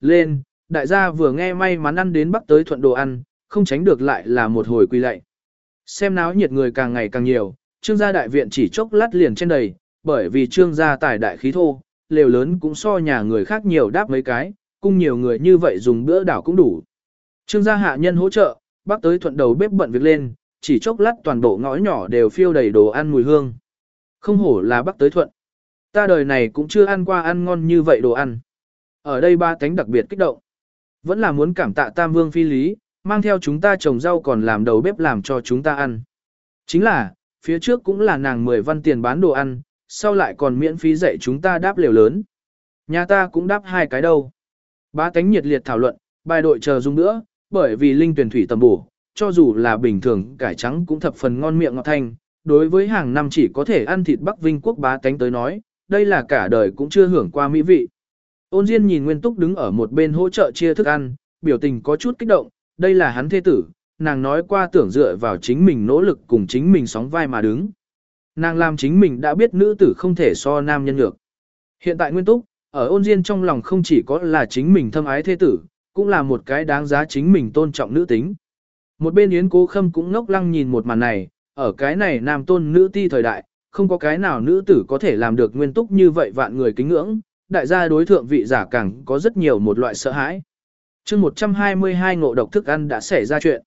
lên, đại gia vừa nghe may mắn ăn đến bắc tới thuận đồ ăn, không tránh được lại là một hồi quy lệ. Xem náo nhiệt người càng ngày càng nhiều, trương gia đại viện chỉ chốc lát liền trên đầy, bởi vì trương gia tài đại khí thô, lều lớn cũng so nhà người khác nhiều đáp mấy cái, cung nhiều người như vậy dùng bữa đảo cũng đủ. Trương gia hạ nhân hỗ trợ, bác tới thuận đầu bếp bận việc lên, chỉ chốc lát toàn bộ ngõ nhỏ đều phiêu đầy đồ ăn mùi hương. Không hổ là bác tới thuận. Ta đời này cũng chưa ăn qua ăn ngon như vậy đồ ăn. Ở đây ba tánh đặc biệt kích động. Vẫn là muốn cảm tạ Tam Vương Phi Lý, mang theo chúng ta trồng rau còn làm đầu bếp làm cho chúng ta ăn. Chính là, phía trước cũng là nàng 10 văn tiền bán đồ ăn, sau lại còn miễn phí dạy chúng ta đáp liều lớn. Nhà ta cũng đáp hai cái đâu. Ba tánh nhiệt liệt thảo luận, bài đội chờ dung nữa, bởi vì linh tuyển thủy tầm bổ, cho dù là bình thường cải trắng cũng thập phần ngon miệng ngọt thanh. Đối với hàng năm chỉ có thể ăn thịt Bắc Vinh quốc bá tánh tới nói, đây là cả đời cũng chưa hưởng qua mỹ vị. Ôn Diên nhìn Nguyên Túc đứng ở một bên hỗ trợ chia thức ăn, biểu tình có chút kích động, đây là hắn thế tử, nàng nói qua tưởng dựa vào chính mình nỗ lực cùng chính mình sóng vai mà đứng. Nàng làm chính mình đã biết nữ tử không thể so nam nhân được. Hiện tại Nguyên Túc, ở ôn Diên trong lòng không chỉ có là chính mình thâm ái thế tử, cũng là một cái đáng giá chính mình tôn trọng nữ tính. Một bên Yến Cố Khâm cũng ngốc lăng nhìn một màn này, ở cái này nam tôn nữ ti thời đại, không có cái nào nữ tử có thể làm được nguyên túc như vậy vạn người kính ngưỡng, đại gia đối thượng vị giả càng có rất nhiều một loại sợ hãi. chương 122 ngộ độc thức ăn đã xảy ra chuyện.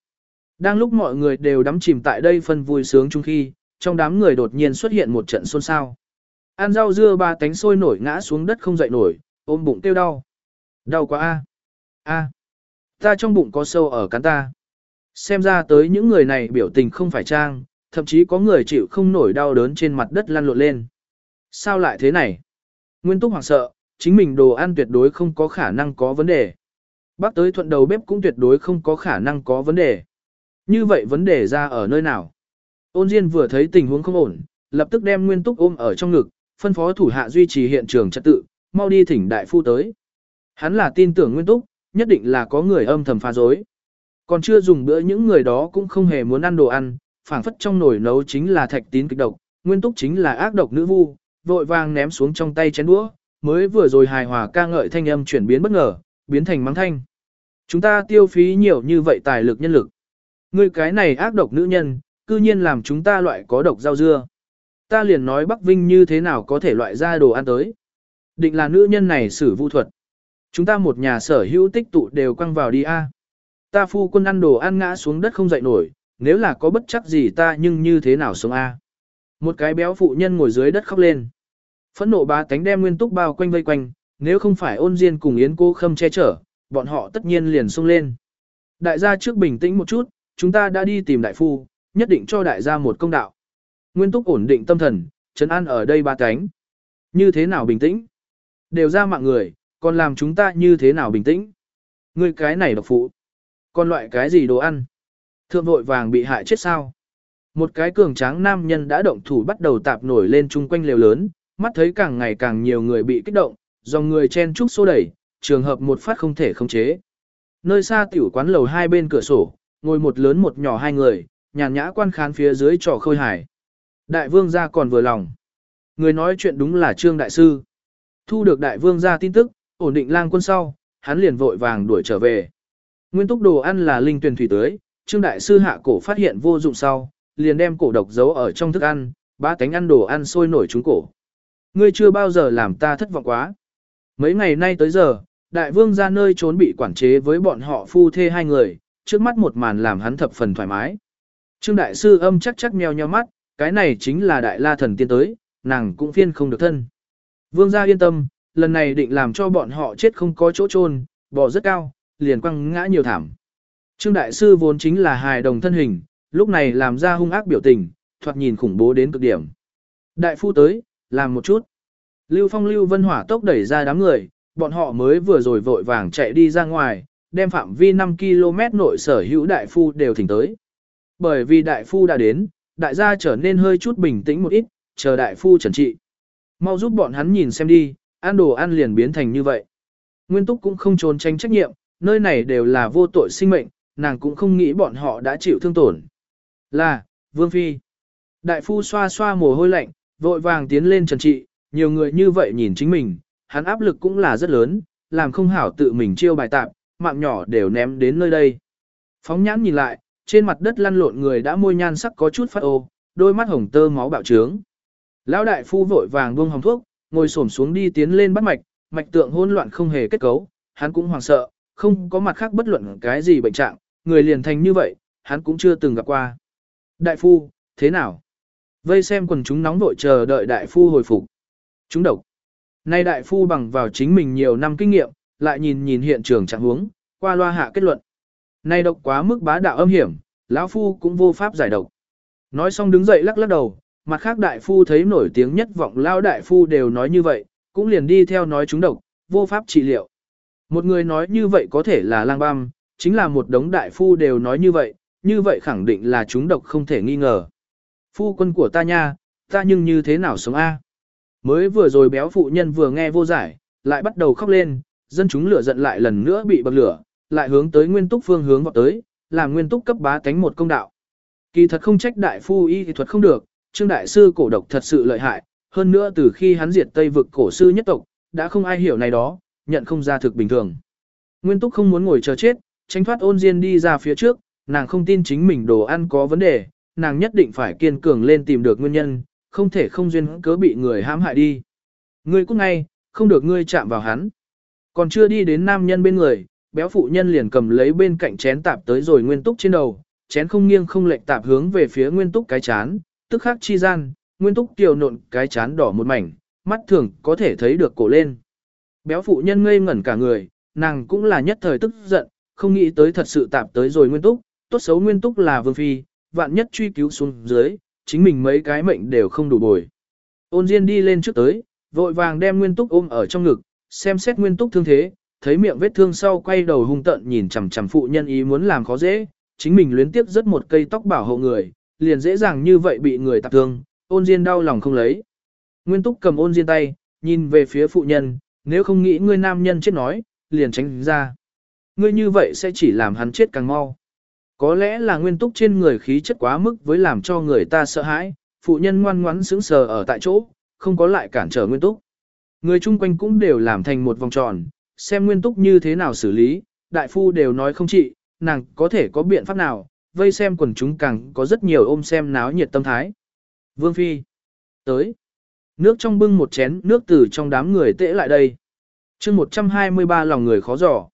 Đang lúc mọi người đều đắm chìm tại đây phân vui sướng chung khi, trong đám người đột nhiên xuất hiện một trận xôn xao. Ăn rau dưa ba tánh sôi nổi ngã xuống đất không dậy nổi, ôm bụng tiêu đau. Đau quá a a ta trong bụng có sâu ở cắn ta. Xem ra tới những người này biểu tình không phải trang, thậm chí có người chịu không nổi đau đớn trên mặt đất lăn lộn lên. Sao lại thế này? Nguyên túc hoảng sợ, chính mình đồ ăn tuyệt đối không có khả năng có vấn đề. Bác tới thuận đầu bếp cũng tuyệt đối không có khả năng có vấn đề. Như vậy vấn đề ra ở nơi nào? Ôn Diên vừa thấy tình huống không ổn, lập tức đem Nguyên Túc ôm ở trong ngực, phân phó thủ hạ duy trì hiện trường trật tự, mau đi thỉnh đại phu tới. Hắn là tin tưởng Nguyên Túc, nhất định là có người âm thầm phá dối. Còn chưa dùng bữa những người đó cũng không hề muốn ăn đồ ăn, phảng phất trong nồi nấu chính là thạch tín kịch độc, nguyên túc chính là ác độc nữ vu, vội vàng ném xuống trong tay chén đũa, mới vừa rồi hài hòa ca ngợi thanh âm chuyển biến bất ngờ, biến thành mắng thanh. Chúng ta tiêu phí nhiều như vậy tài lực nhân lực. Ngươi cái này ác độc nữ nhân, cư nhiên làm chúng ta loại có độc rau dưa. Ta liền nói Bắc Vinh như thế nào có thể loại ra đồ ăn tới. Định là nữ nhân này xử vu thuật. Chúng ta một nhà sở hữu tích tụ đều quăng vào đi a. Ta phu quân ăn đồ ăn ngã xuống đất không dậy nổi, nếu là có bất chắc gì ta nhưng như thế nào sống a? Một cái béo phụ nhân ngồi dưới đất khóc lên. Phẫn nộ ba tánh đem nguyên túc bao quanh vây quanh, nếu không phải ôn diên cùng yến cô khâm che chở, bọn họ tất nhiên liền xông lên. Đại gia trước bình tĩnh một chút, chúng ta đã đi tìm đại phu, nhất định cho đại gia một công đạo. Nguyên túc ổn định tâm thần, trấn an ở đây ba cánh. Như thế nào bình tĩnh? Đều ra mạng người, còn làm chúng ta như thế nào bình tĩnh? Ngươi cái này độc phụ. Còn loại cái gì đồ ăn? Thượng vội vàng bị hại chết sao? Một cái cường tráng nam nhân đã động thủ bắt đầu tạp nổi lên chung quanh lều lớn, mắt thấy càng ngày càng nhiều người bị kích động, dòng người chen chúc xô đẩy, trường hợp một phát không thể khống chế. Nơi xa tiểu quán lầu hai bên cửa sổ, ngồi một lớn một nhỏ hai người, nhàn nhã quan khán phía dưới trò khôi hải. Đại vương gia còn vừa lòng. Người nói chuyện đúng là Trương Đại Sư. Thu được đại vương gia tin tức, ổn định lang quân sau, hắn liền vội vàng đuổi trở về. Nguyên túc đồ ăn là linh tuyển thủy tưới, Trương Đại Sư hạ cổ phát hiện vô dụng sau, liền đem cổ độc giấu ở trong thức ăn, ba cánh ăn đồ ăn sôi nổi trúng cổ. Ngươi chưa bao giờ làm ta thất vọng quá. Mấy ngày nay tới giờ, đại vương ra nơi trốn bị quản chế với bọn họ phu thê hai người, trước mắt một màn làm hắn thập phần thoải mái. Trương Đại Sư âm chắc chắc meo nheo mắt, cái này chính là đại la thần tiên tới, nàng cũng phiên không được thân. Vương gia yên tâm, lần này định làm cho bọn họ chết không có chỗ chôn, bỏ rất cao, liền quăng ngã nhiều thảm. Trương Đại Sư vốn chính là hài đồng thân hình, lúc này làm ra hung ác biểu tình, thoạt nhìn khủng bố đến cực điểm. Đại phu tới, làm một chút. Lưu Phong Lưu Vân Hỏa tốc đẩy ra đám người, bọn họ mới vừa rồi vội vàng chạy đi ra ngoài, đem phạm vi 5 km nội sở hữu đại phu đều thỉnh tới. Bởi vì đại phu đã đến, đại gia trở nên hơi chút bình tĩnh một ít, chờ đại phu trần trị. Mau giúp bọn hắn nhìn xem đi, ăn đồ ăn liền biến thành như vậy. Nguyên Túc cũng không trốn tránh trách nhiệm, nơi này đều là vô tội sinh mệnh, nàng cũng không nghĩ bọn họ đã chịu thương tổn. Là, Vương Phi. Đại phu xoa xoa mồ hôi lạnh, vội vàng tiến lên trần trị, nhiều người như vậy nhìn chính mình, hắn áp lực cũng là rất lớn, làm không hảo tự mình chiêu bài tạp, mạng nhỏ đều ném đến nơi đây. Phóng nhãn nhìn lại, trên mặt đất lăn lộn người đã môi nhan sắc có chút phát ô, đôi mắt hồng tơ máu bạo trướng. Lão đại phu vội vàng buông hồng thuốc, ngồi xổm xuống đi tiến lên bắt mạch, mạch tượng hỗn loạn không hề kết cấu, hắn cũng hoảng sợ, không có mặt khác bất luận cái gì bệnh trạng, người liền thành như vậy, hắn cũng chưa từng gặp qua. Đại phu, thế nào? Vây xem quần chúng nóng vội chờ đợi đại phu hồi phục. Chúng độc. Nay đại phu bằng vào chính mình nhiều năm kinh nghiệm, lại nhìn nhìn hiện trường trạng huống, qua loa hạ kết luận. Nay độc quá mức bá đạo âm hiểm, lão phu cũng vô pháp giải độc. Nói xong đứng dậy lắc lắc đầu, mặt khác đại phu thấy nổi tiếng nhất vọng lao đại phu đều nói như vậy, cũng liền đi theo nói chúng độc, vô pháp trị liệu. Một người nói như vậy có thể là lang băm, chính là một đống đại phu đều nói như vậy, như vậy khẳng định là chúng độc không thể nghi ngờ. Phu quân của ta nha, ta nhưng như thế nào sống a? Mới vừa rồi béo phụ nhân vừa nghe vô giải, lại bắt đầu khóc lên, dân chúng lửa giận lại lần nữa bị bậc lửa, lại hướng tới nguyên túc phương hướng vọt tới, làm nguyên túc cấp bá tánh một công đạo. Kỳ thật không trách đại phu y thì thuật không được, trương đại sư cổ độc thật sự lợi hại, hơn nữa từ khi hắn diệt Tây vực cổ sư nhất tộc, đã không ai hiểu này đó, nhận không ra thực bình thường. Nguyên túc không muốn ngồi chờ chết, tránh thoát ôn diên đi ra phía trước, nàng không tin chính mình đồ ăn có vấn đề, nàng nhất định phải kiên cường lên tìm được nguyên nhân, không thể không duyên cớ bị người hãm hại đi. Ngươi cũng ngay, không được ngươi chạm vào hắn. Còn chưa đi đến nam nhân bên người, béo phụ nhân liền cầm lấy bên cạnh chén tạp tới rồi nguyên túc trên đầu, chén không nghiêng không lệch tạp hướng về phía nguyên túc cái chán, tức khắc chi gian, nguyên túc kiều nộn cái chán đỏ một mảnh, mắt thường có thể thấy được cổ lên. Béo phụ nhân ngây ngẩn cả người, nàng cũng là nhất thời tức giận, không nghĩ tới thật sự tạp tới rồi nguyên túc, tốt xấu nguyên túc là vương phi, vạn nhất truy cứu xuống dưới, chính mình mấy cái mệnh đều không đủ bồi. Ôn Diên đi lên trước tới, vội vàng đem nguyên túc ôm ở trong ngực, xem xét nguyên túc thương thế, thấy miệng vết thương sau quay đầu hung tận nhìn chằm chằm phụ nhân ý muốn làm khó dễ, chính mình luyến tiếp rất một cây tóc bảo hộ người, liền dễ dàng như vậy bị người tạp thương, ôn Diên đau lòng không lấy. Nguyên túc cầm ôn Diên tay, nhìn về phía phụ nhân, nếu không nghĩ ngươi nam nhân chết nói, liền tránh ra. Ngươi như vậy sẽ chỉ làm hắn chết càng mau. Có lẽ là nguyên túc trên người khí chất quá mức với làm cho người ta sợ hãi, phụ nhân ngoan ngoãn sững sờ ở tại chỗ, không có lại cản trở nguyên túc. Người chung quanh cũng đều làm thành một vòng tròn, xem nguyên túc như thế nào xử lý, đại phu đều nói không trị, nàng có thể có biện pháp nào, vây xem quần chúng càng có rất nhiều ôm xem náo nhiệt tâm thái. Vương Phi. Tới. Nước trong bưng một chén nước từ trong đám người tễ lại đây. chương 123 lòng người khó giỏ.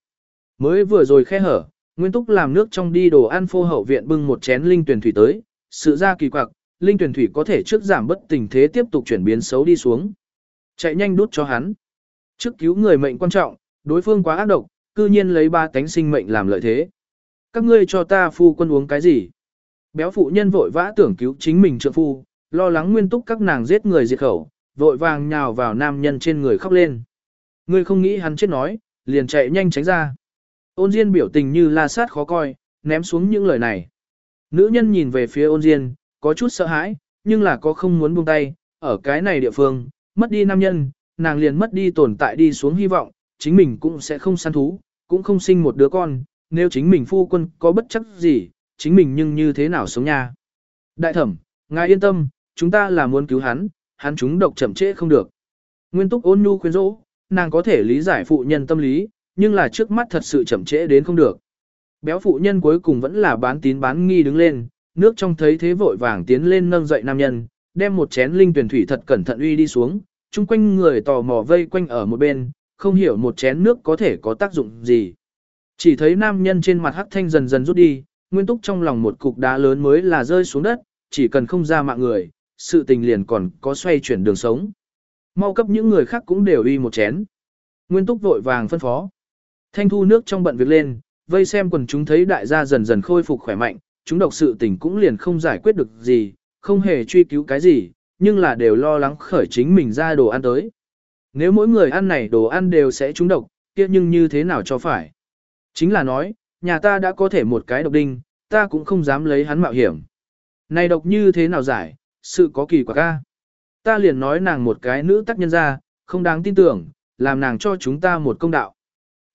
Mới vừa rồi khe hở, Nguyên Túc làm nước trong đi đồ ăn phô hậu viện bưng một chén linh tuyển thủy tới, sự ra kỳ quặc, linh tuyển thủy có thể trước giảm bất tình thế tiếp tục chuyển biến xấu đi xuống. Chạy nhanh đút cho hắn. Trước cứu người mệnh quan trọng, đối phương quá ác độc, cư nhiên lấy ba tánh sinh mệnh làm lợi thế. Các ngươi cho ta phu quân uống cái gì? Béo phụ nhân vội vã tưởng cứu chính mình trượng phu, lo lắng nguyên túc các nàng giết người diệt khẩu, vội vàng nhào vào nam nhân trên người khóc lên. Ngươi không nghĩ hắn chết nói, liền chạy nhanh tránh ra. Ôn Diên biểu tình như la sát khó coi, ném xuống những lời này. Nữ nhân nhìn về phía ôn Diên, có chút sợ hãi, nhưng là có không muốn buông tay, ở cái này địa phương, mất đi nam nhân, nàng liền mất đi tồn tại đi xuống hy vọng, chính mình cũng sẽ không săn thú, cũng không sinh một đứa con, nếu chính mình phu quân có bất chấp gì, chính mình nhưng như thế nào sống nha. Đại thẩm, ngài yên tâm, chúng ta là muốn cứu hắn, hắn chúng độc chậm trễ không được. Nguyên túc ôn nhu khuyên rũ, nàng có thể lý giải phụ nhân tâm lý, nhưng là trước mắt thật sự chậm trễ đến không được. Béo phụ nhân cuối cùng vẫn là bán tín bán nghi đứng lên, nước trong thấy thế vội vàng tiến lên nâng dậy nam nhân, đem một chén linh tuyển thủy thật cẩn thận uy đi xuống, chung quanh người tò mò vây quanh ở một bên, không hiểu một chén nước có thể có tác dụng gì. Chỉ thấy nam nhân trên mặt hắc thanh dần dần rút đi, nguyên túc trong lòng một cục đá lớn mới là rơi xuống đất, chỉ cần không ra mạng người, sự tình liền còn có xoay chuyển đường sống. Mau cấp những người khác cũng đều uy một chén. Nguyên túc vội vàng phân phó. Thanh thu nước trong bận việc lên, vây xem quần chúng thấy đại gia dần dần khôi phục khỏe mạnh, chúng độc sự tình cũng liền không giải quyết được gì, không hề truy cứu cái gì, nhưng là đều lo lắng khởi chính mình ra đồ ăn tới. Nếu mỗi người ăn này đồ ăn đều sẽ trúng độc, kia nhưng như thế nào cho phải? Chính là nói, nhà ta đã có thể một cái độc đinh, ta cũng không dám lấy hắn mạo hiểm. Này độc như thế nào giải, sự có kỳ quả ca. Ta liền nói nàng một cái nữ tác nhân ra, không đáng tin tưởng, làm nàng cho chúng ta một công đạo.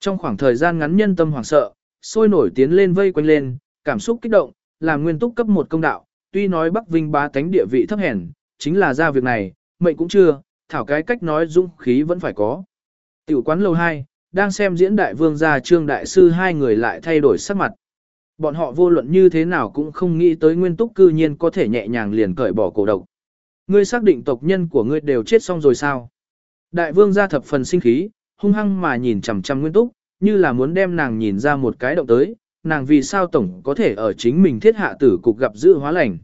Trong khoảng thời gian ngắn nhân tâm hoảng sợ, sôi nổi tiến lên vây quanh lên, cảm xúc kích động, làm nguyên túc cấp một công đạo, tuy nói Bắc Vinh bá tánh địa vị thấp hèn, chính là ra việc này, mệnh cũng chưa, thảo cái cách nói dũng khí vẫn phải có. Tiểu quán lầu 2, đang xem diễn đại vương gia trương đại sư hai người lại thay đổi sắc mặt. Bọn họ vô luận như thế nào cũng không nghĩ tới nguyên túc cư nhiên có thể nhẹ nhàng liền cởi bỏ cổ độc. Ngươi xác định tộc nhân của ngươi đều chết xong rồi sao? Đại vương gia thập phần sinh khí, hung hăng mà nhìn chằm chằm nguyên túc, như là muốn đem nàng nhìn ra một cái động tới, nàng vì sao tổng có thể ở chính mình thiết hạ tử cục gặp dự hóa lành.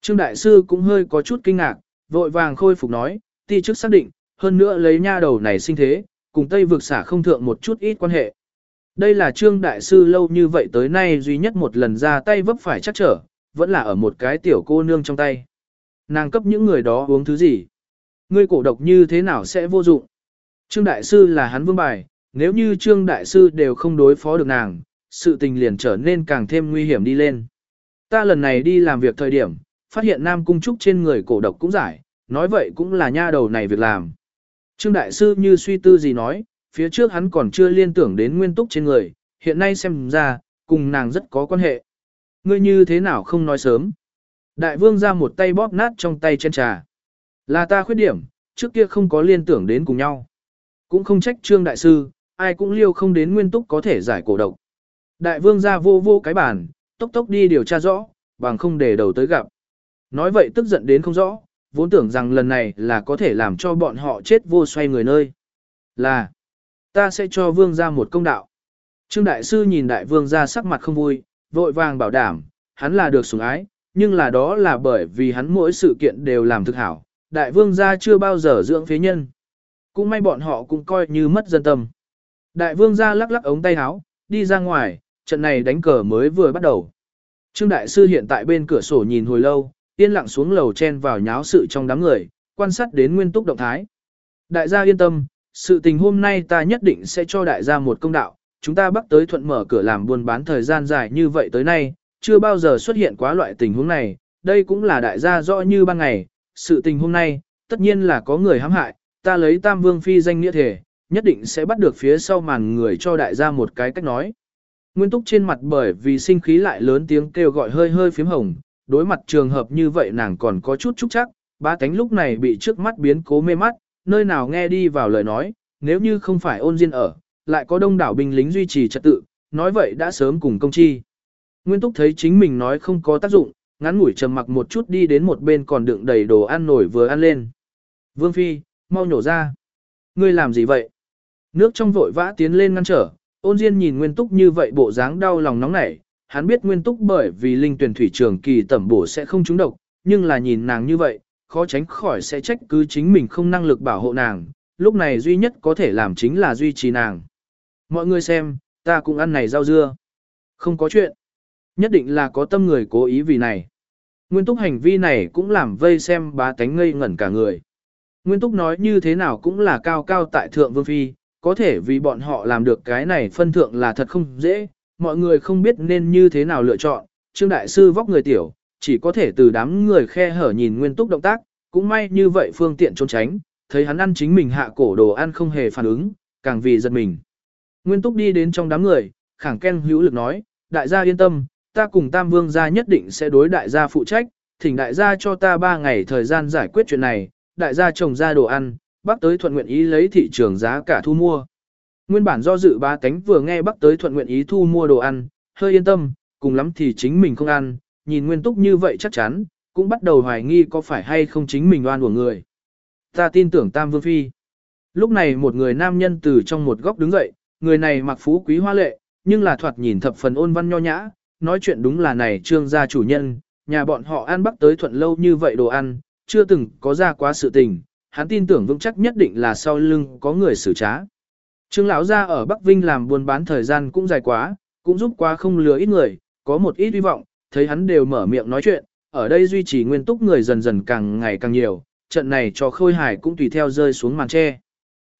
Trương Đại Sư cũng hơi có chút kinh ngạc, vội vàng khôi phục nói, ti trước xác định, hơn nữa lấy nha đầu này sinh thế, cùng Tây vực xả không thượng một chút ít quan hệ. Đây là Trương Đại Sư lâu như vậy tới nay duy nhất một lần ra tay vấp phải chắc trở, vẫn là ở một cái tiểu cô nương trong tay. Nàng cấp những người đó uống thứ gì? Ngươi cổ độc như thế nào sẽ vô dụng? Trương Đại Sư là hắn vương bài, nếu như Trương Đại Sư đều không đối phó được nàng, sự tình liền trở nên càng thêm nguy hiểm đi lên. Ta lần này đi làm việc thời điểm, phát hiện Nam Cung Trúc trên người cổ độc cũng giải, nói vậy cũng là nha đầu này việc làm. Trương Đại Sư như suy tư gì nói, phía trước hắn còn chưa liên tưởng đến nguyên túc trên người, hiện nay xem ra, cùng nàng rất có quan hệ. Ngươi như thế nào không nói sớm. Đại vương ra một tay bóp nát trong tay chén trà. Là ta khuyết điểm, trước kia không có liên tưởng đến cùng nhau. Cũng không trách trương đại sư, ai cũng liêu không đến nguyên túc có thể giải cổ độc. Đại vương ra vô vô cái bản, tốc tốc đi điều tra rõ, bằng không để đầu tới gặp. Nói vậy tức giận đến không rõ, vốn tưởng rằng lần này là có thể làm cho bọn họ chết vô xoay người nơi. Là, ta sẽ cho vương ra một công đạo. Trương đại sư nhìn đại vương ra sắc mặt không vui, vội vàng bảo đảm, hắn là được sủng ái, nhưng là đó là bởi vì hắn mỗi sự kiện đều làm thực hảo, đại vương gia chưa bao giờ dưỡng phế nhân. Cũng may bọn họ cũng coi như mất dân tâm. Đại vương ra lắc lắc ống tay áo, đi ra ngoài, trận này đánh cờ mới vừa bắt đầu. Trương đại sư hiện tại bên cửa sổ nhìn hồi lâu, yên lặng xuống lầu chen vào nháo sự trong đám người, quan sát đến nguyên túc động thái. Đại gia yên tâm, sự tình hôm nay ta nhất định sẽ cho đại gia một công đạo, chúng ta bắt tới thuận mở cửa làm buôn bán thời gian dài như vậy tới nay, chưa bao giờ xuất hiện quá loại tình huống này, đây cũng là đại gia rõ như ban ngày, sự tình hôm nay, tất nhiên là có người hãm hại, ta lấy Tam Vương Phi danh nghĩa thể, nhất định sẽ bắt được phía sau màn người cho đại gia một cái cách nói. Nguyên túc trên mặt bởi vì sinh khí lại lớn tiếng kêu gọi hơi hơi phím hồng, đối mặt trường hợp như vậy nàng còn có chút chúc chắc, ba tánh lúc này bị trước mắt biến cố mê mắt, nơi nào nghe đi vào lời nói, nếu như không phải ôn diên ở, lại có đông đảo binh lính duy trì trật tự, nói vậy đã sớm cùng công chi. Nguyên Túc thấy chính mình nói không có tác dụng, ngắn ngủi trầm mặc một chút đi đến một bên còn đựng đầy đồ ăn nổi vừa ăn lên. Vương Phi, mau nhổ ra. Ngươi làm gì vậy? Nước trong vội vã tiến lên ngăn trở, ôn diên nhìn Nguyên Túc như vậy bộ dáng đau lòng nóng nảy. Hắn biết Nguyên Túc bởi vì linh tuyển thủy trường kỳ tẩm bổ sẽ không trúng độc, nhưng là nhìn nàng như vậy, khó tránh khỏi sẽ trách cứ chính mình không năng lực bảo hộ nàng, lúc này duy nhất có thể làm chính là duy trì nàng. Mọi người xem, ta cũng ăn này rau dưa. Không có chuyện. Nhất định là có tâm người cố ý vì này. Nguyên túc hành vi này cũng làm vây xem bá tánh ngây ngẩn cả người. Nguyên túc nói như thế nào cũng là cao cao tại thượng vương phi, có thể vì bọn họ làm được cái này phân thượng là thật không dễ, mọi người không biết nên như thế nào lựa chọn, trương đại sư vóc người tiểu, chỉ có thể từ đám người khe hở nhìn nguyên túc động tác, cũng may như vậy phương tiện trốn tránh, thấy hắn ăn chính mình hạ cổ đồ ăn không hề phản ứng, càng vì giật mình. Nguyên túc đi đến trong đám người, khẳng ken hữu lực nói, đại gia yên tâm, ta cùng Tam Vương gia nhất định sẽ đối đại gia phụ trách, thỉnh đại gia cho ta 3 ngày thời gian giải quyết chuyện này, đại gia trồng ra đồ ăn, bác tới thuận nguyện ý lấy thị trường giá cả thu mua. Nguyên bản do dự ba cánh vừa nghe bác tới thuận nguyện ý thu mua đồ ăn, hơi yên tâm, cùng lắm thì chính mình không ăn, nhìn nguyên túc như vậy chắc chắn, cũng bắt đầu hoài nghi có phải hay không chính mình oan của người. Ta tin tưởng Tam Vương Phi. Lúc này một người nam nhân từ trong một góc đứng dậy, người này mặc phú quý hoa lệ, nhưng là thoạt nhìn thập phần ôn văn nho nhã, nói chuyện đúng là này trương gia chủ nhân, nhà bọn họ ăn bắc tới thuận lâu như vậy đồ ăn, chưa từng có ra quá sự tình, hắn tin tưởng vững chắc nhất định là sau lưng có người xử trá. Trương lão gia ở Bắc Vinh làm buôn bán thời gian cũng dài quá, cũng giúp quá không lừa ít người, có một ít hy vọng, thấy hắn đều mở miệng nói chuyện, ở đây duy trì nguyên túc người dần dần càng ngày càng nhiều, trận này cho khôi hải cũng tùy theo rơi xuống màn tre.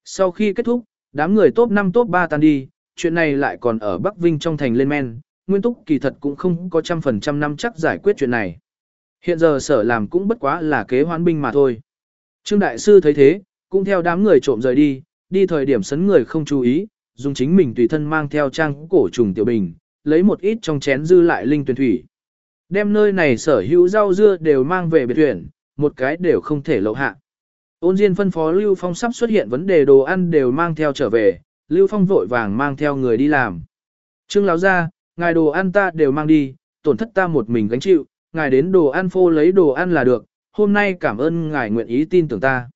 Sau khi kết thúc, đám người top 5 top 3 tan đi, chuyện này lại còn ở Bắc Vinh trong thành lên men, Nguyên Túc kỳ thật cũng không có trăm phần trăm năm chắc giải quyết chuyện này. Hiện giờ sở làm cũng bất quá là kế hoán binh mà thôi. Trương Đại Sư thấy thế, cũng theo đám người trộm rời đi, đi thời điểm sấn người không chú ý, dùng chính mình tùy thân mang theo trang cổ trùng tiểu bình, lấy một ít trong chén dư lại linh tuyển thủy. Đem nơi này sở hữu rau dưa đều mang về biệt tuyển, một cái đều không thể lậu hạ. Ôn Diên phân phó Lưu Phong sắp xuất hiện vấn đề đồ ăn đều mang theo trở về, Lưu Phong vội vàng mang theo người đi làm. Trương lão ra, ngài đồ ăn ta đều mang đi, tổn thất ta một mình gánh chịu, ngài đến đồ ăn phô lấy đồ ăn là được, hôm nay cảm ơn ngài nguyện ý tin tưởng ta.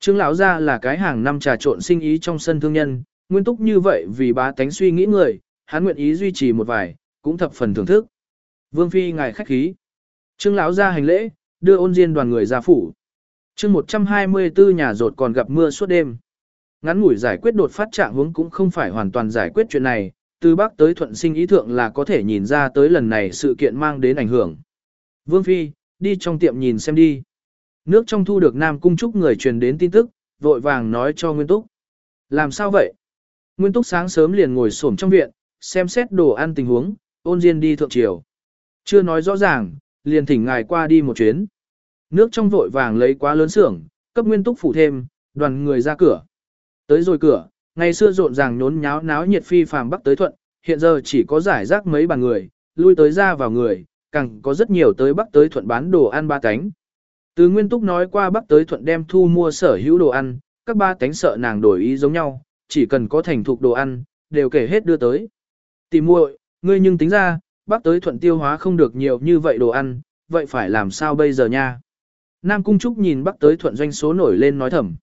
Trương lão ra là cái hàng năm trà trộn sinh ý trong sân thương nhân, nguyên túc như vậy vì bá tánh suy nghĩ người, hắn nguyện ý duy trì một vài, cũng thập phần thưởng thức. Vương phi ngài khách khí. Trương lão ra hành lễ, đưa ôn diên đoàn người ra phủ. Chương 124 nhà rột còn gặp mưa suốt đêm. Ngắn ngủi giải quyết đột phát trạng hướng cũng không phải hoàn toàn giải quyết chuyện này, từ Bắc tới thuận sinh ý thượng là có thể nhìn ra tới lần này sự kiện mang đến ảnh hưởng. Vương Phi, đi trong tiệm nhìn xem đi. Nước trong thu được Nam Cung Trúc người truyền đến tin tức, vội vàng nói cho Nguyên Túc. Làm sao vậy? Nguyên Túc sáng sớm liền ngồi xổm trong viện, xem xét đồ ăn tình huống, ôn diên đi thượng triều. Chưa nói rõ ràng, liền thỉnh ngài qua đi một chuyến. Nước trong vội vàng lấy quá lớn xưởng, cấp Nguyên Túc phủ thêm, đoàn người ra cửa. Tới rồi cửa, ngày xưa rộn ràng nhốn nháo náo nhiệt phi phàm bắc tới thuận, hiện giờ chỉ có giải rác mấy bàn người, lui tới ra vào người, càng có rất nhiều tới bắc tới thuận bán đồ ăn ba cánh. Từ Nguyên Túc nói qua bắc tới thuận đem thu mua sở hữu đồ ăn, các ba cánh sợ nàng đổi ý giống nhau, chỉ cần có thành thục đồ ăn, đều kể hết đưa tới. Tìm muội, ngươi nhưng tính ra, bắc tới thuận tiêu hóa không được nhiều như vậy đồ ăn, vậy phải làm sao bây giờ nha? Nam Cung Trúc nhìn bắc tới thuận doanh số nổi lên nói thầm.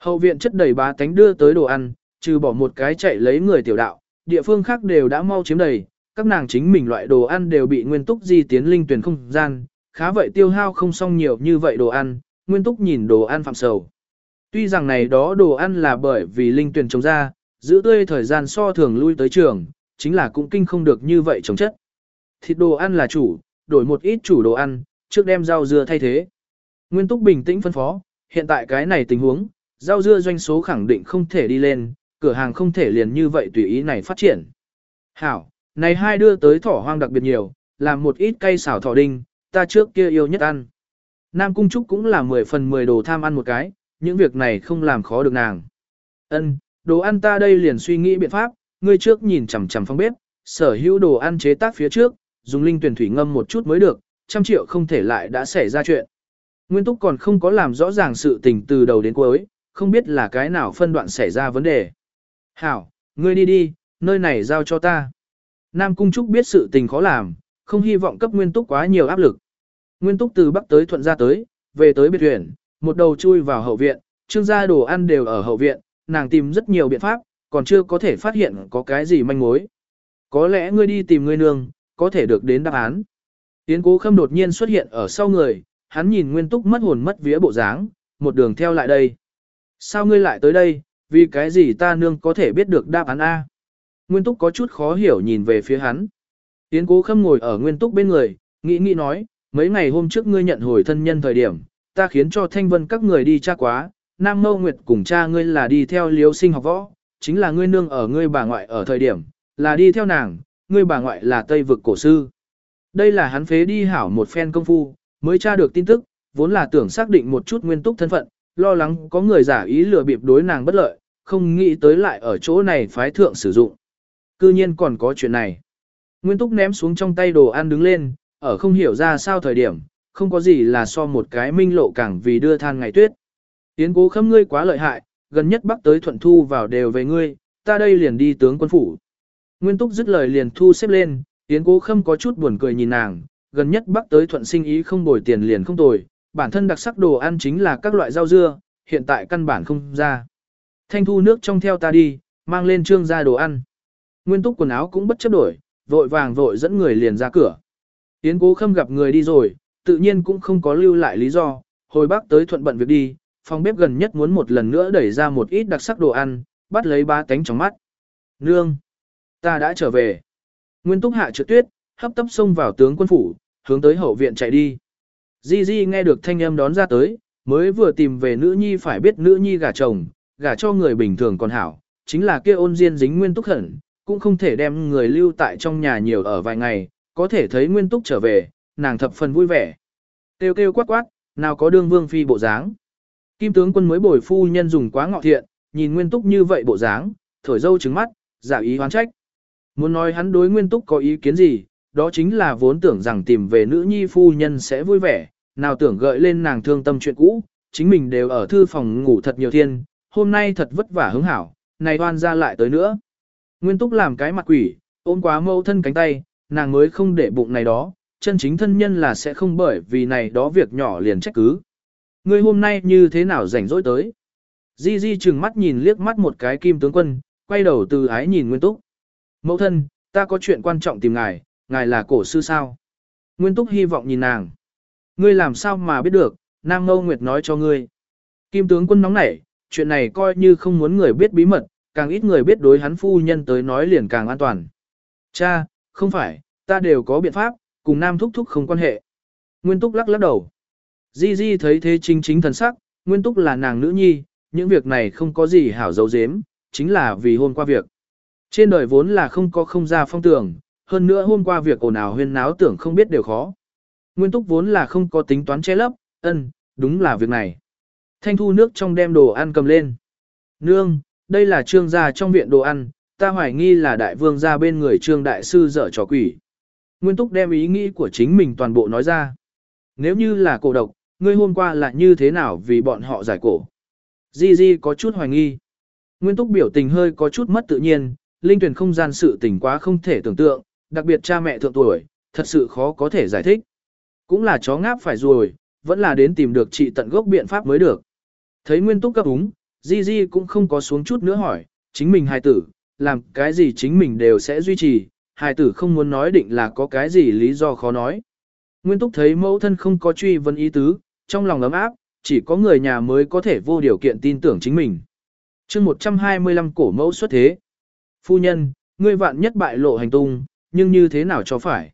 Hậu viện chất đầy bá tánh đưa tới đồ ăn, trừ bỏ một cái chạy lấy người tiểu đạo, địa phương khác đều đã mau chiếm đầy, các nàng chính mình loại đồ ăn đều bị nguyên túc di tiến linh tuyển không gian, khá vậy tiêu hao không xong nhiều như vậy đồ ăn, nguyên túc nhìn đồ ăn phạm sầu. Tuy rằng này đó đồ ăn là bởi vì linh tuyển trồng ra, giữ tươi thời gian so thường lui tới trường, chính là cũng kinh không được như vậy trồng chất. Thịt đồ ăn là chủ, đổi một ít chủ đồ ăn, trước đem rau dưa thay thế. Nguyên túc bình tĩnh phân phó, hiện tại cái này tình huống, rau dưa doanh số khẳng định không thể đi lên, cửa hàng không thể liền như vậy tùy ý này phát triển. Hảo, này hai đưa tới thỏ hoang đặc biệt nhiều, làm một ít cây xào thỏ đinh, ta trước kia yêu nhất ăn. Nam Cung Trúc cũng là 10 phần 10 đồ tham ăn một cái, những việc này không làm khó được nàng. Ân, đồ ăn ta đây liền suy nghĩ biện pháp, ngươi trước nhìn chằm chằm phong bếp, sở hữu đồ ăn chế tác phía trước, dùng linh tuyển thủy ngâm một chút mới được, trăm triệu không thể lại đã xảy ra chuyện. Nguyên Túc còn không có làm rõ ràng sự tình từ đầu đến cuối, không biết là cái nào phân đoạn xảy ra vấn đề. Hảo, ngươi đi đi, nơi này giao cho ta. Nam Cung Trúc biết sự tình khó làm, không hy vọng cấp Nguyên Túc quá nhiều áp lực. Nguyên Túc từ Bắc tới thuận ra tới, về tới biệt huyện, một đầu chui vào hậu viện, trương gia đồ ăn đều ở hậu viện, nàng tìm rất nhiều biện pháp, còn chưa có thể phát hiện có cái gì manh mối. Có lẽ ngươi đi tìm ngươi nương, có thể được đến đáp án. Tiến cố khâm đột nhiên xuất hiện ở sau người, hắn nhìn Nguyên Túc mất hồn mất vía bộ dáng, một đường theo lại đây. Sao ngươi lại tới đây, vì cái gì ta nương có thể biết được đáp án A? Nguyên Túc có chút khó hiểu nhìn về phía hắn. Yến cố khâm ngồi ở Nguyên Túc bên người, nghĩ nghĩ nói, mấy ngày hôm trước ngươi nhận hồi thân nhân thời điểm, ta khiến cho thanh vân các người đi tra quá, Nam Mâu Nguyệt cùng cha ngươi là đi theo liếu sinh học võ, chính là ngươi nương ở ngươi bà ngoại ở thời điểm, là đi theo nàng, ngươi bà ngoại là Tây vực cổ sư. Đây là hắn phế đi hảo một phen công phu, mới tra được tin tức, vốn là tưởng xác định một chút nguyên túc thân phận, lo lắng có người giả ý lừa bịp đối nàng bất lợi, không nghĩ tới lại ở chỗ này phái thượng sử dụng. Cư nhiên còn có chuyện này. Nguyên Túc ném xuống trong tay đồ ăn đứng lên, ở không hiểu ra sao thời điểm, không có gì là so một cái minh lộ càng vì đưa than ngày tuyết. Tiến cố khâm ngươi quá lợi hại, gần nhất bắc tới thuận thu vào đều về ngươi, ta đây liền đi tướng quân phủ. Nguyên Túc dứt lời liền thu xếp lên, Tiến cố khâm có chút buồn cười nhìn nàng, gần nhất bắc tới thuận sinh ý không bồi tiền liền không tồi, bản thân đặc sắc đồ ăn chính là các loại rau dưa, hiện tại căn bản không ra. Thanh thu nước trong theo ta đi, mang lên trương ra đồ ăn. Nguyên túc quần áo cũng bất chấp đổi, vội vàng vội dẫn người liền ra cửa. Yến cố khâm gặp người đi rồi, tự nhiên cũng không có lưu lại lý do, hồi bác tới thuận bận việc đi, phòng bếp gần nhất muốn một lần nữa đẩy ra một ít đặc sắc đồ ăn, bắt lấy ba cánh trong mắt. Nương! Ta đã trở về. Nguyên túc hạ trượt tuyết, hấp tấp xông vào tướng quân phủ, hướng tới hậu viện chạy đi. Di Di nghe được thanh âm đón ra tới, mới vừa tìm về nữ nhi phải biết nữ nhi gả chồng, gả cho người bình thường còn hảo, chính là kia ôn diên dính nguyên túc hẩn, cũng không thể đem người lưu tại trong nhà nhiều ở vài ngày, có thể thấy nguyên túc trở về, nàng thập phần vui vẻ. Kêu kêu quát quát, nào có đương vương phi bộ dáng. Kim tướng quân mới bồi phu nhân dùng quá ngọ thiện, nhìn nguyên túc như vậy bộ dáng, thổi dâu trứng mắt, giả ý hoán trách. Muốn nói hắn đối nguyên túc có ý kiến gì, đó chính là vốn tưởng rằng tìm về nữ nhi phu nhân sẽ vui vẻ, nào tưởng gợi lên nàng thương tâm chuyện cũ, chính mình đều ở thư phòng ngủ thật nhiều thiên, hôm nay thật vất vả hứng hảo, này đoan ra lại tới nữa. Nguyên túc làm cái mặt quỷ, ôm quá mâu thân cánh tay, nàng mới không để bụng này đó, chân chính thân nhân là sẽ không bởi vì này đó việc nhỏ liền trách cứ. Ngươi hôm nay như thế nào rảnh rỗi tới? Di Di chừng mắt nhìn liếc mắt một cái kim tướng quân, quay đầu từ ái nhìn Nguyên Túc. Mẫu thân, ta có chuyện quan trọng tìm ngài, ngài là cổ sư sao? Nguyên Túc hy vọng nhìn nàng. Ngươi làm sao mà biết được, Nam Ngâu Nguyệt nói cho ngươi. Kim tướng quân nóng nảy, chuyện này coi như không muốn người biết bí mật, càng ít người biết đối hắn phu nhân tới nói liền càng an toàn. Cha, không phải, ta đều có biện pháp, cùng Nam Thúc Thúc không quan hệ. Nguyên Túc lắc lắc đầu. Di Di thấy thế chính chính thần sắc, Nguyên Túc là nàng nữ nhi, những việc này không có gì hảo dấu dếm, chính là vì hôm qua việc. Trên đời vốn là không có không ra phong tưởng, hơn nữa hôm qua việc ồn ào huyên náo tưởng không biết đều khó. Nguyên Túc vốn là không có tính toán che lấp, ân, đúng là việc này. Thanh thu nước trong đem đồ ăn cầm lên. Nương, đây là trương gia trong viện đồ ăn, ta hoài nghi là đại vương gia bên người trương đại sư dở trò quỷ. Nguyên Túc đem ý nghĩ của chính mình toàn bộ nói ra. Nếu như là cổ độc, ngươi hôm qua là như thế nào vì bọn họ giải cổ? Di Di có chút hoài nghi. Nguyên Túc biểu tình hơi có chút mất tự nhiên, linh tuyển không gian sự tình quá không thể tưởng tượng, đặc biệt cha mẹ thượng tuổi, thật sự khó có thể giải thích. Cũng là chó ngáp phải rồi, vẫn là đến tìm được trị tận gốc biện pháp mới được. Thấy Nguyên Túc cấp úng, Di Di cũng không có xuống chút nữa hỏi, chính mình hài tử, làm cái gì chính mình đều sẽ duy trì, hài tử không muốn nói định là có cái gì lý do khó nói. Nguyên Túc thấy mẫu thân không có truy vấn ý tứ, trong lòng ấm áp, chỉ có người nhà mới có thể vô điều kiện tin tưởng chính mình. chương 125 cổ mẫu xuất thế. Phu nhân, ngươi vạn nhất bại lộ hành tung, nhưng như thế nào cho phải?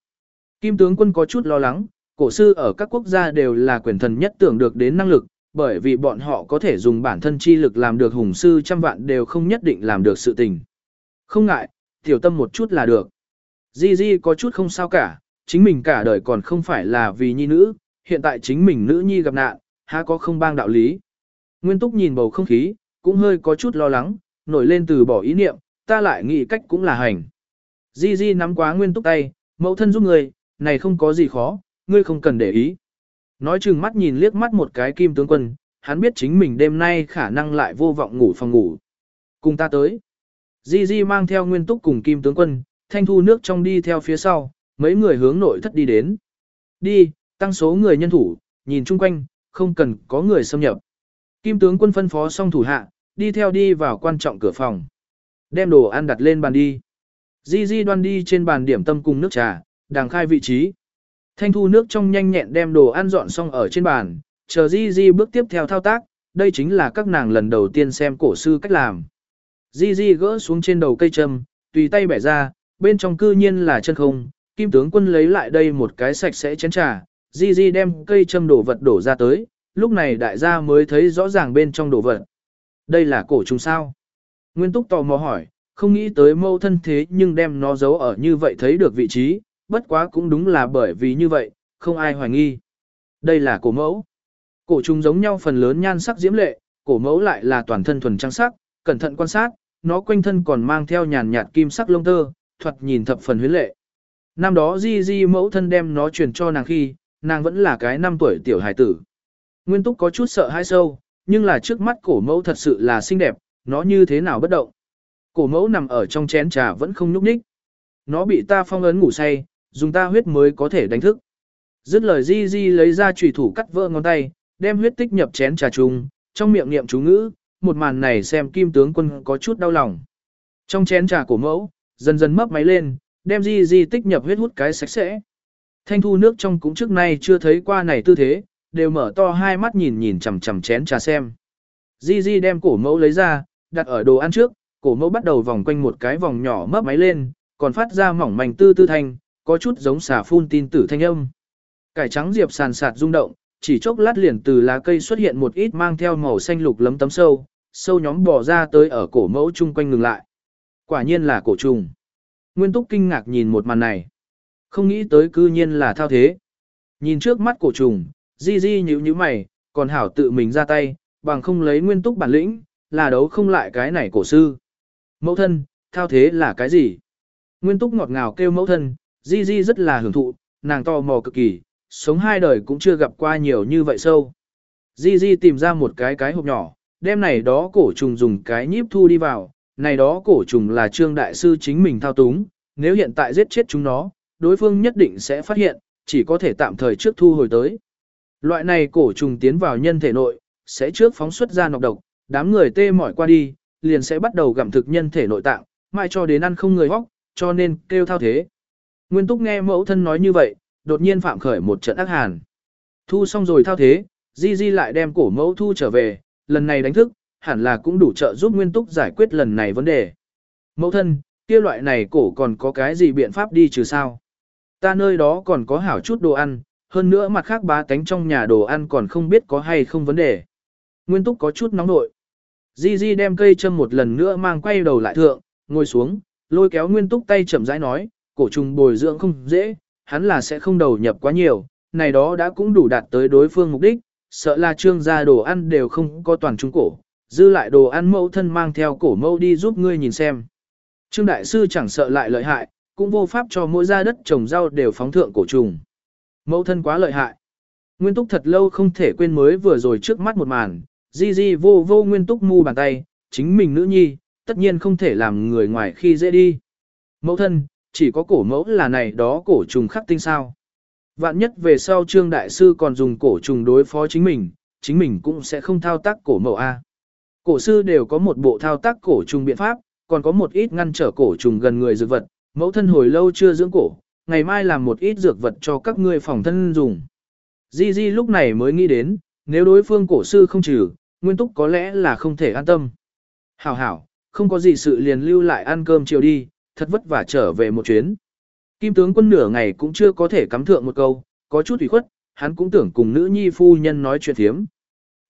Kim tướng quân có chút lo lắng, cổ sư ở các quốc gia đều là quyền thần nhất tưởng được đến năng lực, bởi vì bọn họ có thể dùng bản thân chi lực làm được hùng sư trăm vạn đều không nhất định làm được sự tình. Không ngại, tiểu tâm một chút là được. Di Di có chút không sao cả, chính mình cả đời còn không phải là vì nhi nữ, hiện tại chính mình nữ nhi gặp nạn, há có không bang đạo lý. Nguyên Túc nhìn bầu không khí, cũng hơi có chút lo lắng, nổi lên từ bỏ ý niệm, ta lại nghĩ cách cũng là hành. Di Di nắm quá Nguyên Túc tay, mẫu thân giúp người, này không có gì khó, ngươi không cần để ý. Nói chừng mắt nhìn liếc mắt một cái kim tướng quân, hắn biết chính mình đêm nay khả năng lại vô vọng ngủ phòng ngủ. Cùng ta tới. Di Di mang theo Nguyên Túc cùng kim tướng quân, thanh thu nước trong đi theo phía sau, mấy người hướng nội thất đi đến. Đi, tăng số người nhân thủ, nhìn chung quanh, không cần có người xâm nhập. Kim tướng quân phân phó xong thủ hạ, đi theo đi vào quan trọng cửa phòng. Đem đồ ăn đặt lên bàn đi. Di Di đoan đi trên bàn điểm tâm cùng nước trà, đàng khai vị trí. Thanh thu nước trong nhanh nhẹn đem đồ ăn dọn xong ở trên bàn, chờ Di Di bước tiếp theo thao tác, đây chính là các nàng lần đầu tiên xem cổ sư cách làm. Di Di gỡ xuống trên đầu cây châm, tùy tay bẻ ra, bên trong cư nhiên là chân không, kim tướng quân lấy lại đây một cái sạch sẽ chén trà, Di Di đem cây châm đổ vật đổ ra tới, lúc này đại gia mới thấy rõ ràng bên trong đồ vật. Đây là cổ trùng sao? Nguyên Túc tò mò hỏi, không nghĩ tới mâu thân thế nhưng đem nó giấu ở như vậy thấy được vị trí, bất quá cũng đúng là bởi vì như vậy, không ai hoài nghi. Đây là cổ mẫu. Cổ trùng giống nhau phần lớn nhan sắc diễm lệ, cổ mẫu lại là toàn thân thuần trang sắc, cẩn thận quan sát, nó quanh thân còn mang theo nhàn nhạt kim sắc lông tơ, thuật nhìn thập phần huyến lệ. Năm đó Di Di mẫu thân đem nó truyền cho nàng khi, nàng vẫn là cái năm tuổi tiểu hài tử. Nguyên Túc có chút sợ hãi sâu, nhưng là trước mắt cổ mẫu thật sự là xinh đẹp, nó như thế nào bất động. Cổ mẫu nằm ở trong chén trà vẫn không nhúc nhích. Nó bị ta phong ấn ngủ say, dùng ta huyết mới có thể đánh thức. Dứt lời Di Di lấy ra chủy thủ cắt vỡ ngón tay, đem huyết tích nhập chén trà chung, trong miệng niệm chú ngữ, một màn này xem kim tướng quân có chút đau lòng. Trong chén trà cổ mẫu, dần dần mấp máy lên, đem Di Di tích nhập huyết hút cái sạch sẽ. Thanh thu nước trong cũng trước nay chưa thấy qua này tư thế, đều mở to hai mắt nhìn nhìn chằm chằm chén trà xem. Di Di đem cổ mẫu lấy ra, đặt ở đồ ăn trước, cổ mẫu bắt đầu vòng quanh một cái vòng nhỏ mấp máy lên, còn phát ra mỏng mảnh tư tư thanh, có chút giống xà phun tin tử thanh âm. Cải trắng diệp sàn sạt rung động, chỉ chốc lát liền từ lá cây xuất hiện một ít mang theo màu xanh lục lấm tấm sâu, sâu nhóm bò ra tới ở cổ mẫu chung quanh ngừng lại. Quả nhiên là cổ trùng. Nguyên Túc kinh ngạc nhìn một màn này. Không nghĩ tới cư nhiên là thao thế. Nhìn trước mắt cổ trùng, di di nhíu nhíu mày, còn hảo tự mình ra tay, bằng không lấy nguyên túc bản lĩnh, là đấu không lại cái này cổ sư. Mẫu thân, thao thế là cái gì? Nguyên túc ngọt ngào kêu mẫu thân, di di rất là hưởng thụ, nàng to mò cực kỳ, sống hai đời cũng chưa gặp qua nhiều như vậy sâu. Di di tìm ra một cái cái hộp nhỏ, đem này đó cổ trùng dùng cái nhíp thu đi vào, này đó cổ trùng là trương đại sư chính mình thao túng, nếu hiện tại giết chết chúng nó, đối phương nhất định sẽ phát hiện, chỉ có thể tạm thời trước thu hồi tới. Loại này cổ trùng tiến vào nhân thể nội, sẽ trước phóng xuất ra nọc độc, đám người tê mỏi qua đi, liền sẽ bắt đầu gặm thực nhân thể nội tạng, mai cho đến ăn không người hóc, cho nên kêu thao thế. Nguyên Túc nghe mẫu thân nói như vậy, đột nhiên phạm khởi một trận ác hàn. Thu xong rồi thao thế, Di Di lại đem cổ mẫu thu trở về, lần này đánh thức, hẳn là cũng đủ trợ giúp Nguyên Túc giải quyết lần này vấn đề. Mẫu thân, kia loại này cổ còn có cái gì biện pháp đi trừ sao? Ta nơi đó còn có hảo chút đồ ăn, hơn nữa mặt khác bá tánh trong nhà đồ ăn còn không biết có hay không vấn đề. Nguyên Túc có chút nóng nội. Di Di đem cây châm một lần nữa mang quay đầu lại thượng, ngồi xuống, lôi kéo Nguyên Túc tay chậm rãi nói, cổ trùng bồi dưỡng không dễ, hắn là sẽ không đầu nhập quá nhiều, này đó đã cũng đủ đạt tới đối phương mục đích, sợ là trương gia đồ ăn đều không có toàn trung cổ, dư lại đồ ăn mẫu thân mang theo cổ mẫu đi giúp ngươi nhìn xem. Trương đại sư chẳng sợ lại lợi hại, cũng vô pháp cho mỗi gia đất trồng rau đều phóng thượng cổ trùng. Mẫu thân quá lợi hại. Nguyên túc thật lâu không thể quên mới vừa rồi trước mắt một màn, di di vô vô nguyên túc mu bàn tay, chính mình nữ nhi, tất nhiên không thể làm người ngoài khi dễ đi. Mẫu thân, chỉ có cổ mẫu là này đó cổ trùng khắc tinh sao. Vạn nhất về sau trương đại sư còn dùng cổ trùng đối phó chính mình, chính mình cũng sẽ không thao tác cổ mẫu A. Cổ sư đều có một bộ thao tác cổ trùng biện pháp, còn có một ít ngăn trở cổ trùng gần người dược vật, mẫu thân hồi lâu chưa dưỡng cổ, ngày mai làm một ít dược vật cho các ngươi phòng thân dùng. Di Di lúc này mới nghĩ đến, nếu đối phương cổ sư không trừ, nguyên túc có lẽ là không thể an tâm. Hảo hảo, không có gì sự liền lưu lại ăn cơm chiều đi, thật vất vả trở về một chuyến. Kim tướng quân nửa ngày cũng chưa có thể cắm thượng một câu, có chút ủy khuất, hắn cũng tưởng cùng nữ nhi phu nhân nói chuyện thiếm.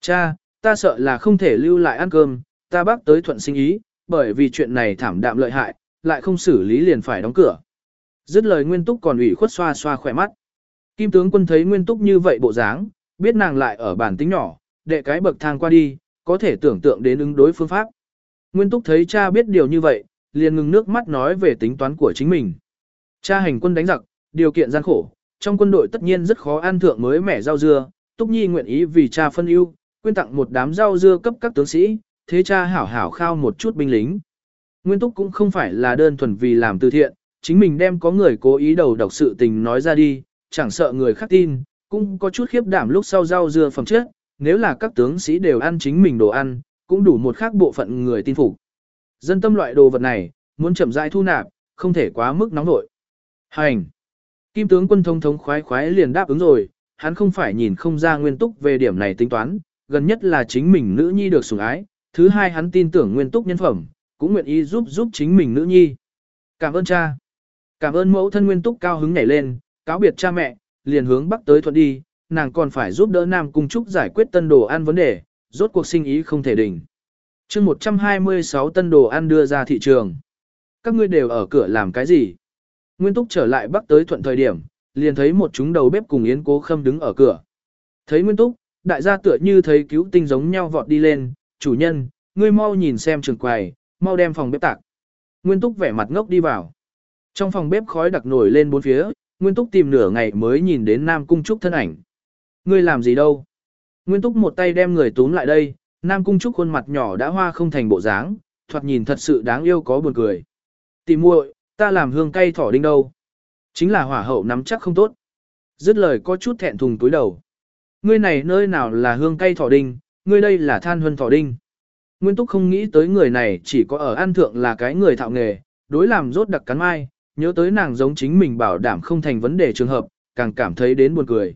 Cha, ta sợ là không thể lưu lại ăn cơm, ta bác tới thuận sinh ý, bởi vì chuyện này thảm đạm lợi hại, lại không xử lý liền phải đóng cửa. Dứt lời Nguyên Túc còn ủy khuất xoa xoa khỏe mắt. Kim tướng quân thấy Nguyên Túc như vậy bộ dáng, biết nàng lại ở bản tính nhỏ, đệ cái bậc thang qua đi, có thể tưởng tượng đến ứng đối phương pháp. Nguyên Túc thấy cha biết điều như vậy, liền ngừng nước mắt nói về tính toán của chính mình. Cha hành quân đánh giặc, điều kiện gian khổ, trong quân đội tất nhiên rất khó ăn thượng mới mẻ rau dưa, Túc Nhi nguyện ý vì cha phân ưu, quyên tặng một đám rau dưa cấp các tướng sĩ, thế cha hảo hảo khao một chút binh lính. Nguyên Túc cũng không phải là đơn thuần vì làm từ thiện, chính mình đem có người cố ý đầu độc sự tình nói ra đi, chẳng sợ người khác tin, cũng có chút khiếp đảm lúc sau rau dưa phẩm chất, nếu là các tướng sĩ đều ăn chính mình đồ ăn, cũng đủ một khác bộ phận người tin phục. Dân tâm loại đồ vật này, muốn chậm rãi thu nạp, không thể quá mức nóng nội. Hành! Kim tướng quân thông thống khoái khoái liền đáp ứng rồi, hắn không phải nhìn không ra nguyên túc về điểm này tính toán, gần nhất là chính mình nữ nhi được sủng ái, thứ hai hắn tin tưởng nguyên túc nhân phẩm, cũng nguyện ý giúp giúp chính mình nữ nhi. Cảm ơn cha. Cảm ơn mẫu thân nguyên túc cao hứng nhảy lên, cáo biệt cha mẹ, liền hướng bắc tới thuận đi, nàng còn phải giúp đỡ Nam Cung Trúc giải quyết tân đồ ăn vấn đề, rốt cuộc sinh ý không thể đỉnh chương 126 tân đồ ăn đưa ra thị trường. Các ngươi đều ở cửa làm cái gì? Nguyên Túc trở lại bắc tới thuận thời điểm, liền thấy một chúng đầu bếp cùng Yến Cố Khâm đứng ở cửa. Thấy Nguyên Túc, đại gia tựa như thấy cứu tinh giống nhau vọt đi lên, chủ nhân, ngươi mau nhìn xem trường quầy, mau đem phòng bếp tạc. Nguyên Túc vẻ mặt ngốc đi vào. Trong phòng bếp khói đặc nổi lên bốn phía, Nguyên Túc tìm nửa ngày mới nhìn đến Nam Cung Trúc thân ảnh. Ngươi làm gì đâu? Nguyên Túc một tay đem người túm lại đây, Nam Cung Trúc khuôn mặt nhỏ đã hoa không thành bộ dáng, thoạt nhìn thật sự đáng yêu có buồn cười. Tỷ muội, ta làm hương cay thỏ đinh đâu? Chính là hỏa hậu nắm chắc không tốt. Dứt lời có chút thẹn thùng túi đầu. Ngươi này nơi nào là hương cay thỏ đinh, ngươi đây là than huân thỏ đinh. Nguyên Túc không nghĩ tới người này chỉ có ở an thượng là cái người thạo nghề, đối làm rốt đặc cắn mai, nhớ tới nàng giống chính mình bảo đảm không thành vấn đề trường hợp, càng cảm thấy đến buồn cười.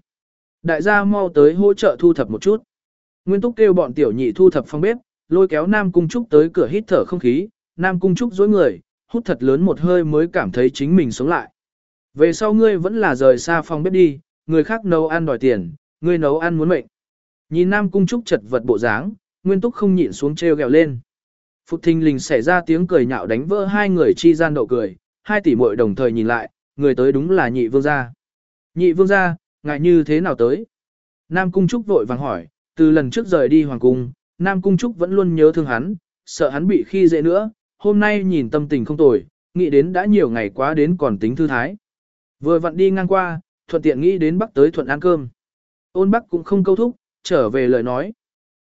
Đại gia mau tới hỗ trợ thu thập một chút. Nguyên Túc kêu bọn tiểu nhị thu thập phòng bếp, lôi kéo Nam Cung Trúc tới cửa hít thở không khí, Nam Cung Trúc dối người, hút thật lớn một hơi mới cảm thấy chính mình sống lại. Về sau ngươi vẫn là rời xa phòng bếp đi, người khác nấu ăn đòi tiền, ngươi nấu ăn muốn mệnh. Nhìn Nam Cung Trúc chật vật bộ dáng, Nguyên Túc không nhịn xuống treo gẹo lên. Phục thình lình xảy ra tiếng cười nhạo đánh vỡ hai người chi gian độ cười, hai tỷ muội đồng thời nhìn lại, người tới đúng là nhị vương gia. Nhị vương gia, ngại như thế nào tới? Nam Cung Trúc vội vàng hỏi, từ lần trước rời đi Hoàng Cung, Nam Cung Trúc vẫn luôn nhớ thương hắn, sợ hắn bị khi dễ nữa, hôm nay nhìn tâm tình không tồi, nghĩ đến đã nhiều ngày quá đến còn tính thư thái. Vừa vặn đi ngang qua, thuận tiện nghĩ đến Bắc tới thuận ăn cơm. Ôn Bắc cũng không câu thúc, trở về lời nói.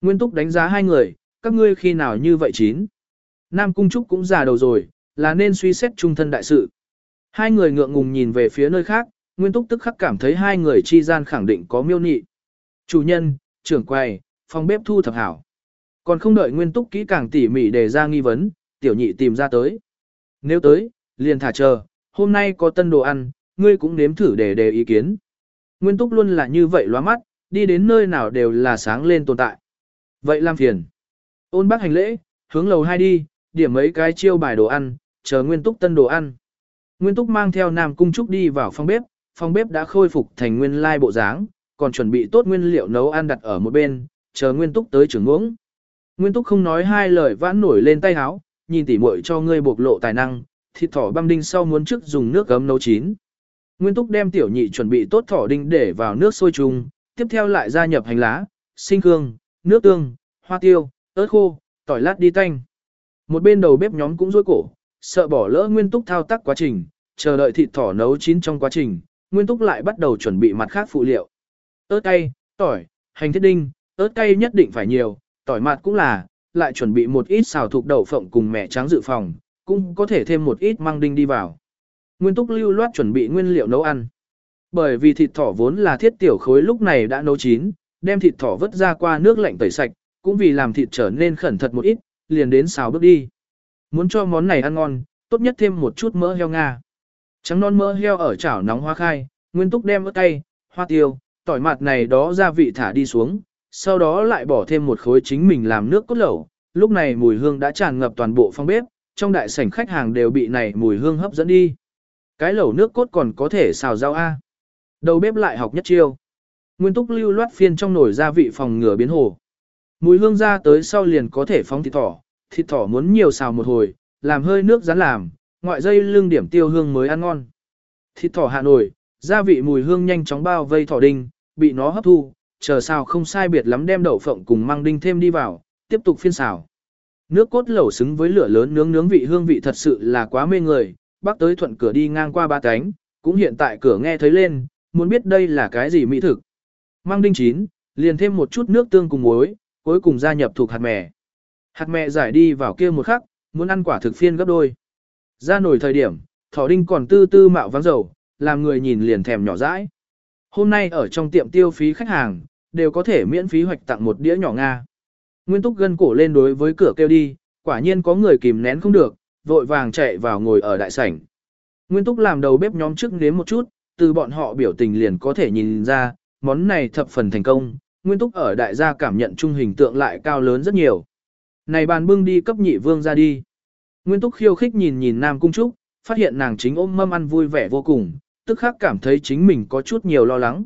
Nguyên Túc đánh giá hai người, các ngươi khi nào như vậy chín. Nam Cung Trúc cũng già đầu rồi, là nên suy xét trung thân đại sự. Hai người ngượng ngùng nhìn về phía nơi khác, Nguyên Túc tức khắc cảm thấy hai người chi gian khẳng định có miêu nị. Chủ nhân, trưởng quầy, phòng bếp thu thập hảo. Còn không đợi Nguyên Túc kỹ càng tỉ mỉ để ra nghi vấn, tiểu nhị tìm ra tới. Nếu tới, liền thả chờ, hôm nay có tân đồ ăn, ngươi cũng nếm thử để đề ý kiến. Nguyên Túc luôn là như vậy loa mắt, đi đến nơi nào đều là sáng lên tồn tại. Vậy làm phiền. Ôn bác hành lễ, hướng lầu hai đi, điểm mấy cái chiêu bài đồ ăn, chờ Nguyên Túc tân đồ ăn. Nguyên Túc mang theo Nam Cung Trúc đi vào phòng bếp, phòng bếp đã khôi phục thành nguyên lai bộ dáng, còn chuẩn bị tốt nguyên liệu nấu ăn đặt ở một bên, chờ Nguyên Túc tới trưởng ngưỡng. Nguyên Túc không nói hai lời vãn nổi lên tay háo, nhìn tỉ muội cho ngươi bộc lộ tài năng, thịt thỏ băm đinh sau muốn trước dùng nước gấm nấu chín. Nguyên Túc đem tiểu nhị chuẩn bị tốt thỏ đinh để vào nước sôi chung, tiếp theo lại gia nhập hành lá, sinh cương, nước tương, hoa tiêu, ớt khô, tỏi lát đi tanh. Một bên đầu bếp nhóm cũng rối cổ, sợ bỏ lỡ Nguyên Túc thao tác quá trình, chờ đợi thịt thỏ nấu chín trong quá trình, Nguyên Túc lại bắt đầu chuẩn bị mặt khác phụ liệu. Ớt cay, tỏi, hành thiết đinh, ớt cay nhất định phải nhiều, tỏi mặt cũng là, lại chuẩn bị một ít xào thục đậu phộng cùng mẹ trắng dự phòng, cũng có thể thêm một ít măng đinh đi vào. Nguyên Túc lưu loát chuẩn bị nguyên liệu nấu ăn. Bởi vì thịt thỏ vốn là thiết tiểu khối lúc này đã nấu chín, đem thịt thỏ vớt ra qua nước lạnh tẩy sạch, cũng vì làm thịt trở nên khẩn thật một ít, liền đến xào bước đi. Muốn cho món này ăn ngon, tốt nhất thêm một chút mỡ heo Nga. Trắng non mỡ heo ở chảo nóng hoa khai, Nguyên Túc đem ớt cay, hoa tiêu, tỏi mặt này đó gia vị thả đi xuống, sau đó lại bỏ thêm một khối chính mình làm nước cốt lẩu. Lúc này mùi hương đã tràn ngập toàn bộ phòng bếp, trong đại sảnh khách hàng đều bị này mùi hương hấp dẫn đi. Cái lẩu nước cốt còn có thể xào rau A. Đầu bếp lại học nhất chiêu. Nguyên túc lưu loát phiên trong nồi gia vị phòng ngừa biến hồ. Mùi hương ra tới sau liền có thể phóng thịt thỏ, thịt thỏ muốn nhiều xào một hồi, làm hơi nước rán làm, ngoại dây lưng điểm tiêu hương mới ăn ngon. Thịt thỏ Hà Nội gia vị mùi hương nhanh chóng bao vây thỏ đinh, bị nó hấp thu, chờ xào không sai biệt lắm đem đậu phộng cùng măng đinh thêm đi vào, tiếp tục phiên xào. Nước cốt lẩu xứng với lửa lớn nướng nướng vị hương vị thật sự là quá mê người, bác tới thuận cửa đi ngang qua ba cánh, cũng hiện tại cửa nghe thấy lên, muốn biết đây là cái gì mỹ thực. Măng đinh chín, liền thêm một chút nước tương cùng muối, cuối cùng gia nhập thuộc hạt mè. Hạt mè giải đi vào kia một khắc, muốn ăn quả thực phiên gấp đôi. Ra nổi thời điểm, thỏ đinh còn tư tư mạo vắng dầu, làm người nhìn liền thèm nhỏ dãi. Hôm nay ở trong tiệm tiêu phí khách hàng, đều có thể miễn phí hoạch tặng một đĩa nhỏ Nga. Nguyên túc gân cổ lên đối với cửa kêu đi, quả nhiên có người kìm nén không được, vội vàng chạy vào ngồi ở đại sảnh. Nguyên túc làm đầu bếp nhóm trước nếm một chút, từ bọn họ biểu tình liền có thể nhìn ra, món này thập phần thành công, Nguyên túc ở đại gia cảm nhận trung hình tượng lại cao lớn rất nhiều. Này bàn bưng đi cấp nhị vương ra đi. Nguyên túc khiêu khích nhìn nhìn Nam Cung Trúc, phát hiện nàng chính ôm mâm ăn vui vẻ vô cùng, tức khắc cảm thấy chính mình có chút nhiều lo lắng.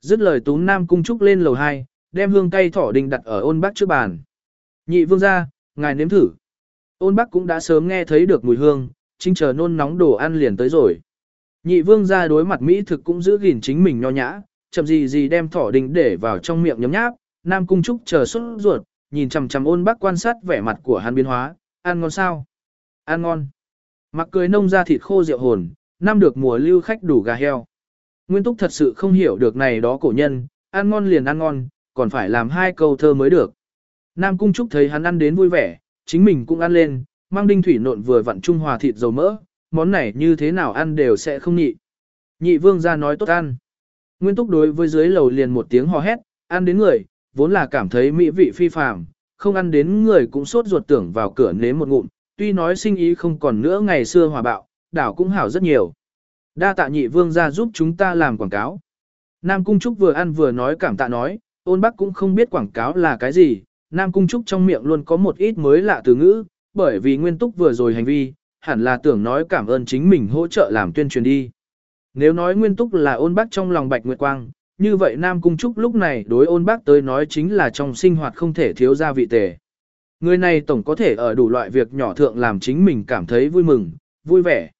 Dứt lời tú Nam Cung Trúc lên lầu 2, đem hương cây thỏ đình đặt ở ôn bác trước bàn. Nhị vương ra, ngài nếm thử. Ôn bác cũng đã sớm nghe thấy được mùi hương, chính chờ nôn nóng đồ ăn liền tới rồi. Nhị vương ra đối mặt Mỹ thực cũng giữ gìn chính mình nho nhã, chậm gì gì đem thỏ đình để vào trong miệng nhấm nháp, Nam Cung Trúc chờ xuất ruột, nhìn chằm chằm ôn bác quan sát vẻ mặt của hắn biến hóa, ăn ngon sao? Ăn ngon. Mặc cười nông ra thịt khô rượu hồn, năm được mùa lưu khách đủ gà heo. Nguyên Túc thật sự không hiểu được này đó cổ nhân, ăn ngon liền ăn ngon, còn phải làm hai câu thơ mới được. Nam Cung Trúc thấy hắn ăn đến vui vẻ, chính mình cũng ăn lên, mang đinh thủy nộn vừa vặn trung hòa thịt dầu mỡ, món này như thế nào ăn đều sẽ không nhị. Nhị vương ra nói tốt ăn. Nguyên Túc đối với dưới lầu liền một tiếng hò hét, ăn đến người, vốn là cảm thấy mỹ vị phi phàm, không ăn đến người cũng sốt ruột tưởng vào cửa nếm một ngụm, tuy nói sinh ý không còn nữa ngày xưa hòa bạo, đảo cũng hảo rất nhiều. Đa tạ nhị vương ra giúp chúng ta làm quảng cáo. Nam Cung Trúc vừa ăn vừa nói cảm tạ nói, ôn bác cũng không biết quảng cáo là cái gì, Nam Cung Trúc trong miệng luôn có một ít mới lạ từ ngữ, bởi vì nguyên túc vừa rồi hành vi, hẳn là tưởng nói cảm ơn chính mình hỗ trợ làm tuyên truyền đi. Nếu nói nguyên túc là ôn bác trong lòng bạch nguyệt quang, như vậy Nam Cung Trúc lúc này đối ôn bác tới nói chính là trong sinh hoạt không thể thiếu gia vị tề. Người này tổng có thể ở đủ loại việc nhỏ thượng làm chính mình cảm thấy vui mừng, vui vẻ.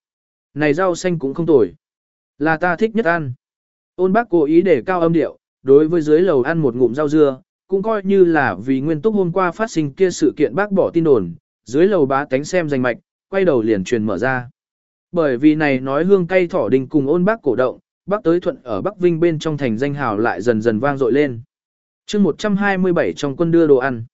Này rau xanh cũng không tồi. Là ta thích nhất ăn. Ôn bác cố ý để cao âm điệu, đối với dưới lầu ăn một ngụm rau dưa, cũng coi như là vì nguyên túc hôm qua phát sinh kia sự kiện bác bỏ tin đồn, dưới lầu bá tánh xem danh mạch, quay đầu liền truyền mở ra. Bởi vì này nói hương cay thỏ đình cùng ôn bác cổ động, bác tới thuận ở Bắc Vinh bên trong thành danh hào lại dần dần vang dội lên. chương 127 trong quân đưa đồ ăn.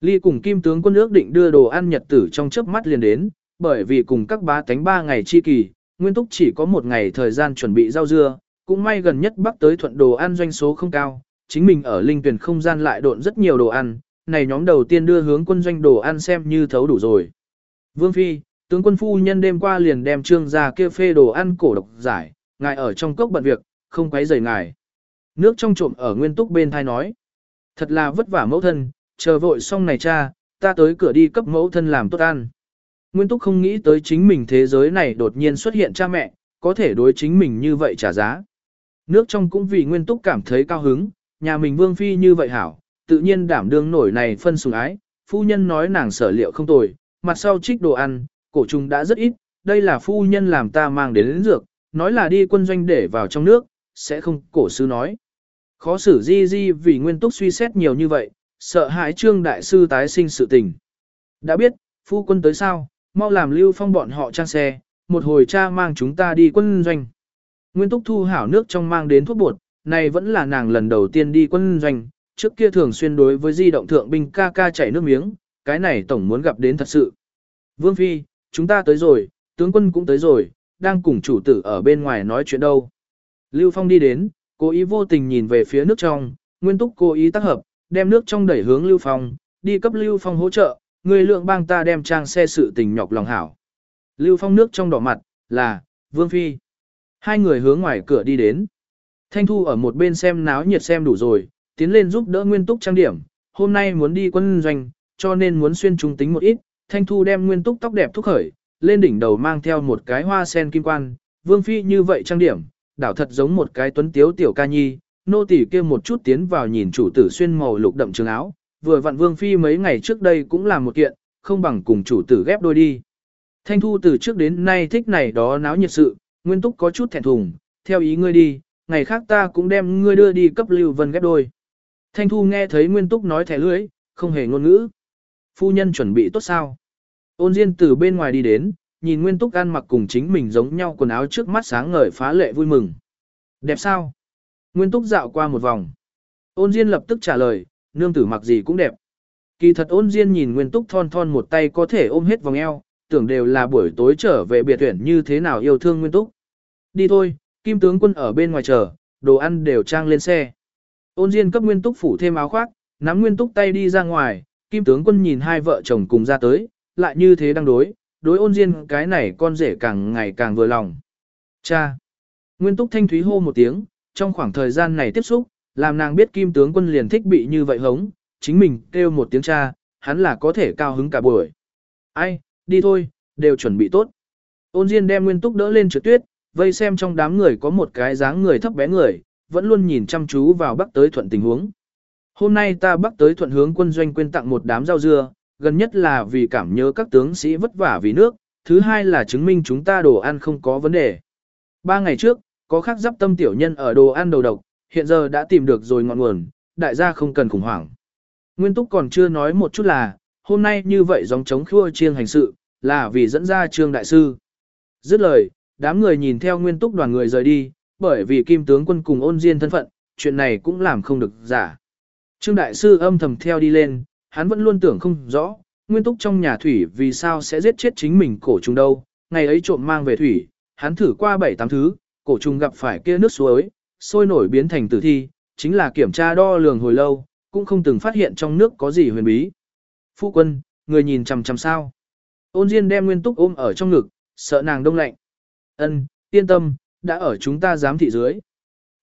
Ly cùng kim tướng quân ước định đưa đồ ăn nhật tử trong chớp mắt liền đến, bởi vì cùng các bá tánh ba ngày chi kỳ, Nguyên Túc chỉ có một ngày thời gian chuẩn bị rau dưa, cũng may gần nhất bắc tới thuận đồ ăn doanh số không cao, chính mình ở linh tuyển không gian lại độn rất nhiều đồ ăn, này nhóm đầu tiên đưa hướng quân doanh đồ ăn xem như thấu đủ rồi. Vương Phi, tướng quân phu nhân đêm qua liền đem trương ra kia phê đồ ăn cổ độc giải, ngài ở trong cốc bận việc, không quấy rầy ngài. Nước trong trộm ở nguyên túc bên thai nói. Thật là vất vả mẫu thân, chờ vội xong này cha, ta tới cửa đi cấp mẫu thân làm tốt ăn. Nguyên túc không nghĩ tới chính mình thế giới này đột nhiên xuất hiện cha mẹ, có thể đối chính mình như vậy trả giá. Nước trong cũng vì nguyên túc cảm thấy cao hứng, nhà mình vương phi như vậy hảo, tự nhiên đảm đương nổi này phân sùng ái, phu nhân nói nàng sở liệu không tồi, mặt sau trích đồ ăn, cổ trùng đã rất ít, đây là phu nhân làm ta mang đến lĩnh dược, nói là đi quân doanh để vào trong nước, sẽ không cổ sư nói. Khó xử di di vì nguyên túc suy xét nhiều như vậy, sợ hãi trương đại sư tái sinh sự tình. Đã biết, phu quân tới sao, mau làm lưu phong bọn họ trang xe, một hồi cha mang chúng ta đi quân doanh. Nguyên túc thu hảo nước trong mang đến thuốc bột, này vẫn là nàng lần đầu tiên đi quân doanh, trước kia thường xuyên đối với di động thượng binh ca ca chảy nước miếng, cái này tổng muốn gặp đến thật sự. Vương Phi, chúng ta tới rồi, tướng quân cũng tới rồi, đang cùng chủ tử ở bên ngoài nói chuyện đâu. Lưu Phong đi đến, cố ý vô tình nhìn về phía nước trong, nguyên túc cố ý tác hợp, đem nước trong đẩy hướng Lưu Phong, đi cấp Lưu Phong hỗ trợ, người lượng bang ta đem trang xe sự tình nhọc lòng hảo. Lưu Phong nước trong đỏ mặt, là, Vương Phi. Hai người hướng ngoài cửa đi đến. Thanh Thu ở một bên xem náo nhiệt xem đủ rồi, tiến lên giúp đỡ Nguyên Túc trang điểm. Hôm nay muốn đi quân doanh, cho nên muốn xuyên trung tính một ít. Thanh Thu đem Nguyên Túc tóc đẹp thúc khởi, lên đỉnh đầu mang theo một cái hoa sen kim quan. Vương Phi như vậy trang điểm, đảo thật giống một cái tuấn tiếu tiểu ca nhi. Nô tỳ kia một chút tiến vào nhìn chủ tử xuyên màu lục đậm trường áo. Vừa vặn Vương Phi mấy ngày trước đây cũng làm một kiện, không bằng cùng chủ tử ghép đôi đi. Thanh Thu từ trước đến nay thích này đó náo nhiệt sự, Nguyên Túc có chút thẹn thùng, theo ý ngươi đi, ngày khác ta cũng đem ngươi đưa đi cấp Lưu Vân ghép đôi. Thanh Thu nghe thấy Nguyên Túc nói thẻ lưỡi, không hề ngôn ngữ. Phu nhân chuẩn bị tốt sao? Ôn Diên từ bên ngoài đi đến, nhìn Nguyên Túc ăn mặc cùng chính mình giống nhau quần áo trước mắt sáng ngời phá lệ vui mừng. Đẹp sao? Nguyên Túc dạo qua một vòng. Ôn Diên lập tức trả lời, nương tử mặc gì cũng đẹp. Kỳ thật ôn Diên nhìn Nguyên Túc thon thon một tay có thể ôm hết vòng eo, tưởng đều là buổi tối trở về biệt tuyển như thế nào yêu thương Nguyên Túc. Đi thôi, Kim tướng quân ở bên ngoài chờ, đồ ăn đều trang lên xe. Ôn Diên cấp Nguyên Túc phủ thêm áo khoác, nắm Nguyên Túc tay đi ra ngoài, Kim tướng quân nhìn hai vợ chồng cùng ra tới, lại như thế đang đối, đối ôn Diên cái này con rể càng ngày càng vừa lòng. Cha! Nguyên Túc thanh thúy hô một tiếng, trong khoảng thời gian này tiếp xúc, làm nàng biết Kim tướng quân liền thích bị như vậy hống, chính mình kêu một tiếng cha, hắn là có thể cao hứng cả buổi. Ai, đi thôi, đều chuẩn bị tốt. Ôn Diên đem Nguyên Túc đỡ lên trượt tuyết, vây xem trong đám người có một cái dáng người thấp bé người, vẫn luôn nhìn chăm chú vào bắc tới thuận tình huống. Hôm nay ta bắc tới thuận hướng quân doanh quên tặng một đám rau dưa, gần nhất là vì cảm nhớ các tướng sĩ vất vả vì nước, thứ hai là chứng minh chúng ta đồ ăn không có vấn đề. Ba ngày trước, có khắc giáp tâm tiểu nhân ở đồ ăn đầu độc, hiện giờ đã tìm được rồi ngọn nguồn, đại gia không cần khủng hoảng. Nguyên Túc còn chưa nói một chút là, hôm nay như vậy dòng chống khua chiêng hành sự, là vì dẫn ra trương đại sư. Dứt lời, đám người nhìn theo nguyên túc đoàn người rời đi, bởi vì kim tướng quân cùng ôn diên thân phận, chuyện này cũng làm không được giả. Trương đại sư âm thầm theo đi lên, hắn vẫn luôn tưởng không rõ, nguyên túc trong nhà thủy vì sao sẽ giết chết chính mình cổ trùng đâu, ngày ấy trộm mang về thủy, hắn thử qua bảy tám thứ, cổ trùng gặp phải kia nước suối, sôi nổi biến thành tử thi, chính là kiểm tra đo lường hồi lâu, cũng không từng phát hiện trong nước có gì huyền bí. Phu quân, người nhìn chằm chằm sao. Ôn Diên đem Nguyên Túc ôm ở trong ngực, sợ nàng đông lạnh. Ân, yên tâm, đã ở chúng ta giám thị dưới.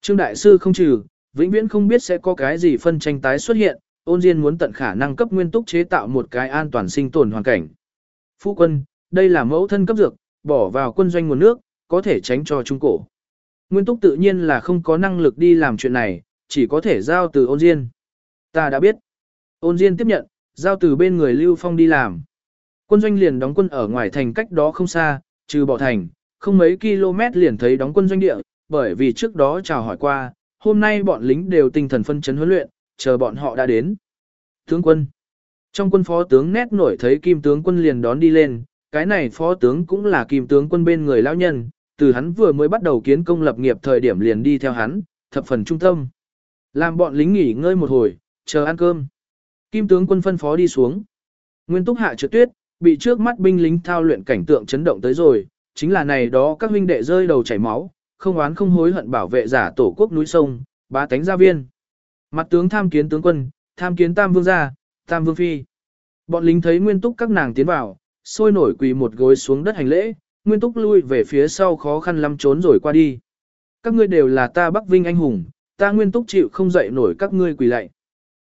Trương Đại Sư không trừ, vĩnh viễn không biết sẽ có cái gì phân tranh tái xuất hiện, ôn Diên muốn tận khả năng cấp Nguyên Túc chế tạo một cái an toàn sinh tồn hoàn cảnh. Phu quân, đây là mẫu thân cấp dược, bỏ vào quân doanh nguồn nước, có thể tránh cho trung cổ. Nguyên Túc tự nhiên là không có năng lực đi làm chuyện này, chỉ có thể giao từ ôn Diên. Ta đã biết. Ôn Diên tiếp nhận, giao từ bên người Lưu Phong đi làm. Quân doanh liền đóng quân ở ngoài thành cách đó không xa, trừ bỏ thành, không mấy km liền thấy đóng quân doanh địa, bởi vì trước đó chào hỏi qua, hôm nay bọn lính đều tinh thần phân chấn huấn luyện, chờ bọn họ đã đến. Tướng quân Trong quân phó tướng nét nổi thấy kim tướng quân liền đón đi lên, cái này phó tướng cũng là kim tướng quân bên người lão nhân, từ hắn vừa mới bắt đầu kiến công lập nghiệp thời điểm liền đi theo hắn, thập phần trung tâm. Làm bọn lính nghỉ ngơi một hồi, chờ ăn cơm. Kim tướng quân phân phó đi xuống. Nguyên túc hạ trượt tuyết, bị trước mắt binh lính thao luyện cảnh tượng chấn động tới rồi, chính là này đó các huynh đệ rơi đầu chảy máu, không oán không hối hận bảo vệ giả tổ quốc núi sông, bá tánh gia viên. Mặt tướng tham kiến tướng quân, tham kiến tam vương gia, tam vương phi. Bọn lính thấy nguyên túc các nàng tiến vào, sôi nổi quỳ một gối xuống đất hành lễ, nguyên túc lui về phía sau khó khăn lắm trốn rồi qua đi. Các ngươi đều là ta Bắc Vinh anh hùng, ta nguyên túc chịu không dậy nổi các ngươi quỳ lạy.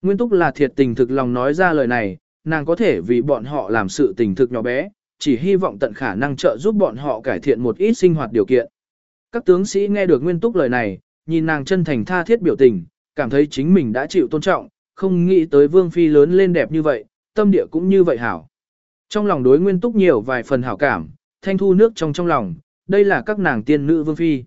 Nguyên túc là thiệt tình thực lòng nói ra lời này, nàng có thể vì bọn họ làm sự tình thực nhỏ bé, chỉ hy vọng tận khả năng trợ giúp bọn họ cải thiện một ít sinh hoạt điều kiện. Các tướng sĩ nghe được nguyên túc lời này, nhìn nàng chân thành tha thiết biểu tình, cảm thấy chính mình đã chịu tôn trọng, không nghĩ tới vương phi lớn lên đẹp như vậy, tâm địa cũng như vậy hảo. Trong lòng đối nguyên túc nhiều vài phần hảo cảm, thanh thu nước trong trong lòng, đây là các nàng tiên nữ vương phi.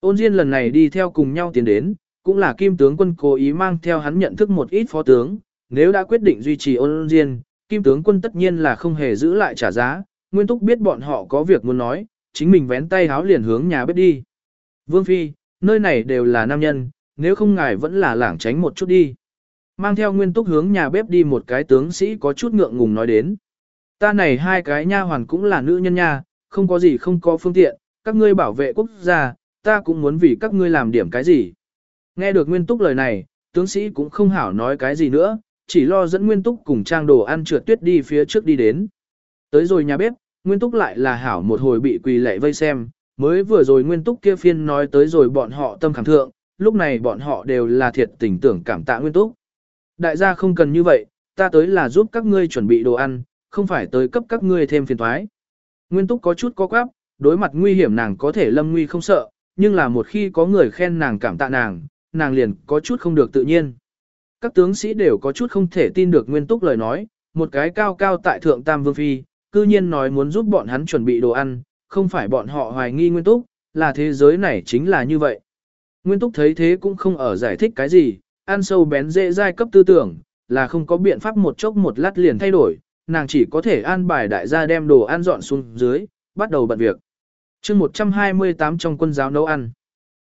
Ôn Diên lần này đi theo cùng nhau tiến đến, cũng là kim tướng quân cố ý mang theo hắn nhận thức một ít phó tướng, nếu đã quyết định duy trì ôn Diên, kim tướng quân tất nhiên là không hề giữ lại trả giá, Nguyên Túc biết bọn họ có việc muốn nói, chính mình vén tay háo liền hướng nhà bếp đi. Vương Phi, nơi này đều là nam nhân, nếu không ngài vẫn là lảng tránh một chút đi. Mang theo Nguyên Túc hướng nhà bếp đi một cái tướng sĩ có chút ngượng ngùng nói đến. Ta này hai cái nha hoàn cũng là nữ nhân nha, không có gì không có phương tiện, các ngươi bảo vệ quốc gia, ta cũng muốn vì các ngươi làm điểm cái gì. Nghe được Nguyên Túc lời này, tướng sĩ cũng không hảo nói cái gì nữa, chỉ lo dẫn Nguyên Túc cùng trang đồ ăn trượt tuyết đi phía trước đi đến. Tới rồi nhà bếp, Nguyên Túc lại là hảo một hồi bị quỳ lệ vây xem, mới vừa rồi Nguyên Túc kia phiên nói tới rồi bọn họ tâm khảm thượng, lúc này bọn họ đều là thiệt tình tưởng cảm tạ Nguyên Túc. Đại gia không cần như vậy, ta tới là giúp các ngươi chuẩn bị đồ ăn, không phải tới cấp các ngươi thêm phiền thoái. Nguyên Túc có chút có quáp, đối mặt nguy hiểm nàng có thể lâm nguy không sợ, nhưng là một khi có người khen nàng cảm tạ nàng, nàng liền có chút không được tự nhiên. Các tướng sĩ đều có chút không thể tin được Nguyên Túc lời nói, một cái cao cao tại thượng Tam Vương Phi, cư nhiên nói muốn giúp bọn hắn chuẩn bị đồ ăn, không phải bọn họ hoài nghi Nguyên Túc, là thế giới này chính là như vậy. Nguyên Túc thấy thế cũng không ở giải thích cái gì, ăn sâu bén dễ giai cấp tư tưởng, là không có biện pháp một chốc một lát liền thay đổi, nàng chỉ có thể an bài đại gia đem đồ ăn dọn xuống dưới, bắt đầu bận việc. chương 128 trong quân giáo nấu ăn.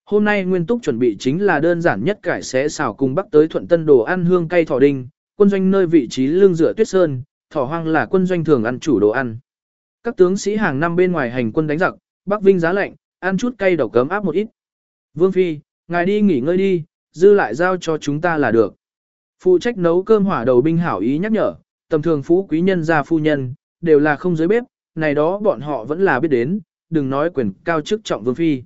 Hôm nay Nguyên Túc chuẩn bị chính là đơn giản nhất cải xé xào cùng bắc tới thuận tân đồ ăn hương cay thỏ đinh, quân doanh nơi vị trí lương dựa tuyết sơn, thỏ hoang là quân doanh thường ăn chủ đồ ăn. Các tướng sĩ hàng năm bên ngoài hành quân đánh giặc, Bắc Vinh giá lạnh, ăn chút cay đầu cấm áp một ít. Vương Phi, ngài đi nghỉ ngơi đi, dư lại giao cho chúng ta là được. Phụ trách nấu cơm hỏa đầu binh hảo ý nhắc nhở, tầm thường phú quý nhân gia phu nhân, đều là không dưới bếp, này đó bọn họ vẫn là biết đến, đừng nói quyền cao chức trọng Vương Phi.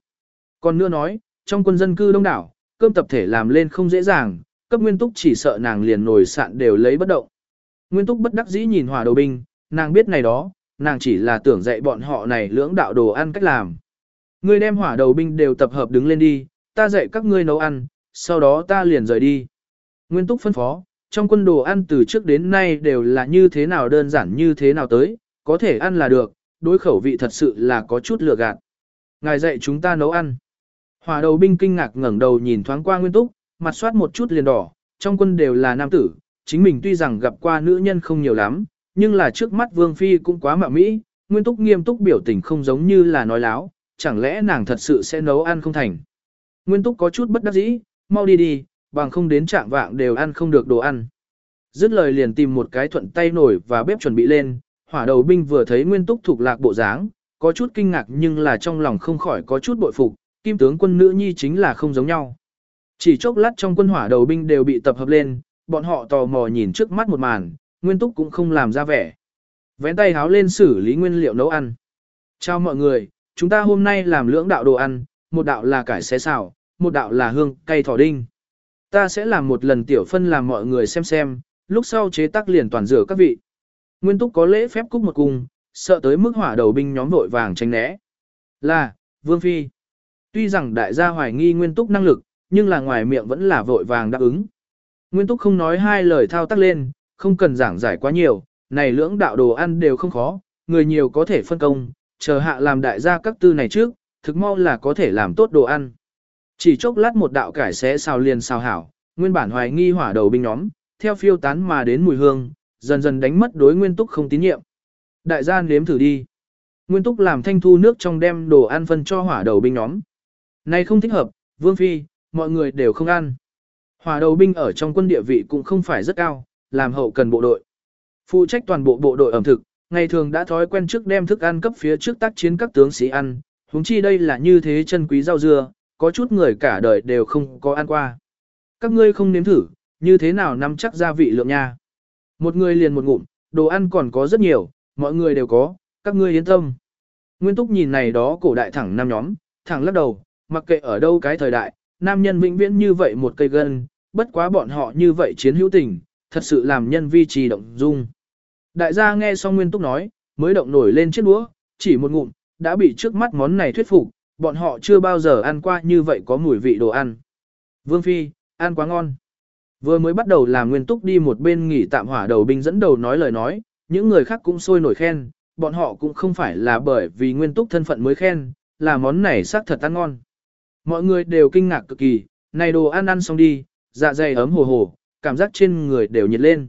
Còn nữa nói, trong quân dân cư đông đảo, cơm tập thể làm lên không dễ dàng, cấp nguyên túc chỉ sợ nàng liền nổi sạn đều lấy bất động. Nguyên túc bất đắc dĩ nhìn hỏa đầu binh, nàng biết này đó, nàng chỉ là tưởng dạy bọn họ này lưỡng đạo đồ ăn cách làm. Ngươi đem hỏa đầu binh đều tập hợp đứng lên đi, ta dạy các ngươi nấu ăn, sau đó ta liền rời đi. Nguyên túc phân phó, trong quân đồ ăn từ trước đến nay đều là như thế nào đơn giản như thế nào tới, có thể ăn là được, đối khẩu vị thật sự là có chút lừa gạt. Ngài dạy chúng ta nấu ăn. hòa đầu binh kinh ngạc ngẩng đầu nhìn thoáng qua Nguyên Túc, mặt soát một chút liền đỏ, trong quân đều là nam tử, chính mình tuy rằng gặp qua nữ nhân không nhiều lắm, nhưng là trước mắt Vương Phi cũng quá mạo mỹ, Nguyên Túc nghiêm túc biểu tình không giống như là nói láo, chẳng lẽ nàng thật sự sẽ nấu ăn không thành. Nguyên Túc có chút bất đắc dĩ, mau đi đi, bằng không đến trạng vạng đều ăn không được đồ ăn. Dứt lời liền tìm một cái thuận tay nổi và bếp chuẩn bị lên, hỏa đầu binh vừa thấy Nguyên Túc thuộc lạc bộ dáng, có chút kinh ngạc nhưng là trong lòng không khỏi có chút bội phục, kim tướng quân nữ nhi chính là không giống nhau. Chỉ chốc lát trong quân hỏa đầu binh đều bị tập hợp lên, bọn họ tò mò nhìn trước mắt một màn, nguyên túc cũng không làm ra vẻ. Vén tay háo lên xử lý nguyên liệu nấu ăn. Chào mọi người, chúng ta hôm nay làm lưỡng đạo đồ ăn, một đạo là cải xé xào, một đạo là hương cay thỏ đinh. Ta sẽ làm một lần tiểu phân làm mọi người xem xem, lúc sau chế tác liền toàn rửa các vị. Nguyên túc có lễ phép cúc một cung, sợ tới mức hỏa đầu binh nhóm vội vàng tránh né. Là, Vương Phi. Tuy rằng đại gia hoài nghi nguyên túc năng lực, nhưng là ngoài miệng vẫn là vội vàng đáp ứng. Nguyên túc không nói hai lời thao tác lên, không cần giảng giải quá nhiều, này lưỡng đạo đồ ăn đều không khó, người nhiều có thể phân công, chờ hạ làm đại gia các tư này trước, thực mau là có thể làm tốt đồ ăn. Chỉ chốc lát một đạo cải xé xào liền xào hảo, nguyên bản hoài nghi hỏa đầu binh nhóm, theo phiêu tán mà đến mùi hương, dần dần đánh mất đối nguyên túc không tín nhiệm. Đại gia nếm thử đi. Nguyên túc làm thanh thu nước trong đem đồ ăn phân cho hỏa đầu binh nhóm. Này không thích hợp, Vương Phi, mọi người đều không ăn. Hỏa đầu binh ở trong quân địa vị cũng không phải rất cao, làm hậu cần bộ đội. Phụ trách toàn bộ bộ đội ẩm thực, ngày thường đã thói quen trước đem thức ăn cấp phía trước tác chiến các tướng sĩ ăn, huống chi đây là như thế chân quý rau dưa, có chút người cả đời đều không có ăn qua. Các ngươi không nếm thử, như thế nào nắm chắc gia vị lượng nha. Một người liền một ngụm, đồ ăn còn có rất nhiều, mọi người đều có, các ngươi yên tâm. Nguyên Túc nhìn này đó cổ đại thẳng nam nhóm, thẳng lắc đầu, mặc kệ ở đâu cái thời đại, nam nhân vĩnh viễn như vậy một cây gân, bất quá bọn họ như vậy chiến hữu tình, thật sự làm nhân vi trì động dung. Đại gia nghe xong Nguyên Túc nói, mới động nổi lên chiếc đũa, chỉ một ngụm, đã bị trước mắt món này thuyết phục, bọn họ chưa bao giờ ăn qua như vậy có mùi vị đồ ăn. Vương Phi, ăn quá ngon. Vừa mới bắt đầu làm Nguyên Túc đi một bên nghỉ tạm hỏa đầu binh dẫn đầu nói lời nói, những người khác cũng sôi nổi khen, bọn họ cũng không phải là bởi vì Nguyên Túc thân phận mới khen, là món này xác thật ăn ngon. Mọi người đều kinh ngạc cực kỳ, này đồ ăn ăn xong đi, dạ dày ấm hồ hồ, cảm giác trên người đều nhiệt lên.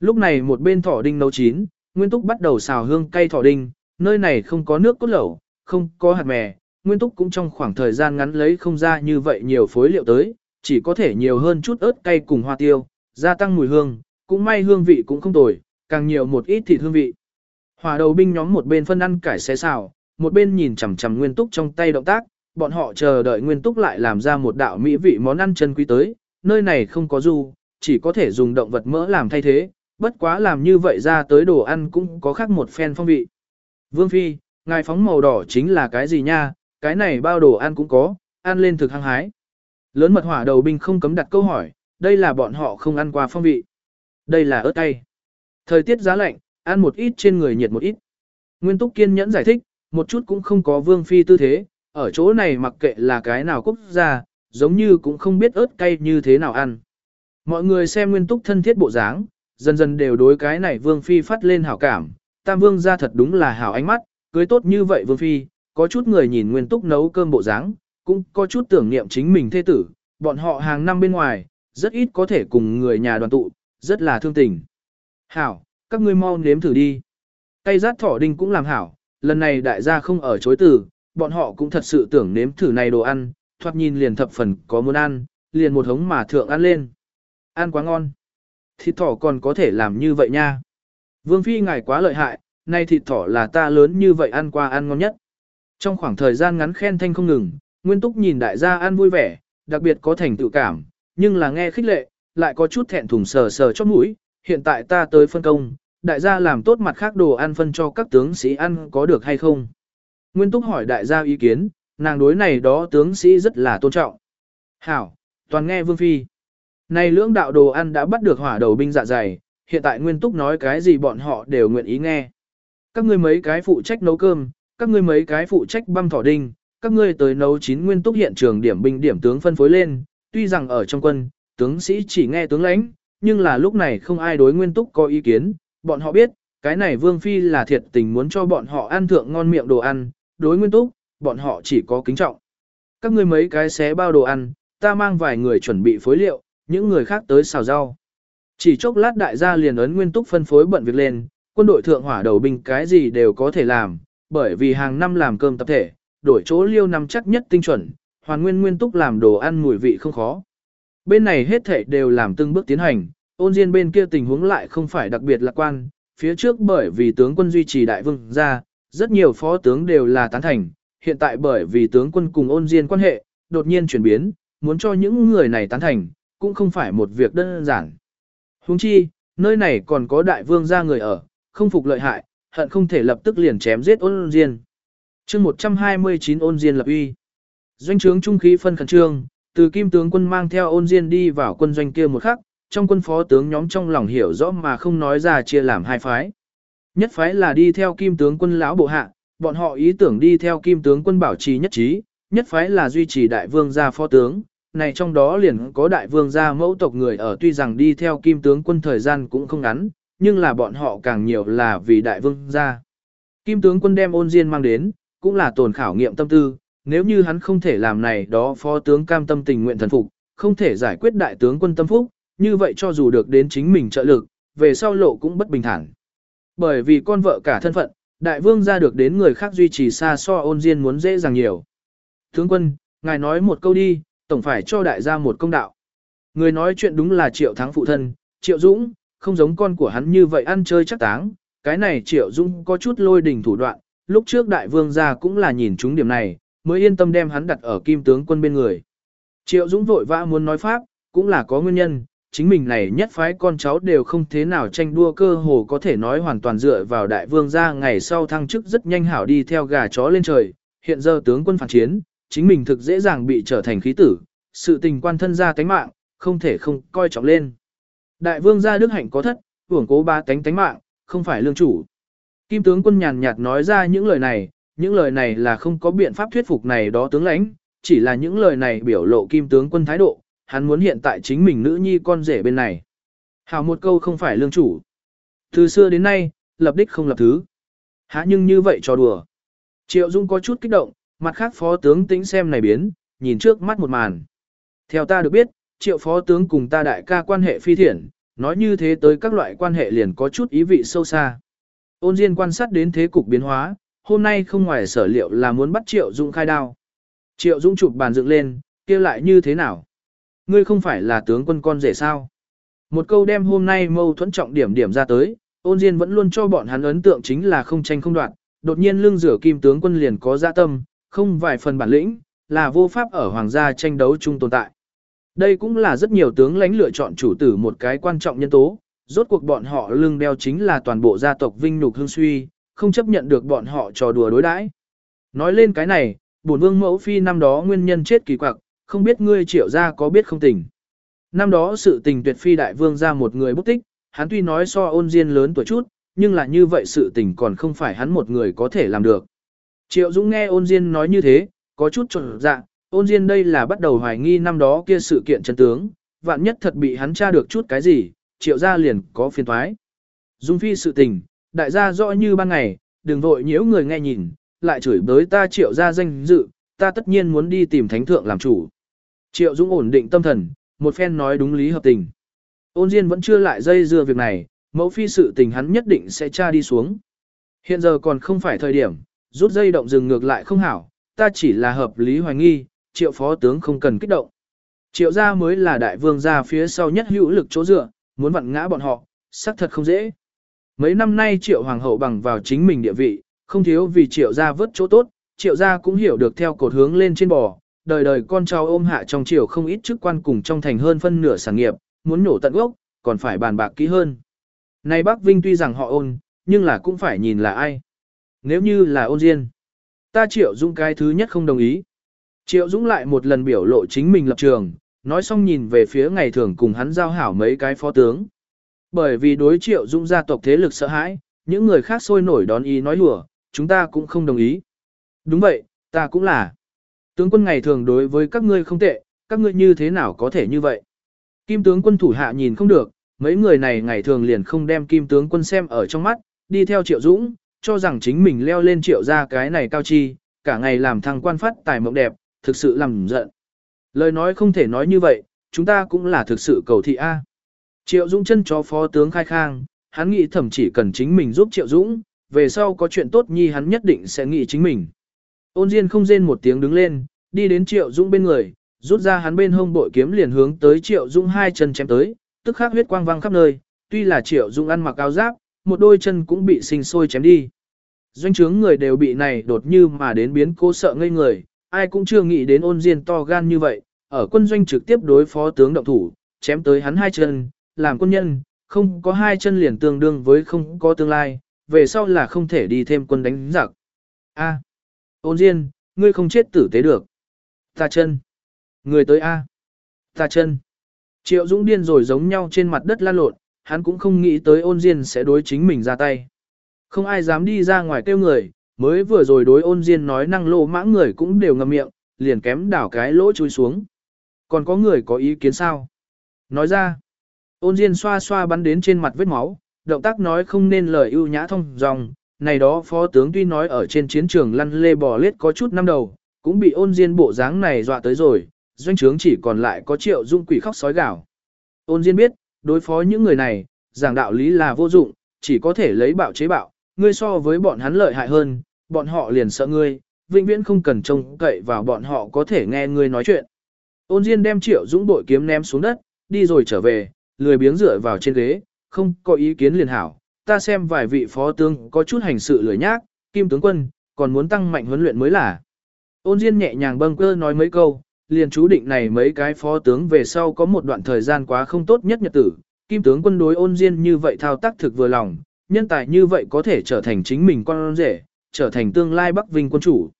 Lúc này một bên thỏ đinh nấu chín, Nguyên Túc bắt đầu xào hương cay thỏ đinh, nơi này không có nước cốt lẩu, không có hạt mè, Nguyên Túc cũng trong khoảng thời gian ngắn lấy không ra như vậy nhiều phối liệu tới, chỉ có thể nhiều hơn chút ớt cay cùng hoa tiêu, gia tăng mùi hương, cũng may hương vị cũng không tồi, càng nhiều một ít thịt hương vị. Hỏa đầu binh nhóm một bên phân ăn cải xé xào, một bên nhìn chằm chằm Nguyên Túc trong tay động tác, bọn họ chờ đợi Nguyên Túc lại làm ra một đạo mỹ vị món ăn chân quý tới, nơi này không có du, chỉ có thể dùng động vật mỡ làm thay thế, bất quá làm như vậy ra tới đồ ăn cũng có khác một phen phong vị. Vương Phi, ngài phóng màu đỏ chính là cái gì nha, cái này bao đồ ăn cũng có, ăn lên thực hăng hái. Lớn mật hỏa đầu binh không cấm đặt câu hỏi, đây là bọn họ không ăn qua phong vị. Đây là ớt cay. Thời tiết giá lạnh, ăn một ít trên người nhiệt một ít. Nguyên Túc kiên nhẫn giải thích, một chút cũng không có vương phi tư thế, ở chỗ này mặc kệ là cái nào quốc gia, giống như cũng không biết ớt cay như thế nào ăn. Mọi người xem Nguyên Túc thân thiết bộ dáng, dần dần đều đối cái này vương phi phát lên hảo cảm, tam vương ra thật đúng là hảo ánh mắt, cưới tốt như vậy vương phi, có chút người nhìn Nguyên Túc nấu cơm bộ dáng, cũng có chút tưởng niệm chính mình thê tử, bọn họ hàng năm bên ngoài, rất ít có thể cùng người nhà đoàn tụ, rất là thương tình. Hảo, các ngươi mau nếm thử đi. Cây rát thỏ đinh cũng làm hảo, lần này đại gia không ở chối từ, bọn họ cũng thật sự tưởng nếm thử này đồ ăn, thoạt nhìn liền thập phần có muốn ăn, liền một hống mà thượng ăn lên. Ăn quá ngon. Thịt thỏ còn có thể làm như vậy nha. Vương Phi ngài quá lợi hại, nay thịt thỏ là ta lớn như vậy ăn qua ăn ngon nhất. Trong khoảng thời gian ngắn khen thanh không ngừng, Nguyên Túc nhìn đại gia ăn vui vẻ, đặc biệt có thành tựu cảm, nhưng là nghe khích lệ, lại có chút thẹn thùng sờ sờ chót mũi, hiện tại ta tới phân công, đại gia làm tốt mặt khác đồ ăn phân cho các tướng sĩ ăn có được hay không. Nguyên Túc hỏi đại gia ý kiến, nàng đối này đó tướng sĩ rất là tôn trọng. Hảo, toàn nghe Vương Phi. Này lưỡng đạo đồ ăn đã bắt được hỏa đầu binh dạ dày, hiện tại Nguyên Túc nói cái gì bọn họ đều nguyện ý nghe. Các ngươi mấy cái phụ trách nấu cơm, các ngươi mấy cái phụ trách băm thỏ đinh, các ngươi tới nấu chín Nguyên Túc hiện trường điểm binh điểm tướng phân phối lên, tuy rằng ở trong quân, tướng sĩ chỉ nghe tướng lãnh, nhưng là lúc này không ai đối Nguyên Túc có ý kiến, bọn họ biết, cái này Vương Phi là thiệt tình muốn cho bọn họ ăn thượng ngon miệng đồ ăn, đối Nguyên Túc, bọn họ chỉ có kính trọng. Các ngươi mấy cái xé bao đồ ăn, ta mang vài người chuẩn bị phối liệu, những người khác tới xào rau. Chỉ chốc lát đại gia liền ấn nguyên túc phân phối bận việc lên, quân đội thượng hỏa đầu binh cái gì đều có thể làm, bởi vì hàng năm làm cơm tập thể, đổi chỗ liêu năm chắc nhất tinh chuẩn, hoàn nguyên nguyên túc làm đồ ăn mùi vị không khó. Bên này hết thể đều làm từng bước tiến hành, ôn diên bên kia tình huống lại không phải đặc biệt lạc quan, phía trước bởi vì tướng quân duy trì đại vương ra, rất nhiều phó tướng đều là tán thành, hiện tại bởi vì tướng quân cùng ôn diên quan hệ, đột nhiên chuyển biến, muốn cho những người này tán thành, cũng không phải một việc đơn giản. Huống chi, nơi này còn có đại vương gia người ở, không phục lợi hại, hận không thể lập tức liền chém giết ôn diên. chương 129 ôn diên lập uy. Doanh trướng trung khí phân khẩn trương, từ kim tướng quân mang theo ôn diên đi vào quân doanh kia một khắc, trong quân phó tướng nhóm trong lòng hiểu rõ mà không nói ra chia làm hai phái. Nhất phái là đi theo kim tướng quân lão bộ hạ, bọn họ ý tưởng đi theo kim tướng quân bảo trì nhất trí, nhất phái là duy trì đại vương gia phó tướng, này trong đó liền có đại vương gia mẫu tộc người ở tuy rằng đi theo kim tướng quân thời gian cũng không ngắn, nhưng là bọn họ càng nhiều là vì đại vương gia. Kim tướng quân đem ôn diên mang đến, cũng là tồn khảo nghiệm tâm tư, nếu như hắn không thể làm này đó phó tướng cam tâm tình nguyện thần phục, không thể giải quyết đại tướng quân tâm phúc, như vậy cho dù được đến chính mình trợ lực, về sau lộ cũng bất bình thản. Bởi vì con vợ cả thân phận, đại vương gia được đến người khác duy trì xa so ôn diên muốn dễ dàng nhiều. Tướng quân, ngài nói một câu đi, tổng phải cho đại gia một công đạo. Người nói chuyện đúng là triệu thắng phụ thân, triệu dũng, không giống con của hắn như vậy ăn chơi chắc táng, cái này Triệu Dung có chút lôi đình thủ đoạn, lúc trước đại vương gia cũng là nhìn chúng điểm này, mới yên tâm đem hắn đặt ở kim tướng quân bên người. Triệu Dũng vội vã muốn nói pháp, cũng là có nguyên nhân, chính mình này nhất phái con cháu đều không thế nào tranh đua cơ hồ có thể nói hoàn toàn dựa vào đại vương gia ngày sau thăng chức rất nhanh hảo đi theo gà chó lên trời, hiện giờ tướng quân phản chiến, chính mình thực dễ dàng bị trở thành khí tử, sự tình quan thân gia tánh mạng, không thể không coi trọng lên. Đại vương gia đức hạnh có thất, hưởng cố ba tánh tánh mạng, không phải lương chủ. Kim tướng quân nhàn nhạt nói ra những lời này, những lời này là không có biện pháp thuyết phục này đó tướng lãnh, chỉ là những lời này biểu lộ kim tướng quân thái độ, hắn muốn hiện tại chính mình nữ nhi con rể bên này. Hào một câu không phải lương chủ. Từ xưa đến nay, lập đích không lập thứ. Há nhưng như vậy cho đùa. Triệu Dung có chút kích động, mặt khác phó tướng tính xem này biến, nhìn trước mắt một màn. Theo ta được biết, triệu phó tướng cùng ta đại ca quan hệ phi thiện, nói như thế tới các loại quan hệ liền có chút ý vị sâu xa. Ôn Diên quan sát đến thế cục biến hóa, hôm nay không ngoài sở liệu là muốn bắt Triệu Dung khai đao. Triệu Dung chụp bàn dựng lên, kia lại như thế nào? Ngươi không phải là tướng quân con rể sao? Một câu đem hôm nay mâu thuẫn trọng điểm điểm ra tới, ôn Diên vẫn luôn cho bọn hắn ấn tượng chính là không tranh không đoạn, đột nhiên lưng rửa kim tướng quân liền có dạ tâm, không vài phần bản lĩnh, là vô pháp ở hoàng gia tranh đấu chung tồn tại. Đây cũng là rất nhiều tướng lãnh lựa chọn chủ tử một cái quan trọng nhân tố, rốt cuộc bọn họ lưng đeo chính là toàn bộ gia tộc vinh nhục hương suy, không chấp nhận được bọn họ trò đùa đối đãi. Nói lên cái này, bổn vương mẫu phi năm đó nguyên nhân chết kỳ quặc, không biết ngươi triệu gia có biết không tình. Năm đó sự tình tuyệt phi đại vương ra một người bút tích, hắn tuy nói so ôn diên lớn tuổi chút, nhưng là như vậy sự tình còn không phải hắn một người có thể làm được. Triệu Dũng nghe ôn diên nói như thế, có chút trộn dạ, ôn diên đây là bắt đầu hoài nghi năm đó kia sự kiện chân tướng, vạn nhất thật bị hắn tra được chút cái gì, triệu gia liền có phiền thoái. Dung phi sự tình, đại gia rõ như ban ngày, đừng vội nhiễu người nghe nhìn, lại chửi bới ta triệu gia danh dự, ta tất nhiên muốn đi tìm thánh thượng làm chủ. Triệu Dũng ổn định tâm thần, một phen nói đúng lý hợp tình. Ôn Diên vẫn chưa lại dây dưa việc này, mẫu phi sự tình hắn nhất định sẽ tra đi xuống. Hiện giờ còn không phải thời điểm, rút dây động dừng ngược lại không hảo, ta chỉ là hợp lý hoài nghi, triệu phó tướng không cần kích động. Triệu gia mới là đại vương gia phía sau nhất hữu lực chỗ dựa, muốn vặn ngã bọn họ, xác thật không dễ. Mấy năm nay triệu hoàng hậu bằng vào chính mình địa vị, không thiếu vì triệu gia vớt chỗ tốt, triệu gia cũng hiểu được theo cột hướng lên trên bò, đời đời con cháu ôm hạ trong triều không ít chức quan cùng trong thành hơn phân nửa sản nghiệp, muốn nổ tận gốc, còn phải bàn bạc kỹ hơn. Nay Bắc Vinh tuy rằng họ ôn, nhưng là cũng phải nhìn là ai. Nếu như là ôn diên, ta triệu dung cái thứ nhất không đồng ý. Triệu Dũng lại một lần biểu lộ chính mình lập trường, nói xong nhìn về phía ngày thường cùng hắn giao hảo mấy cái phó tướng. Bởi vì đối Triệu Dũng gia tộc thế lực sợ hãi, những người khác sôi nổi đón ý nói lùa, chúng ta cũng không đồng ý. Đúng vậy, ta cũng là. Tướng quân ngày thường đối với các ngươi không tệ, các ngươi như thế nào có thể như vậy? Kim tướng quân thủ hạ nhìn không được, mấy người này ngày thường liền không đem kim tướng quân xem ở trong mắt, đi theo Triệu Dũng, cho rằng chính mình leo lên triệu ra cái này cao chi, cả ngày làm thằng quan phát tài mộng đẹp, thực sự làm giận. Lời nói không thể nói như vậy, chúng ta cũng là thực sự cầu thị A. Triệu Dũng chân chó phó tướng khai khang, hắn nghĩ thẩm chỉ cần chính mình giúp Triệu Dũng, về sau có chuyện tốt nhi hắn nhất định sẽ nghĩ chính mình. Ôn Diên không rên một tiếng đứng lên, đi đến Triệu Dũng bên người, rút ra hắn bên hông bội kiếm liền hướng tới Triệu Dũng hai chân chém tới, tức khắc huyết quang vang khắp nơi, tuy là Triệu Dũng ăn mặc áo giáp, một đôi chân cũng bị sinh sôi chém đi. Doanh trướng người đều bị này đột như mà đến biến cố sợ ngây người, ai cũng chưa nghĩ đến ôn diên to gan như vậy, ở quân doanh trực tiếp đối phó tướng động thủ, chém tới hắn hai chân, làm quân nhân, không có hai chân liền tương đương với không có tương lai, về sau là không thể đi thêm quân đánh giặc. A. ôn diên, ngươi không chết tử tế được. Ta chân. Người tới A. Ta chân. Triệu Dũng điên rồi giống nhau trên mặt đất lan lộn, hắn cũng không nghĩ tới ôn diên sẽ đối chính mình ra tay. Không ai dám đi ra ngoài kêu người, mới vừa rồi đối ôn diên nói năng lô mãng người cũng đều ngậm miệng, liền kém đảo cái lỗ chui xuống. Còn có người có ý kiến sao? Nói ra, ôn diên xoa xoa bắn đến trên mặt vết máu, động tác nói không nên lời ưu nhã thông dòng, này đó phó tướng tuy nói ở trên chiến trường lăn lê bò lết có chút năm đầu, cũng bị ôn diên bộ dáng này dọa tới rồi, doanh trướng chỉ còn lại có triệu dung quỷ khóc sói gạo. Ôn diên biết, đối phó những người này, giảng đạo lý là vô dụng, chỉ có thể lấy bạo chế bạo, ngươi so với bọn hắn lợi hại hơn, bọn họ liền sợ ngươi, vĩnh viễn không cần trông cậy vào bọn họ có thể nghe ngươi nói chuyện. Ôn Diên đem Triệu Dũng bội kiếm ném xuống đất, đi rồi trở về, lười biếng dựa vào trên ghế, không có ý kiến liền hảo, ta xem vài vị phó tướng có chút hành sự lười nhác, kim tướng quân, còn muốn tăng mạnh huấn luyện mới là. Ôn Diên nhẹ nhàng bâng cơ nói mấy câu, liền chú định này mấy cái phó tướng về sau có một đoạn thời gian quá không tốt nhất nhật tử, kim tướng quân đối ôn Diên như vậy thao tác thực vừa lòng, nhân tài như vậy có thể trở thành chính mình con rể, trở thành tương lai Bắc Vinh quân chủ.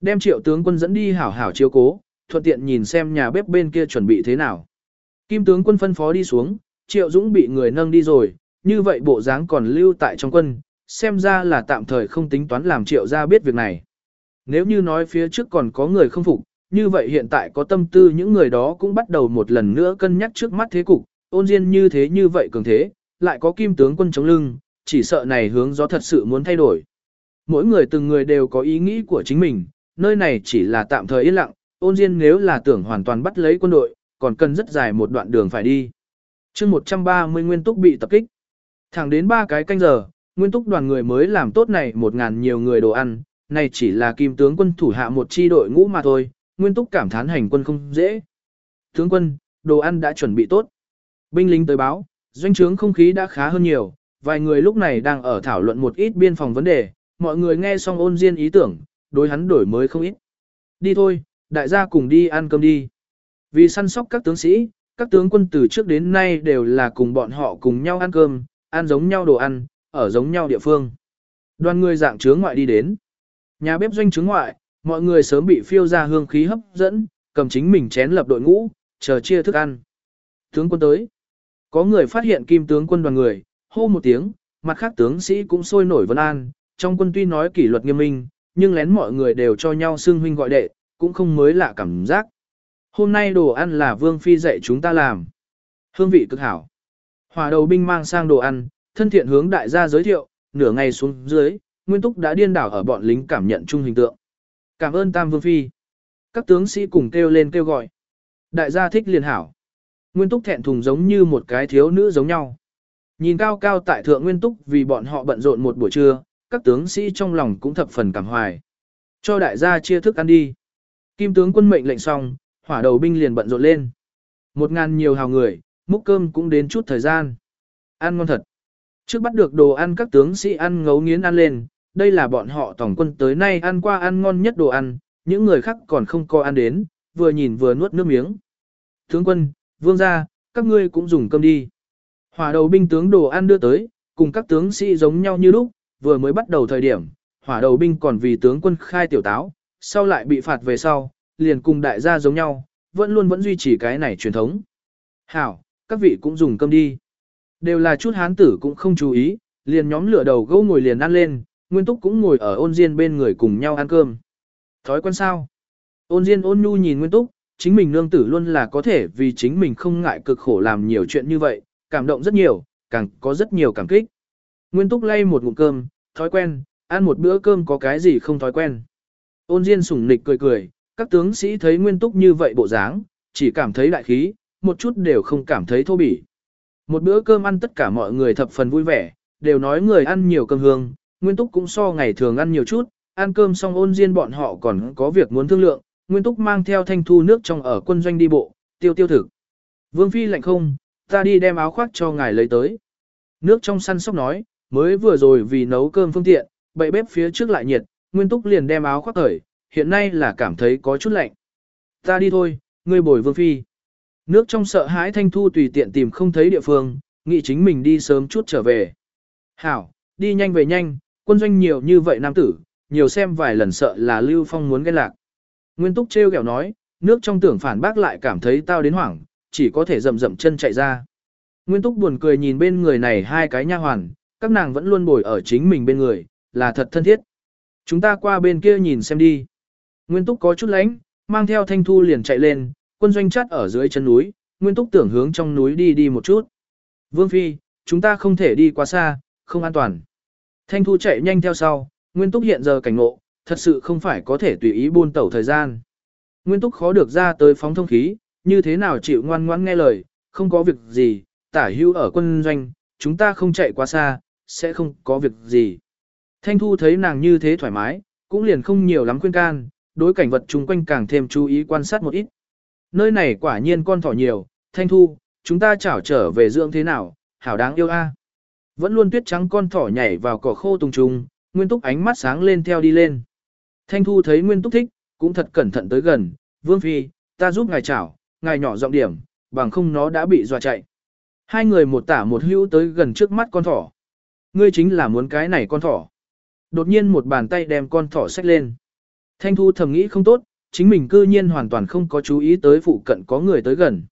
Đem triệu tướng quân dẫn đi hảo hảo chiếu cố, thuận tiện nhìn xem nhà bếp bên kia chuẩn bị thế nào. Kim tướng quân phân phó đi xuống, triệu dũng bị người nâng đi rồi, như vậy bộ dáng còn lưu tại trong quân, xem ra là tạm thời không tính toán làm triệu ra biết việc này. Nếu như nói phía trước còn có người không phục, như vậy hiện tại có tâm tư những người đó cũng bắt đầu một lần nữa cân nhắc trước mắt thế cục, ôn diên như thế như vậy cường thế, lại có kim tướng quân chống lưng, chỉ sợ này hướng gió thật sự muốn thay đổi. Mỗi người từng người đều có ý nghĩ của chính mình, nơi này chỉ là tạm thời yên lặng, ôn diên nếu là tưởng hoàn toàn bắt lấy quân đội, còn cần rất dài một đoạn đường phải đi. chương 130 nguyên túc bị tập kích. Thẳng đến ba cái canh giờ, nguyên túc đoàn người mới làm tốt này một ngàn nhiều người đồ ăn, này chỉ là kim tướng quân thủ hạ một chi đội ngũ mà thôi, nguyên túc cảm thán hành quân không dễ. Tướng quân, đồ ăn đã chuẩn bị tốt. Binh lính tới báo, doanh trướng không khí đã khá hơn nhiều, vài người lúc này đang ở thảo luận một ít biên phòng vấn đề, mọi người nghe xong ôn diên ý tưởng, đối hắn đổi mới không ít. Đi thôi, đại gia cùng đi ăn cơm đi. Vì săn sóc các tướng sĩ, các tướng quân từ trước đến nay đều là cùng bọn họ cùng nhau ăn cơm, ăn giống nhau đồ ăn, ở giống nhau địa phương. Đoàn người dạng chướng ngoại đi đến. Nhà bếp doanh chướng ngoại, mọi người sớm bị phiêu ra hương khí hấp dẫn, cầm chính mình chén lập đội ngũ, chờ chia thức ăn. Tướng quân tới. Có người phát hiện kim tướng quân đoàn người, hô một tiếng, mặt khác tướng sĩ cũng sôi nổi vân an, trong quân tuy nói kỷ luật nghiêm minh, nhưng lén mọi người đều cho nhau xưng huynh gọi đệ, cũng không mới lạ cảm giác. Hôm nay đồ ăn là Vương Phi dạy chúng ta làm. Hương vị cực hảo. Hòa đầu binh mang sang đồ ăn, thân thiện hướng đại gia giới thiệu, nửa ngày xuống dưới, Nguyên Túc đã điên đảo ở bọn lính cảm nhận chung hình tượng. Cảm ơn Tam Vương Phi. Các tướng sĩ cùng kêu lên kêu gọi. Đại gia thích liền hảo. Nguyên Túc thẹn thùng giống như một cái thiếu nữ giống nhau. Nhìn cao cao tại thượng Nguyên Túc vì bọn họ bận rộn một buổi trưa, các tướng sĩ trong lòng cũng thập phần cảm hoài. Cho đại gia chia thức ăn đi. Kim tướng quân mệnh lệnh xong, hỏa đầu binh liền bận rộn lên. Một ngàn nhiều hào người, múc cơm cũng đến chút thời gian. Ăn ngon thật. Trước bắt được đồ ăn các tướng sĩ ăn ngấu nghiến ăn lên, đây là bọn họ tổng quân tới nay ăn qua ăn ngon nhất đồ ăn, những người khác còn không có ăn đến, vừa nhìn vừa nuốt nước miếng. Tướng quân, vương gia, các ngươi cũng dùng cơm đi. Hỏa đầu binh tướng đồ ăn đưa tới, cùng các tướng sĩ giống nhau như lúc, vừa mới bắt đầu thời điểm, hỏa đầu binh còn vì tướng quân khai tiểu táo, sau lại bị phạt về sau, liền cùng đại gia giống nhau, vẫn luôn vẫn duy trì cái này truyền thống. Hảo, các vị cũng dùng cơm đi. Đều là chút hán tử cũng không chú ý, liền nhóm lửa đầu gấu ngồi liền ăn lên, Nguyên Túc cũng ngồi ở ôn diên bên người cùng nhau ăn cơm. Thói quen sao? Ôn diên ôn nhu nhìn Nguyên Túc, chính mình nương tử luôn là có thể vì chính mình không ngại cực khổ làm nhiều chuyện như vậy, cảm động rất nhiều, càng có rất nhiều cảm kích. Nguyên Túc lay một ngụm cơm, thói quen, ăn một bữa cơm có cái gì không thói quen. Ôn Diên sủng nịch cười cười, các tướng sĩ thấy Nguyên Túc như vậy bộ dáng, chỉ cảm thấy đại khí, một chút đều không cảm thấy thô bỉ. Một bữa cơm ăn tất cả mọi người thập phần vui vẻ, đều nói người ăn nhiều cơm hương, Nguyên Túc cũng so ngày thường ăn nhiều chút, ăn cơm xong ôn diên bọn họ còn có việc muốn thương lượng, Nguyên Túc mang theo thanh thu nước trong ở quân doanh đi bộ, tiêu tiêu thực. Vương Phi lạnh không, ta đi đem áo khoác cho ngài lấy tới. Nước trong săn sóc nói, mới vừa rồi vì nấu cơm phương tiện, bậy bếp phía trước lại nhiệt, Nguyên Túc liền đem áo khoác thời, hiện nay là cảm thấy có chút lạnh. Ta đi thôi, ngươi bồi Vương Phi. Nước trong sợ hãi thanh thu tùy tiện tìm không thấy địa phương, nghĩ chính mình đi sớm chút trở về. Hảo, đi nhanh về nhanh, quân doanh nhiều như vậy nam tử, nhiều xem vài lần sợ là Lưu Phong muốn ghen lạc. Nguyên Túc trêu ghẹo nói, nước trong tưởng phản bác lại cảm thấy tao đến hoảng, chỉ có thể rậm rậm chân chạy ra. Nguyên Túc buồn cười nhìn bên người này hai cái nha hoàn, các nàng vẫn luôn bồi ở chính mình bên người, là thật thân thiết. Chúng ta qua bên kia nhìn xem đi. Nguyên Túc có chút lánh, mang theo Thanh Thu liền chạy lên, quân doanh chắt ở dưới chân núi, Nguyên Túc tưởng hướng trong núi đi đi một chút. Vương Phi, chúng ta không thể đi quá xa, không an toàn. Thanh Thu chạy nhanh theo sau, Nguyên Túc hiện giờ cảnh ngộ, thật sự không phải có thể tùy ý buôn tẩu thời gian. Nguyên Túc khó được ra tới phóng thông khí, như thế nào chịu ngoan ngoãn nghe lời, không có việc gì, tả hưu ở quân doanh, chúng ta không chạy quá xa, sẽ không có việc gì. Thanh Thu thấy nàng như thế thoải mái, cũng liền không nhiều lắm khuyên can, đối cảnh vật chung quanh càng thêm chú ý quan sát một ít. Nơi này quả nhiên con thỏ nhiều, Thanh Thu, chúng ta chảo trở về dưỡng thế nào, hảo đáng yêu a. Vẫn luôn tuyết trắng con thỏ nhảy vào cỏ khô tùng trùng, Nguyên Túc ánh mắt sáng lên theo đi lên. Thanh Thu thấy Nguyên Túc thích, cũng thật cẩn thận tới gần, Vương Phi, ta giúp ngài chảo, ngài nhỏ giọng điểm, bằng không nó đã bị dọa chạy. Hai người một tả một hữu tới gần trước mắt con thỏ. Ngươi chính là muốn cái này con thỏ. Đột nhiên một bàn tay đem con thỏ xách lên. Thanh Thu thầm nghĩ không tốt, chính mình cư nhiên hoàn toàn không có chú ý tới phụ cận có người tới gần.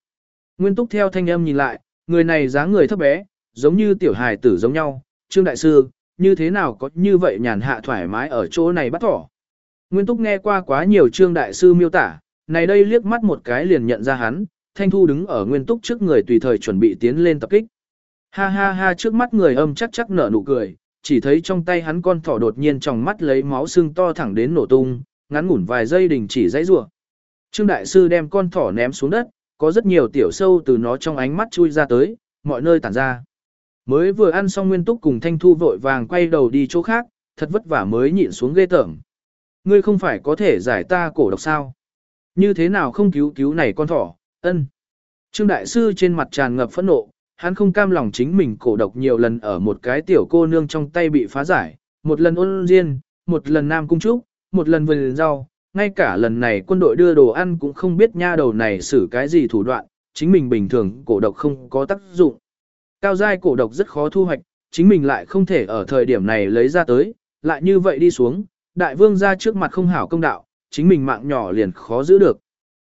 Nguyên Túc theo thanh âm nhìn lại, người này dáng người thấp bé, giống như tiểu hài tử giống nhau, Trương Đại Sư, như thế nào có như vậy nhàn hạ thoải mái ở chỗ này bắt thỏ. Nguyên Túc nghe qua quá nhiều Trương Đại Sư miêu tả, này đây liếc mắt một cái liền nhận ra hắn, Thanh Thu đứng ở Nguyên Túc trước người tùy thời chuẩn bị tiến lên tập kích. Ha ha ha trước mắt người âm chắc chắc nở nụ cười, chỉ thấy trong tay hắn con thỏ đột nhiên trong mắt lấy máu xương to thẳng đến nổ tung, ngắn ngủn vài giây đình chỉ dãy rủa. Trương Đại Sư đem con thỏ ném xuống đất, có rất nhiều tiểu sâu từ nó trong ánh mắt chui ra tới, mọi nơi tản ra. Mới vừa ăn xong Nguyên Túc cùng Thanh Thu vội vàng quay đầu đi chỗ khác, thật vất vả mới nhịn xuống ghê tởm. Ngươi không phải có thể giải ta cổ độc sao? Như thế nào không cứu cứu này con thỏ, ân. Trương Đại Sư trên mặt tràn ngập phẫn nộ, hắn không cam lòng chính mình cổ độc nhiều lần ở một cái tiểu cô nương trong tay bị phá giải, một lần ôn diên, một lần nam cung trúc, một lần vườn rau, ngay cả lần này quân đội đưa đồ ăn cũng không biết nha đầu này xử cái gì thủ đoạn, chính mình bình thường cổ độc không có tác dụng. Cao giai cổ độc rất khó thu hoạch, chính mình lại không thể ở thời điểm này lấy ra tới, lại như vậy đi xuống, đại vương ra trước mặt không hảo công đạo, chính mình mạng nhỏ liền khó giữ được.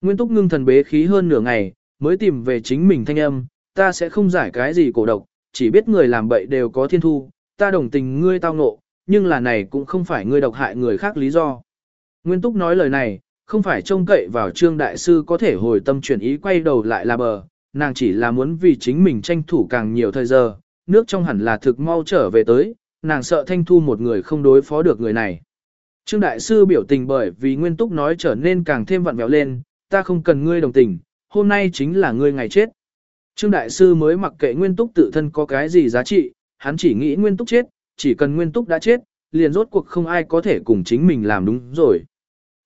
Nguyên túc ngưng thần bế khí hơn nửa ngày, mới tìm về chính mình thanh âm, ta sẽ không giải cái gì cổ độc, chỉ biết người làm bậy đều có thiên thu, ta đồng tình ngươi tao ngộ, nhưng là này cũng không phải ngươi độc hại người khác lý do. Nguyên túc nói lời này, không phải trông cậy vào trương đại sư có thể hồi tâm chuyển ý quay đầu lại là bờ, nàng chỉ là muốn vì chính mình tranh thủ càng nhiều thời giờ, nước trong hẳn là thực mau trở về tới, nàng sợ thanh thu một người không đối phó được người này. Trương Đại Sư biểu tình bởi vì Nguyên Túc nói trở nên càng thêm vặn vẹo lên, ta không cần ngươi đồng tình, hôm nay chính là ngươi ngày chết. Trương Đại Sư mới mặc kệ Nguyên Túc tự thân có cái gì giá trị, hắn chỉ nghĩ Nguyên Túc chết, chỉ cần Nguyên Túc đã chết, liền rốt cuộc không ai có thể cùng chính mình làm đúng rồi.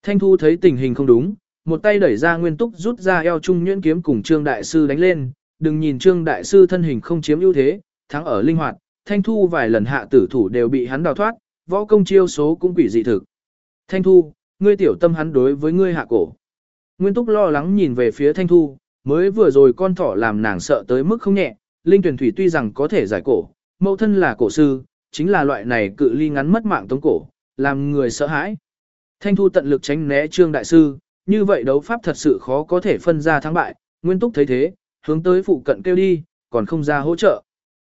Thanh Thu thấy tình hình không đúng, một tay đẩy ra Nguyên Túc rút ra eo trung nhuyễn kiếm cùng Trương Đại Sư đánh lên, đừng nhìn Trương Đại Sư thân hình không chiếm ưu thế, thắng ở linh hoạt, Thanh Thu vài lần hạ tử thủ đều bị hắn đào thoát, võ công chiêu số cũng quỷ dị thực. Thanh Thu, ngươi tiểu tâm hắn đối với ngươi hạ cổ. Nguyên Túc lo lắng nhìn về phía Thanh Thu, mới vừa rồi con thỏ làm nàng sợ tới mức không nhẹ, linh tuyển thủy tuy rằng có thể giải cổ, mẫu thân là cổ sư, chính là loại này cự ly ngắn mất mạng tống cổ, làm người sợ hãi. Thanh Thu tận lực tránh né Trương Đại Sư, như vậy đấu pháp thật sự khó có thể phân ra thắng bại, Nguyên Túc thấy thế, hướng tới phụ cận kêu đi, còn không ra hỗ trợ.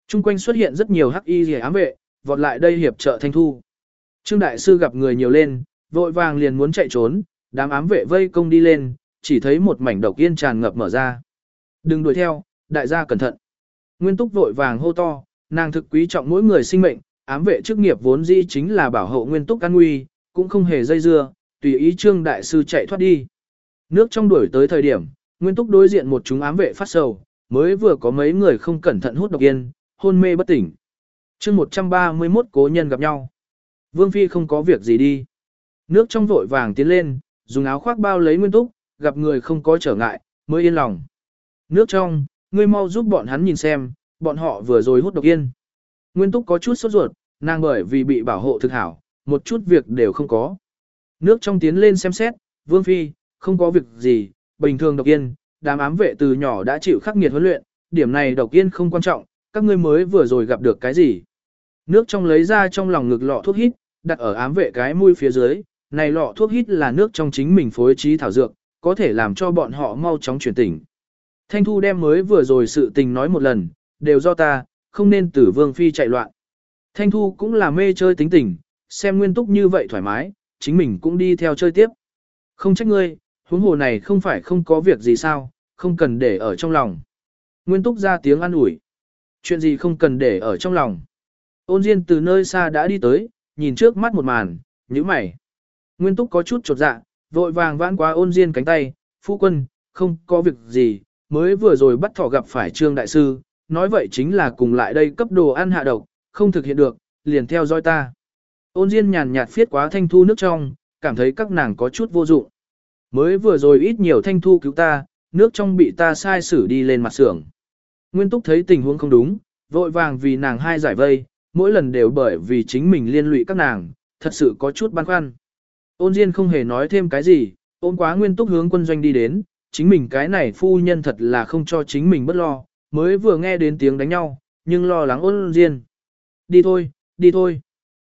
Trung quanh xuất hiện rất nhiều hắc y rìa ám vệ, vọt lại đây hiệp trợ Thanh Thu. Trương Đại Sư gặp người nhiều lên, vội vàng liền muốn chạy trốn, đám ám vệ vây công đi lên, chỉ thấy một mảnh độc yên tràn ngập mở ra. Đừng đuổi theo, đại gia cẩn thận. Nguyên Túc vội vàng hô to, nàng thực quý trọng mỗi người sinh mệnh, ám vệ chức nghiệp vốn dĩ chính là bảo hộ Nguyên Túc an nguy, cũng không hề dây dưa, tùy ý Trương Đại Sư chạy thoát đi. Nước trong đuổi tới thời điểm, Nguyên Túc đối diện một chúng ám vệ phát sầu, mới vừa có mấy người không cẩn thận hút độc yên, hôn mê bất tỉnh. chương 131 cố nhân gặp nhau. Vương Phi không có việc gì đi. Nước trong vội vàng tiến lên, dùng áo khoác bao lấy Nguyên Túc, gặp người không có trở ngại, mới yên lòng. Nước trong, ngươi mau giúp bọn hắn nhìn xem, bọn họ vừa rồi hút độc yên. Nguyên Túc có chút sốt ruột, nàng bởi vì bị bảo hộ thực hảo, một chút việc đều không có. Nước trong tiến lên xem xét, Vương Phi, không có việc gì, bình thường độc yên, đám ám vệ từ nhỏ đã chịu khắc nghiệt huấn luyện, điểm này độc yên không quan trọng, các ngươi mới vừa rồi gặp được cái gì. Nước trong lấy ra trong lòng ngực lọ thuốc hít, đặt ở ám vệ cái mũi phía dưới, này lọ thuốc hít là nước trong chính mình phối trí thảo dược, có thể làm cho bọn họ mau chóng chuyển tỉnh. Thanh Thu đem mới vừa rồi sự tình nói một lần, đều do ta, không nên tử vương phi chạy loạn. Thanh Thu cũng là mê chơi tính tình, xem nguyên túc như vậy thoải mái, chính mình cũng đi theo chơi tiếp. Không trách ngươi, huống hồ này không phải không có việc gì sao, không cần để ở trong lòng. Nguyên túc ra tiếng an ủi. Chuyện gì không cần để ở trong lòng. Ôn Diên từ nơi xa đã đi tới, nhìn trước mắt một màn, nhíu mày. Nguyên túc có chút chột dạ, vội vàng vãn qua ôn Diên cánh tay, phu quân, không có việc gì, mới vừa rồi bắt thỏ gặp phải trương đại sư, nói vậy chính là cùng lại đây cấp đồ ăn hạ độc, không thực hiện được, liền theo dõi ta. Ôn Diên nhàn nhạt phiết quá thanh thu nước trong, cảm thấy các nàng có chút vô dụng. Mới vừa rồi ít nhiều thanh thu cứu ta, nước trong bị ta sai xử đi lên mặt xưởng. Nguyên Túc thấy tình huống không đúng, vội vàng vì nàng hai giải vây, mỗi lần đều bởi vì chính mình liên lụy các nàng, thật sự có chút băn khoăn. Ôn Diên không hề nói thêm cái gì, ôn quá nguyên túc hướng quân doanh đi đến, chính mình cái này phu nhân thật là không cho chính mình bất lo, mới vừa nghe đến tiếng đánh nhau, nhưng lo lắng ôn Diên. Đi thôi, đi thôi.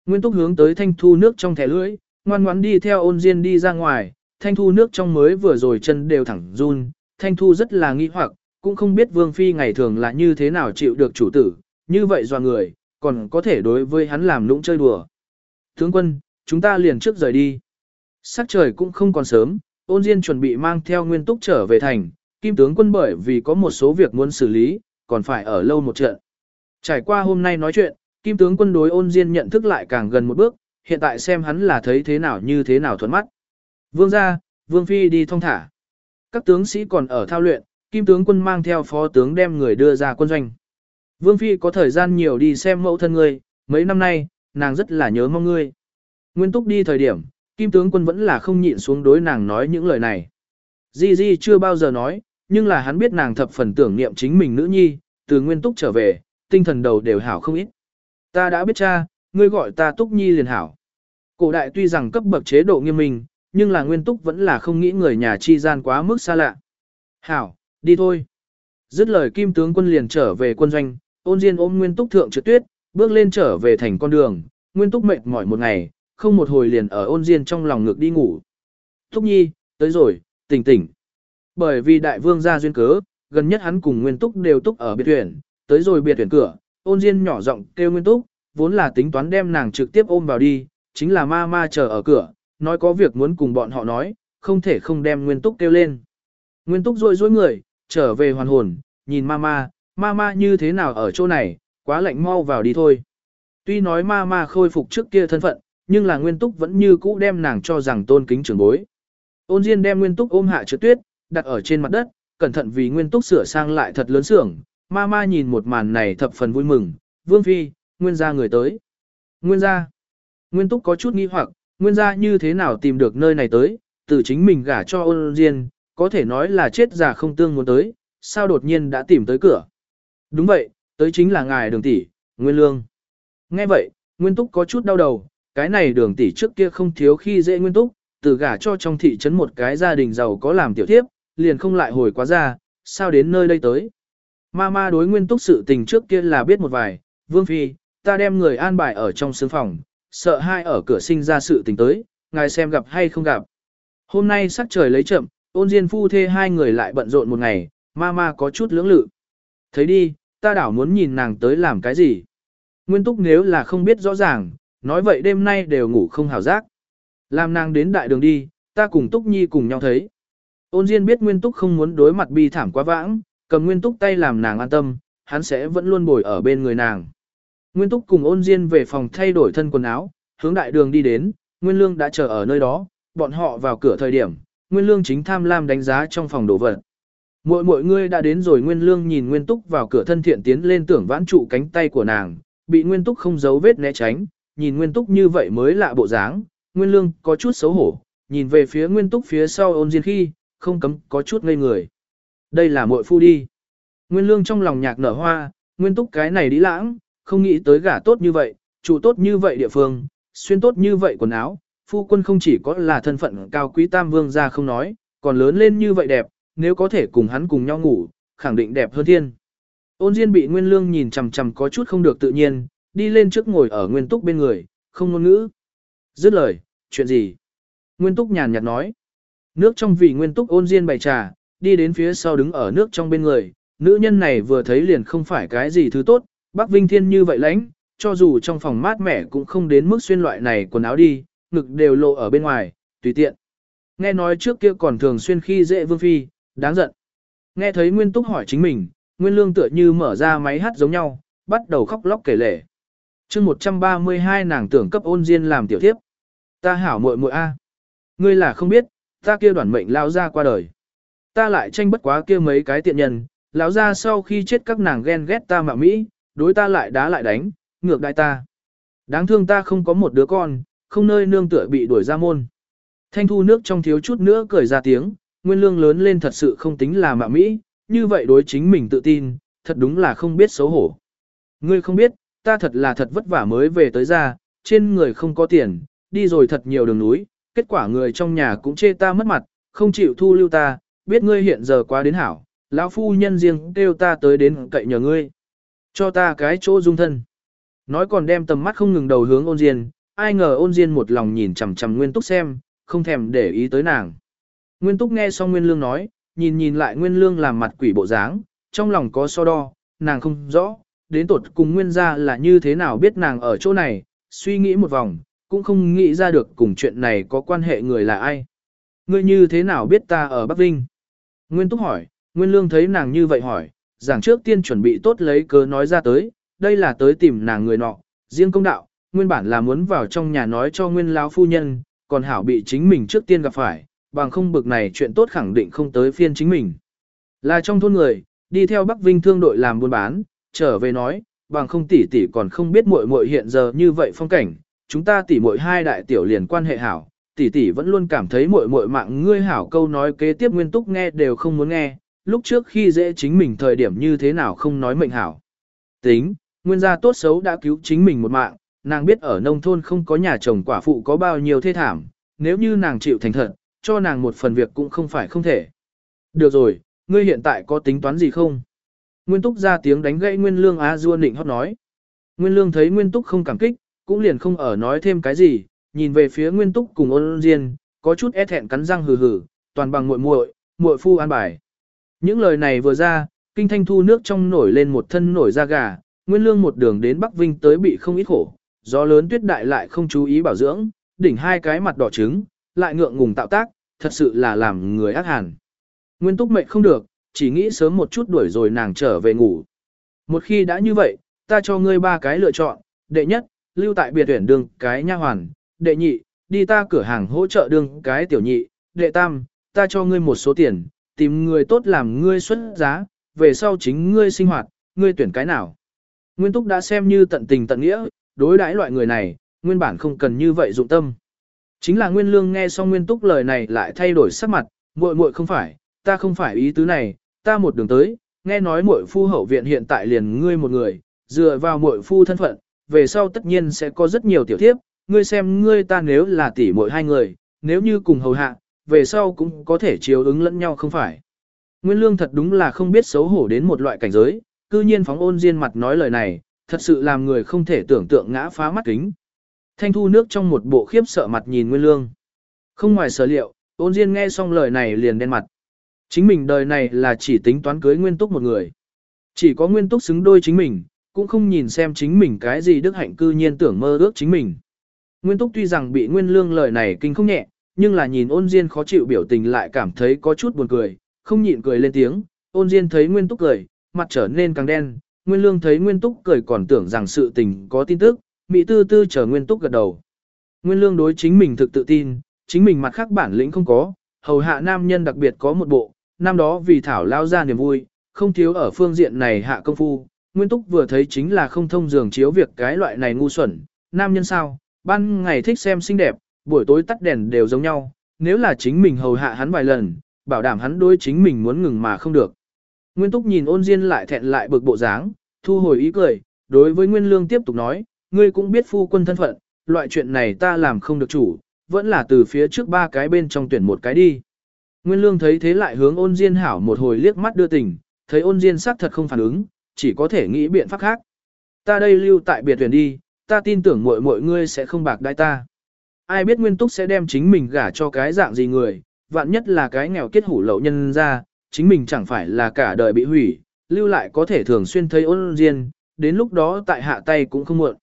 Nguyên túc hướng tới thanh thu nước trong thẻ lưỡi, ngoan ngoãn đi theo ôn Diên đi ra ngoài, thanh thu nước trong mới vừa rồi chân đều thẳng run, thanh thu rất là nghi hoặc, cũng không biết vương phi ngày thường là như thế nào chịu được chủ tử, như vậy do người, còn có thể đối với hắn làm lũng chơi đùa. Tướng quân, chúng ta liền trước rời đi. Sắc trời cũng không còn sớm, ôn diên chuẩn bị mang theo nguyên túc trở về thành, kim tướng quân bởi vì có một số việc muốn xử lý, còn phải ở lâu một trận. Trải qua hôm nay nói chuyện, kim tướng quân đối ôn diên nhận thức lại càng gần một bước, hiện tại xem hắn là thấy thế nào như thế nào thuận mắt. Vương ra, vương phi đi thong thả. Các tướng sĩ còn ở thao luyện, kim tướng quân mang theo phó tướng đem người đưa ra quân doanh. Vương phi có thời gian nhiều đi xem mẫu thân ngươi, mấy năm nay, nàng rất là nhớ mong ngươi. Nguyên túc đi thời điểm, kim tướng quân vẫn là không nhịn xuống đối nàng nói những lời này. Di Di chưa bao giờ nói, nhưng là hắn biết nàng thập phần tưởng niệm chính mình nữ nhi, từ nguyên túc trở về, tinh thần đầu đều hảo không ít. Ta đã biết cha, ngươi gọi ta túc nhi liền hảo. Cổ đại tuy rằng cấp bậc chế độ nghiêm minh, nhưng là nguyên túc vẫn là không nghĩ người nhà chi gian quá mức xa lạ. Hảo, đi thôi. Dứt lời kim tướng quân liền trở về quân doanh, ôn diên ôm nguyên túc thượng trượt tuyết, bước lên trở về thành con đường, nguyên túc mệt mỏi một ngày, không một hồi liền ở ôn diên trong lòng ngực đi ngủ. Thúc nhi, tới rồi, tỉnh tỉnh. Bởi vì đại vương ra duyên cớ, gần nhất hắn cùng nguyên túc đều túc ở biệt thuyền, tới rồi biệt thuyền cửa, ôn diên nhỏ giọng kêu nguyên túc, vốn là tính toán đem nàng trực tiếp ôm vào đi, chính là ma ma chờ ở cửa, nói có việc muốn cùng bọn họ nói, không thể không đem nguyên túc kêu lên. Nguyên túc rôi rối người, trở về hoàn hồn, nhìn ma ma, ma ma như thế nào ở chỗ này, quá lạnh mau vào đi thôi. Tuy nói ma ma khôi phục trước kia thân phận, nhưng là nguyên túc vẫn như cũ đem nàng cho rằng tôn kính trưởng bối. Ôn Diên đem nguyên túc ôm hạ trượt tuyết, đặt ở trên mặt đất, cẩn thận vì nguyên túc sửa sang lại thật lớn xưởng. Ma ma nhìn một màn này thập phần vui mừng, vương phi, nguyên gia người tới. Nguyên gia. Nguyên túc có chút nghi hoặc, nguyên gia như thế nào tìm được nơi này tới, từ chính mình gả cho ôn Diên, có thể nói là chết già không tương muốn tới, sao đột nhiên đã tìm tới cửa. Đúng vậy, tới chính là ngài đường tỷ, Nguyên Lương. Nghe vậy, Nguyên Túc có chút đau đầu, cái này đường tỷ trước kia không thiếu khi dễ Nguyên Túc, từ gả cho trong thị trấn một cái gia đình giàu có làm tiểu thiếp, liền không lại hồi quá ra, sao đến nơi đây tới. Mama đối Nguyên Túc sự tình trước kia là biết một vài, Vương Phi, ta đem người an bài ở trong sướng phòng, sợ hai ở cửa sinh ra sự tình tới, ngài xem gặp hay không gặp. Hôm nay sắc trời lấy chậm, ôn diên phu thê hai người lại bận rộn một ngày, Mama có chút lưỡng lự. Thấy đi, ta đảo muốn nhìn nàng tới làm cái gì. Nguyên túc nếu là không biết rõ ràng, nói vậy đêm nay đều ngủ không hào giác. Làm nàng đến đại đường đi, ta cùng túc nhi cùng nhau thấy. Ôn Diên biết Nguyên Túc không muốn đối mặt bi thảm quá vãng, cầm Nguyên Túc tay làm nàng an tâm, hắn sẽ vẫn luôn bồi ở bên người nàng. Nguyên Túc cùng Ôn Diên về phòng thay đổi thân quần áo, hướng đại đường đi đến, Nguyên Lương đã chờ ở nơi đó, bọn họ vào cửa thời điểm, Nguyên Lương chính tham lam đánh giá trong phòng đồ vật. Mọi mọi người đã đến rồi Nguyên Lương nhìn Nguyên Túc vào cửa thân thiện tiến lên tưởng vãn trụ cánh tay của nàng, bị Nguyên Túc không giấu vết né tránh, nhìn Nguyên Túc như vậy mới lạ bộ dáng, Nguyên Lương có chút xấu hổ, nhìn về phía Nguyên Túc phía sau ôn diên khi, không cấm có chút ngây người. Đây là muội phu đi. Nguyên Lương trong lòng nhạc nở hoa, Nguyên Túc cái này đi lãng, không nghĩ tới gả tốt như vậy, chủ tốt như vậy địa phương, xuyên tốt như vậy quần áo, phu quân không chỉ có là thân phận cao quý tam vương ra không nói, còn lớn lên như vậy đẹp, nếu có thể cùng hắn cùng nhau ngủ, khẳng định đẹp hơn thiên. Ôn Diên bị Nguyên Lương nhìn chằm chằm có chút không được tự nhiên, đi lên trước ngồi ở Nguyên Túc bên người, không ngôn ngữ. Dứt lời, chuyện gì? Nguyên Túc nhàn nhạt nói. Nước trong vị Nguyên Túc ôn Diên bày trà, đi đến phía sau đứng ở nước trong bên người, nữ nhân này vừa thấy liền không phải cái gì thứ tốt, Bắc Vinh Thiên như vậy lãnh, cho dù trong phòng mát mẻ cũng không đến mức xuyên loại này quần áo đi, ngực đều lộ ở bên ngoài, tùy tiện. Nghe nói trước kia còn thường xuyên khi dễ vương phi, đáng giận. Nghe thấy Nguyên Túc hỏi chính mình, Nguyên Lương tựa như mở ra máy hát giống nhau, bắt đầu khóc lóc kể lể chương 132 nàng tưởng cấp ôn diên làm tiểu thiếp. Ta hảo muội muội a, Ngươi là không biết, ta kia đoàn mệnh lao ra qua đời. Ta lại tranh bất quá kia mấy cái tiện nhân, lão ra sau khi chết các nàng ghen ghét ta mạo mỹ, đối ta lại đá lại đánh, ngược đại ta. Đáng thương ta không có một đứa con, không nơi nương tựa bị đuổi ra môn. Thanh thu nước trong thiếu chút nữa cười ra tiếng, nguyên lương lớn lên thật sự không tính là mạ mỹ, như vậy đối chính mình tự tin, thật đúng là không biết xấu hổ. ngươi không biết, ta thật là thật vất vả mới về tới ra, trên người không có tiền, đi rồi thật nhiều đường núi, kết quả người trong nhà cũng chê ta mất mặt, không chịu thu lưu ta, biết ngươi hiện giờ quá đến hảo, lão phu nhân riêng kêu ta tới đến cậy nhờ ngươi. Cho ta cái chỗ dung thân. Nói còn đem tầm mắt không ngừng đầu hướng ôn diên, ai ngờ ôn diên một lòng nhìn chằm chằm nguyên túc xem, không thèm để ý tới nàng. Nguyên túc nghe xong nguyên lương nói, nhìn nhìn lại nguyên lương làm mặt quỷ bộ dáng, trong lòng có so đo, nàng không rõ, đến tột cùng nguyên gia là như thế nào biết nàng ở chỗ này, suy nghĩ một vòng, cũng không nghĩ ra được cùng chuyện này có quan hệ người là ai. Ngươi như thế nào biết ta ở Bắc Vinh? Nguyên Túc hỏi, Nguyên Lương thấy nàng như vậy hỏi, giảng trước tiên chuẩn bị tốt lấy cớ nói ra tới, đây là tới tìm nàng người nọ, riêng công đạo, nguyên bản là muốn vào trong nhà nói cho Nguyên lão phu nhân, còn hảo bị chính mình trước tiên gặp phải, bằng không bực này chuyện tốt khẳng định không tới phiên chính mình. Là trong thôn người, đi theo Bắc Vinh thương đội làm buôn bán, trở về nói, bằng không tỷ tỷ còn không biết muội muội hiện giờ như vậy phong cảnh, chúng ta tỷ muội hai đại tiểu liền quan hệ hảo, tỷ tỷ vẫn luôn cảm thấy muội muội mạng ngươi hảo câu nói kế tiếp nguyên túc nghe đều không muốn nghe, lúc trước khi dễ chính mình thời điểm như thế nào không nói mệnh hảo. Tính, nguyên gia tốt xấu đã cứu chính mình một mạng, nàng biết ở nông thôn không có nhà chồng quả phụ có bao nhiêu thê thảm, nếu như nàng chịu thành thật, cho nàng một phần việc cũng không phải không thể. Được rồi, ngươi hiện tại có tính toán gì không? Nguyên Túc ra tiếng đánh gãy Nguyên Lương Á Dua nịnh hót nói. Nguyên Lương thấy Nguyên Túc không cảm kích, cũng liền không ở nói thêm cái gì, nhìn về phía Nguyên Túc cùng ôn diên, có chút e thẹn cắn răng hừ hừ, toàn bằng muội muội, muội phu an bài. Những lời này vừa ra, kinh thanh thu nước trong nổi lên một thân nổi da gà, Nguyên Lương một đường đến Bắc Vinh tới bị không ít khổ, gió lớn tuyết đại lại không chú ý bảo dưỡng, đỉnh hai cái mặt đỏ trứng, lại ngượng ngùng tạo tác, thật sự là làm người ác hàn. Nguyên Túc mệnh không được, chỉ nghĩ sớm một chút đuổi rồi nàng trở về ngủ. Một khi đã như vậy, ta cho ngươi ba cái lựa chọn, đệ nhất, lưu tại biệt tuyển đường cái nha hoàn, đệ nhị, đi ta cửa hàng hỗ trợ đường cái tiểu nhị, đệ tam, ta cho ngươi một số tiền, tìm người tốt làm ngươi xuất giá, về sau chính ngươi sinh hoạt, ngươi tuyển cái nào. Nguyên Túc đã xem như tận tình tận nghĩa, đối đãi loại người này, nguyên bản không cần như vậy dụng tâm. Chính là Nguyên Lương nghe xong Nguyên Túc lời này lại thay đổi sắc mặt, muội muội không phải, ta không phải ý tứ này, ta một đường tới, nghe nói muội phu hậu viện hiện tại liền ngươi một người, dựa vào muội phu thân phận, về sau tất nhiên sẽ có rất nhiều tiểu thiếp, ngươi xem ngươi ta nếu là tỷ muội hai người, nếu như cùng hầu hạ, về sau cũng có thể chiếu ứng lẫn nhau không phải. Nguyên lương thật đúng là không biết xấu hổ đến một loại cảnh giới, cư nhiên phóng ôn diên mặt nói lời này, thật sự làm người không thể tưởng tượng ngã phá mắt kính. Thanh thu nước trong một bộ khiếp sợ mặt nhìn Nguyên lương. Không ngoài sở liệu, ôn diên nghe xong lời này liền đen mặt. Chính mình đời này là chỉ tính toán cưới nguyên túc một người. Chỉ có nguyên túc xứng đôi chính mình, cũng không nhìn xem chính mình cái gì đức hạnh cư nhiên tưởng mơ ước chính mình. Nguyên túc tuy rằng bị nguyên lương lời này kinh không nhẹ, nhưng là nhìn ôn diên khó chịu biểu tình lại cảm thấy có chút buồn cười, không nhịn cười lên tiếng, ôn diên thấy nguyên túc cười, mặt trở nên càng đen, nguyên lương thấy nguyên túc cười còn tưởng rằng sự tình có tin tức, mỹ tư tư chờ nguyên túc gật đầu. Nguyên lương đối chính mình thực tự tin, chính mình mặt khác bản lĩnh không có, hầu hạ nam nhân đặc biệt có một bộ, năm đó vì thảo lao ra niềm vui, không thiếu ở phương diện này hạ công phu, Nguyên Túc vừa thấy chính là không thông giường chiếu việc cái loại này ngu xuẩn, nam nhân sao, ban ngày thích xem xinh đẹp, buổi tối tắt đèn đều giống nhau, nếu là chính mình hầu hạ hắn vài lần, bảo đảm hắn đối chính mình muốn ngừng mà không được. Nguyên Túc nhìn ôn diên lại thẹn lại bực bộ dáng, thu hồi ý cười, đối với Nguyên Lương tiếp tục nói, ngươi cũng biết phu quân thân phận, loại chuyện này ta làm không được chủ, vẫn là từ phía trước ba cái bên trong tuyển một cái đi. Nguyên Lương thấy thế lại hướng ôn Diên hảo một hồi liếc mắt đưa tình, thấy ôn Diên sắc thật không phản ứng, chỉ có thể nghĩ biện pháp khác. Ta đây lưu tại biệt tuyển đi, ta tin tưởng mọi mọi ngươi sẽ không bạc đai ta. Ai biết Nguyên Túc sẽ đem chính mình gả cho cái dạng gì người, vạn nhất là cái nghèo kết hủ lậu nhân ra, chính mình chẳng phải là cả đời bị hủy, lưu lại có thể thường xuyên thấy ôn Diên, đến lúc đó tại hạ tay cũng không muộn.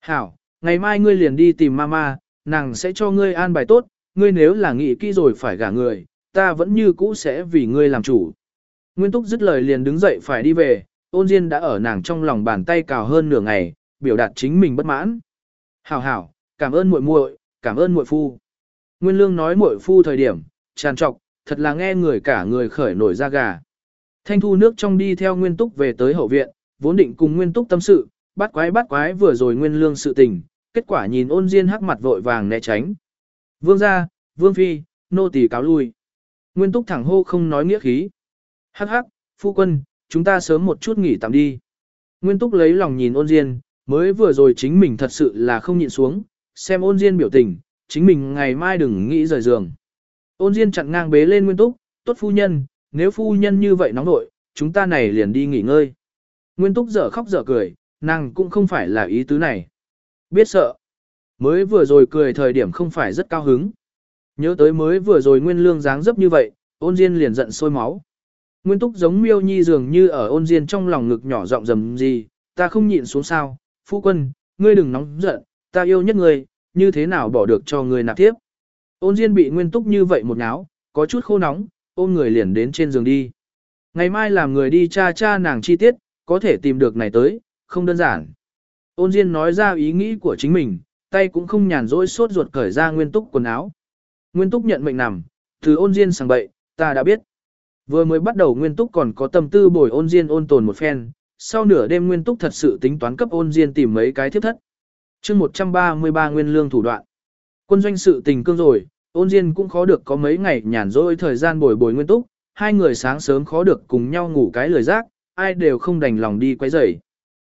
Hảo, ngày mai ngươi liền đi tìm mama, nàng sẽ cho ngươi an bài tốt, ngươi nếu là nghĩ kỹ rồi phải gả người, ta vẫn như cũ sẽ vì ngươi làm chủ. Nguyên Túc dứt lời liền đứng dậy phải đi về, ôn Diên đã ở nàng trong lòng bàn tay cào hơn nửa ngày, biểu đạt chính mình bất mãn. Hảo hảo, cảm ơn muội muội, cảm ơn muội phu. Nguyên Lương nói muội phu thời điểm, tràn trọc, thật là nghe người cả người khởi nổi da gà. Thanh thu nước trong đi theo Nguyên Túc về tới hậu viện, vốn định cùng Nguyên Túc tâm sự, bắt quái bắt quái vừa rồi Nguyên Lương sự tình, kết quả nhìn ôn Diên hắc mặt vội vàng né tránh. Vương gia, Vương Phi, nô tỳ cáo lui. Nguyên túc thẳng hô không nói nghĩa khí. Hắc hắc, phu quân, chúng ta sớm một chút nghỉ tạm đi. Nguyên túc lấy lòng nhìn ôn diên, mới vừa rồi chính mình thật sự là không nhịn xuống, xem ôn diên biểu tình, chính mình ngày mai đừng nghĩ rời giường. Ôn diên chặn ngang bế lên nguyên túc, tốt phu nhân, nếu phu nhân như vậy nóng nội, chúng ta này liền đi nghỉ ngơi. Nguyên túc dở khóc dở cười, nàng cũng không phải là ý tứ này. Biết sợ. Mới vừa rồi cười thời điểm không phải rất cao hứng. Nhớ tới mới vừa rồi nguyên lương dáng dấp như vậy, ôn diên liền giận sôi máu. Nguyên túc giống miêu nhi dường như ở ôn diên trong lòng ngực nhỏ giọng rầm gì, ta không nhịn xuống sao, phu quân, ngươi đừng nóng giận, ta yêu nhất ngươi, như thế nào bỏ được cho ngươi nạp tiếp. Ôn diên bị nguyên túc như vậy một náo, có chút khô nóng, ôm người liền đến trên giường đi. Ngày mai làm người đi cha cha nàng chi tiết, có thể tìm được này tới, không đơn giản. Ôn diên nói ra ý nghĩ của chính mình, tay cũng không nhàn rỗi sốt ruột cởi ra nguyên túc quần áo. Nguyên túc nhận mệnh nằm, từ ôn diên sang bậy, ta đã biết. Vừa mới bắt đầu nguyên túc còn có tâm tư bồi ôn diên ôn tồn một phen, sau nửa đêm nguyên túc thật sự tính toán cấp ôn diên tìm mấy cái thiếp thất. chương 133 nguyên lương thủ đoạn. Quân doanh sự tình cương rồi, ôn diên cũng khó được có mấy ngày nhàn rỗi thời gian bồi bồi nguyên túc, hai người sáng sớm khó được cùng nhau ngủ cái lười giác, ai đều không đành lòng đi quấy rầy.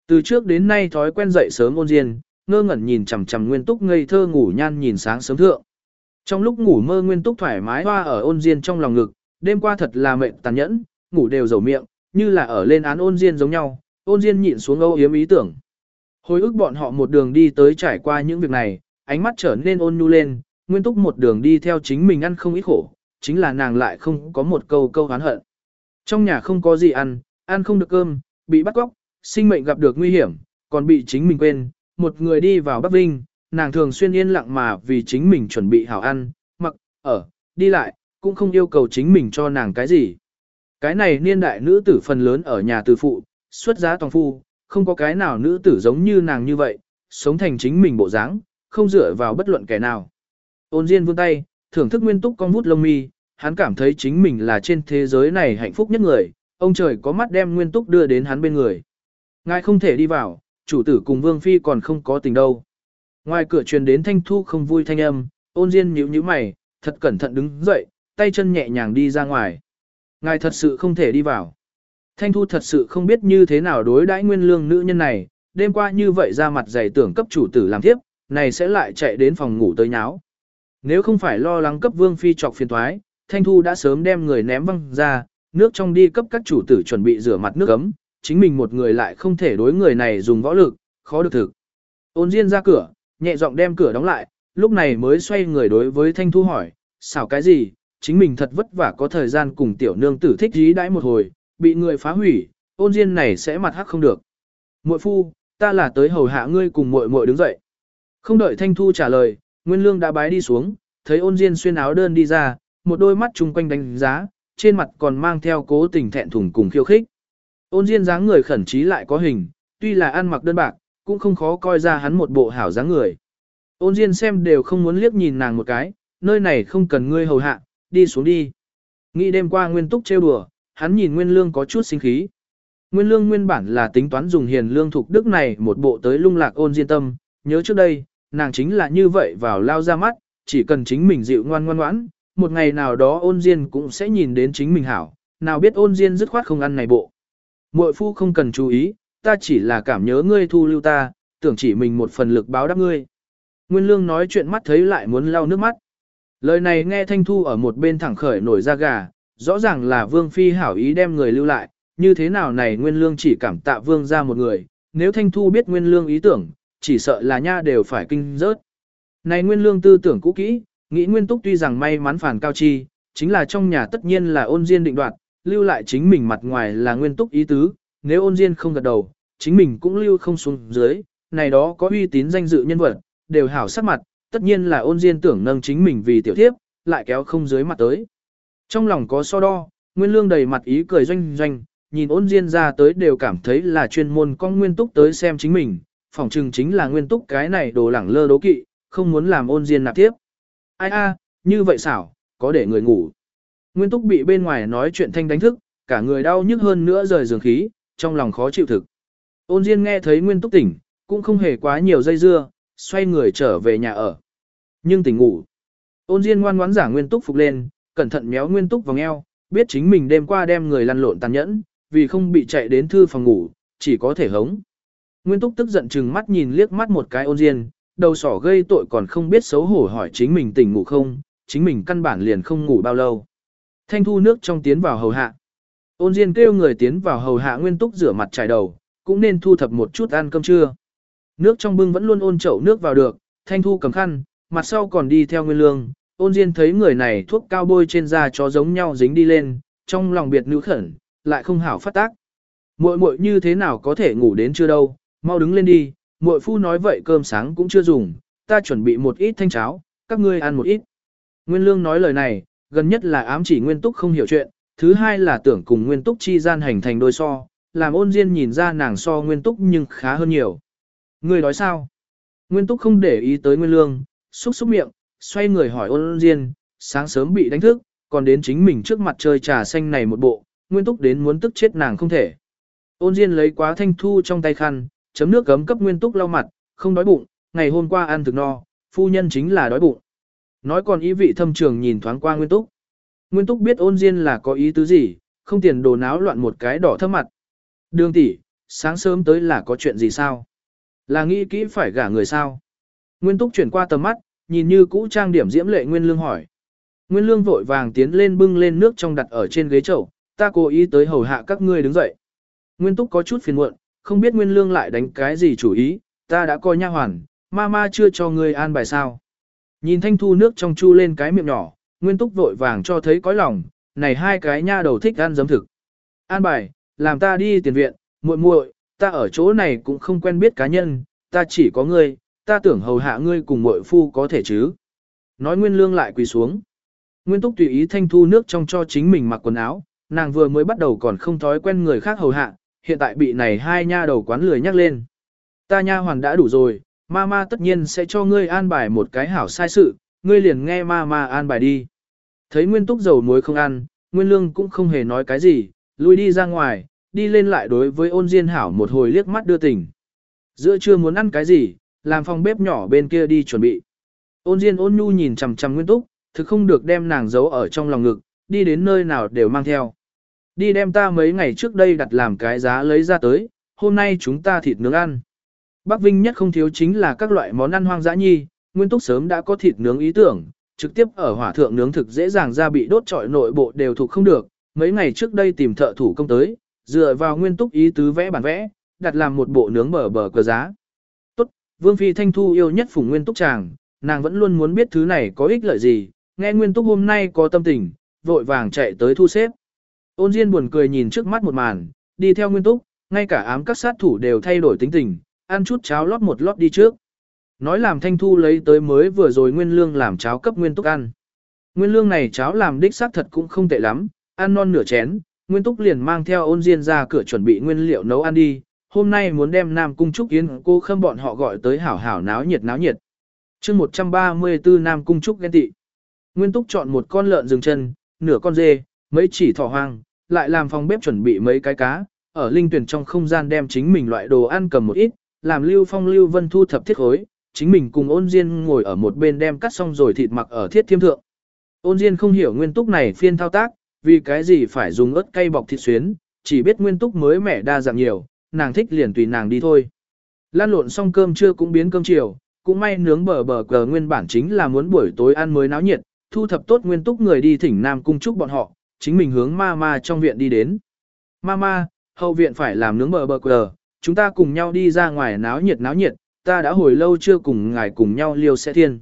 Từ trước đến nay thói quen dậy sớm ôn diên, ngơ ngẩn nhìn chằm chằm nguyên túc ngây thơ ngủ nhan nhìn sáng sớm thượng. Trong lúc ngủ mơ nguyên túc thoải mái hoa ở ôn diên trong lòng ngực, đêm qua thật là mệnh tàn nhẫn, ngủ đều dầu miệng, như là ở lên án ôn diên giống nhau, ôn diên nhịn xuống âu yếm ý tưởng. Hồi ức bọn họ một đường đi tới trải qua những việc này, ánh mắt trở nên ôn nhu lên, nguyên túc một đường đi theo chính mình ăn không ít khổ, chính là nàng lại không có một câu câu hán hận. Trong nhà không có gì ăn, ăn không được cơm, bị bắt cóc, sinh mệnh gặp được nguy hiểm, còn bị chính mình quên, một người đi vào Bắc Vinh, nàng thường xuyên yên lặng mà vì chính mình chuẩn bị hảo ăn, mặc, ở, đi lại, cũng không yêu cầu chính mình cho nàng cái gì. Cái này niên đại nữ tử phần lớn ở nhà từ phụ, xuất giá toàn phu, không có cái nào nữ tử giống như nàng như vậy, sống thành chính mình bộ dáng, không dựa vào bất luận kẻ nào. Ôn Diên vươn tay, thưởng thức nguyên túc con vút lông mi, hắn cảm thấy chính mình là trên thế giới này hạnh phúc nhất người, ông trời có mắt đem nguyên túc đưa đến hắn bên người. Ngài không thể đi vào, chủ tử cùng vương phi còn không có tình đâu. Ngoài cửa truyền đến thanh thu không vui thanh âm, ôn diên nhíu nhíu mày, thật cẩn thận đứng dậy, tay chân nhẹ nhàng đi ra ngoài. Ngài thật sự không thể đi vào. Thanh thu thật sự không biết như thế nào đối đãi nguyên lương nữ nhân này, đêm qua như vậy ra mặt dày tưởng cấp chủ tử làm tiếp, này sẽ lại chạy đến phòng ngủ tới nháo. Nếu không phải lo lắng cấp vương phi trọc phiền thoái, Thanh Thu đã sớm đem người ném văng ra, nước trong đi cấp các chủ tử chuẩn bị rửa mặt nước ấm, chính mình một người lại không thể đối người này dùng võ lực, khó được thực. Ôn Diên ra cửa, nhẹ giọng đem cửa đóng lại, lúc này mới xoay người đối với Thanh Thu hỏi, xảo cái gì, chính mình thật vất vả có thời gian cùng tiểu nương tử thích dí đãi một hồi, bị người phá hủy, ôn Diên này sẽ mặt hắc không được. Muội phu, ta là tới hầu hạ ngươi cùng muội muội đứng dậy. Không đợi Thanh Thu trả lời, Nguyên Lương đã bái đi xuống, thấy ôn Diên xuyên áo đơn đi ra, một đôi mắt chung quanh đánh giá, trên mặt còn mang theo cố tình thẹn thùng cùng khiêu khích. Ôn Diên dáng người khẩn trí lại có hình, tuy là ăn mặc đơn bạc, cũng không khó coi ra hắn một bộ hảo dáng người. Ôn Diên xem đều không muốn liếc nhìn nàng một cái, nơi này không cần ngươi hầu hạ, đi xuống đi. Nghĩ đêm qua Nguyên Túc trêu đùa, hắn nhìn Nguyên Lương có chút sinh khí. Nguyên Lương nguyên bản là tính toán dùng hiền lương thuộc đức này một bộ tới lung lạc ôn diên tâm, nhớ trước đây, nàng chính là như vậy vào lao ra mắt, chỉ cần chính mình dịu ngoan ngoan ngoãn, một ngày nào đó ôn diên cũng sẽ nhìn đến chính mình hảo, nào biết ôn diên dứt khoát không ăn này bộ. Muội phu không cần chú ý, ta chỉ là cảm nhớ ngươi thu lưu ta, tưởng chỉ mình một phần lực báo đáp ngươi. Nguyên lương nói chuyện mắt thấy lại muốn lau nước mắt. Lời này nghe thanh thu ở một bên thẳng khởi nổi ra gà, rõ ràng là vương phi hảo ý đem người lưu lại, như thế nào này nguyên lương chỉ cảm tạ vương ra một người, nếu thanh thu biết nguyên lương ý tưởng, chỉ sợ là nha đều phải kinh rớt. Này nguyên lương tư tưởng cũ kỹ, Nghĩ nguyên túc tuy rằng may mắn phản cao chi, chính là trong nhà tất nhiên là ôn diên định đoạt, lưu lại chính mình mặt ngoài là nguyên túc ý tứ, nếu ôn diên không gật đầu, chính mình cũng lưu không xuống dưới, này đó có uy tín danh dự nhân vật, đều hảo sắc mặt, tất nhiên là ôn diên tưởng nâng chính mình vì tiểu thiếp, lại kéo không dưới mặt tới. Trong lòng có so đo, nguyên lương đầy mặt ý cười doanh doanh, nhìn ôn diên ra tới đều cảm thấy là chuyên môn con nguyên túc tới xem chính mình, phỏng chừng chính là nguyên túc cái này đồ lẳng lơ đố kỵ, không muốn làm ôn diên nạp tiếp ai a, như vậy xảo, có để người ngủ. Nguyên túc bị bên ngoài nói chuyện thanh đánh thức, cả người đau nhức hơn nữa rời giường khí, trong lòng khó chịu thực. Ôn Diên nghe thấy Nguyên túc tỉnh, cũng không hề quá nhiều dây dưa, xoay người trở về nhà ở. Nhưng tỉnh ngủ. Ôn Diên ngoan ngoãn giả Nguyên túc phục lên, cẩn thận méo Nguyên túc vòng eo, biết chính mình đêm qua đem người lăn lộn tàn nhẫn, vì không bị chạy đến thư phòng ngủ, chỉ có thể hống. Nguyên Túc tức giận chừng mắt nhìn liếc mắt một cái ôn diên, đầu sỏ gây tội còn không biết xấu hổ hỏi chính mình tỉnh ngủ không, chính mình căn bản liền không ngủ bao lâu. Thanh thu nước trong tiến vào hầu hạ. Ôn diên kêu người tiến vào hầu hạ Nguyên Túc rửa mặt trải đầu, cũng nên thu thập một chút ăn cơm trưa. Nước trong bưng vẫn luôn ôn chậu nước vào được, Thanh thu cầm khăn, mặt sau còn đi theo Nguyên Lương. Ôn diên thấy người này thuốc cao bôi trên da chó giống nhau dính đi lên, trong lòng biệt nữ khẩn, lại không hảo phát tác. Muội muội như thế nào có thể ngủ đến chưa đâu, mau đứng lên đi, muội phu nói vậy cơm sáng cũng chưa dùng, ta chuẩn bị một ít thanh cháo, các ngươi ăn một ít. Nguyên Lương nói lời này, gần nhất là ám chỉ Nguyên Túc không hiểu chuyện, thứ hai là tưởng cùng Nguyên Túc chi gian hành thành đôi so, làm ôn diên nhìn ra nàng so Nguyên Túc nhưng khá hơn nhiều. Ngươi nói sao? Nguyên Túc không để ý tới Nguyên Lương, xúc xúc miệng, xoay người hỏi ôn diên, sáng sớm bị đánh thức, còn đến chính mình trước mặt chơi trà xanh này một bộ, Nguyên Túc đến muốn tức chết nàng không thể. Ôn Diên lấy quá thanh thu trong tay khăn, chấm nước gấm cấp Nguyên Túc lau mặt, không đói bụng, ngày hôm qua ăn thực no, phu nhân chính là đói bụng. Nói còn ý vị thâm trường nhìn thoáng qua Nguyên Túc. Nguyên Túc biết ôn Diên là có ý tứ gì, không tiền đồ náo loạn một cái đỏ thấp mặt. Đường tỷ, sáng sớm tới là có chuyện gì sao? Là nghĩ kỹ phải gả người sao? Nguyên Túc chuyển qua tầm mắt, nhìn như cũ trang điểm diễm lệ Nguyên Lương hỏi. Nguyên Lương vội vàng tiến lên bưng lên nước trong đặt ở trên ghế chậu, ta cố ý tới hầu hạ các ngươi đứng dậy. Nguyên Túc có chút phiền muộn, không biết Nguyên Lương lại đánh cái gì chủ ý, ta đã coi nha hoàn, ma ma chưa cho ngươi an bài sao. Nhìn Thanh Thu nước trong chu lên cái miệng nhỏ, Nguyên Túc vội vàng cho thấy cõi lòng, này hai cái nha đầu thích ăn giấm thực. An bài, làm ta đi tiền viện, muội muội, ta ở chỗ này cũng không quen biết cá nhân, ta chỉ có ngươi, ta tưởng hầu hạ ngươi cùng muội phu có thể chứ. Nói Nguyên Lương lại quỳ xuống. Nguyên Túc tùy ý Thanh Thu nước trong cho chính mình mặc quần áo, nàng vừa mới bắt đầu còn không thói quen người khác hầu hạ, hiện tại bị này hai nha đầu quán lười nhắc lên. Ta nha hoàn đã đủ rồi, mama tất nhiên sẽ cho ngươi an bài một cái hảo sai sự, ngươi liền nghe mama an bài đi. Thấy Nguyên Túc dầu muối không ăn, Nguyên Lương cũng không hề nói cái gì, lui đi ra ngoài, đi lên lại đối với ôn diên hảo một hồi liếc mắt đưa tình. Giữa trưa muốn ăn cái gì, làm phòng bếp nhỏ bên kia đi chuẩn bị. Ôn diên ôn nhu nhìn chằm chằm Nguyên Túc, thực không được đem nàng giấu ở trong lòng ngực, đi đến nơi nào đều mang theo. Đi đem ta mấy ngày trước đây đặt làm cái giá lấy ra tới, hôm nay chúng ta thịt nướng ăn. Bắc Vinh nhất không thiếu chính là các loại món ăn hoang dã nhi, Nguyên Túc sớm đã có thịt nướng ý tưởng, trực tiếp ở hỏa thượng nướng thực dễ dàng ra bị đốt trọi nội bộ đều thuộc không được. Mấy ngày trước đây tìm thợ thủ công tới, dựa vào Nguyên Túc ý tứ vẽ bản vẽ, đặt làm một bộ nướng bờ bờ cờ giá. Tốt, Vương Phi Thanh Thu yêu nhất phùng Nguyên Túc chàng, nàng vẫn luôn muốn biết thứ này có ích lợi gì, nghe Nguyên Túc hôm nay có tâm tình, vội vàng chạy tới thu xếp. Ôn Diên buồn cười nhìn trước mắt một màn, đi theo Nguyên Túc, ngay cả ám các sát thủ đều thay đổi tính tình, ăn chút cháo lót một lót đi trước. Nói làm Thanh Thu lấy tới mới vừa rồi Nguyên Lương làm cháo cấp Nguyên Túc ăn. Nguyên Lương này cháo làm đích xác thật cũng không tệ lắm, ăn non nửa chén, Nguyên Túc liền mang theo ôn Diên ra cửa chuẩn bị nguyên liệu nấu ăn đi. Hôm nay muốn đem Nam Cung Trúc Yến cô khâm bọn họ gọi tới hảo hảo náo nhiệt náo nhiệt. chương 134 Nam Cung Trúc ghen tị. Nguyên Túc chọn một con lợn rừng chân, nửa con dê, mấy chỉ thỏ hoang, lại làm phòng bếp chuẩn bị mấy cái cá, ở linh tuyển trong không gian đem chính mình loại đồ ăn cầm một ít, làm Lưu Phong Lưu Vân thu thập thiết khối, chính mình cùng ôn diên ngồi ở một bên đem cắt xong rồi thịt mặc ở thiết thiêm thượng. Ôn diên không hiểu nguyên túc này phiên thao tác, vì cái gì phải dùng ớt cay bọc thịt xuyến, chỉ biết nguyên túc mới mẻ đa dạng nhiều, nàng thích liền tùy nàng đi thôi. Lan lộn xong cơm trưa cũng biến cơm chiều, cũng may nướng bờ bờ cờ nguyên bản chính là muốn buổi tối ăn mới náo nhiệt, thu thập tốt nguyên túc người đi thỉnh Nam cung chúc bọn họ, chính mình hướng ma ma trong viện đi đến. Ma ma, hậu viện phải làm nướng bờ bờ cờ, chúng ta cùng nhau đi ra ngoài náo nhiệt náo nhiệt, ta đã hồi lâu chưa cùng ngài cùng nhau liêu sẽ thiên.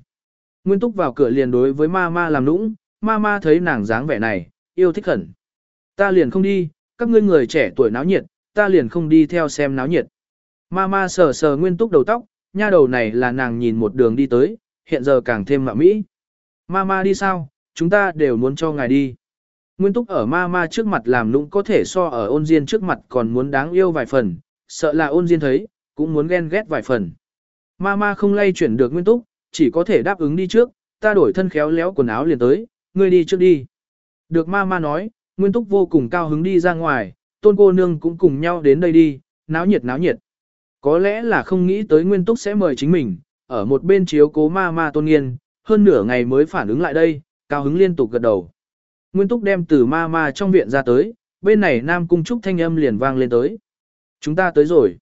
Nguyên túc vào cửa liền đối với ma ma làm nũng, ma ma thấy nàng dáng vẻ này, yêu thích hẳn. Ta liền không đi, các ngươi người trẻ tuổi náo nhiệt, ta liền không đi theo xem náo nhiệt. Ma ma sờ sờ nguyên túc đầu tóc, nha đầu này là nàng nhìn một đường đi tới, hiện giờ càng thêm mạ mỹ. Ma ma đi sao, chúng ta đều muốn cho ngài đi. Nguyên túc ở ma ma trước mặt làm nũng có thể so ở ôn diên trước mặt còn muốn đáng yêu vài phần, sợ là ôn diên thấy, cũng muốn ghen ghét vài phần. Ma ma không lay chuyển được nguyên túc, chỉ có thể đáp ứng đi trước, ta đổi thân khéo léo quần áo liền tới, ngươi đi trước đi. Được ma ma nói, nguyên túc vô cùng cao hứng đi ra ngoài, tôn cô nương cũng cùng nhau đến đây đi, náo nhiệt náo nhiệt. Có lẽ là không nghĩ tới nguyên túc sẽ mời chính mình, ở một bên chiếu cố ma ma tôn nghiên, hơn nửa ngày mới phản ứng lại đây, cao hứng liên tục gật đầu. Nguyên Túc đem từ ma ma trong viện ra tới, bên này Nam Cung Trúc thanh âm liền vang lên tới. chúng ta tới rồi.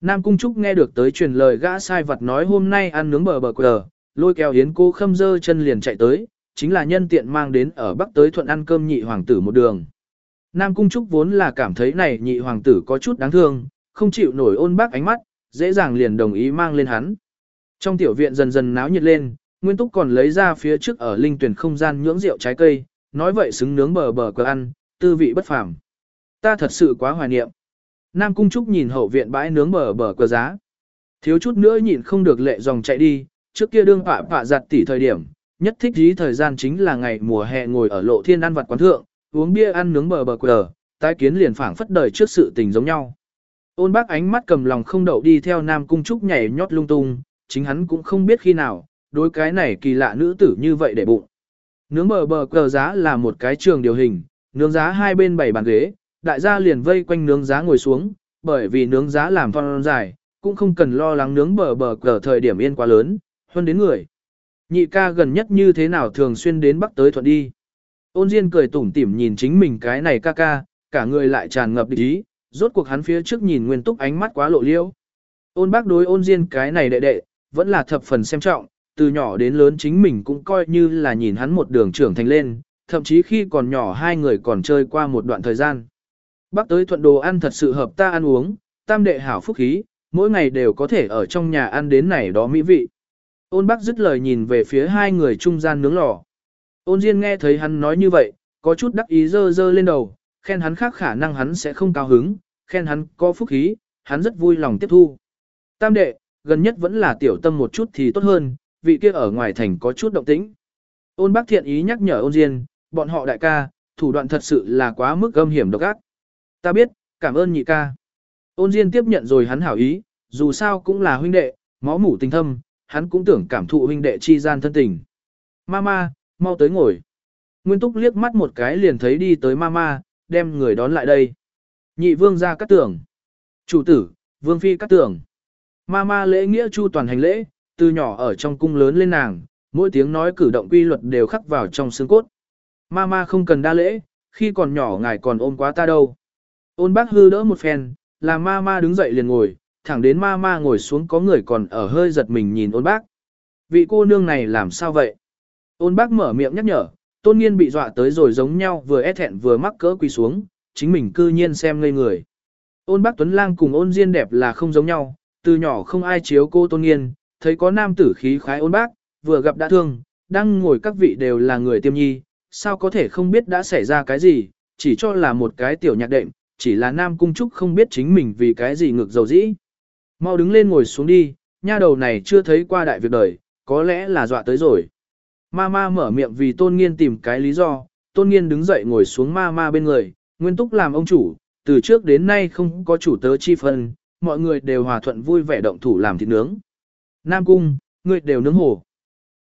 Nam Cung Trúc nghe được tới truyền lời gã sai vật nói hôm nay ăn nướng bờ bờ quờ, lôi kéo yến cô khâm dơ chân liền chạy tới, chính là nhân tiện mang đến ở Bắc tới thuận ăn cơm nhị hoàng tử một đường. Nam Cung Trúc vốn là cảm thấy này nhị hoàng tử có chút đáng thương, không chịu nổi ôn bác ánh mắt, dễ dàng liền đồng ý mang lên hắn. Trong tiểu viện dần dần náo nhiệt lên, Nguyên Túc còn lấy ra phía trước ở linh tuyển không gian nhưỡng rượu trái cây, nói vậy xứng nướng bờ bờ cờ ăn, tư vị bất phàm. Ta thật sự quá hoài niệm. Nam Cung Trúc nhìn hậu viện bãi nướng bờ bờ cờ giá. Thiếu chút nữa nhịn không được lệ dòng chạy đi, trước kia đương phạ phạ giặt tỉ thời điểm, nhất thích dí thời gian chính là ngày mùa hè ngồi ở lộ thiên ăn vặt quán thượng, uống bia ăn nướng bờ bờ cờ, tái kiến liền phảng phất đời trước sự tình giống nhau. Ôn bác ánh mắt cầm lòng không đậu đi theo Nam Cung Trúc nhảy nhót lung tung, chính hắn cũng không biết khi nào, đối cái này kỳ lạ nữ tử như vậy để bụng. Nướng bờ bờ cờ giá là một cái trường điều hình, nướng giá hai bên bảy bàn ghế, đại gia liền vây quanh nướng giá ngồi xuống, bởi vì nướng giá làm phong dài, cũng không cần lo lắng nướng bờ bờ cờ thời điểm yên quá lớn, hơn đến người. Nhị ca gần nhất như thế nào thường xuyên đến Bắc tới thuận đi. Ôn Diên cười tủm tỉm nhìn chính mình cái này ca ca, cả người lại tràn ngập địch ý, rốt cuộc hắn phía trước nhìn nguyên túc ánh mắt quá lộ liễu. Ôn bác đối ôn Diên cái này đệ đệ, vẫn là thập phần xem trọng, từ nhỏ đến lớn chính mình cũng coi như là nhìn hắn một đường trưởng thành lên, thậm chí khi còn nhỏ hai người còn chơi qua một đoạn thời gian. Bác tới thuận đồ ăn thật sự hợp ta ăn uống, tam đệ hảo phúc khí, mỗi ngày đều có thể ở trong nhà ăn đến này đó mỹ vị. Ôn bác dứt lời nhìn về phía hai người trung gian nướng lò. Ôn Diên nghe thấy hắn nói như vậy, có chút đắc ý dơ dơ lên đầu, khen hắn khác khả năng hắn sẽ không cao hứng, khen hắn có phúc khí, hắn rất vui lòng tiếp thu. Tam đệ, gần nhất vẫn là tiểu tâm một chút thì tốt hơn, vị kia ở ngoài thành có chút động tĩnh. Ôn bác thiện ý nhắc nhở ôn Diên, bọn họ đại ca, thủ đoạn thật sự là quá mức gâm hiểm độc ác. Ta biết, cảm ơn nhị ca. Ôn Diên tiếp nhận rồi hắn hảo ý, dù sao cũng là huynh đệ, máu mủ tình thâm, hắn cũng tưởng cảm thụ huynh đệ chi gian thân tình. Mama, mau tới ngồi. Nguyên Túc liếc mắt một cái liền thấy đi tới Mama, đem người đón lại đây. Nhị vương ra cắt tưởng. Chủ tử, vương phi cắt tưởng. Mama lễ nghĩa chu toàn hành lễ, từ nhỏ ở trong cung lớn lên nàng, mỗi tiếng nói cử động quy luật đều khắc vào trong xương cốt. Mama không cần đa lễ, khi còn nhỏ ngài còn ôm quá ta đâu. Ôn bác hư đỡ một phen, là Mama đứng dậy liền ngồi, thẳng đến Mama ngồi xuống có người còn ở hơi giật mình nhìn ôn bác. Vị cô nương này làm sao vậy? Ôn bác mở miệng nhắc nhở, tôn nghiên bị dọa tới rồi giống nhau vừa e thẹn vừa mắc cỡ quỳ xuống, chính mình cư nhiên xem ngây người. Ôn bác Tuấn Lang cùng ôn diên đẹp là không giống nhau, từ nhỏ không ai chiếu cô tôn nghiên, thấy có nam tử khí khái ôn bác, vừa gặp đã thương, đang ngồi các vị đều là người tiêm nhi, sao có thể không biết đã xảy ra cái gì, chỉ cho là một cái tiểu nhạc đệm, chỉ là nam cung trúc không biết chính mình vì cái gì ngược dầu dĩ. Mau đứng lên ngồi xuống đi, nha đầu này chưa thấy qua đại việc đời, có lẽ là dọa tới rồi. Ma ma mở miệng vì tôn nghiên tìm cái lý do, tôn nghiên đứng dậy ngồi xuống ma ma bên người, nguyên túc làm ông chủ, từ trước đến nay không có chủ tớ chi phân, mọi người đều hòa thuận vui vẻ động thủ làm thịt nướng. Nam cung, người đều nướng hổ.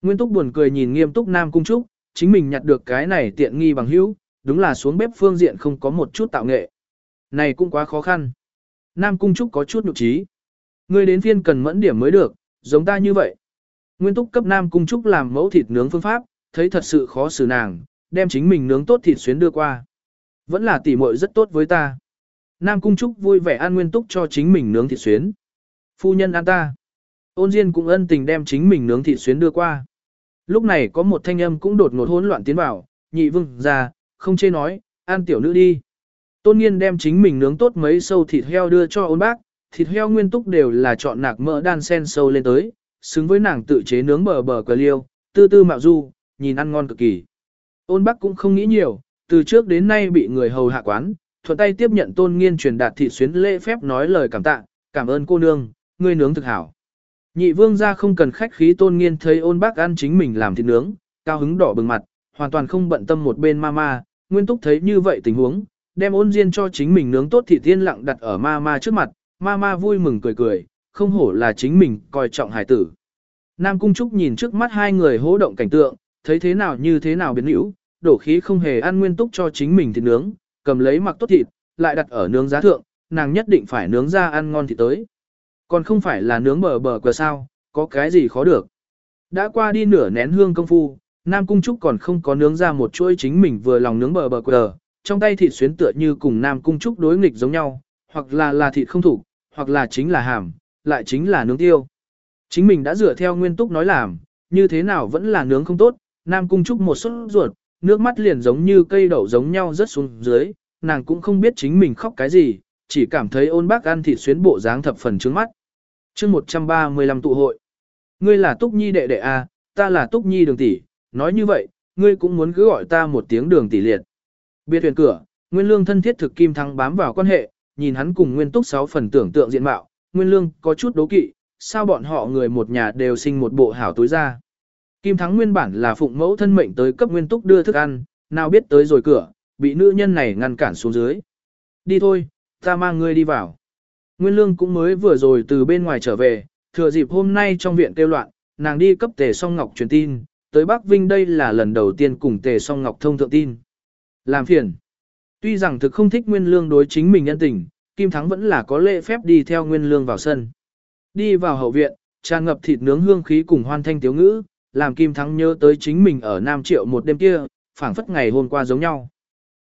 Nguyên túc buồn cười nhìn nghiêm túc Nam cung trúc, chính mình nhặt được cái này tiện nghi bằng hữu, đúng là xuống bếp phương diện không có một chút tạo nghệ. Này cũng quá khó khăn. Nam cung trúc có chút nhục trí. Ngươi đến phiên cần mẫn điểm mới được, giống ta như vậy. Nguyên túc cấp Nam Cung Trúc làm mẫu thịt nướng phương pháp, thấy thật sự khó xử nàng, đem chính mình nướng tốt thịt xuyến đưa qua. Vẫn là tỉ muội rất tốt với ta. Nam Cung Trúc vui vẻ ăn Nguyên túc cho chính mình nướng thịt xuyến. Phu nhân ăn ta. Ôn Diên cũng ân tình đem chính mình nướng thịt xuyến đưa qua. Lúc này có một thanh âm cũng đột ngột hỗn loạn tiến vào, nhị vương ra, không chê nói, ăn tiểu nữ đi. Tôn Nghiên đem chính mình nướng tốt mấy sâu thịt heo đưa cho ôn bác, thịt heo nguyên túc đều là chọn nạc mỡ đan sen sâu lên tới, xứng với nàng tự chế nướng bờ bờ cờ liêu, tư tư mạo du, nhìn ăn ngon cực kỳ. Ôn Bác cũng không nghĩ nhiều, từ trước đến nay bị người hầu hạ quán, thuận tay tiếp nhận tôn nghiên truyền đạt thị xuyến lễ phép nói lời cảm tạ, cảm ơn cô nương, ngươi nướng thực hảo. Nhị vương ra không cần khách khí tôn nghiên thấy ôn bác ăn chính mình làm thịt nướng, cao hứng đỏ bừng mặt, hoàn toàn không bận tâm một bên mama, nguyên túc thấy như vậy tình huống, đem ôn diên cho chính mình nướng tốt thì tiên lặng đặt ở ma ma trước mặt, ma ma vui mừng cười cười, không hổ là chính mình coi trọng hải tử. Nam Cung Trúc nhìn trước mắt hai người hỗ động cảnh tượng, thấy thế nào như thế nào biến hữu, đổ khí không hề ăn nguyên túc cho chính mình thịt nướng, cầm lấy mặc tốt thịt, lại đặt ở nướng giá thượng, nàng nhất định phải nướng ra ăn ngon thì tới. Còn không phải là nướng bờ bờ cờ sao, có cái gì khó được. Đã qua đi nửa nén hương công phu, Nam Cung Trúc còn không có nướng ra một chuỗi chính mình vừa lòng nướng bờ bờ cờ, trong tay thịt xuyến tựa như cùng Nam Cung Trúc đối nghịch giống nhau, hoặc là là thịt không thủ, hoặc là chính là hàm, lại chính là nướng tiêu. Chính mình đã dựa theo nguyên túc nói làm, như thế nào vẫn là nướng không tốt, Nam Cung Trúc một suất ruột, nước mắt liền giống như cây đậu giống nhau rớt xuống dưới, nàng cũng không biết chính mình khóc cái gì, chỉ cảm thấy ôn bác ăn thịt xuyến bộ dáng thập phần trướng mắt. chương 135 tụ hội. Ngươi là Túc Nhi đệ đệ A, ta là Túc Nhi đường tỷ, nói như vậy, ngươi cũng muốn cứ gọi ta một tiếng đường tỷ liệt. Biệt thuyền cửa, Nguyên Lương thân thiết thực Kim Thắng bám vào quan hệ, nhìn hắn cùng Nguyên Túc sáu phần tưởng tượng diện mạo, Nguyên Lương có chút đố kỵ, sao bọn họ người một nhà đều sinh một bộ hảo túi ra. Kim Thắng nguyên bản là phụng mẫu thân mệnh tới cấp Nguyên Túc đưa thức ăn, nào biết tới rồi cửa, bị nữ nhân này ngăn cản xuống dưới. Đi thôi, ta mang ngươi đi vào. Nguyên Lương cũng mới vừa rồi từ bên ngoài trở về, thừa dịp hôm nay trong viện kêu loạn, nàng đi cấp tề song ngọc truyền tin, tới Bắc Vinh đây là lần đầu tiên cùng tề song ngọc thông thượng tin. Làm phiền. Tuy rằng thực không thích Nguyên Lương đối chính mình nhân tình, Kim Thắng vẫn là có lễ phép đi theo Nguyên Lương vào sân. Đi vào hậu viện, tràn ngập thịt nướng hương khí cùng hoan thanh tiếu ngữ, làm Kim Thắng nhớ tới chính mình ở Nam Triệu một đêm kia, phảng phất ngày hôm qua giống nhau.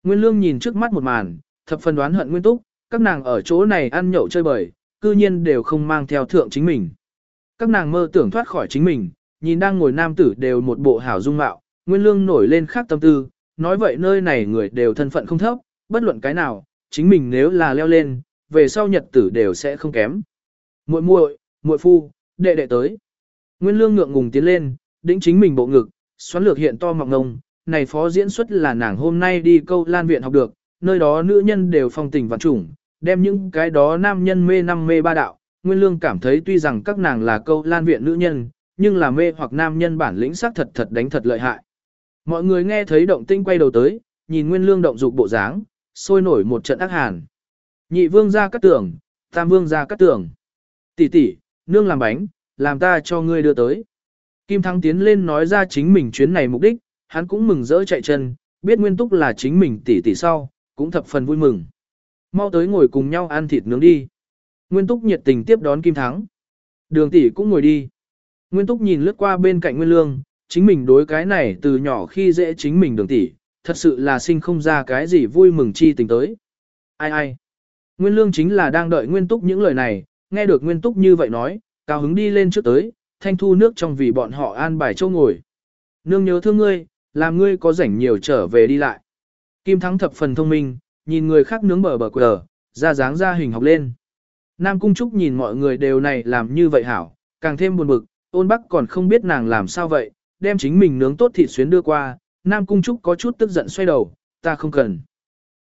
Nguyên Lương nhìn trước mắt một màn, thập phần đoán hận Nguyên Túc, các nàng ở chỗ này ăn nhậu chơi bời, cư nhiên đều không mang theo thượng chính mình. Các nàng mơ tưởng thoát khỏi chính mình, nhìn đang ngồi nam tử đều một bộ hảo dung mạo, Nguyên Lương nổi lên khác tâm tư, nói vậy nơi này người đều thân phận không thấp, bất luận cái nào, chính mình nếu là leo lên, về sau nhật tử đều sẽ không kém. Muội muội, muội phu, đệ đệ tới. Nguyên Lương ngượng ngùng tiến lên, đĩnh chính mình bộ ngực, xoắn lược hiện to mọng ngông, này phó diễn xuất là nàng hôm nay đi câu lan viện học được, nơi đó nữ nhân đều phong tình vạn trùng, đem những cái đó nam nhân mê năm mê ba đạo. Nguyên Lương cảm thấy tuy rằng các nàng là câu lan viện nữ nhân, nhưng là mê hoặc nam nhân bản lĩnh sắc thật thật đánh thật lợi hại. Mọi người nghe thấy động tinh quay đầu tới, nhìn Nguyên Lương động dục bộ dáng, sôi nổi một trận ác hàn. Nhị vương ra cắt tưởng, tam vương ra cắt tưởng. Tỷ tỷ, nương làm bánh, làm ta cho ngươi đưa tới. Kim Thắng tiến lên nói ra chính mình chuyến này mục đích, hắn cũng mừng rỡ chạy chân, biết Nguyên Túc là chính mình tỷ tỷ sau, cũng thập phần vui mừng. Mau tới ngồi cùng nhau ăn thịt nướng đi. Nguyên Túc nhiệt tình tiếp đón Kim Thắng. Đường tỷ cũng ngồi đi. Nguyên Túc nhìn lướt qua bên cạnh Nguyên Lương, chính mình đối cái này từ nhỏ khi dễ chính mình đường tỷ, thật sự là sinh không ra cái gì vui mừng chi tình tới. Ai ai? Nguyên Lương chính là đang đợi Nguyên Túc những lời này, nghe được Nguyên Túc như vậy nói, cao hứng đi lên trước tới, thanh thu nước trong vì bọn họ an bài châu ngồi. Nương nhớ thương ngươi, làm ngươi có rảnh nhiều trở về đi lại. Kim Thắng thập phần thông minh, nhìn người khác nướng bờ bờ quờ, ra dáng ra hình học lên. Nam Cung Trúc nhìn mọi người đều này làm như vậy hảo, càng thêm buồn bực, ôn bắc còn không biết nàng làm sao vậy, đem chính mình nướng tốt thịt xuyến đưa qua, Nam Cung Trúc có chút tức giận xoay đầu, ta không cần.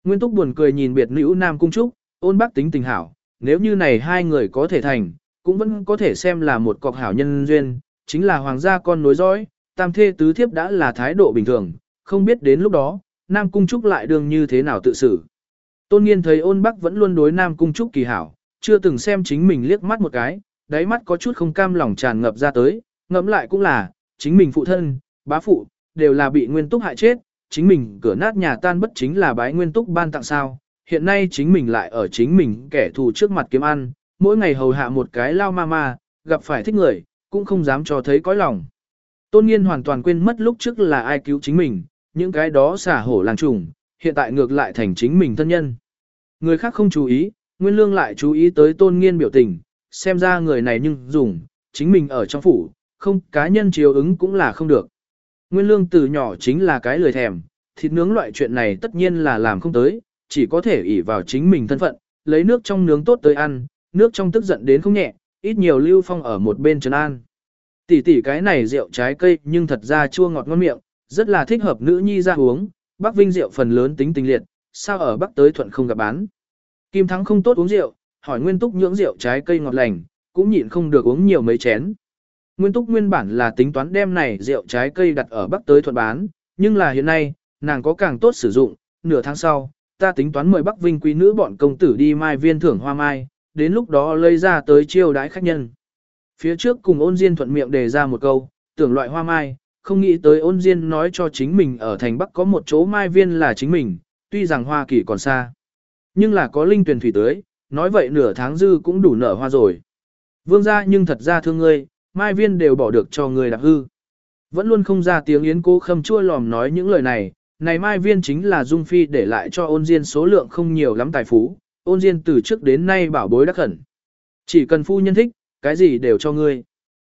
Nguyên Túc buồn cười nhìn biệt nữ Nam Cung Trúc, ôn bác tính tình hảo, nếu như này hai người có thể thành, cũng vẫn có thể xem là một cọc hảo nhân duyên, chính là hoàng gia con nối dõi, tam thê tứ thiếp đã là thái độ bình thường, không biết đến lúc đó, Nam Cung Trúc lại đương như thế nào tự xử. Tôn nghiên thấy ôn bác vẫn luôn đối Nam Cung Trúc kỳ hảo, chưa từng xem chính mình liếc mắt một cái, đáy mắt có chút không cam lòng tràn ngập ra tới, ngẫm lại cũng là, chính mình phụ thân, bá phụ, đều là bị nguyên túc hại chết, chính mình cửa nát nhà tan bất chính là bái nguyên túc ban tặng sao, hiện nay chính mình lại ở chính mình kẻ thù trước mặt kiếm ăn, mỗi ngày hầu hạ một cái lao ma ma, gặp phải thích người, cũng không dám cho thấy cõi lòng. Tôn nghiên hoàn toàn quên mất lúc trước là ai cứu chính mình, những cái đó xả hổ làng trùng, hiện tại ngược lại thành chính mình thân nhân. Người khác không chú ý, Nguyên Lương lại chú ý tới tôn nghiên biểu tình, xem ra người này nhưng dùng, chính mình ở trong phủ, không cá nhân chiếu ứng cũng là không được. Nguyên Lương từ nhỏ chính là cái lười thèm, thịt nướng loại chuyện này tất nhiên là làm không tới, chỉ có thể ỷ vào chính mình thân phận, lấy nước trong nướng tốt tới ăn, nước trong tức giận đến không nhẹ, ít nhiều lưu phong ở một bên trấn an. Tỷ tỷ cái này rượu trái cây nhưng thật ra chua ngọt ngon miệng, rất là thích hợp nữ nhi ra uống, Bắc Vinh rượu phần lớn tính tình liệt, sao ở Bắc tới thuận không gặp bán. Kim Thắng không tốt uống rượu, hỏi Nguyên Túc nhưỡng rượu trái cây ngọt lành, cũng nhịn không được uống nhiều mấy chén. Nguyên Túc nguyên bản là tính toán đem này rượu trái cây đặt ở Bắc tới thuận bán, nhưng là hiện nay, nàng có càng tốt sử dụng, nửa tháng sau, ta tính toán mời Bắc Vinh quý nữ bọn công tử đi mai viên thưởng hoa mai, đến lúc đó lấy ra tới chiêu đãi khách nhân. Phía trước cùng ôn Diên thuận miệng đề ra một câu, tưởng loại hoa mai, không nghĩ tới ôn Diên nói cho chính mình ở thành Bắc có một chỗ mai viên là chính mình, tuy rằng Hoa Kỳ còn xa. Nhưng là có linh tuyển thủy tới, nói vậy nửa tháng dư cũng đủ nở hoa rồi. Vương gia nhưng thật ra thương ngươi, mai viên đều bỏ được cho người đạp hư. Vẫn luôn không ra tiếng yến cố khâm chua lòm nói những lời này, này mai viên chính là Dung Phi để lại cho ôn Diên số lượng không nhiều lắm tài phú, ôn diên từ trước đến nay bảo bối đắc khẩn. Chỉ cần phu nhân thích, cái gì đều cho ngươi.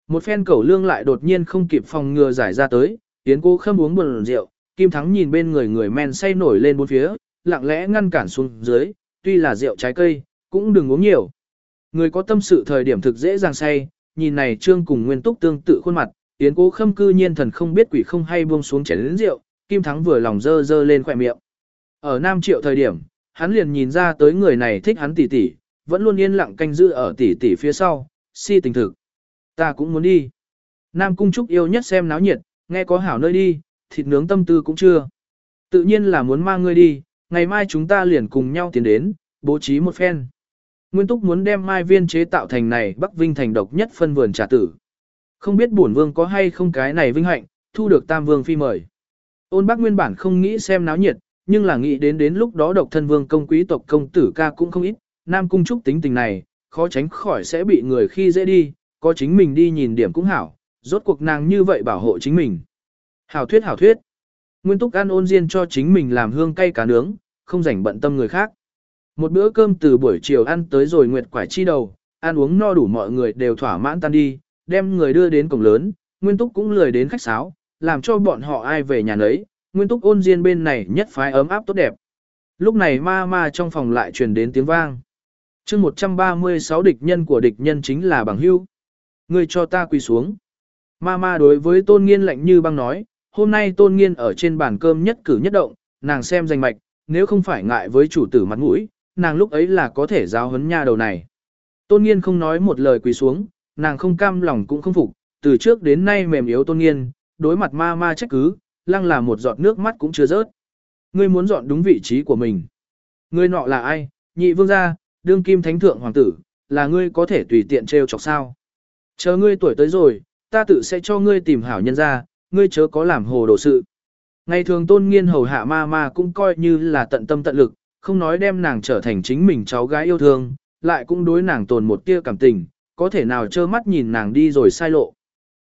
Một phen cẩu lương lại đột nhiên không kịp phòng ngừa giải ra tới, Yến Cố khâm uống buồn rượu, Kim Thắng nhìn bên người người men say nổi lên bốn phía, lặng lẽ ngăn cản xuống dưới, tuy là rượu trái cây, cũng đừng uống nhiều. Người có tâm sự thời điểm thực dễ dàng say, nhìn này trương cùng nguyên túc tương tự khuôn mặt, tiến cố khâm cư nhiên thần không biết quỷ không hay buông xuống chén lớn rượu, Kim Thắng vừa lòng dơ dơ lên khỏe miệng. Ở Nam Triệu thời điểm, hắn liền nhìn ra tới người này thích hắn tỉ tỉ, vẫn luôn yên lặng canh giữ ở tỉ tỉ phía sau, si tình thực. Ta cũng muốn đi. Nam Cung Trúc yêu nhất xem náo nhiệt, nghe có hảo nơi đi, thịt nướng tâm tư cũng chưa. Tự nhiên là muốn mang ngươi đi, ngày mai chúng ta liền cùng nhau tiến đến, bố trí một phen. Nguyên Túc muốn đem mai viên chế tạo thành này Bắc Vinh thành độc nhất phân vườn trà tử. Không biết bổn vương có hay không cái này vinh hạnh, thu được Tam Vương phi mời. Ôn Bắc nguyên bản không nghĩ xem náo nhiệt, nhưng là nghĩ đến đến lúc đó độc thân vương công quý tộc công tử ca cũng không ít, Nam Cung Trúc tính tình này, khó tránh khỏi sẽ bị người khi dễ đi, có chính mình đi nhìn điểm cũng hảo, rốt cuộc nàng như vậy bảo hộ chính mình. Hảo thuyết hảo thuyết. Nguyên Túc ăn ôn diên cho chính mình làm hương cay cá nướng, không rảnh bận tâm người khác. Một bữa cơm từ buổi chiều ăn tới rồi nguyệt quải chi đầu, ăn uống no đủ mọi người đều thỏa mãn tan đi, đem người đưa đến cổng lớn, Nguyên Túc cũng lười đến khách sáo, làm cho bọn họ ai về nhà nấy, Nguyên Túc ôn diên bên này nhất phái ấm áp tốt đẹp. Lúc này ma ma trong phòng lại truyền đến tiếng vang. chương 136 địch nhân của địch nhân chính là bằng hưu. Người cho ta quỳ xuống. Ma ma đối với tôn nghiên lạnh như băng nói, hôm nay tôn nghiên ở trên bàn cơm nhất cử nhất động, nàng xem danh mạch, nếu không phải ngại với chủ tử mặt mũi, nàng lúc ấy là có thể giáo huấn nha đầu này. Tôn nghiên không nói một lời quỳ xuống, nàng không cam lòng cũng không phục, từ trước đến nay mềm yếu tôn nghiên, đối mặt ma ma trách cứ, lăng là một giọt nước mắt cũng chưa rớt. Ngươi muốn dọn đúng vị trí của mình. Ngươi nọ là ai, nhị vương gia, đương kim thánh thượng hoàng tử, là ngươi có thể tùy tiện trêu chọc sao. Chờ ngươi tuổi tới rồi, ta tự sẽ cho ngươi tìm hảo nhân ra, ngươi chớ có làm hồ đồ sự. Ngày thường tôn nghiên hầu hạ ma ma cũng coi như là tận tâm tận lực, không nói đem nàng trở thành chính mình cháu gái yêu thương, lại cũng đối nàng tồn một tia cảm tình, có thể nào trơ mắt nhìn nàng đi rồi sai lộ.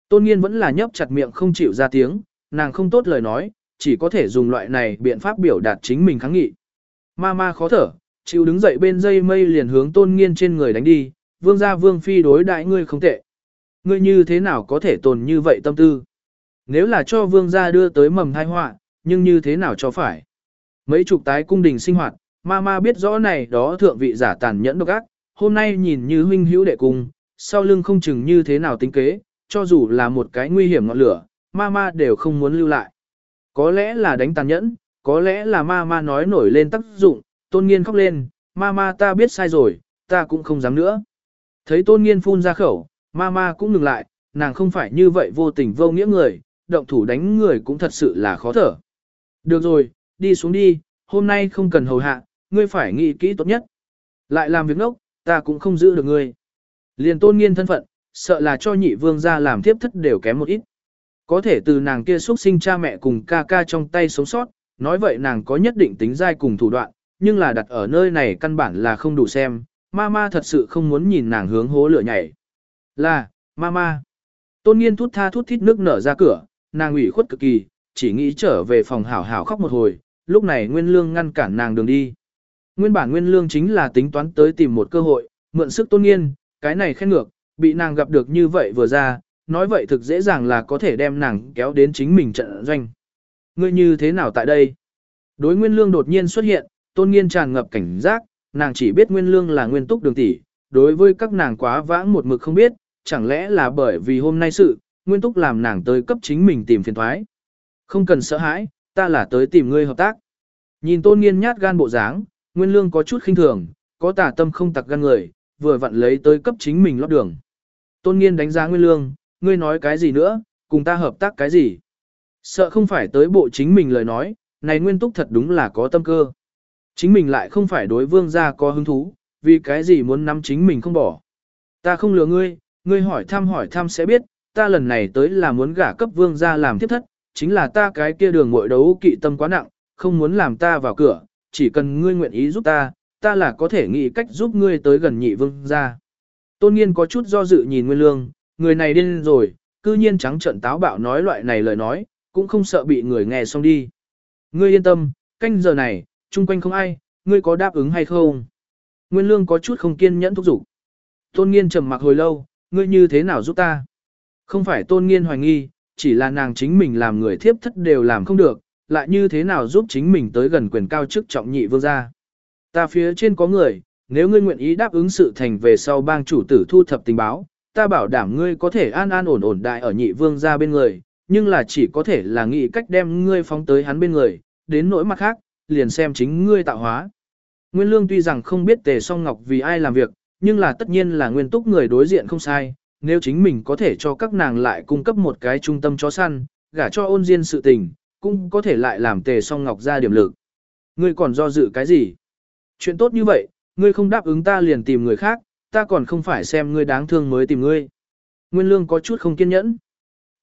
Tôn nghiên vẫn là nhấp chặt miệng không chịu ra tiếng, nàng không tốt lời nói, chỉ có thể dùng loại này biện pháp biểu đạt chính mình kháng nghị. Ma ma khó thở, chịu đứng dậy bên dây mây liền hướng tôn nghiên trên người đánh đi, vương gia vương phi đối đại ngươi không tệ. Ngươi như thế nào có thể tồn như vậy tâm tư? Nếu là cho vương gia đưa tới mầm thai họa, nhưng như thế nào cho phải? Mấy chục tái cung đình sinh hoạt, ma ma biết rõ này đó thượng vị giả tàn nhẫn độc ác, hôm nay nhìn như huynh hữu đệ cùng, sau lưng không chừng như thế nào tính kế, cho dù là một cái nguy hiểm ngọn lửa, ma ma đều không muốn lưu lại. Có lẽ là đánh tàn nhẫn, có lẽ là ma ma nói nổi lên tác dụng, tôn nghiên khóc lên, ma ma ta biết sai rồi, ta cũng không dám nữa. Thấy tôn nghiên phun ra khẩu, ma ma cũng ngừng lại, nàng không phải như vậy vô tình vô nghĩa người, động thủ đánh người cũng thật sự là khó thở. Được rồi, đi xuống đi, hôm nay không cần hầu hạ, ngươi phải nghĩ kỹ tốt nhất. Lại làm việc ngốc, ta cũng không giữ được ngươi. Liền tôn nghiên thân phận, sợ là cho nhị vương ra làm tiếp thất đều kém một ít. Có thể từ nàng kia xuất sinh cha mẹ cùng ca ca trong tay sống sót, nói vậy nàng có nhất định tính dai cùng thủ đoạn, nhưng là đặt ở nơi này căn bản là không đủ xem, mama thật sự không muốn nhìn nàng hướng hố lửa nhảy. Là, mama. Tôn nghiên thút tha thút thít nước nở ra cửa, nàng ủy khuất cực kỳ, chỉ nghĩ trở về phòng hảo hảo khóc một hồi, lúc này Nguyên Lương ngăn cản nàng đường đi. Nguyên bản Nguyên Lương chính là tính toán tới tìm một cơ hội, mượn sức tôn nghiên, cái này khen ngược, bị nàng gặp được như vậy vừa ra, nói vậy thực dễ dàng là có thể đem nàng kéo đến chính mình trận doanh. Ngươi như thế nào tại đây? Đối Nguyên Lương đột nhiên xuất hiện, tôn nghiên tràn ngập cảnh giác, nàng chỉ biết Nguyên Lương là nguyên túc đường tỷ, đối với các nàng quá vãng một mực không biết, chẳng lẽ là bởi vì hôm nay sự, nguyên túc làm nàng tới cấp chính mình tìm phiền thoái. Không cần sợ hãi, ta là tới tìm ngươi hợp tác. Nhìn tôn nghiên nhát gan bộ dáng, Nguyên Lương có chút khinh thường, có tà tâm không tặc gan người, vừa vặn lấy tới cấp chính mình lót đường. Tôn nghiên đánh giá Nguyên Lương, ngươi nói cái gì nữa, cùng ta hợp tác cái gì. Sợ không phải tới bộ chính mình lời nói, này nguyên túc thật đúng là có tâm cơ. Chính mình lại không phải đối vương gia có hứng thú, vì cái gì muốn nắm chính mình không bỏ. Ta không lừa ngươi, ngươi hỏi thăm hỏi thăm sẽ biết, ta lần này tới là muốn gả cấp vương gia làm tiếp thất, chính là ta cái kia đường mội đấu kỵ tâm quá nặng, không muốn làm ta vào cửa, chỉ cần ngươi nguyện ý giúp ta, ta là có thể nghĩ cách giúp ngươi tới gần nhị vương gia. Tôn nghiên có chút do dự nhìn Nguyên Lương, người này điên rồi, cư nhiên trắng trận táo bạo nói loại này lời nói, cũng không sợ bị người nghe xong đi. Ngươi yên tâm, canh giờ này, chung quanh không ai, ngươi có đáp ứng hay không? Nguyên lương có chút không kiên nhẫn thúc giục. Tôn nghiên trầm mặc hồi lâu, ngươi như thế nào giúp ta? Không phải tôn nghiên hoài nghi, chỉ là nàng chính mình làm người thiếp thất đều làm không được, lại như thế nào giúp chính mình tới gần quyền cao chức trọng nhị vương gia. Ta phía trên có người, nếu ngươi nguyện ý đáp ứng sự thành về sau bang chủ tử thu thập tình báo, ta bảo đảm ngươi có thể an an ổn ổn đại ở nhị vương gia bên người, nhưng là chỉ có thể là nghĩ cách đem ngươi phóng tới hắn bên người, đến nỗi mặt khác, liền xem chính ngươi tạo hóa. Nguyên Lương tuy rằng không biết Tề Song Ngọc vì ai làm việc, nhưng là tất nhiên là nguyên túc người đối diện không sai, nếu chính mình có thể cho các nàng lại cung cấp một cái trung tâm chó săn, gả cho ôn diên sự tình, cũng có thể lại làm Tề Song Ngọc ra điểm lực. Ngươi còn do dự cái gì? Chuyện tốt như vậy, ngươi không đáp ứng ta liền tìm người khác, ta còn không phải xem ngươi đáng thương mới tìm ngươi. Nguyên Lương có chút không kiên nhẫn.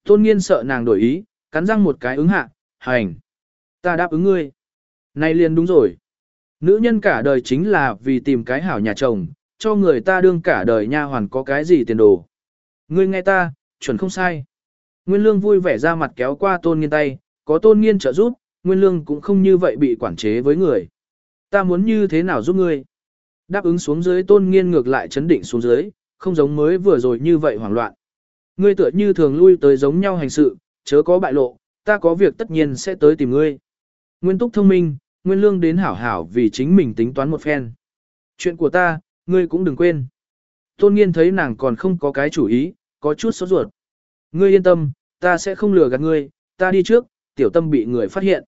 Tôn Nghiên sợ nàng đổi ý, cắn răng một cái ứng hạ, hành. Ta đáp ứng ngươi. Này liền đúng rồi. Nữ nhân cả đời chính là vì tìm cái hảo nhà chồng, cho người ta đương cả đời nha hoàn có cái gì tiền đồ. Ngươi nghe ta, chuẩn không sai. Nguyên Lương vui vẻ ra mặt kéo qua Tôn Nghiên tay, có Tôn Nghiên trợ giúp, Nguyên Lương cũng không như vậy bị quản chế với người. Ta muốn như thế nào giúp ngươi? Đáp ứng xuống dưới Tôn Nghiên ngược lại chấn định xuống dưới, không giống mới vừa rồi như vậy hoảng loạn. Ngươi tựa như thường lui tới giống nhau hành sự, chớ có bại lộ, ta có việc tất nhiên sẽ tới tìm ngươi. Nguyên túc thông minh, Nguyên Lương đến hảo hảo vì chính mình tính toán một phen. Chuyện của ta, ngươi cũng đừng quên. Tôn nghiên thấy nàng còn không có cái chủ ý, có chút sốt ruột. Ngươi yên tâm, ta sẽ không lừa gạt ngươi, ta đi trước, tiểu tâm bị người phát hiện.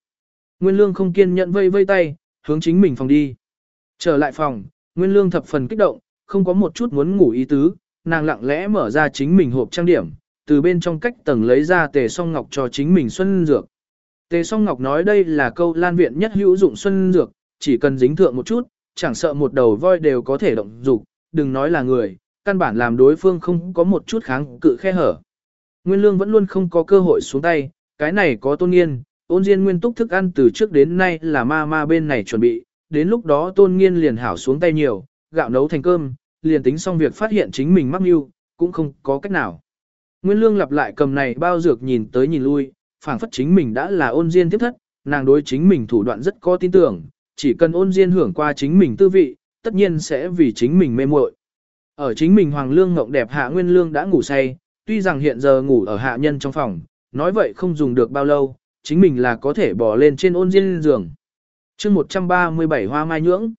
Nguyên Lương không kiên nhẫn vây vây tay, hướng chính mình phòng đi. Trở lại phòng, Nguyên Lương thập phần kích động, không có một chút muốn ngủ ý tứ, nàng lặng lẽ mở ra chính mình hộp trang điểm, từ bên trong cách tầng lấy ra tề song ngọc cho chính mình xuân dược. Tề song ngọc nói đây là câu lan viện nhất hữu dụng xuân dược, chỉ cần dính thượng một chút, chẳng sợ một đầu voi đều có thể động dục, đừng nói là người, căn bản làm đối phương không có một chút kháng cự khe hở. Nguyên lương vẫn luôn không có cơ hội xuống tay, cái này có tôn nghiên, ôn diên nguyên túc thức ăn từ trước đến nay là ma ma bên này chuẩn bị, đến lúc đó tôn nghiên liền hảo xuống tay nhiều, gạo nấu thành cơm, liền tính xong việc phát hiện chính mình mắc mưu, cũng không có cách nào. Nguyên lương lặp lại cầm này bao dược nhìn tới nhìn lui, phảng phất chính mình đã là ôn diên tiếp thất, nàng đối chính mình thủ đoạn rất có tin tưởng, chỉ cần ôn diên hưởng qua chính mình tư vị, tất nhiên sẽ vì chính mình mê muội. Ở chính mình hoàng lương ngộng đẹp hạ nguyên lương đã ngủ say, tuy rằng hiện giờ ngủ ở hạ nhân trong phòng, nói vậy không dùng được bao lâu, chính mình là có thể bỏ lên trên ôn diên giường. chương 137 hoa mai nhưỡng,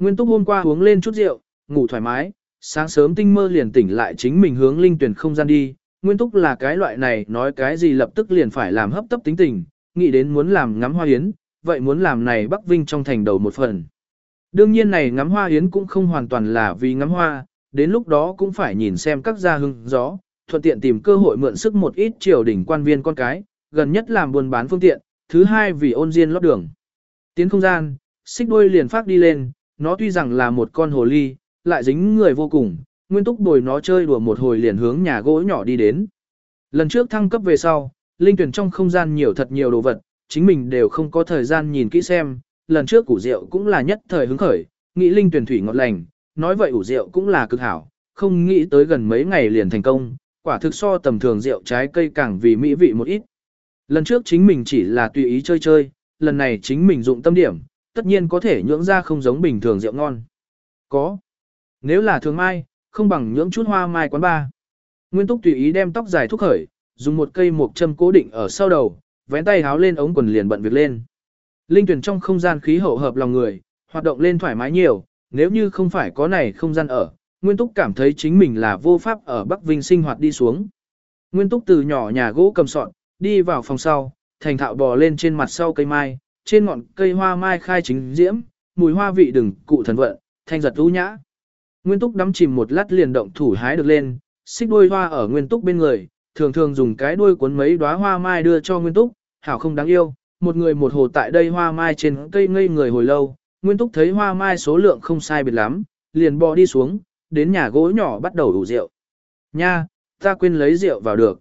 Nguyên túc hôm qua uống lên chút rượu, ngủ thoải mái, sáng sớm tinh mơ liền tỉnh lại chính mình hướng linh tuyển không gian đi. Nguyên túc là cái loại này nói cái gì lập tức liền phải làm hấp tấp tính tình, nghĩ đến muốn làm ngắm hoa yến, vậy muốn làm này Bắc Vinh trong thành đầu một phần. Đương nhiên này ngắm hoa yến cũng không hoàn toàn là vì ngắm hoa, đến lúc đó cũng phải nhìn xem các gia hưng gió, thuận tiện tìm cơ hội mượn sức một ít triều đỉnh quan viên con cái, gần nhất làm buôn bán phương tiện, thứ hai vì ôn diên lót đường. Tiến không gian, xích đuôi liền phát đi lên, nó tuy rằng là một con hồ ly, lại dính người vô cùng, nguyên túc bồi nó chơi đùa một hồi liền hướng nhà gỗ nhỏ đi đến. Lần trước thăng cấp về sau, linh tuyển trong không gian nhiều thật nhiều đồ vật, chính mình đều không có thời gian nhìn kỹ xem, lần trước củ rượu cũng là nhất thời hứng khởi, nghĩ linh tuyển thủy ngọt lành, nói vậy ủ rượu cũng là cực hảo, không nghĩ tới gần mấy ngày liền thành công, quả thực so tầm thường rượu trái cây càng vì mỹ vị một ít. Lần trước chính mình chỉ là tùy ý chơi chơi, lần này chính mình dụng tâm điểm, tất nhiên có thể nhưỡng ra không giống bình thường rượu ngon. Có. Nếu là thường mai, không bằng nhưỡng chút hoa mai quán ba. Nguyên Túc tùy ý đem tóc dài thúc khởi, dùng một cây mộc châm cố định ở sau đầu, vén tay háo lên ống quần liền bận việc lên. Linh tuyển trong không gian khí hậu hợp lòng người, hoạt động lên thoải mái nhiều, nếu như không phải có này không gian ở, Nguyên Túc cảm thấy chính mình là vô pháp ở Bắc Vinh sinh hoạt đi xuống. Nguyên Túc từ nhỏ nhà gỗ cầm sọn, đi vào phòng sau, thành thạo bò lên trên mặt sau cây mai, trên ngọn cây hoa mai khai chính diễm, mùi hoa vị đừng cụ thần vận, thanh giật ưu nhã. Nguyên Túc đắm chìm một lát liền động thủ hái được lên, xích đuôi hoa ở Nguyên Túc bên người, thường thường dùng cái đuôi cuốn mấy đóa hoa mai đưa cho Nguyên Túc, hảo không đáng yêu, một người một hồ tại đây hoa mai trên cây ngây người hồi lâu, Nguyên Túc thấy hoa mai số lượng không sai biệt lắm, liền bò đi xuống, đến nhà gỗ nhỏ bắt đầu đủ rượu. Nha, ta quên lấy rượu vào được.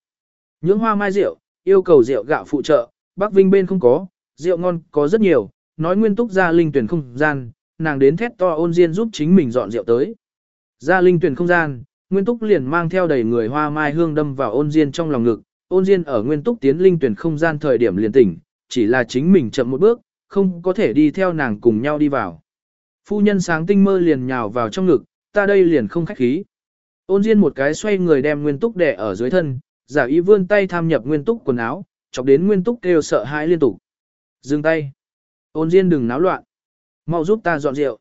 Những hoa mai rượu, yêu cầu rượu gạo phụ trợ, Bắc Vinh bên không có, rượu ngon có rất nhiều, nói nguyên túc ra linh tuyển không gian, nàng đến thét to ôn diên giúp chính mình dọn rượu tới. Ra linh tuyển không gian, nguyên túc liền mang theo đầy người hoa mai hương đâm vào ôn diên trong lòng ngực, ôn diên ở nguyên túc tiến linh tuyển không gian thời điểm liền tỉnh, chỉ là chính mình chậm một bước, không có thể đi theo nàng cùng nhau đi vào. Phu nhân sáng tinh mơ liền nhào vào trong ngực, ta đây liền không khách khí. Ôn Diên một cái xoay người đem Nguyên Túc đè ở dưới thân, giả ý vươn tay tham nhập Nguyên Túc quần áo, chọc đến Nguyên Túc kêu sợ hãi liên tục. Dừng tay. Ôn Diên đừng náo loạn. Mau giúp ta dọn rượu.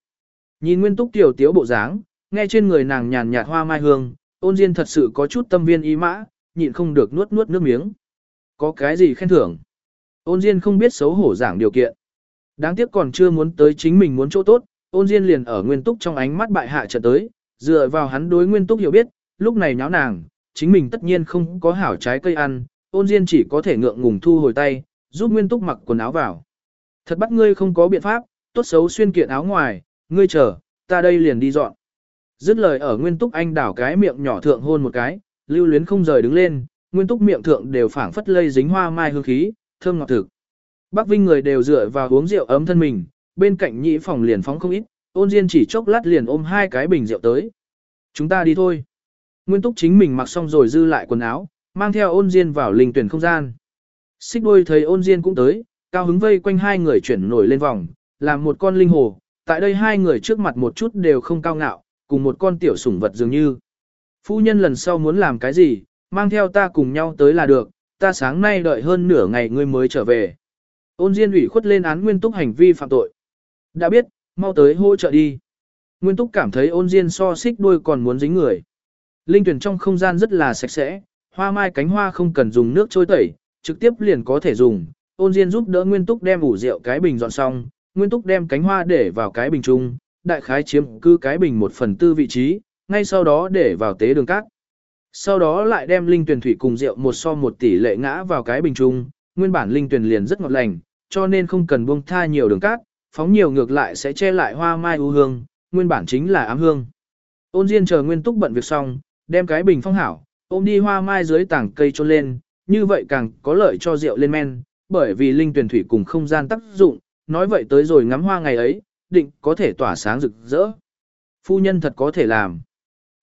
Nhìn Nguyên Túc tiểu tiếu bộ dáng, nghe trên người nàng nhàn nhạt hoa mai hương, Ôn Diên thật sự có chút tâm viên ý mã, nhịn không được nuốt nuốt nước miếng. Có cái gì khen thưởng? Ôn Diên không biết xấu hổ giảng điều kiện. Đáng tiếc còn chưa muốn tới chính mình muốn chỗ tốt, ôn Diên liền ở Nguyên Túc trong ánh mắt bại hạ trận tới, dựa vào hắn đối Nguyên Túc hiểu biết, lúc này nháo nàng, chính mình tất nhiên không có hảo trái cây ăn, ôn Diên chỉ có thể ngượng ngùng thu hồi tay, giúp Nguyên Túc mặc quần áo vào. Thật bắt ngươi không có biện pháp, tốt xấu xuyên kiện áo ngoài, ngươi chờ, ta đây liền đi dọn. Dứt lời ở Nguyên Túc Anh đảo cái miệng nhỏ thượng hôn một cái, lưu luyến không rời đứng lên, Nguyên Túc miệng thượng đều phảng phất lây dính hoa mai hương khí, thơm ngọt thực. Bắc Vinh người đều dựa vào uống rượu ấm thân mình, bên cạnh nhị phòng liền phóng không ít, ôn diên chỉ chốc lát liền ôm hai cái bình rượu tới. Chúng ta đi thôi. Nguyên Túc chính mình mặc xong rồi dư lại quần áo, mang theo ôn diên vào linh tuyển không gian. Xích đôi thấy ôn diên cũng tới, cao hứng vây quanh hai người chuyển nổi lên vòng, làm một con linh hồ, tại đây hai người trước mặt một chút đều không cao ngạo, cùng một con tiểu sủng vật dường như. Phu nhân lần sau muốn làm cái gì, mang theo ta cùng nhau tới là được, ta sáng nay đợi hơn nửa ngày ngươi mới trở về. Ôn Diên ủy khuất lên án Nguyên Túc hành vi phạm tội. Đã biết, mau tới hỗ trợ đi. Nguyên Túc cảm thấy ôn Diên so xích đuôi còn muốn dính người. Linh tuyển trong không gian rất là sạch sẽ, hoa mai cánh hoa không cần dùng nước trôi tẩy, trực tiếp liền có thể dùng. Ôn Diên giúp đỡ Nguyên Túc đem ủ rượu cái bình dọn xong, Nguyên Túc đem cánh hoa để vào cái bình chung, đại khái chiếm cứ cái bình một phần tư vị trí, ngay sau đó để vào tế đường cát. Sau đó lại đem linh tuyển thủy cùng rượu một so một tỷ lệ ngã vào cái bình chung, nguyên bản linh tuyển liền rất ngọt lành, cho nên không cần buông tha nhiều đường cát, phóng nhiều ngược lại sẽ che lại hoa mai u hương, nguyên bản chính là ám hương. Ôn Diên chờ Nguyên Túc bận việc xong, đem cái bình phong hảo, ôm đi hoa mai dưới tảng cây cho lên, như vậy càng có lợi cho rượu lên men, bởi vì linh tuyển thủy cùng không gian tác dụng, nói vậy tới rồi ngắm hoa ngày ấy, định có thể tỏa sáng rực rỡ. Phu nhân thật có thể làm.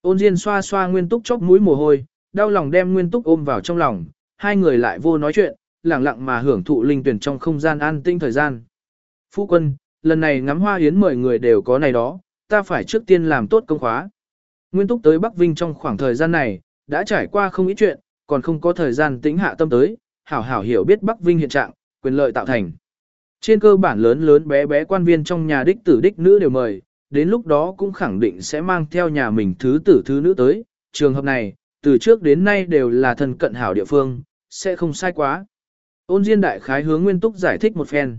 Ôn Diên xoa xoa Nguyên Túc chóp mũi mồ hôi, đau lòng đem Nguyên Túc ôm vào trong lòng, hai người lại vô nói chuyện, lặng lặng mà hưởng thụ linh tuyển trong không gian an tinh thời gian. Phu quân, lần này ngắm hoa yến mời người đều có này đó, ta phải trước tiên làm tốt công khóa. Nguyên Túc tới Bắc Vinh trong khoảng thời gian này, đã trải qua không ít chuyện, còn không có thời gian tĩnh hạ tâm tới, hảo hảo hiểu biết Bắc Vinh hiện trạng, quyền lợi tạo thành. Trên cơ bản lớn lớn bé bé quan viên trong nhà đích tử đích nữ đều mời, đến lúc đó cũng khẳng định sẽ mang theo nhà mình thứ tử thứ nữ tới, trường hợp này, từ trước đến nay đều là thân cận hảo địa phương, sẽ không sai quá. Ôn Diên đại khái hướng Nguyên Túc giải thích một phen.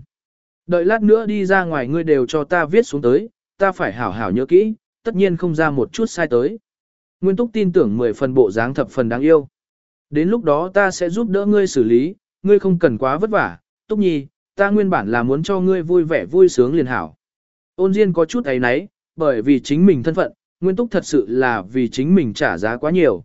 Đợi lát nữa đi ra ngoài ngươi đều cho ta viết xuống tới, ta phải hảo hảo nhớ kỹ, tất nhiên không ra một chút sai tới. Nguyên Túc tin tưởng 10 phần bộ dáng thập phần đáng yêu. Đến lúc đó ta sẽ giúp đỡ ngươi xử lý, ngươi không cần quá vất vả, Túc Nhi, ta nguyên bản là muốn cho ngươi vui vẻ vui sướng liền hảo. Ôn Diên có chút ấy nấy, bởi vì chính mình thân phận, Nguyên Túc thật sự là vì chính mình trả giá quá nhiều.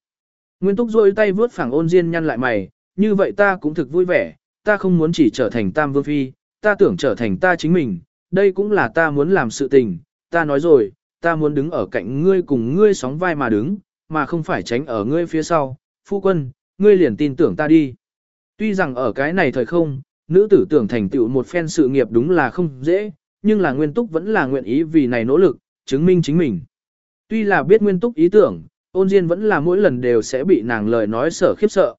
Nguyên Túc rôi tay vướt phẳng ôn Diên nhăn lại mày, như vậy ta cũng thực vui vẻ, ta không muốn chỉ trở thành Tam Vương Phi, ta tưởng trở thành ta chính mình, đây cũng là ta muốn làm sự tình, ta nói rồi, ta muốn đứng ở cạnh ngươi cùng ngươi sóng vai mà đứng, mà không phải tránh ở ngươi phía sau, phu quân, ngươi liền tin tưởng ta đi. Tuy rằng ở cái này thời không, nữ tử tưởng thành tựu một phen sự nghiệp đúng là không dễ, nhưng là nguyên túc vẫn là nguyện ý vì này nỗ lực, chứng minh chính mình. Tuy là biết nguyên túc ý tưởng, ôn diên vẫn là mỗi lần đều sẽ bị nàng lời nói sở khiếp sợ.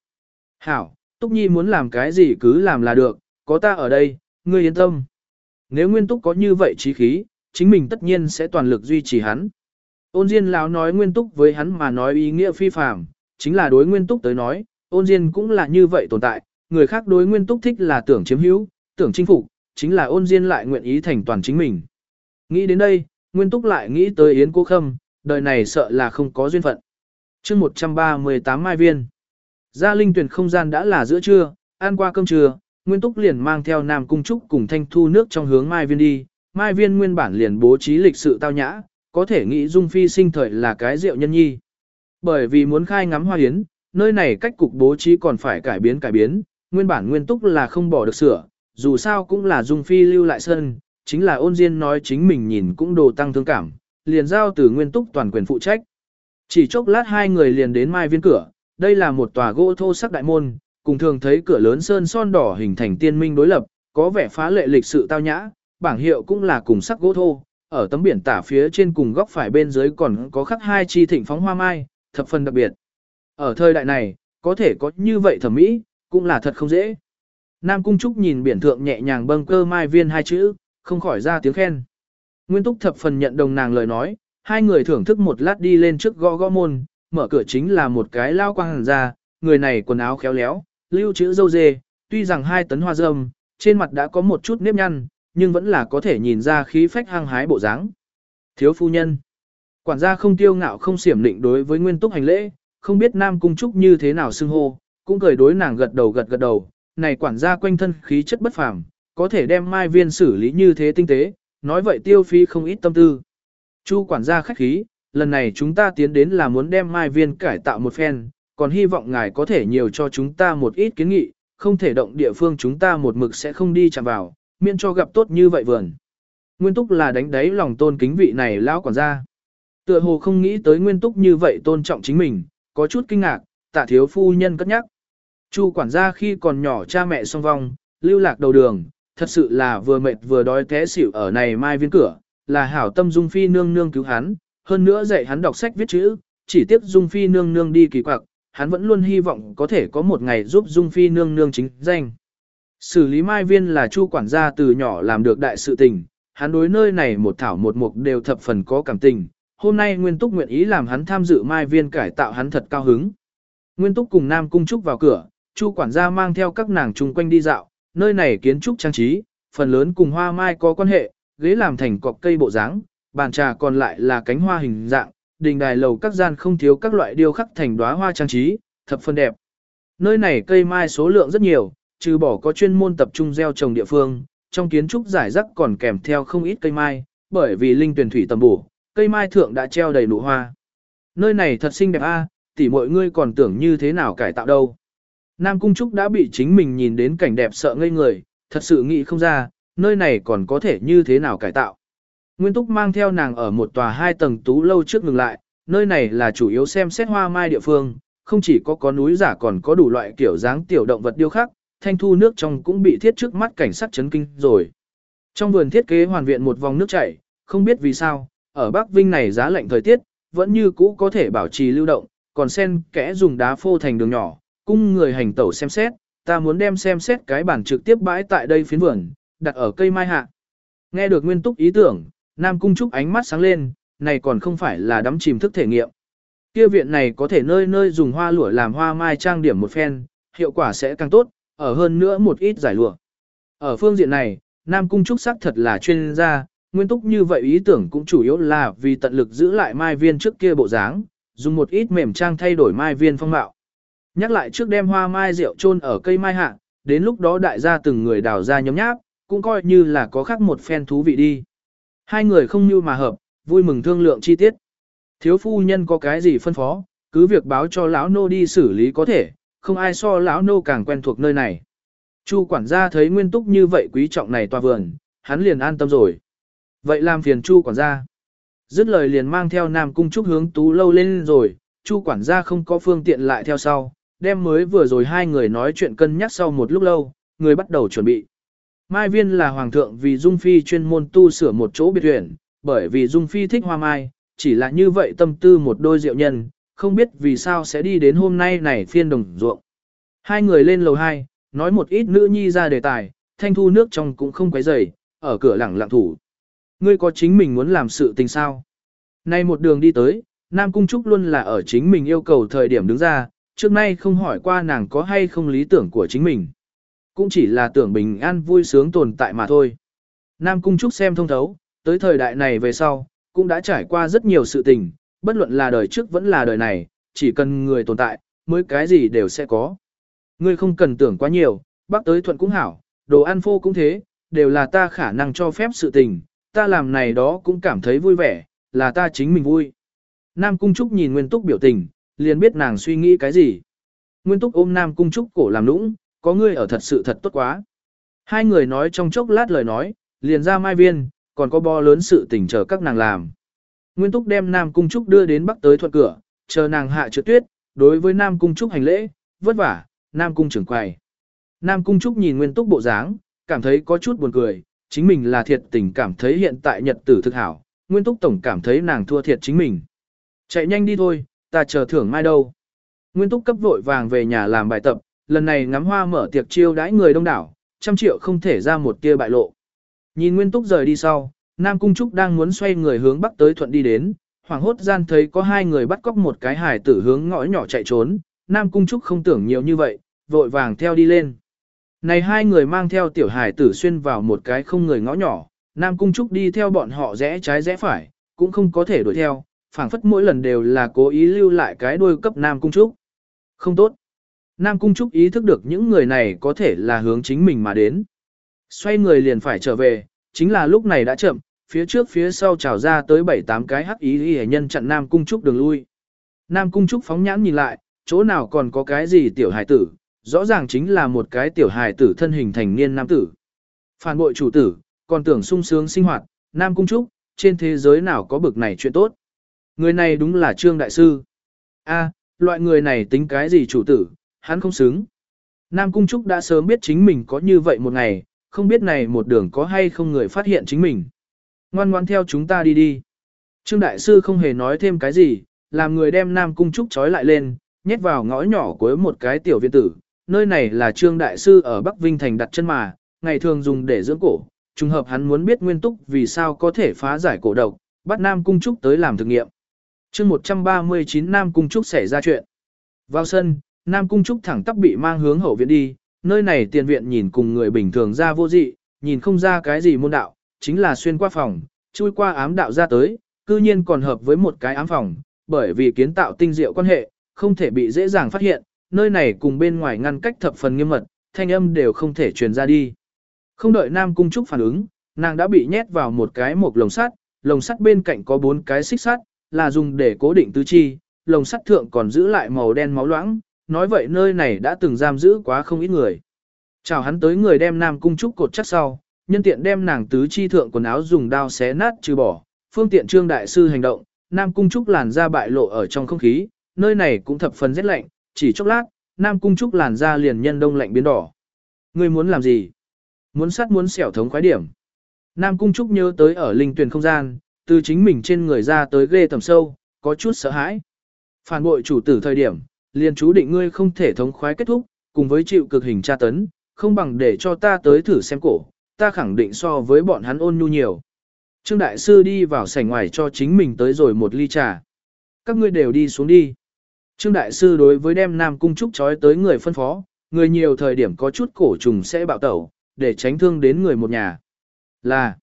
Hảo, túc nhi muốn làm cái gì cứ làm là được, có ta ở đây, ngươi yên tâm. Nếu nguyên túc có như vậy trí khí, chính mình tất nhiên sẽ toàn lực duy trì hắn. Ôn diên lão nói nguyên túc với hắn mà nói ý nghĩa phi phàm, chính là đối nguyên túc tới nói, ôn diên cũng là như vậy tồn tại, người khác đối nguyên túc thích là tưởng chiếm hữu, tưởng chinh phục, chính là ôn diên lại nguyện ý thành toàn chính mình. Nghĩ đến đây, nguyên túc lại nghĩ tới Yến Cô Khâm, đời này sợ là không có duyên phận. chương 138 Mai Viên Gia linh tuyển không gian đã là giữa trưa, ăn qua cơm trưa, Nguyên Túc liền mang theo Nam Cung Trúc cùng Thanh Thu nước trong hướng Mai Viên đi. Mai Viên nguyên bản liền bố trí lịch sự tao nhã, có thể nghĩ Dung Phi sinh thời là cái rượu nhân nhi. Bởi vì muốn khai ngắm hoa hiến, nơi này cách cục bố trí còn phải cải biến cải biến, nguyên bản Nguyên Túc là không bỏ được sửa, dù sao cũng là Dung Phi lưu lại sân, chính là ôn diên nói chính mình nhìn cũng đồ tăng thương cảm, liền giao từ Nguyên Túc toàn quyền phụ trách. Chỉ chốc lát hai người liền đến Mai Viên cửa, đây là một tòa gỗ thô sắc đại môn, cùng thường thấy cửa lớn sơn son đỏ hình thành tiên minh đối lập, có vẻ phá lệ lịch sự tao nhã, bảng hiệu cũng là cùng sắc gỗ thô, ở tấm biển tả phía trên cùng góc phải bên dưới còn có khắc hai chi thịnh phóng hoa mai, thập phần đặc biệt. Ở thời đại này, có thể có như vậy thẩm mỹ, cũng là thật không dễ. Nam Cung Trúc nhìn biển thượng nhẹ nhàng bâng cơ mai viên hai chữ, không khỏi ra tiếng khen. Nguyên Túc thập phần nhận đồng nàng lời nói, hai người thưởng thức một lát đi lên trước gõ gõ môn, mở cửa chính là một cái lao quang hàn ra, người này quần áo khéo léo, lưu trữ dâu dê, tuy rằng hai tấn hoa dâm, trên mặt đã có một chút nếp nhăn, nhưng vẫn là có thể nhìn ra khí phách hăng hái bộ dáng. Thiếu phu nhân. Quản gia không tiêu ngạo không xiểm định đối với nguyên túc hành lễ, không biết nam cung trúc như thế nào xưng hô, cũng cười đối nàng gật đầu gật gật đầu, này quản gia quanh thân khí chất bất phàm, có thể đem mai viên xử lý như thế tinh tế, nói vậy tiêu phí không ít tâm tư. Chu quản gia khách khí, lần này chúng ta tiến đến là muốn đem mai viên cải tạo một phen, còn hy vọng ngài có thể nhiều cho chúng ta một ít kiến nghị, không thể động địa phương chúng ta một mực sẽ không đi chạm vào, miễn cho gặp tốt như vậy vườn. Nguyên túc là đánh đáy lòng tôn kính vị này lão quản gia. Tựa hồ không nghĩ tới nguyên túc như vậy tôn trọng chính mình, có chút kinh ngạc, tạ thiếu phu nhân cất nhắc. Chu quản gia khi còn nhỏ cha mẹ song vong, lưu lạc đầu đường, thật sự là vừa mệt vừa đói té xỉu ở này mai viên cửa, là hảo tâm Dung Phi nương nương cứu hắn, hơn nữa dạy hắn đọc sách viết chữ, chỉ tiếc Dung Phi nương nương đi kỳ quặc, hắn vẫn luôn hy vọng có thể có một ngày giúp Dung Phi nương nương chính danh. Xử lý mai viên là chu quản gia từ nhỏ làm được đại sự tình, hắn đối nơi này một thảo một mục đều thập phần có cảm tình, hôm nay Nguyên Túc nguyện ý làm hắn tham dự mai viên cải tạo hắn thật cao hứng. Nguyên Túc cùng Nam Cung Trúc vào cửa, chu quản gia mang theo các nàng chung quanh đi dạo, nơi này kiến trúc trang trí, phần lớn cùng hoa mai có quan hệ, ghế làm thành cọc cây bộ dáng, bàn trà còn lại là cánh hoa hình dạng, đình đài lầu các gian không thiếu các loại điêu khắc thành đóa hoa trang trí, thập phần đẹp. Nơi này cây mai số lượng rất nhiều, trừ bỏ có chuyên môn tập trung gieo trồng địa phương, trong kiến trúc giải rác còn kèm theo không ít cây mai, bởi vì linh tuyển thủy tầm bổ, cây mai thượng đã treo đầy nụ hoa. Nơi này thật xinh đẹp a, tỷ mọi ngươi còn tưởng như thế nào cải tạo đâu. Nam Cung Trúc đã bị chính mình nhìn đến cảnh đẹp sợ ngây người, thật sự nghĩ không ra, nơi này còn có thể như thế nào cải tạo. Nguyên Túc mang theo nàng ở một tòa hai tầng tú lâu trước ngừng lại, nơi này là chủ yếu xem xét hoa mai địa phương, không chỉ có có núi giả còn có đủ loại kiểu dáng tiểu động vật điêu khắc, thanh thu nước trong cũng bị thiết trước mắt cảnh sát chấn kinh rồi. Trong vườn thiết kế hoàn viện một vòng nước chảy, không biết vì sao, ở Bắc Vinh này giá lạnh thời tiết, vẫn như cũ có thể bảo trì lưu động, còn sen kẽ dùng đá phô thành đường nhỏ, cung người hành tẩu xem xét, ta muốn đem xem xét cái bản trực tiếp bãi tại đây phiến vườn, đặt ở cây mai hạ. Nghe được nguyên túc ý tưởng, Nam Cung Trúc ánh mắt sáng lên, này còn không phải là đắm chìm thức thể nghiệm. Kia viện này có thể nơi nơi dùng hoa lụa làm hoa mai trang điểm một phen, hiệu quả sẽ càng tốt, ở hơn nữa một ít giải lụa. Ở phương diện này, Nam Cung Trúc xác thật là chuyên gia, nguyên túc như vậy ý tưởng cũng chủ yếu là vì tận lực giữ lại mai viên trước kia bộ dáng, dùng một ít mềm trang thay đổi mai viên phong mạo. Nhắc lại trước đem hoa mai rượu chôn ở cây mai hạ, đến lúc đó đại gia từng người đào ra nhóm nháp, cũng coi như là có khác một phen thú vị đi. Hai người không như mà hợp, vui mừng thương lượng chi tiết. Thiếu phu nhân có cái gì phân phó, cứ việc báo cho lão nô đi xử lý có thể, không ai so lão nô càng quen thuộc nơi này. Chu quản gia thấy nguyên túc như vậy quý trọng này tòa vườn, hắn liền an tâm rồi. Vậy làm phiền chu quản gia. Dứt lời liền mang theo nam cung trúc hướng tú lâu lên rồi, chu quản gia không có phương tiện lại theo sau, đem mới vừa rồi hai người nói chuyện cân nhắc sau một lúc lâu, người bắt đầu chuẩn bị. Mai viên là hoàng thượng vì Dung Phi chuyên môn tu sửa một chỗ biệt huyện, bởi vì Dung Phi thích hoa mai, chỉ là như vậy tâm tư một đôi diệu nhân, không biết vì sao sẽ đi đến hôm nay này phiên đồng ruộng. Hai người lên lầu hai, nói một ít nữ nhi ra đề tài, thanh thu nước trong cũng không quấy rầy, ở cửa lẳng lặng thủ. Ngươi có chính mình muốn làm sự tình sao? Nay một đường đi tới, Nam Cung Trúc luôn là ở chính mình yêu cầu thời điểm đứng ra, trước nay không hỏi qua nàng có hay không lý tưởng của chính mình. Cũng chỉ là tưởng bình an vui sướng tồn tại mà thôi. Nam Cung Trúc xem thông thấu, tới thời đại này về sau, cũng đã trải qua rất nhiều sự tình, bất luận là đời trước vẫn là đời này, chỉ cần người tồn tại, mới cái gì đều sẽ có. Ngươi không cần tưởng quá nhiều, bác tới thuận cũng hảo, đồ ăn phô cũng thế, đều là ta khả năng cho phép sự tình, ta làm này đó cũng cảm thấy vui vẻ, là ta chính mình vui. Nam Cung Trúc nhìn Nguyên Túc biểu tình, liền biết nàng suy nghĩ cái gì. Nguyên Túc ôm Nam Cung Trúc cổ làm nũng, có ngươi ở thật sự thật tốt quá. Hai người nói trong chốc lát lời nói, liền ra mai viên, còn có bo lớn sự tình chờ các nàng làm. Nguyên Túc đem Nam Cung Trúc đưa đến bắc tới thuận cửa, chờ nàng hạ trượt tuyết, đối với Nam Cung Trúc hành lễ, vất vả, Nam Cung trưởng quầy. Nam Cung Trúc nhìn Nguyên Túc bộ dáng, cảm thấy có chút buồn cười, chính mình là thiệt tình cảm thấy hiện tại nhật tử thực hảo, Nguyên Túc Tổng cảm thấy nàng thua thiệt chính mình. Chạy nhanh đi thôi, ta chờ thưởng mai đâu. Nguyên Túc cấp vội vàng về nhà làm bài tập, lần này ngắm hoa mở tiệc chiêu đãi người đông đảo, trăm triệu không thể ra một tia bại lộ. Nhìn Nguyên Túc rời đi sau, Nam Cung Trúc đang muốn xoay người hướng bắc tới thuận đi đến, hoàng hốt gian thấy có hai người bắt cóc một cái hải tử hướng ngõ nhỏ chạy trốn, Nam Cung Trúc không tưởng nhiều như vậy, vội vàng theo đi lên. Này hai người mang theo tiểu hải tử xuyên vào một cái không người ngõ nhỏ, Nam Cung Trúc đi theo bọn họ rẽ trái rẽ phải, cũng không có thể đuổi theo, phảng phất mỗi lần đều là cố ý lưu lại cái đuôi cấp Nam Cung Trúc. Không tốt. Nam Cung Trúc ý thức được những người này có thể là hướng chính mình mà đến. Xoay người liền phải trở về, chính là lúc này đã chậm, phía trước phía sau trào ra tới bảy tám cái hắc ý hệ nhân chặn Nam Cung Trúc đường lui. Nam Cung Trúc phóng nhãn nhìn lại, chỗ nào còn có cái gì tiểu hài tử, rõ ràng chính là một cái tiểu hài tử thân hình thành niên nam tử. Phản bội chủ tử, còn tưởng sung sướng sinh hoạt, Nam Cung Trúc, trên thế giới nào có bực này chuyện tốt. Người này đúng là Trương Đại Sư. a loại người này tính cái gì chủ tử, hắn không xứng. Nam Cung Trúc đã sớm biết chính mình có như vậy một ngày, không biết này một đường có hay không người phát hiện chính mình. Ngoan ngoan theo chúng ta đi đi. Trương Đại Sư không hề nói thêm cái gì, làm người đem Nam Cung Trúc trói lại lên, nhét vào ngõ nhỏ cuối một cái tiểu viện tử. Nơi này là Trương Đại Sư ở Bắc Vinh Thành đặt chân mà, ngày thường dùng để dưỡng cổ. Trùng hợp hắn muốn biết nguyên túc vì sao có thể phá giải cổ độc, bắt Nam Cung Trúc tới làm thực nghiệm. chương 139 Nam Cung Trúc xảy ra chuyện. Vào sân, Nam Cung Trúc thẳng tắp bị mang hướng hậu viện đi, nơi này tiền viện nhìn cùng người bình thường ra vô dị, nhìn không ra cái gì môn đạo, chính là xuyên qua phòng, chui qua ám đạo ra tới, cư nhiên còn hợp với một cái ám phòng, bởi vì kiến tạo tinh diệu quan hệ, không thể bị dễ dàng phát hiện, nơi này cùng bên ngoài ngăn cách thập phần nghiêm mật, thanh âm đều không thể truyền ra đi. Không đợi Nam Cung Trúc phản ứng, nàng đã bị nhét vào một cái một lồng sắt, lồng sắt bên cạnh có bốn cái xích sắt, là dùng để cố định tứ chi, lồng sắt thượng còn giữ lại màu đen máu loãng, nói vậy nơi này đã từng giam giữ quá không ít người. Chào hắn tới người đem Nam Cung Trúc cột chắc sau, nhân tiện đem nàng tứ chi thượng quần áo dùng đao xé nát trừ bỏ, phương tiện trương đại sư hành động, Nam Cung Trúc làn da bại lộ ở trong không khí, nơi này cũng thập phần rét lạnh, chỉ chốc lát, Nam Cung Trúc làn da liền nhân đông lạnh biến đỏ. Ngươi muốn làm gì? Muốn sát muốn xẻo thống khoái điểm. Nam Cung Trúc nhớ tới ở linh tuyển không gian, từ chính mình trên người ra tới ghê tầm sâu, có chút sợ hãi. Phản bội chủ tử thời điểm, liền chú định ngươi không thể thống khoái kết thúc, cùng với chịu cực hình tra tấn, không bằng để cho ta tới thử xem cổ, ta khẳng định so với bọn hắn ôn nhu nhiều. Trương Đại Sư đi vào sảnh ngoài cho chính mình tới rồi một ly trà. Các ngươi đều đi xuống đi. Trương Đại Sư đối với đem Nam Cung Trúc trói tới người phân phó, người nhiều thời điểm có chút cổ trùng sẽ bạo tẩu, để tránh thương đến người một nhà. Là,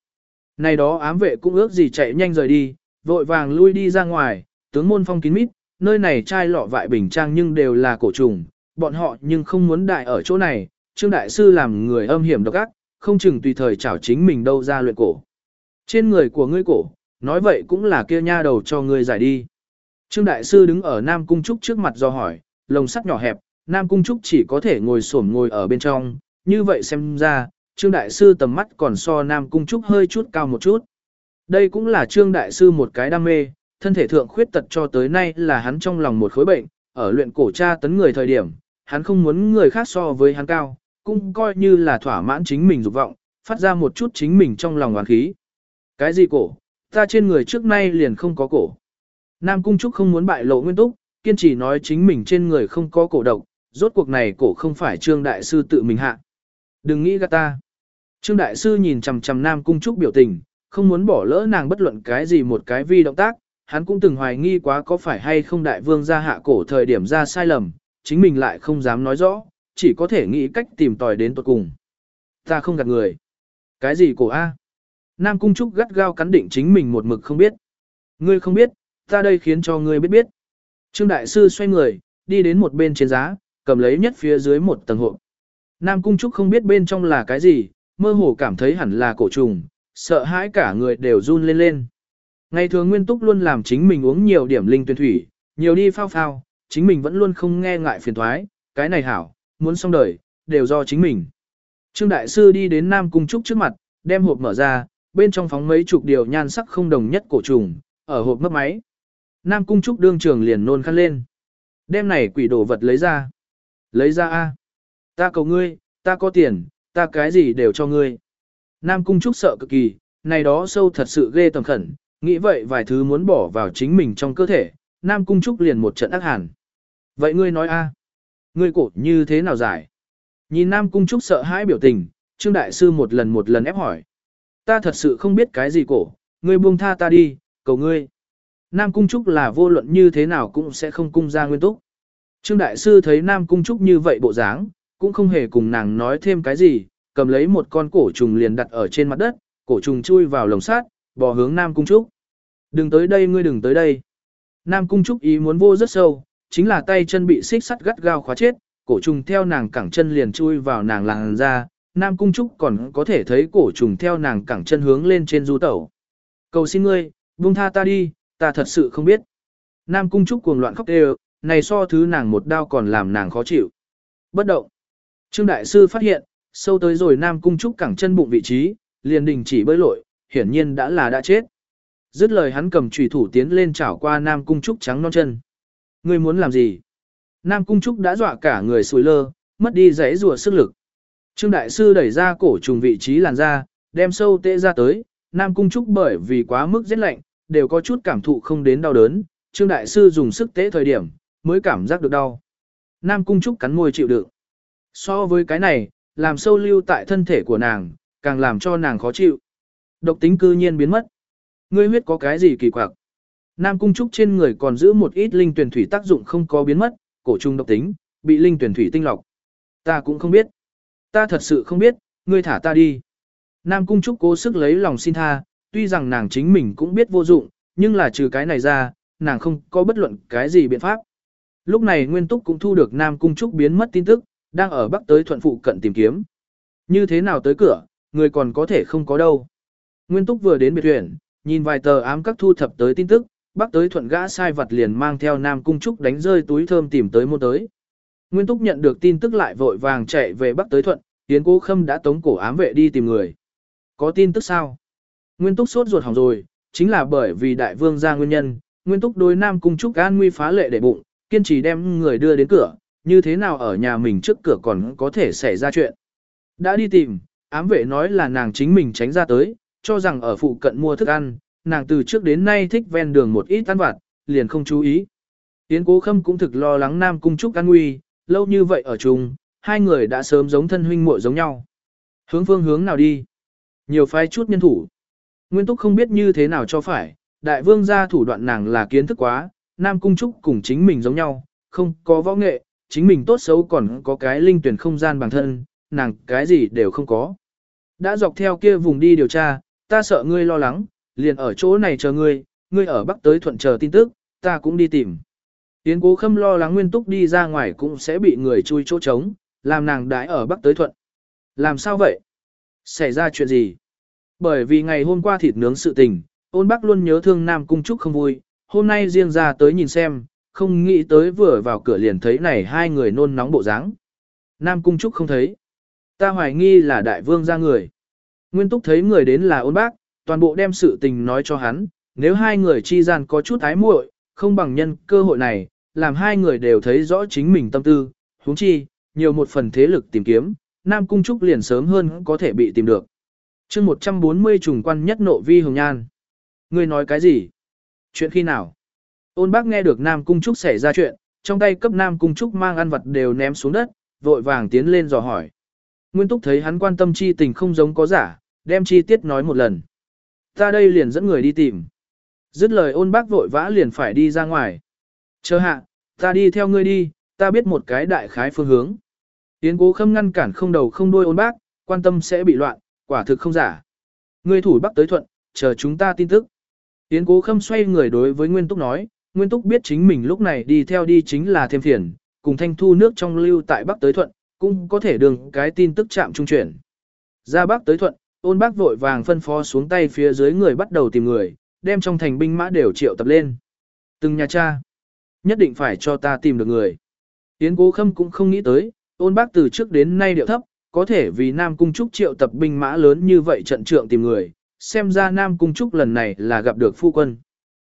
này đó ám vệ cũng ước gì chạy nhanh rời đi, vội vàng lui đi ra ngoài, tướng môn phong kín mít, nơi này chai lọ vại bình trang nhưng đều là cổ trùng, bọn họ nhưng không muốn đại ở chỗ này, Trương Đại Sư làm người âm hiểm độc ác, không chừng tùy thời chảo chính mình đâu ra luyện cổ. Trên người của ngươi cổ, nói vậy cũng là kia nha đầu cho ngươi giải đi. Trương Đại Sư đứng ở Nam Cung Trúc trước mặt do hỏi, lồng sắt nhỏ hẹp, Nam Cung Trúc chỉ có thể ngồi xổm ngồi ở bên trong, như vậy xem ra, Trương Đại Sư tầm mắt còn so Nam Cung Trúc hơi chút cao một chút. Đây cũng là Trương Đại Sư một cái đam mê, thân thể thượng khuyết tật cho tới nay là hắn trong lòng một khối bệnh, ở luyện cổ tra tấn người thời điểm, hắn không muốn người khác so với hắn cao, cũng coi như là thỏa mãn chính mình dục vọng, phát ra một chút chính mình trong lòng oán khí. Cái gì cổ? Ta trên người trước nay liền không có cổ. Nam Cung Trúc không muốn bại lộ nguyên túc, kiên trì nói chính mình trên người không có cổ độc, rốt cuộc này cổ không phải Trương Đại Sư tự mình hạ. Đừng nghĩ gạt ta. Trương Đại Sư nhìn chằm chằm Nam Cung Trúc biểu tình, không muốn bỏ lỡ nàng bất luận cái gì một cái vi động tác, hắn cũng từng hoài nghi quá có phải hay không đại vương ra hạ cổ thời điểm ra sai lầm, chính mình lại không dám nói rõ, chỉ có thể nghĩ cách tìm tòi đến tuột cùng. Ta không gạt người. Cái gì cổ A? Nam Cung Trúc gắt gao cắn định chính mình một mực không biết. Ngươi không biết, ta đây khiến cho ngươi biết biết. Trương Đại Sư xoay người, đi đến một bên trên giá, cầm lấy nhất phía dưới một tầng hộp. Nam Cung Trúc không biết bên trong là cái gì, mơ hồ cảm thấy hẳn là cổ trùng, sợ hãi cả người đều run lên lên. Ngày thường Nguyên Túc luôn làm chính mình uống nhiều điểm linh tuyển thủy, nhiều đi phao phao, chính mình vẫn luôn không nghe ngại phiền thoái, cái này hảo, muốn xong đời, đều do chính mình. Trương Đại Sư đi đến Nam Cung Trúc trước mặt, đem hộp mở ra, bên trong phóng mấy chục điều nhan sắc không đồng nhất cổ trùng, ở hộp mấp máy. Nam Cung Trúc đương trường liền nôn khăn lên. Đem này quỷ đồ vật lấy ra. Lấy ra a Ta cầu ngươi, ta có tiền, ta cái gì đều cho ngươi. Nam Cung Trúc sợ cực kỳ, này đó sâu thật sự ghê tầm khẩn, nghĩ vậy vài thứ muốn bỏ vào chính mình trong cơ thể, Nam Cung Trúc liền một trận ác hàn. Vậy ngươi nói a, ngươi cổ như thế nào giải? Nhìn Nam Cung Trúc sợ hãi biểu tình, Trương Đại Sư một lần một lần ép hỏi. Ta thật sự không biết cái gì cổ, ngươi buông tha ta đi, cầu ngươi. Nam Cung Trúc là vô luận như thế nào cũng sẽ không cung ra nguyên túc. Trương Đại Sư thấy Nam Cung Trúc như vậy bộ dáng, cũng không hề cùng nàng nói thêm cái gì, cầm lấy một con cổ trùng liền đặt ở trên mặt đất, cổ trùng chui vào lồng sát, bò hướng Nam Cung Trúc. Đừng tới đây ngươi đừng tới đây. Nam Cung Trúc ý muốn vô rất sâu, chính là tay chân bị xích sắt gắt gao khóa chết, cổ trùng theo nàng cẳng chân liền chui vào nàng làng ra, Nam Cung Trúc còn có thể thấy cổ trùng theo nàng cẳng chân hướng lên trên du tẩu. Cầu xin ngươi, buông tha ta đi, ta thật sự không biết. Nam Cung Trúc cuồng loạn khóc đều, này so thứ nàng một đau còn làm nàng khó chịu. Bất động. Trương Đại Sư phát hiện, sâu tới rồi Nam Cung Trúc cẳng chân bụng vị trí, liền đình chỉ bơi lội, hiển nhiên đã là đã chết. Dứt lời hắn cầm chủy thủ tiến lên chảo qua Nam Cung Trúc trắng non chân. Ngươi muốn làm gì? Nam Cung Trúc đã dọa cả người sùi lơ, mất đi giấy rùa sức lực. Trương Đại Sư đẩy ra cổ trùng vị trí làn da, đem sâu tệ ra tới, Nam Cung Trúc bởi vì quá mức rét lạnh, đều có chút cảm thụ không đến đau đớn, Trương Đại Sư dùng sức tế thời điểm, mới cảm giác được đau. Nam Cung Trúc cắn môi chịu đựng. So với cái này, làm sâu lưu tại thân thể của nàng, càng làm cho nàng khó chịu. Độc tính cư nhiên biến mất. Ngươi huyết có cái gì kỳ quặc? Nam Cung Trúc trên người còn giữ một ít linh tuyển thủy tác dụng không có biến mất, cổ trùng độc tính, bị linh tuyển thủy tinh lọc. Ta cũng không biết. Ta thật sự không biết, ngươi thả ta đi. Nam Cung Trúc cố sức lấy lòng xin tha, tuy rằng nàng chính mình cũng biết vô dụng, nhưng là trừ cái này ra, nàng không có bất luận cái gì biện pháp. Lúc này Nguyên Túc cũng thu được Nam Cung Trúc biến mất tin tức, đang ở bắc tới thuận phụ cận tìm kiếm. Như thế nào tới cửa, người còn có thể không có đâu. Nguyên Túc vừa đến biệt huyện, nhìn vài tờ ám các thu thập tới tin tức, bắc tới thuận gã sai vật liền mang theo Nam Cung Trúc đánh rơi túi thơm tìm tới mua tới. Nguyên Túc nhận được tin tức lại vội vàng chạy về bắc tới thuận, Yến Cố Khâm đã tống cổ ám vệ đi tìm người. Có tin tức sao? Nguyên Túc sốt ruột hỏng rồi, chính là bởi vì đại vương ra nguyên nhân, Nguyên Túc đối Nam Cung Trúc an nguy phá lệ để bụng, kiên trì đem người đưa đến cửa, như thế nào ở nhà mình trước cửa còn có thể xảy ra chuyện. Đã đi tìm, ám vệ nói là nàng chính mình tránh ra tới, cho rằng ở phụ cận mua thức ăn, nàng từ trước đến nay thích ven đường một ít ăn vặt, liền không chú ý. Yến Cố Khâm cũng thực lo lắng Nam Cung Trúc an nguy, lâu như vậy ở chung, hai người đã sớm giống thân huynh muội giống nhau. Hướng phương hướng nào đi? Nhiều phái chút nhân thủ. Nguyên Túc không biết như thế nào cho phải, đại vương gia thủ đoạn nàng là kiến thức quá, Nam Cung Trúc cùng chính mình giống nhau, không có võ nghệ, chính mình tốt xấu còn có cái linh tuyển không gian bản thân, nàng cái gì đều không có. Đã dọc theo kia vùng đi điều tra, ta sợ ngươi lo lắng, liền ở chỗ này chờ ngươi, ngươi ở Bắc tới thuận chờ tin tức, ta cũng đi tìm. Yến cố khâm lo lắng nguyên túc đi ra ngoài cũng sẽ bị người chui chỗ trống, làm nàng đãi ở Bắc tới thuận. Làm sao vậy? Xảy ra chuyện gì? Bởi vì ngày hôm qua thịt nướng sự tình, ôn Bắc luôn nhớ thương Nam Cung Trúc không vui, hôm nay riêng ra tới nhìn xem, không nghĩ tới vừa vào cửa liền thấy này hai người nôn nóng bộ dáng. Nam Cung Trúc không thấy. Ta hoài nghi là đại vương ra người. Nguyên Túc thấy người đến là ôn bác, toàn bộ đem sự tình nói cho hắn, nếu hai người chi gian có chút ái muội, không bằng nhân cơ hội này, làm hai người đều thấy rõ chính mình tâm tư, huống chi, nhiều một phần thế lực tìm kiếm, Nam Cung Trúc liền sớm hơn có thể bị tìm được. chương 140 trùng quan nhất nộ vi hồng nhan. Ngươi nói cái gì? Chuyện khi nào? Ôn bác nghe được Nam Cung Trúc xảy ra chuyện, trong tay cấp Nam Cung Trúc mang ăn vật đều ném xuống đất, vội vàng tiến lên dò hỏi. Nguyên Túc thấy hắn quan tâm chi tình không giống có giả, đem chi tiết nói một lần. Ta đây liền dẫn người đi tìm. Dứt lời ôn bác vội vã liền phải đi ra ngoài. Chờ hạ, ta đi theo ngươi đi, ta biết một cái đại khái phương hướng. Tiến cố khâm ngăn cản không đầu không đuôi ôn bác, quan tâm sẽ bị loạn, quả thực không giả. Ngươi thủ bắc tới thuận, chờ chúng ta tin tức. Tiến cố khâm xoay người đối với Nguyên Túc nói, Nguyên Túc biết chính mình lúc này đi theo đi chính là thêm phiền, cùng thanh thu nước trong lưu tại Bắc tới Thuận, cũng có thể đường cái tin tức chạm trung chuyển. Ra bác tới Thuận, ôn bác vội vàng phân phó xuống tay phía dưới người bắt đầu tìm người, đem trong thành binh mã đều triệu tập lên. Từng nhà cha, nhất định phải cho ta tìm được người. Yến cố khâm cũng không nghĩ tới, ôn bác từ trước đến nay điệu thấp, có thể vì Nam Cung Trúc triệu tập binh mã lớn như vậy trận trượng tìm người, xem ra Nam Cung Trúc lần này là gặp được phu quân.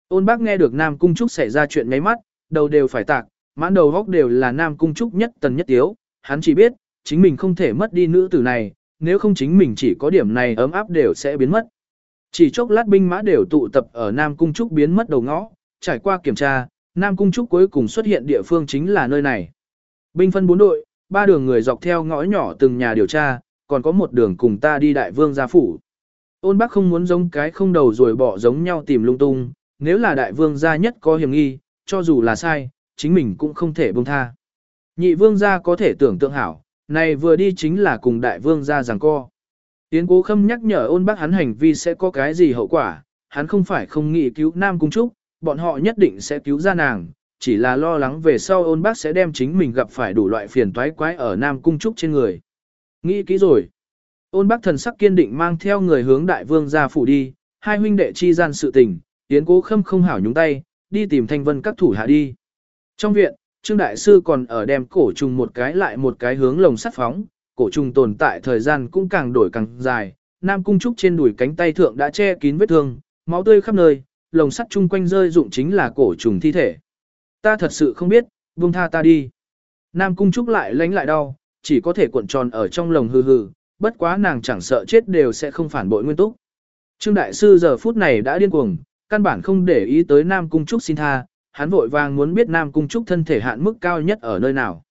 Ôn bác nghe được Nam Cung Trúc xảy ra chuyện ngáy mắt, đầu đều phải tạc, mãn đầu góc đều là Nam Cung Trúc nhất tần nhất tiếu, hắn chỉ biết, chính mình không thể mất đi nữ tử này, nếu không chính mình chỉ có điểm này ấm áp đều sẽ biến mất. Chỉ chốc lát binh mã đều tụ tập ở Nam Cung Trúc biến mất đầu ngõ, trải qua kiểm tra, Nam Cung Trúc cuối cùng xuất hiện địa phương chính là nơi này. Binh phân bốn đội, ba đường người dọc theo ngõ nhỏ từng nhà điều tra, còn có một đường cùng ta đi đại vương gia phủ. Ôn bác không muốn giống cái không đầu rồi bỏ giống nhau tìm lung tung, nếu là đại vương gia nhất có hiểm nghi, cho dù là sai, chính mình cũng không thể buông tha. Nhị vương gia có thể tưởng tượng hảo, này vừa đi chính là cùng đại vương gia giằng co. Tiến cố khâm nhắc nhở ôn bác hắn hành vi sẽ có cái gì hậu quả, hắn không phải không nghĩ cứu Nam Cung Trúc, bọn họ nhất định sẽ cứu ra nàng, chỉ là lo lắng về sau ôn bác sẽ đem chính mình gặp phải đủ loại phiền toái quái ở Nam Cung Trúc trên người. Nghĩ kỹ rồi. Ôn bác thần sắc kiên định mang theo người hướng đại vương gia phủ đi, hai huynh đệ chi gian sự tình, tiến cố khâm không hảo nhúng tay, đi tìm thanh vân các thủ hạ đi. Trong viện, Trương Đại Sư còn ở đem cổ trùng một cái lại một cái hướng lồng sắt phóng, cổ trùng tồn tại thời gian cũng càng đổi càng dài, Nam Cung Trúc trên đùi cánh tay thượng đã che kín vết thương, máu tươi khắp nơi, lồng sắt chung quanh rơi dụng chính là cổ trùng thi thể. Ta thật sự không biết, buông tha ta đi. Nam Cung Trúc lại lánh lại đau, chỉ có thể cuộn tròn ở trong lồng hừ hừ, bất quá nàng chẳng sợ chết đều sẽ không phản bội nguyên túc. Trương Đại Sư giờ phút này đã điên cuồng, căn bản không để ý tới Nam Cung Trúc xin tha, hắn vội vàng muốn biết Nam Cung Trúc thân thể hạn mức cao nhất ở nơi nào.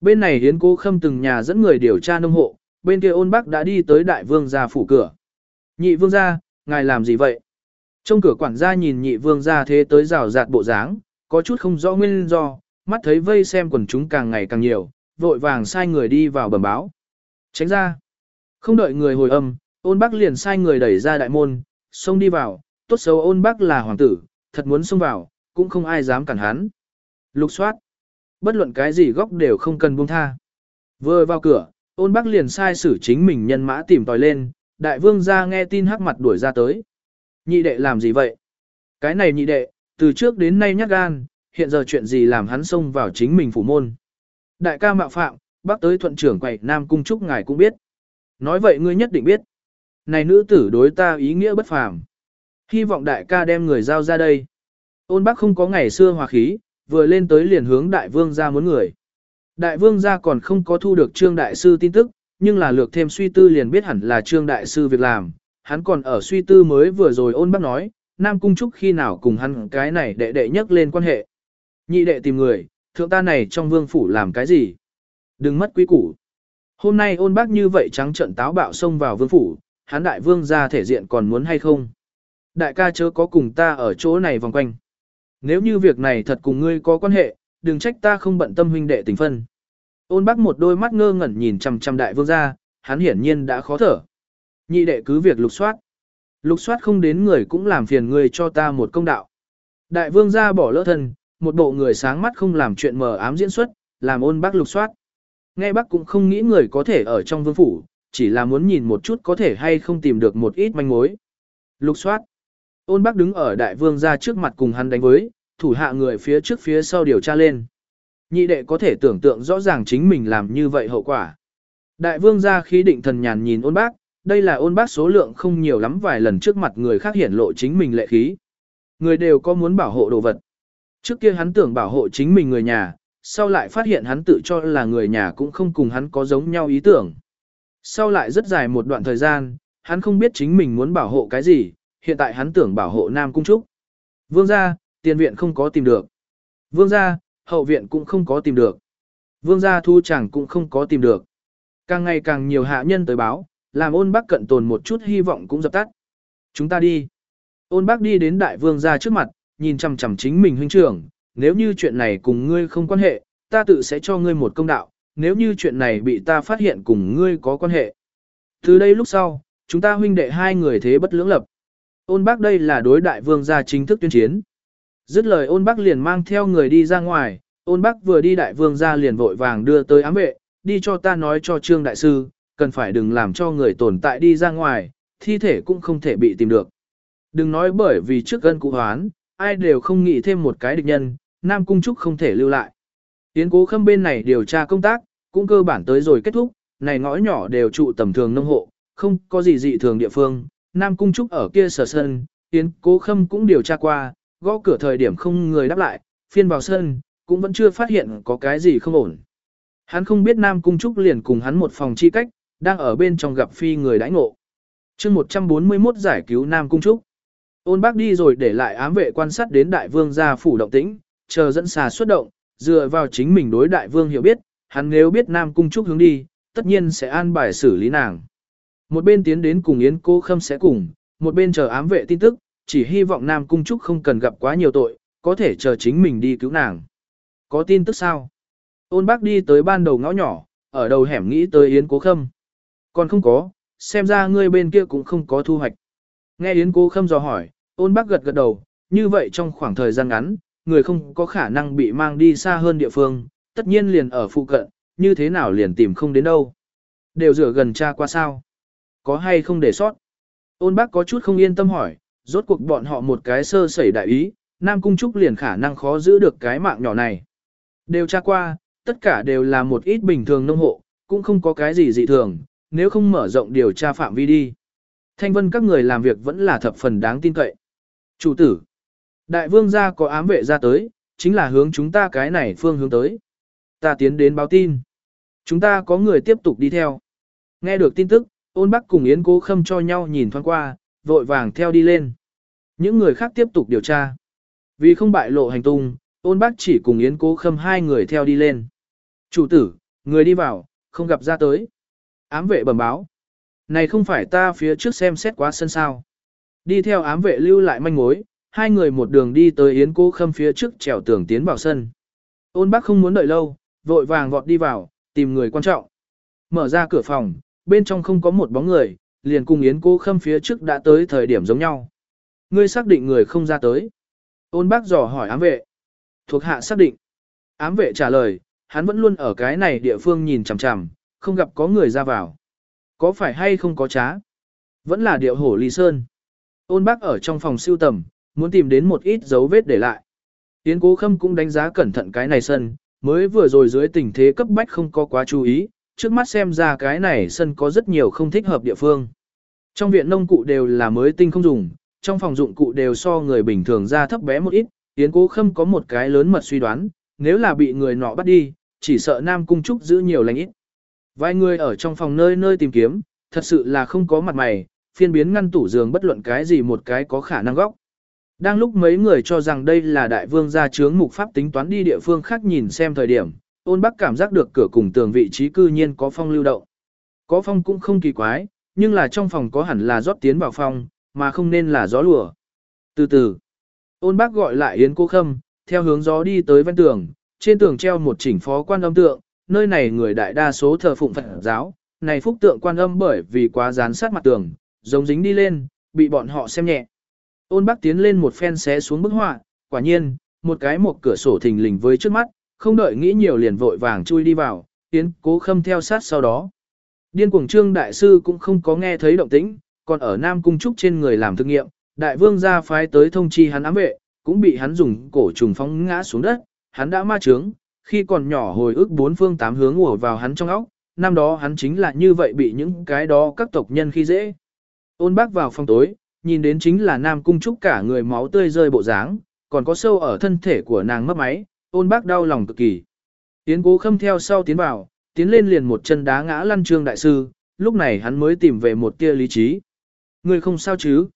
Bên này hiến cố khâm từng nhà dẫn người điều tra nông hộ, bên kia ôn bác đã đi tới đại vương gia phủ cửa. Nhị vương gia, ngài làm gì vậy? Trong cửa quản gia nhìn nhị vương gia thế tới rào rạt bộ dáng, có chút không rõ nguyên do, mắt thấy vây xem quần chúng càng ngày càng nhiều, vội vàng sai người đi vào bẩm báo. Tránh ra. Không đợi người hồi âm, ôn bác liền sai người đẩy ra đại môn, xông đi vào, tốt xấu ôn bác là hoàng tử, thật muốn xông vào, cũng không ai dám cản hắn. Lục soát. Bất luận cái gì góc đều không cần buông tha. Vừa vào cửa, ôn bắc liền sai xử chính mình nhân mã tìm tòi lên, đại vương ra nghe tin hắc mặt đuổi ra tới. Nhị đệ làm gì vậy? Cái này nhị đệ, từ trước đến nay nhát gan, hiện giờ chuyện gì làm hắn xông vào chính mình phủ môn. Đại ca mạo phạm, bác tới thuận trưởng quầy Nam Cung Trúc ngài cũng biết. Nói vậy ngươi nhất định biết. Này nữ tử đối ta ý nghĩa bất phàm. Hy vọng đại ca đem người giao ra đây. Ôn bác không có ngày xưa hòa khí, vừa lên tới liền hướng đại vương ra muốn người. Đại vương ra còn không có thu được trương đại sư tin tức, nhưng là lược thêm suy tư liền biết hẳn là trương đại sư việc làm. Hắn còn ở suy tư mới vừa rồi ôn bác nói, Nam Cung Trúc khi nào cùng hắn cái này đệ đệ nhắc lên quan hệ. Nhị đệ tìm người, thượng ta này trong vương phủ làm cái gì? Đừng mất quý củ. Hôm nay ôn bác như vậy trắng trận táo bạo xông vào vương phủ, hắn đại vương ra thể diện còn muốn hay không? Đại ca chớ có cùng ta ở chỗ này vòng quanh. Nếu như việc này thật cùng ngươi có quan hệ, đừng trách ta không bận tâm huynh đệ tình phân. Ôn bác một đôi mắt ngơ ngẩn nhìn chằm chằm đại vương ra, hắn hiển nhiên đã khó thở. Nhị đệ cứ việc lục soát. Lục soát không đến người cũng làm phiền ngươi cho ta một công đạo. Đại vương ra bỏ lỡ thân, một bộ người sáng mắt không làm chuyện mờ ám diễn xuất, làm ôn bác lục soát. Nghe bác cũng không nghĩ người có thể ở trong vương phủ, chỉ là muốn nhìn một chút có thể hay không tìm được một ít manh mối. Lục soát. Ôn bác đứng ở đại vương ra trước mặt cùng hắn đánh với, thủ hạ người phía trước phía sau điều tra lên. Nhị đệ có thể tưởng tượng rõ ràng chính mình làm như vậy hậu quả. Đại vương ra khí định thần nhàn nhìn ôn bác, đây là ôn bác số lượng không nhiều lắm vài lần trước mặt người khác hiển lộ chính mình lệ khí. Người đều có muốn bảo hộ đồ vật. Trước kia hắn tưởng bảo hộ chính mình người nhà, sau lại phát hiện hắn tự cho là người nhà cũng không cùng hắn có giống nhau ý tưởng. Sau lại rất dài một đoạn thời gian, hắn không biết chính mình muốn bảo hộ cái gì, hiện tại hắn tưởng bảo hộ Nam Cung Trúc. Vương gia, tiền viện không có tìm được. Vương gia, hậu viện cũng không có tìm được. Vương gia thu chẳng cũng không có tìm được. Càng ngày càng nhiều hạ nhân tới báo, làm ôn bác cận tồn một chút hy vọng cũng dập tắt. Chúng ta đi. Ôn bác đi đến đại vương gia trước mặt, nhìn chằm chằm chính mình huynh trưởng, nếu như chuyện này cùng ngươi không quan hệ, ta tự sẽ cho ngươi một công đạo, nếu như chuyện này bị ta phát hiện cùng ngươi có quan hệ. Từ đây lúc sau, chúng ta huynh đệ hai người thế bất lưỡng lập. Ôn bác đây là đối đại vương gia chính thức tuyên chiến. Dứt lời ôn bác liền mang theo người đi ra ngoài, ôn bác vừa đi đại vương gia liền vội vàng đưa tới ám vệ, đi cho ta nói cho trương đại sư, cần phải đừng làm cho người tồn tại đi ra ngoài, thi thể cũng không thể bị tìm được. Đừng nói bởi vì trước gân cụ hoán, ai đều không nghĩ thêm một cái địch nhân, Nam Cung Trúc không thể lưu lại. Tiến cố khâm bên này điều tra công tác, cũng cơ bản tới rồi kết thúc, này ngõ nhỏ đều trụ tầm thường nông hộ, không có gì dị thường địa phương. Nam Cung Trúc ở kia sở sân, Tiến cố khâm cũng điều tra qua, gõ cửa thời điểm không người đáp lại, phiên vào sân, cũng vẫn chưa phát hiện có cái gì không ổn. Hắn không biết Nam Cung Trúc liền cùng hắn một phòng chi cách, đang ở bên trong gặp phi người đãi ngộ. chương 141 giải cứu Nam Cung Trúc. Ôn bác đi rồi để lại ám vệ quan sát đến đại vương gia phủ động tĩnh, chờ dẫn xà xuất động, dựa vào chính mình đối đại vương hiểu biết, hắn nếu biết Nam Cung Trúc hướng đi, tất nhiên sẽ an bài xử lý nàng. Một bên tiến đến cùng Yến Cô Khâm sẽ cùng, một bên chờ ám vệ tin tức, chỉ hy vọng Nam Cung Trúc không cần gặp quá nhiều tội, có thể chờ chính mình đi cứu nàng. Có tin tức sao? Ôn bác đi tới ban đầu ngõ nhỏ, ở đầu hẻm nghĩ tới Yến Cố Khâm. Còn không có, xem ra ngươi bên kia cũng không có thu hoạch. Nghe Yến Cố Khâm dò hỏi, ôn bác gật gật đầu, như vậy trong khoảng thời gian ngắn, người không có khả năng bị mang đi xa hơn địa phương, tất nhiên liền ở phụ cận, như thế nào liền tìm không đến đâu. Đều rửa gần cha qua sao? Có hay không để sót? Ôn bác có chút không yên tâm hỏi, rốt cuộc bọn họ một cái sơ sẩy đại ý, Nam Cung Trúc liền khả năng khó giữ được cái mạng nhỏ này. Đều tra qua, tất cả đều là một ít bình thường nông hộ, cũng không có cái gì dị thường, nếu không mở rộng điều tra phạm vi đi. Thanh vân các người làm việc vẫn là thập phần đáng tin cậy. Chủ tử, đại vương gia có ám vệ ra tới, chính là hướng chúng ta cái này phương hướng tới. Ta tiến đến báo tin. Chúng ta có người tiếp tục đi theo. Nghe được tin tức, ôn bắc cùng Yến cố khâm cho nhau nhìn thoáng qua, vội vàng theo đi lên. Những người khác tiếp tục điều tra. Vì không bại lộ hành tung, ôn bác chỉ cùng Yến cố khâm hai người theo đi lên. Chủ tử, người đi vào, không gặp ra tới. Ám vệ bẩm báo. Này không phải ta phía trước xem xét quá sân sao. Đi theo ám vệ lưu lại manh mối, hai người một đường đi tới Yến cố khâm phía trước trèo tường tiến vào sân. Ôn bác không muốn đợi lâu, vội vàng vọt đi vào, tìm người quan trọng. Mở ra cửa phòng, bên trong không có một bóng người, liền cùng Yến cô khâm phía trước đã tới thời điểm giống nhau. Ngươi xác định người không ra tới. Ôn bác dò hỏi ám vệ. Thuộc hạ xác định. Ám vệ trả lời, hắn vẫn luôn ở cái này địa phương nhìn chằm chằm, không gặp có người ra vào. Có phải hay không có trá? Vẫn là điệu hổ ly sơn. Ôn bác ở trong phòng siêu tầm, muốn tìm đến một ít dấu vết để lại. yến cố khâm cũng đánh giá cẩn thận cái này sân, mới vừa rồi dưới tình thế cấp bách không có quá chú ý, trước mắt xem ra cái này sân có rất nhiều không thích hợp địa phương. Trong viện nông cụ đều là mới tinh không dùng, trong phòng dụng cụ đều so người bình thường ra thấp bé một ít, Yến Cố Khâm có một cái lớn mật suy đoán, nếu là bị người nọ bắt đi, chỉ sợ Nam Cung Trúc giữ nhiều lành ít. Vài người ở trong phòng nơi nơi tìm kiếm, thật sự là không có mặt mày, phiên biến ngăn tủ giường bất luận cái gì một cái có khả năng góc. Đang lúc mấy người cho rằng đây là đại vương gia chướng mục pháp tính toán đi địa phương khác nhìn xem thời điểm, ôn bắc cảm giác được cửa cùng tường vị trí cư nhiên có phong lưu động. Có phong cũng không kỳ quái, nhưng là trong phòng có hẳn là rót tiến vào phong, mà không nên là gió lùa. Từ từ, ôn bác gọi lại Yến Cô Khâm, theo hướng gió đi tới ven tường, trên tường treo một chỉnh phó quan âm tượng, nơi này người đại đa số thờ phụng Phật giáo, này phúc tượng quan âm bởi vì quá dán sát mặt tường, giống dính đi lên, bị bọn họ xem nhẹ. Ôn bác tiến lên một phen xé xuống bức họa, quả nhiên, một cái một cửa sổ thình lình với trước mắt, không đợi nghĩ nhiều liền vội vàng chui đi vào, Yến Cố Khâm theo sát sau đó. Điên cuồng trương đại sư cũng không có nghe thấy động tĩnh, còn ở Nam Cung Trúc trên người làm thực nghiệm, đại vương gia phái tới thông chi hắn ám vệ, cũng bị hắn dùng cổ trùng phóng ngã xuống đất, hắn đã ma trướng, khi còn nhỏ hồi ức bốn phương tám hướng ùa vào hắn trong óc, năm đó hắn chính là như vậy bị những cái đó các tộc nhân khi dễ. Ôn bác vào phòng tối, nhìn đến chính là Nam Cung Trúc cả người máu tươi rơi bộ dáng, còn có sâu ở thân thể của nàng mất máy, ôn bác đau lòng cực kỳ. Tiến cố khâm theo sau tiến vào, tiến lên liền một chân đá ngã lăn trương đại sư, lúc này hắn mới tìm về một tia lý trí. người không sao chứ?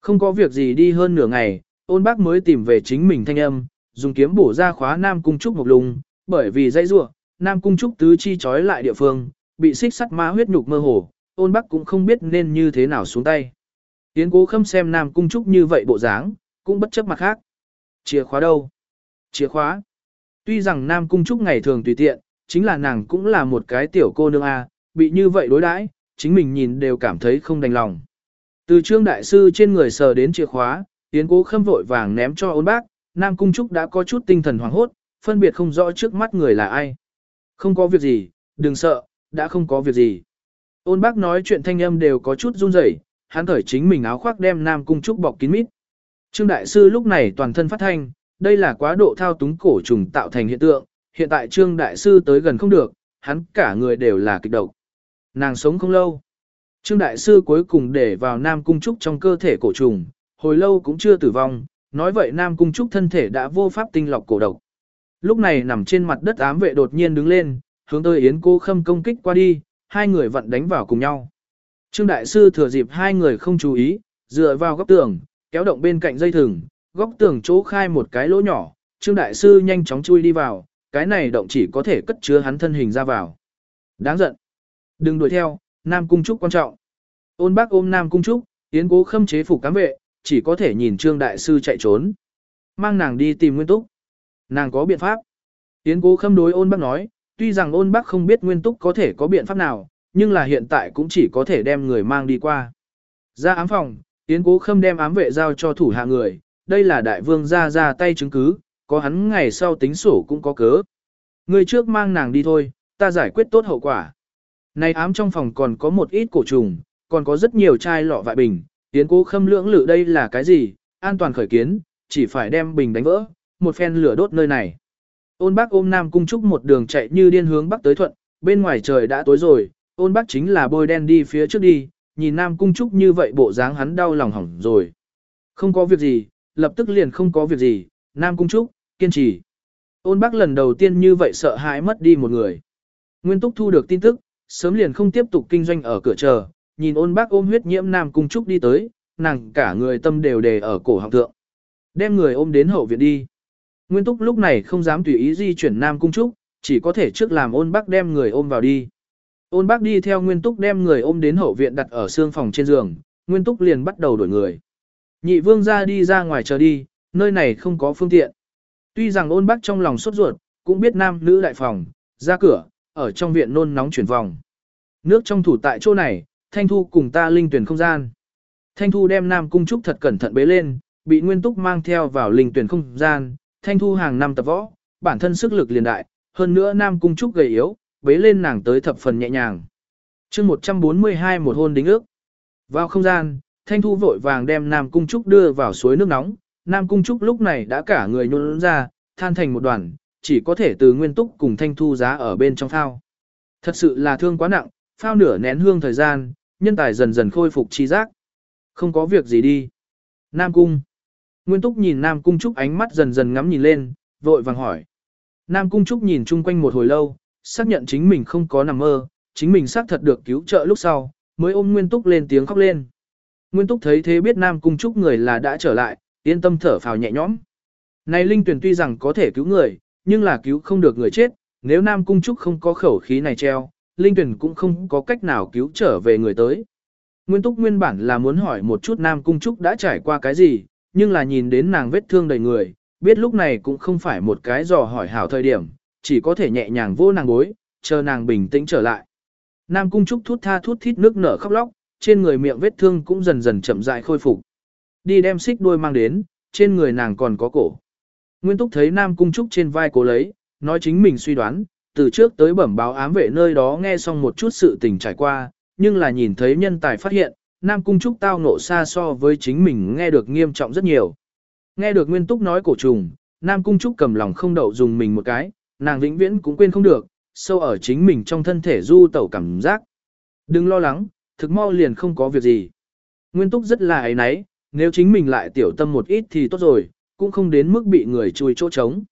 Không có việc gì đi hơn nửa ngày, ôn bác mới tìm về chính mình thanh âm, dùng kiếm bổ ra khóa Nam Cung Trúc một Lùng, bởi vì dây rua, Nam Cung Trúc tứ chi trói lại địa phương, bị xích sắt ma huyết nhục mơ hồ, ôn bác cũng không biết nên như thế nào xuống tay. Tiến cố khâm xem Nam Cung Trúc như vậy bộ dáng, cũng bất chấp mặt khác. Chìa khóa đâu? Chìa khóa. Tuy rằng Nam Cung Trúc ngày thường tùy tiện, chính là nàng cũng là một cái tiểu cô nương A, bị như vậy đối đãi, chính mình nhìn đều cảm thấy không đành lòng. Từ trương đại sư trên người sờ đến chìa khóa, tiến cố khâm vội vàng ném cho ôn bác, Nam Cung Trúc đã có chút tinh thần hoảng hốt, phân biệt không rõ trước mắt người là ai. Không có việc gì, đừng sợ, đã không có việc gì. Ôn bác nói chuyện thanh âm đều có chút run rẩy, hắn thởi chính mình áo khoác đem Nam Cung Trúc bọc kín mít. Trương Đại Sư lúc này toàn thân phát thanh, đây là quá độ thao túng cổ trùng tạo thành hiện tượng, hiện tại Trương Đại Sư tới gần không được, hắn cả người đều là kịch độc. Nàng sống không lâu. Trương Đại Sư cuối cùng để vào Nam Cung Trúc trong cơ thể cổ trùng, hồi lâu cũng chưa tử vong, nói vậy Nam Cung Trúc thân thể đã vô pháp tinh lọc cổ độc. Lúc này nằm trên mặt đất ám vệ đột nhiên đứng lên, hướng tới Yến cô khâm công kích qua đi, hai người vận đánh vào cùng nhau. Trương Đại Sư thừa dịp hai người không chú ý, dựa vào góc tường, kéo động bên cạnh dây thừng, góc tường chỗ khai một cái lỗ nhỏ, Trương Đại Sư nhanh chóng chui đi vào, cái này động chỉ có thể cất chứa hắn thân hình ra vào. Đáng giận. Đừng đuổi theo, Nam Cung Trúc quan trọng. Ôn bác ôm Nam Cung Trúc, Yến cố khâm chế phục cám vệ, chỉ có thể nhìn Trương Đại Sư chạy trốn. Mang nàng đi tìm Nguyên Túc. Nàng có biện pháp. Yến cố khâm đối ôn bác nói, tuy rằng ôn bác không biết Nguyên Túc có thể có biện pháp nào, nhưng là hiện tại cũng chỉ có thể đem người mang đi qua. Ra ám phòng, Yến cố khâm đem ám vệ giao cho thủ hạ người, đây là đại vương ra ra tay chứng cứ, có hắn ngày sau tính sổ cũng có cớ. Người trước mang nàng đi thôi, ta giải quyết tốt hậu quả. Này ám trong phòng còn có một ít cổ trùng, còn có rất nhiều chai lọ vại bình, tiến cố khâm lưỡng lự đây là cái gì, an toàn khởi kiến, chỉ phải đem bình đánh vỡ, một phen lửa đốt nơi này. Ôn bác ôm Nam Cung Trúc một đường chạy như điên hướng bắc tới thuận, bên ngoài trời đã tối rồi, ôn bác chính là bôi đen đi phía trước đi, nhìn Nam Cung Trúc như vậy bộ dáng hắn đau lòng hỏng rồi. Không có việc gì, lập tức liền không có việc gì, Nam Cung Trúc, kiên trì. Ôn bác lần đầu tiên như vậy sợ hãi mất đi một người. Nguyên Túc thu được tin tức, sớm liền không tiếp tục kinh doanh ở cửa chờ, nhìn ôn bác ôm huyết nhiễm Nam Cung Trúc đi tới, nàng cả người tâm đều đề ở cổ họng thượng. Đem người ôm đến hậu viện đi. Nguyên Túc lúc này không dám tùy ý di chuyển Nam Cung Trúc, chỉ có thể trước làm ôn bác đem người ôm vào đi. Ôn bác đi theo Nguyên Túc đem người ôm đến hậu viện đặt ở xương phòng trên giường, Nguyên Túc liền bắt đầu đổi người. Nhị vương ra đi ra ngoài chờ đi, nơi này không có phương tiện. Tuy rằng ôn bác trong lòng sốt ruột, cũng biết nam nữ đại phòng, ra cửa, ở trong viện nôn nóng chuyển vòng. Nước trong thủ tại chỗ này, Thanh Thu cùng ta linh tuyển không gian. Thanh Thu đem Nam Cung Trúc thật cẩn thận bế lên, bị Nguyên Túc mang theo vào linh tuyển không gian. Thanh Thu hàng năm tập võ, bản thân sức lực liền đại, hơn nữa Nam Cung Trúc gầy yếu, bế lên nàng tới thập phần nhẹ nhàng. chương 142 một hôn đính ước. Vào không gian, Thanh Thu vội vàng đem Nam Cung Trúc đưa vào suối nước nóng. Nam Cung Trúc lúc này đã cả người nhuôn ra, than thành một đoàn, chỉ có thể từ Nguyên Túc cùng Thanh Thu giá ở bên trong thao. Thật sự là thương quá nặng, phao nửa nén hương thời gian, nhân tài dần dần khôi phục chi giác. Không có việc gì đi. Nam Cung. Nguyên Túc nhìn Nam Cung Trúc ánh mắt dần dần ngắm nhìn lên, vội vàng hỏi. Nam Cung Trúc nhìn chung quanh một hồi lâu, xác nhận chính mình không có nằm mơ, chính mình xác thật được cứu trợ lúc sau, mới ôm Nguyên Túc lên tiếng khóc lên. Nguyên Túc thấy thế biết Nam Cung Trúc người là đã trở lại, yên tâm thở phào nhẹ nhõm. Này Linh Tuyền tuy rằng có thể cứu người, nhưng là cứu không được người chết, nếu Nam Cung Trúc không có khẩu khí này treo, Linh Tuyền cũng không có cách nào cứu trở về người tới. Nguyên Túc nguyên bản là muốn hỏi một chút Nam Cung Trúc đã trải qua cái gì, nhưng là nhìn đến nàng vết thương đầy người, biết lúc này cũng không phải một cái dò hỏi hảo thời điểm, chỉ có thể nhẹ nhàng vô nàng bối, chờ nàng bình tĩnh trở lại. Nam Cung Trúc thút tha thút thít nước nở khóc lóc, trên người miệng vết thương cũng dần dần chậm rãi khôi phục. Đi đem xích đuôi mang đến, trên người nàng còn có cổ. Nguyên Túc thấy Nam Cung Trúc trên vai cố lấy, nói chính mình suy đoán, từ trước tới bẩm báo ám vệ nơi đó nghe xong một chút sự tình trải qua, nhưng là nhìn thấy nhân tài phát hiện, Nam Cung Trúc tao nộ xa so với chính mình nghe được nghiêm trọng rất nhiều. Nghe được Nguyên Túc nói cổ trùng, Nam Cung Trúc cầm lòng không đậu dùng mình một cái, nàng vĩnh viễn cũng quên không được, sâu ở chính mình trong thân thể du tẩu cảm giác. Đừng lo lắng, thực mau liền không có việc gì. Nguyên Túc rất là ấy náy, nếu chính mình lại tiểu tâm một ít thì tốt rồi, cũng không đến mức bị người chui chỗ trống.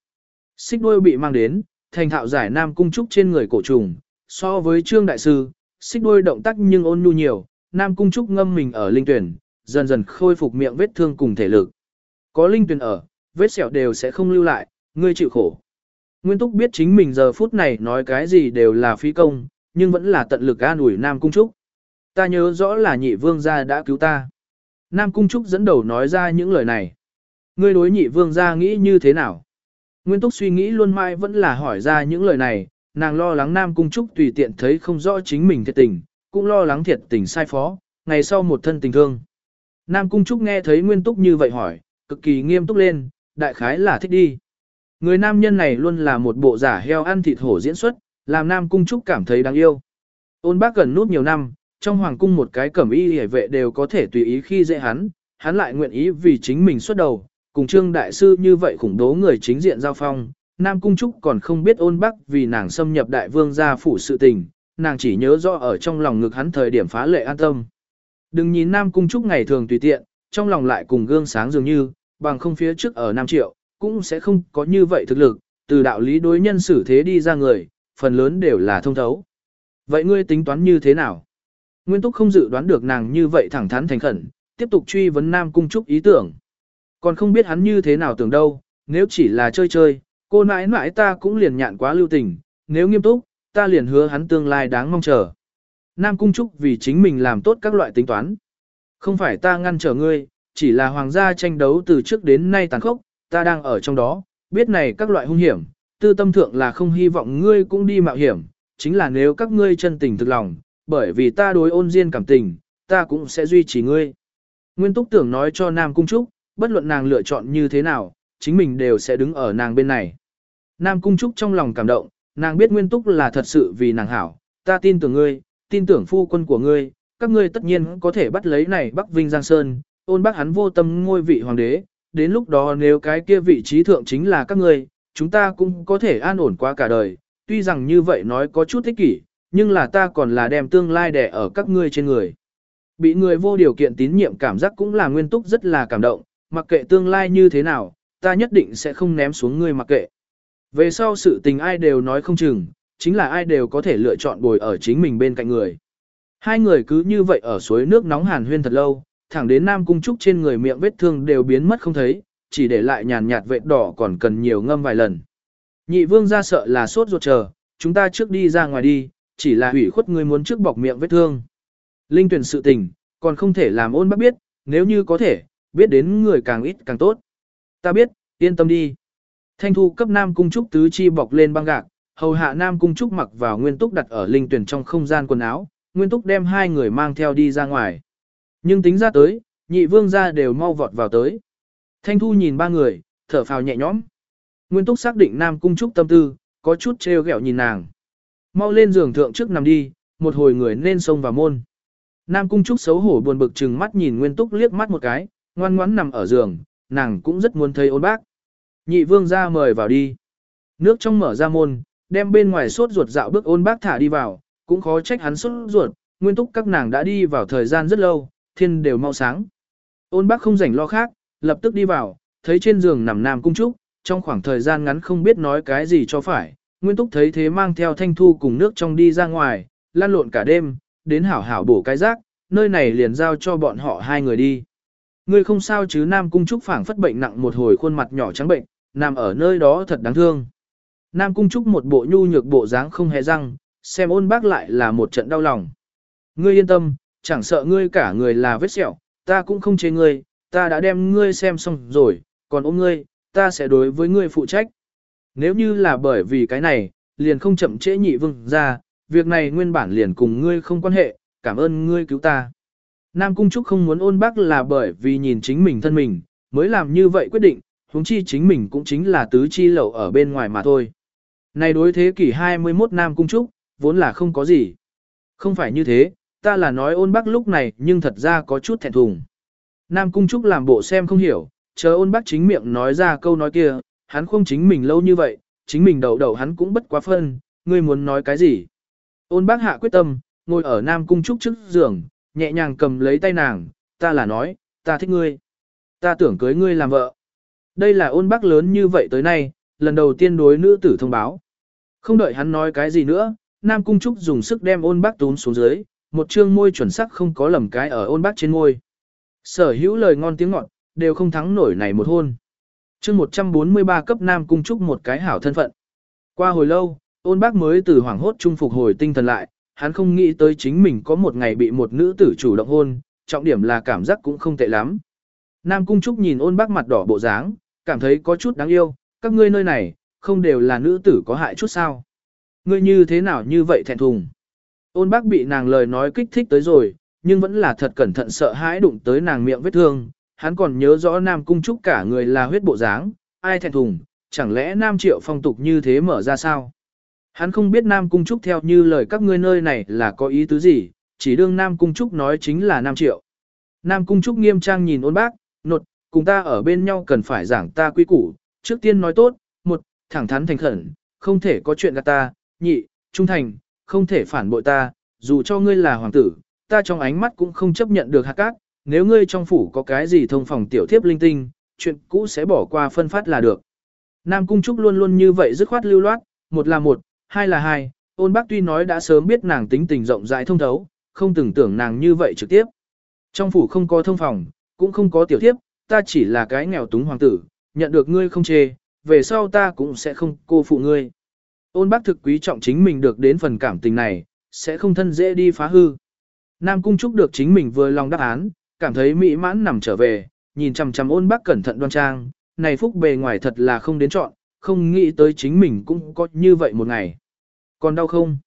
Xích đuôi bị mang đến, thành thạo giải nam cung trúc trên người cổ trùng, so với trương đại sư, xích đuôi động tác nhưng ôn nhu nhiều, nam cung trúc ngâm mình ở linh tuyển, dần dần khôi phục miệng vết thương cùng thể lực. Có linh tuyển ở, vết sẹo đều sẽ không lưu lại, ngươi chịu khổ. Nguyên túc biết chính mình giờ phút này nói cái gì đều là phí công, nhưng vẫn là tận lực an ủi nam cung trúc. Ta nhớ rõ là nhị vương gia đã cứu ta. Nam cung trúc dẫn đầu nói ra những lời này. Ngươi đối nhị vương gia nghĩ như thế nào? Nguyên Túc suy nghĩ luôn mãi vẫn là hỏi ra những lời này, nàng lo lắng Nam Cung Trúc tùy tiện thấy không rõ chính mình thiệt tình, cũng lo lắng thiệt tình sai phó, ngày sau một thân tình thương. Nam Cung Trúc nghe thấy Nguyên Túc như vậy hỏi, cực kỳ nghiêm túc lên, đại khái là thích đi. Người nam nhân này luôn là một bộ giả heo ăn thịt hổ diễn xuất, làm Nam Cung Trúc cảm thấy đáng yêu. Ôn bác gần nút nhiều năm, trong hoàng cung một cái cẩm y hề vệ đều có thể tùy ý khi dễ hắn, hắn lại nguyện ý vì chính mình xuất đầu, cùng Trương Đại Sư như vậy khủng bố người chính diện giao phong, Nam Cung Trúc còn không biết ôn bắc vì nàng xâm nhập đại vương gia phủ sự tình, nàng chỉ nhớ rõ ở trong lòng ngực hắn thời điểm phá lệ an tâm. Đừng nhìn Nam Cung Trúc ngày thường tùy tiện, trong lòng lại cùng gương sáng dường như, bằng không phía trước ở Nam Triệu, cũng sẽ không có như vậy thực lực, từ đạo lý đối nhân xử thế đi ra người, phần lớn đều là thông thấu. Vậy ngươi tính toán như thế nào? Nguyên Túc không dự đoán được nàng như vậy thẳng thắn thành khẩn, tiếp tục truy vấn Nam Cung Trúc ý tưởng. Còn không biết hắn như thế nào tưởng đâu, nếu chỉ là chơi chơi, cô nãi nãi ta cũng liền nhạn quá lưu tình, nếu nghiêm túc, ta liền hứa hắn tương lai đáng mong chờ. Nam Cung Trúc vì chính mình làm tốt các loại tính toán. Không phải ta ngăn trở ngươi, chỉ là hoàng gia tranh đấu từ trước đến nay tàn khốc, ta đang ở trong đó, biết này các loại hung hiểm, tư tâm thượng là không hy vọng ngươi cũng đi mạo hiểm, chính là nếu các ngươi chân tình thực lòng, bởi vì ta đối ôn diên cảm tình, ta cũng sẽ duy trì ngươi. Nguyên Túc tưởng nói cho Nam Cung Trúc, bất luận nàng lựa chọn như thế nào, chính mình đều sẽ đứng ở nàng bên này. Nam Cung Trúc trong lòng cảm động, nàng biết Nguyên Túc là thật sự vì nàng hảo, ta tin tưởng ngươi, tin tưởng phu quân của ngươi, các ngươi tất nhiên có thể bắt lấy này Bắc Vinh Giang Sơn, ôn bác hắn vô tâm ngôi vị hoàng đế, đến lúc đó nếu cái kia vị trí thượng chính là các ngươi, chúng ta cũng có thể an ổn qua cả đời, tuy rằng như vậy nói có chút thích kỷ, nhưng là ta còn là đem tương lai đẻ ở các ngươi trên người. Bị người vô điều kiện tín nhiệm cảm giác cũng là nguyên túc rất là cảm động, mặc kệ tương lai như thế nào, ta nhất định sẽ không ném xuống ngươi mặc kệ. Về sau sự tình ai đều nói không chừng, chính là ai đều có thể lựa chọn bồi ở chính mình bên cạnh người. Hai người cứ như vậy ở suối nước nóng hàn huyên thật lâu, thẳng đến Nam Cung Trúc trên người miệng vết thương đều biến mất không thấy, chỉ để lại nhàn nhạt vết đỏ còn cần nhiều ngâm vài lần. Nhị vương ra sợ là sốt ruột chờ, chúng ta trước đi ra ngoài đi, chỉ là hủy khuất người muốn trước bọc miệng vết thương. Linh tuyển sự tình, còn không thể làm ôn bác biết, nếu như có thể, biết đến người càng ít càng tốt. Ta biết, yên tâm đi. Thanh thu cấp Nam Cung Trúc tứ chi bọc lên băng gạc, hầu hạ Nam Cung Trúc mặc vào nguyên túc đặt ở linh tuyển trong không gian quần áo, nguyên túc đem hai người mang theo đi ra ngoài. Nhưng tính ra tới, nhị vương ra đều mau vọt vào tới. Thanh thu nhìn ba người, thở phào nhẹ nhõm. Nguyên túc xác định Nam Cung Trúc tâm tư, có chút trêu ghẹo nhìn nàng. Mau lên giường thượng trước nằm đi, một hồi người nên xông vào môn. Nam Cung Trúc xấu hổ buồn bực chừng mắt nhìn Nguyên Túc liếc mắt một cái, ngoan ngoãn nằm ở giường, nàng cũng rất muốn thấy ôn bác. Nhị vương ra mời vào đi. Nước trong mở ra môn, đem bên ngoài sốt ruột dạo bước ôn bác thả đi vào, cũng khó trách hắn sốt ruột, Nguyên Túc các nàng đã đi vào thời gian rất lâu, thiên đều mau sáng. Ôn bác không rảnh lo khác, lập tức đi vào, thấy trên giường nằm Nam Cung Trúc, trong khoảng thời gian ngắn không biết nói cái gì cho phải, Nguyên Túc thấy thế mang theo Thanh Thu cùng nước trong đi ra ngoài, lan lộn cả đêm, đến hảo hảo bổ cái rác, nơi này liền giao cho bọn họ hai người đi. Ngươi không sao chứ Nam Cung Trúc phảng phất bệnh nặng một hồi khuôn mặt nhỏ trắng bệnh, nằm ở nơi đó thật đáng thương. Nam Cung Trúc một bộ nhu nhược bộ dáng không hề răng, xem ôn bác lại là một trận đau lòng. Ngươi yên tâm, chẳng sợ ngươi cả người là vết sẹo, ta cũng không chế ngươi, ta đã đem ngươi xem xong rồi, còn ôm ngươi, ta sẽ đối với ngươi phụ trách. Nếu như là bởi vì cái này, liền không chậm trễ nhị vương ra, việc này nguyên bản liền cùng ngươi không quan hệ, cảm ơn ngươi cứu ta. Nam Cung Trúc không muốn ôn bác là bởi vì nhìn chính mình thân mình, mới làm như vậy quyết định, huống chi chính mình cũng chính là tứ chi lậu ở bên ngoài mà thôi. Này đối thế kỷ 21 Nam Cung Trúc, vốn là không có gì. Không phải như thế, ta là nói ôn bác lúc này nhưng thật ra có chút thẹn thùng. Nam Cung Trúc làm bộ xem không hiểu, chờ ôn bác chính miệng nói ra câu nói kia, hắn không chính mình lâu như vậy, chính mình đầu đầu hắn cũng bất quá phân, ngươi muốn nói cái gì. Ôn bác hạ quyết tâm, ngồi ở Nam Cung Trúc trước giường, nhẹ nhàng cầm lấy tay nàng, ta là nói, ta thích ngươi. Ta tưởng cưới ngươi làm vợ. Đây là ôn bác lớn như vậy tới nay, lần đầu tiên đối nữ tử thông báo. Không đợi hắn nói cái gì nữa, Nam Cung Trúc dùng sức đem ôn bác tún xuống dưới, một trương môi chuẩn sắc không có lầm cái ở ôn bác trên môi. Sở hữu lời ngon tiếng ngọt, đều không thắng nổi này một hôn chương 143 cấp Nam Cung Trúc một cái hảo thân phận. Qua hồi lâu, ôn bác mới từ hoảng hốt trung phục hồi tinh thần lại, hắn không nghĩ tới chính mình có một ngày bị một nữ tử chủ động hôn, trọng điểm là cảm giác cũng không tệ lắm. Nam Cung Trúc nhìn ôn bác mặt đỏ bộ dáng, cảm thấy có chút đáng yêu, các ngươi nơi này, không đều là nữ tử có hại chút sao. Ngươi như thế nào như vậy thẹn thùng. Ôn bác bị nàng lời nói kích thích tới rồi, nhưng vẫn là thật cẩn thận sợ hãi đụng tới nàng miệng vết thương. Hắn còn nhớ rõ Nam Cung Trúc cả người là huyết bộ dáng, ai thẹn thùng, chẳng lẽ Nam Triệu phong tục như thế mở ra sao? Hắn không biết Nam Cung Trúc theo như lời các ngươi nơi này là có ý tứ gì, chỉ đương Nam Cung Trúc nói chính là Nam Triệu. Nam Cung Trúc nghiêm trang nhìn ôn bác, nột, cùng ta ở bên nhau cần phải giảng ta quy củ, trước tiên nói tốt, một, thẳng thắn thành khẩn, không thể có chuyện gạt ta, nhị, trung thành, không thể phản bội ta, dù cho ngươi là hoàng tử, ta trong ánh mắt cũng không chấp nhận được hạt cát, nếu ngươi trong phủ có cái gì thông phòng tiểu thiếp linh tinh, chuyện cũ sẽ bỏ qua phân phát là được. Nam Cung Trúc luôn luôn như vậy dứt khoát lưu loát, một là một, hai là hai, Ôn bác tuy nói đã sớm biết nàng tính tình rộng rãi thông thấu, không từng tưởng nàng như vậy trực tiếp. Trong phủ không có thông phòng, cũng không có tiểu thiếp, ta chỉ là cái nghèo túng hoàng tử, nhận được ngươi không chê, về sau ta cũng sẽ không cô phụ ngươi. Ôn bác thực quý trọng chính mình được đến phần cảm tình này, sẽ không thân dễ đi phá hư. Nam Cung Trúc được chính mình vừa lòng đáp án, cảm thấy mỹ mãn nằm trở về, nhìn chằm chằm ôn bác cẩn thận đoan trang, này phúc bề ngoài thật là không đến chọn, không nghĩ tới chính mình cũng có như vậy một ngày. Còn đau không?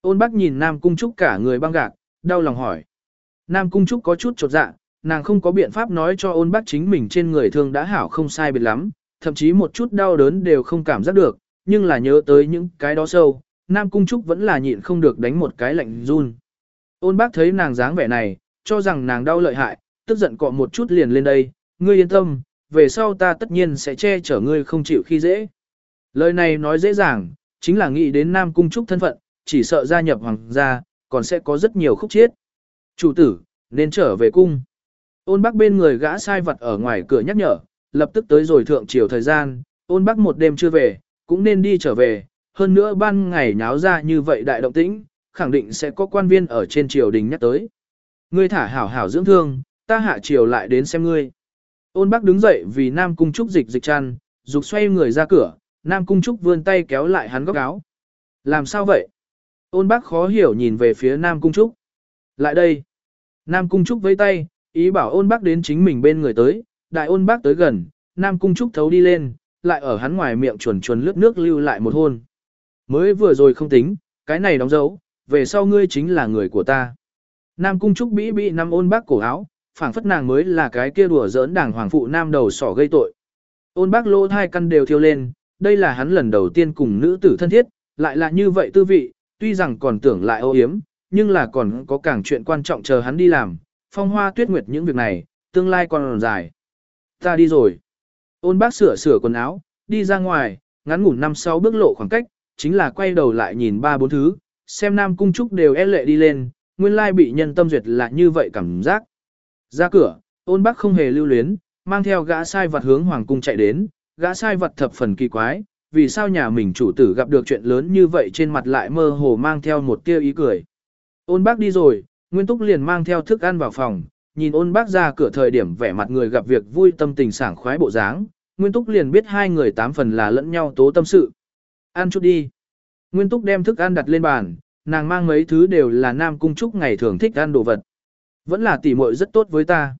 Ôn bác nhìn Nam Cung Trúc cả người băng gạc, đau lòng hỏi. Nam Cung Trúc có chút chột dạ, nàng không có biện pháp nói cho ôn bác chính mình trên người thương đã hảo không sai biệt lắm, thậm chí một chút đau đớn đều không cảm giác được, nhưng là nhớ tới những cái đó sâu, Nam Cung Trúc vẫn là nhịn không được đánh một cái lạnh run. Ôn bác thấy nàng dáng vẻ này, cho rằng nàng đau lợi hại, tức giận cọ một chút liền lên đây, ngươi yên tâm, về sau ta tất nhiên sẽ che chở ngươi không chịu khi dễ. Lời này nói dễ dàng, chính là nghĩ đến Nam Cung Trúc thân phận, chỉ sợ gia nhập hoàng gia, còn sẽ có rất nhiều khúc chiết. Chủ tử, nên trở về cung. Ôn bác bên người gã sai vật ở ngoài cửa nhắc nhở, lập tức tới rồi thượng chiều thời gian, ôn bác một đêm chưa về, cũng nên đi trở về, hơn nữa ban ngày nháo ra như vậy đại động tĩnh, khẳng định sẽ có quan viên ở trên triều đình nhắc tới. Ngươi thả hảo hảo dưỡng thương, ta hạ triều lại đến xem ngươi. Ôn bác đứng dậy vì Nam Cung Trúc dịch dịch chăn, dục xoay người ra cửa, Nam Cung Trúc vươn tay kéo lại hắn góc áo. Làm sao vậy? Ôn bác khó hiểu nhìn về phía Nam Cung Trúc. Lại đây. Nam Cung Trúc với tay, ý bảo ôn bác đến chính mình bên người tới, đại ôn bác tới gần, Nam Cung Trúc thấu đi lên, lại ở hắn ngoài miệng chuồn chuồn lướt nước lưu lại một hôn. Mới vừa rồi không tính, cái này đóng dấu, về sau ngươi chính là người của ta. Nam Cung Trúc bĩ bị nắm ôn bác cổ áo, phảng phất nàng mới là cái kia đùa giỡn đảng hoàng phụ nam đầu sỏ gây tội. Ôn bác lỗ hai căn đều thiêu lên, đây là hắn lần đầu tiên cùng nữ tử thân thiết, lại là như vậy tư vị, tuy rằng còn tưởng lại ô hiếm, nhưng là còn có càng chuyện quan trọng chờ hắn đi làm, phong hoa tuyết nguyệt những việc này, tương lai còn dài. Ta đi rồi. Ôn bác sửa sửa quần áo, đi ra ngoài, ngắn ngủn năm sáu bước lộ khoảng cách, chính là quay đầu lại nhìn ba bốn thứ, xem nam cung trúc đều e lệ đi lên, nguyên lai bị nhân tâm duyệt là như vậy cảm giác. Ra cửa, ôn bác không hề lưu luyến, mang theo gã sai vật hướng hoàng cung chạy đến, gã sai vật thập phần kỳ quái, vì sao nhà mình chủ tử gặp được chuyện lớn như vậy trên mặt lại mơ hồ mang theo một tia ý cười. Ôn bác đi rồi, Nguyên Túc liền mang theo thức ăn vào phòng, nhìn ôn bác ra cửa thời điểm vẻ mặt người gặp việc vui tâm tình sảng khoái bộ dáng, Nguyên Túc liền biết hai người tám phần là lẫn nhau tố tâm sự. Ăn chút đi. Nguyên Túc đem thức ăn đặt lên bàn, nàng mang mấy thứ đều là Nam Cung Trúc ngày thường thích ăn đồ vật. Vẫn là tỉ muội rất tốt với ta.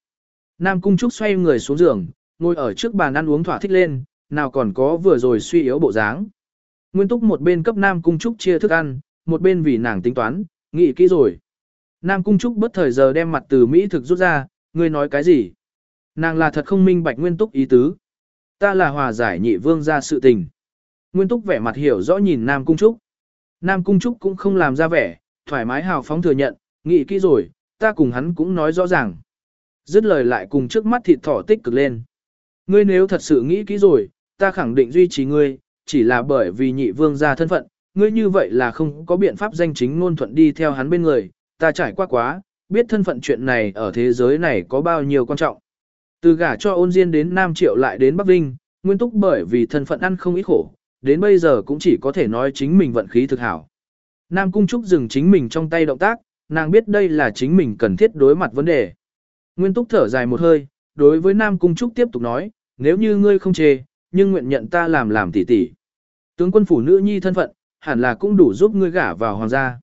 Nam Cung Trúc xoay người xuống giường, ngồi ở trước bàn ăn uống thỏa thích lên, nào còn có vừa rồi suy yếu bộ dáng. Nguyên Túc một bên cấp Nam Cung Trúc chia thức ăn, một bên vì nàng tính toán, nghĩ kỹ rồi. Nam Cung Trúc bất thời giờ đem mặt từ Mỹ thực rút ra, ngươi nói cái gì? Nàng là thật không minh bạch Nguyên Túc ý tứ. Ta là hòa giải nhị vương ra sự tình. Nguyên Túc vẻ mặt hiểu rõ nhìn Nam Cung Trúc. Nam Cung Trúc cũng không làm ra vẻ, thoải mái hào phóng thừa nhận, nghĩ kỹ rồi, ta cùng hắn cũng nói rõ ràng. Dứt lời lại cùng trước mắt thịt thỏ tích cực lên. Ngươi nếu thật sự nghĩ kỹ rồi, ta khẳng định duy trì ngươi, chỉ là bởi vì nhị vương ra thân phận, ngươi như vậy là không có biện pháp danh chính ngôn thuận đi theo hắn bên người, ta trải qua quá, biết thân phận chuyện này ở thế giới này có bao nhiêu quan trọng. Từ gả cho ôn diên đến Nam Triệu lại đến Bắc Vinh, nguyên túc bởi vì thân phận ăn không ít khổ, đến bây giờ cũng chỉ có thể nói chính mình vận khí thực hảo. Nam Cung Trúc dừng chính mình trong tay động tác, nàng biết đây là chính mình cần thiết đối mặt vấn đề. Nguyên túc thở dài một hơi, đối với Nam Cung Trúc tiếp tục nói, nếu như ngươi không chê, nhưng nguyện nhận ta làm làm tỷ tỷ. Tướng quân phủ nữ nhi thân phận, hẳn là cũng đủ giúp ngươi gả vào hoàng gia.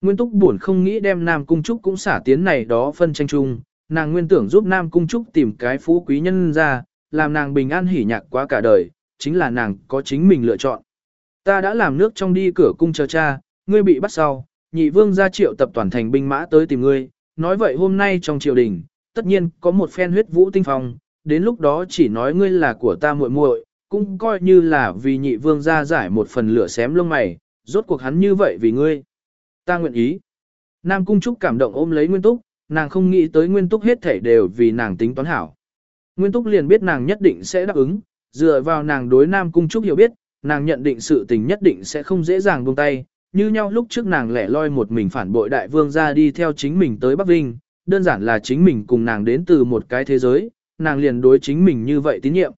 Nguyên túc buồn không nghĩ đem Nam Cung Trúc cũng xả tiến này đó phân tranh chung, nàng nguyên tưởng giúp Nam Cung Trúc tìm cái phú quý nhân ra, làm nàng bình an hỉ nhạc quá cả đời, chính là nàng có chính mình lựa chọn. Ta đã làm nước trong đi cửa cung chờ cha, ngươi bị bắt sau, nhị vương ra triệu tập toàn thành binh mã tới tìm ngươi, nói vậy hôm nay trong triều đình, tất nhiên có một phen huyết vũ tinh phong, đến lúc đó chỉ nói ngươi là của ta muội muội, cũng coi như là vì nhị vương ra giải một phần lửa xém lông mày, rốt cuộc hắn như vậy vì ngươi. Ta nguyện ý. Nam Cung Trúc cảm động ôm lấy Nguyên Túc, nàng không nghĩ tới Nguyên Túc hết thể đều vì nàng tính toán hảo. Nguyên Túc liền biết nàng nhất định sẽ đáp ứng, dựa vào nàng đối Nam Cung Trúc hiểu biết, nàng nhận định sự tình nhất định sẽ không dễ dàng buông tay, như nhau lúc trước nàng lẻ loi một mình phản bội đại vương ra đi theo chính mình tới Bắc Vinh, đơn giản là chính mình cùng nàng đến từ một cái thế giới, nàng liền đối chính mình như vậy tín nhiệm.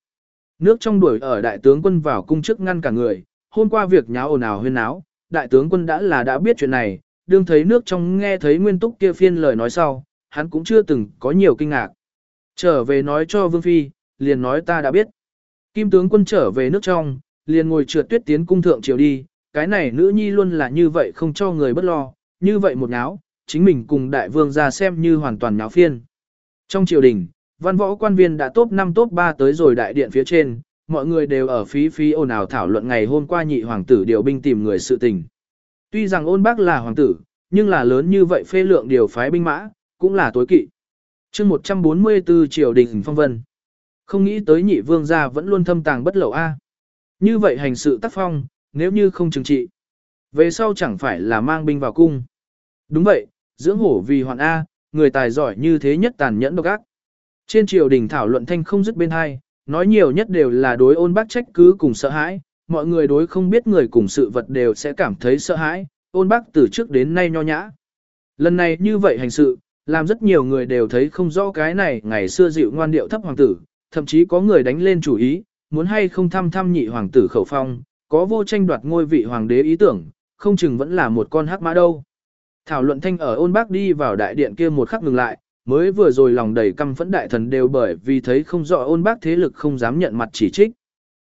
Nước trong đuổi ở đại tướng quân vào cung chức ngăn cả người, hôm qua việc nháo ồn ào huyên náo, đại tướng quân đã là đã biết chuyện này, đương thấy nước trong nghe thấy nguyên túc kia phiên lời nói sau, hắn cũng chưa từng có nhiều kinh ngạc. Trở về nói cho Vương Phi, liền nói ta đã biết. Kim tướng quân trở về nước trong, liền ngồi trượt tuyết tiến cung thượng triều đi, cái này nữ nhi luôn là như vậy không cho người bất lo, như vậy một náo, chính mình cùng đại vương ra xem như hoàn toàn náo phiên. Trong triều đình, văn võ quan viên đã top 5 top 3 tới rồi đại điện phía trên, mọi người đều ở phí phí ồn ào thảo luận ngày hôm qua nhị hoàng tử điều binh tìm người sự tình. Tuy rằng ôn bác là hoàng tử, nhưng là lớn như vậy phê lượng điều phái binh mã, cũng là tối kỵ. chương 144 triều đình phong vân. Không nghĩ tới nhị vương gia vẫn luôn thâm tàng bất lậu A. Như vậy hành sự tác phong, nếu như không trừng trị. Về sau chẳng phải là mang binh vào cung. Đúng vậy, dưỡng hổ vì hoạn A, người tài giỏi như thế nhất tàn nhẫn độc ác. Trên triều đình thảo luận thanh không dứt bên hai, nói nhiều nhất đều là đối ôn bác trách cứ cùng sợ hãi, mọi người đối không biết người cùng sự vật đều sẽ cảm thấy sợ hãi, ôn bác từ trước đến nay nho nhã. Lần này như vậy hành sự, làm rất nhiều người đều thấy không rõ cái này ngày xưa dịu ngoan điệu thấp hoàng tử, thậm chí có người đánh lên chủ ý, muốn hay không thăm thăm nhị hoàng tử khẩu phong, có vô tranh đoạt ngôi vị hoàng đế ý tưởng, không chừng vẫn là một con hắc mã đâu. Thảo luận thanh ở ôn bác đi vào đại điện kia một khắc ngừng lại, mới vừa rồi lòng đầy căm phẫn đại thần đều bởi vì thấy không rõ ôn bác thế lực không dám nhận mặt chỉ trích.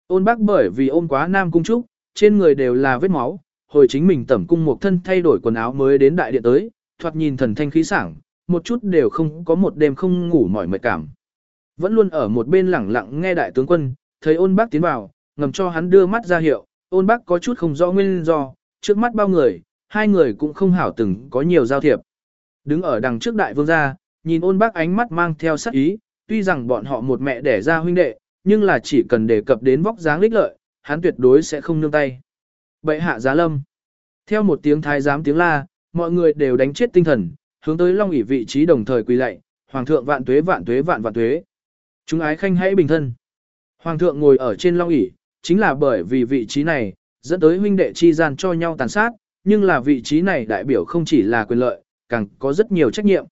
Ôn bác bởi vì ôn quá nam cung trúc, trên người đều là vết máu, hồi chính mình tẩm cung một thân thay đổi quần áo mới đến đại điện tới, thoạt nhìn thần thanh khí sảng, một chút đều không có một đêm không ngủ mỏi mệt cảm. Vẫn luôn ở một bên lẳng lặng nghe đại tướng quân, thấy ôn bác tiến vào, ngầm cho hắn đưa mắt ra hiệu, ôn bác có chút không rõ nguyên do, trước mắt bao người, hai người cũng không hảo từng có nhiều giao thiệp. Đứng ở đằng trước đại vương gia, nhìn ôn bác ánh mắt mang theo sắc ý, tuy rằng bọn họ một mẹ đẻ ra huynh đệ, nhưng là chỉ cần đề cập đến vóc dáng lích lợi, hắn tuyệt đối sẽ không nương tay. Bệ hạ giá lâm. Theo một tiếng thái giám tiếng la, mọi người đều đánh chết tinh thần, hướng tới long ỷ vị trí đồng thời quỳ lạy, hoàng thượng vạn tuế vạn tuế vạn vạn tuế. Chúng ái khanh hãy bình thân. Hoàng thượng ngồi ở trên long ỷ, chính là bởi vì vị trí này, dẫn tới huynh đệ chi gian cho nhau tàn sát, nhưng là vị trí này đại biểu không chỉ là quyền lợi, càng có rất nhiều trách nhiệm.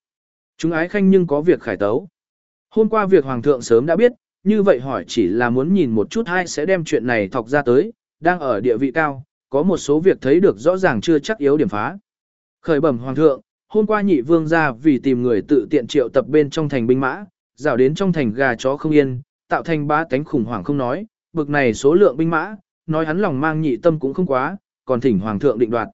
Chúng ái khanh nhưng có việc khải tấu. Hôm qua việc hoàng thượng sớm đã biết, như vậy hỏi chỉ là muốn nhìn một chút hay sẽ đem chuyện này thọc ra tới, đang ở địa vị cao, có một số việc thấy được rõ ràng chưa chắc yếu điểm phá. Khởi bẩm hoàng thượng, hôm qua nhị vương ra vì tìm người tự tiện triệu tập bên trong thành binh mã, rào đến trong thành gà chó không yên, tạo thành ba tánh khủng hoảng không nói, bực này số lượng binh mã, nói hắn lòng mang nhị tâm cũng không quá, còn thỉnh hoàng thượng định đoạt.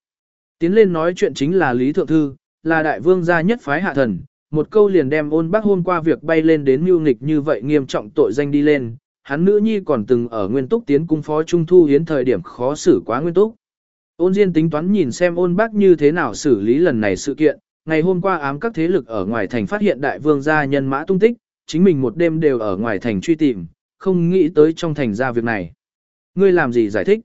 Tiến lên nói chuyện chính là Lý Thượng Thư, là đại vương gia nhất phái hạ thần, một câu liền đem ôn bác hôm qua việc bay lên đến mưu nghịch như vậy nghiêm trọng tội danh đi lên, hắn nữ nhi còn từng ở nguyên túc tiến cung phó trung thu hiến thời điểm khó xử quá nguyên túc. Ôn Diên tính toán nhìn xem ôn bác như thế nào xử lý lần này sự kiện, ngày hôm qua ám các thế lực ở ngoài thành phát hiện đại vương gia nhân mã tung tích, chính mình một đêm đều ở ngoài thành truy tìm, không nghĩ tới trong thành ra việc này. Ngươi làm gì giải thích?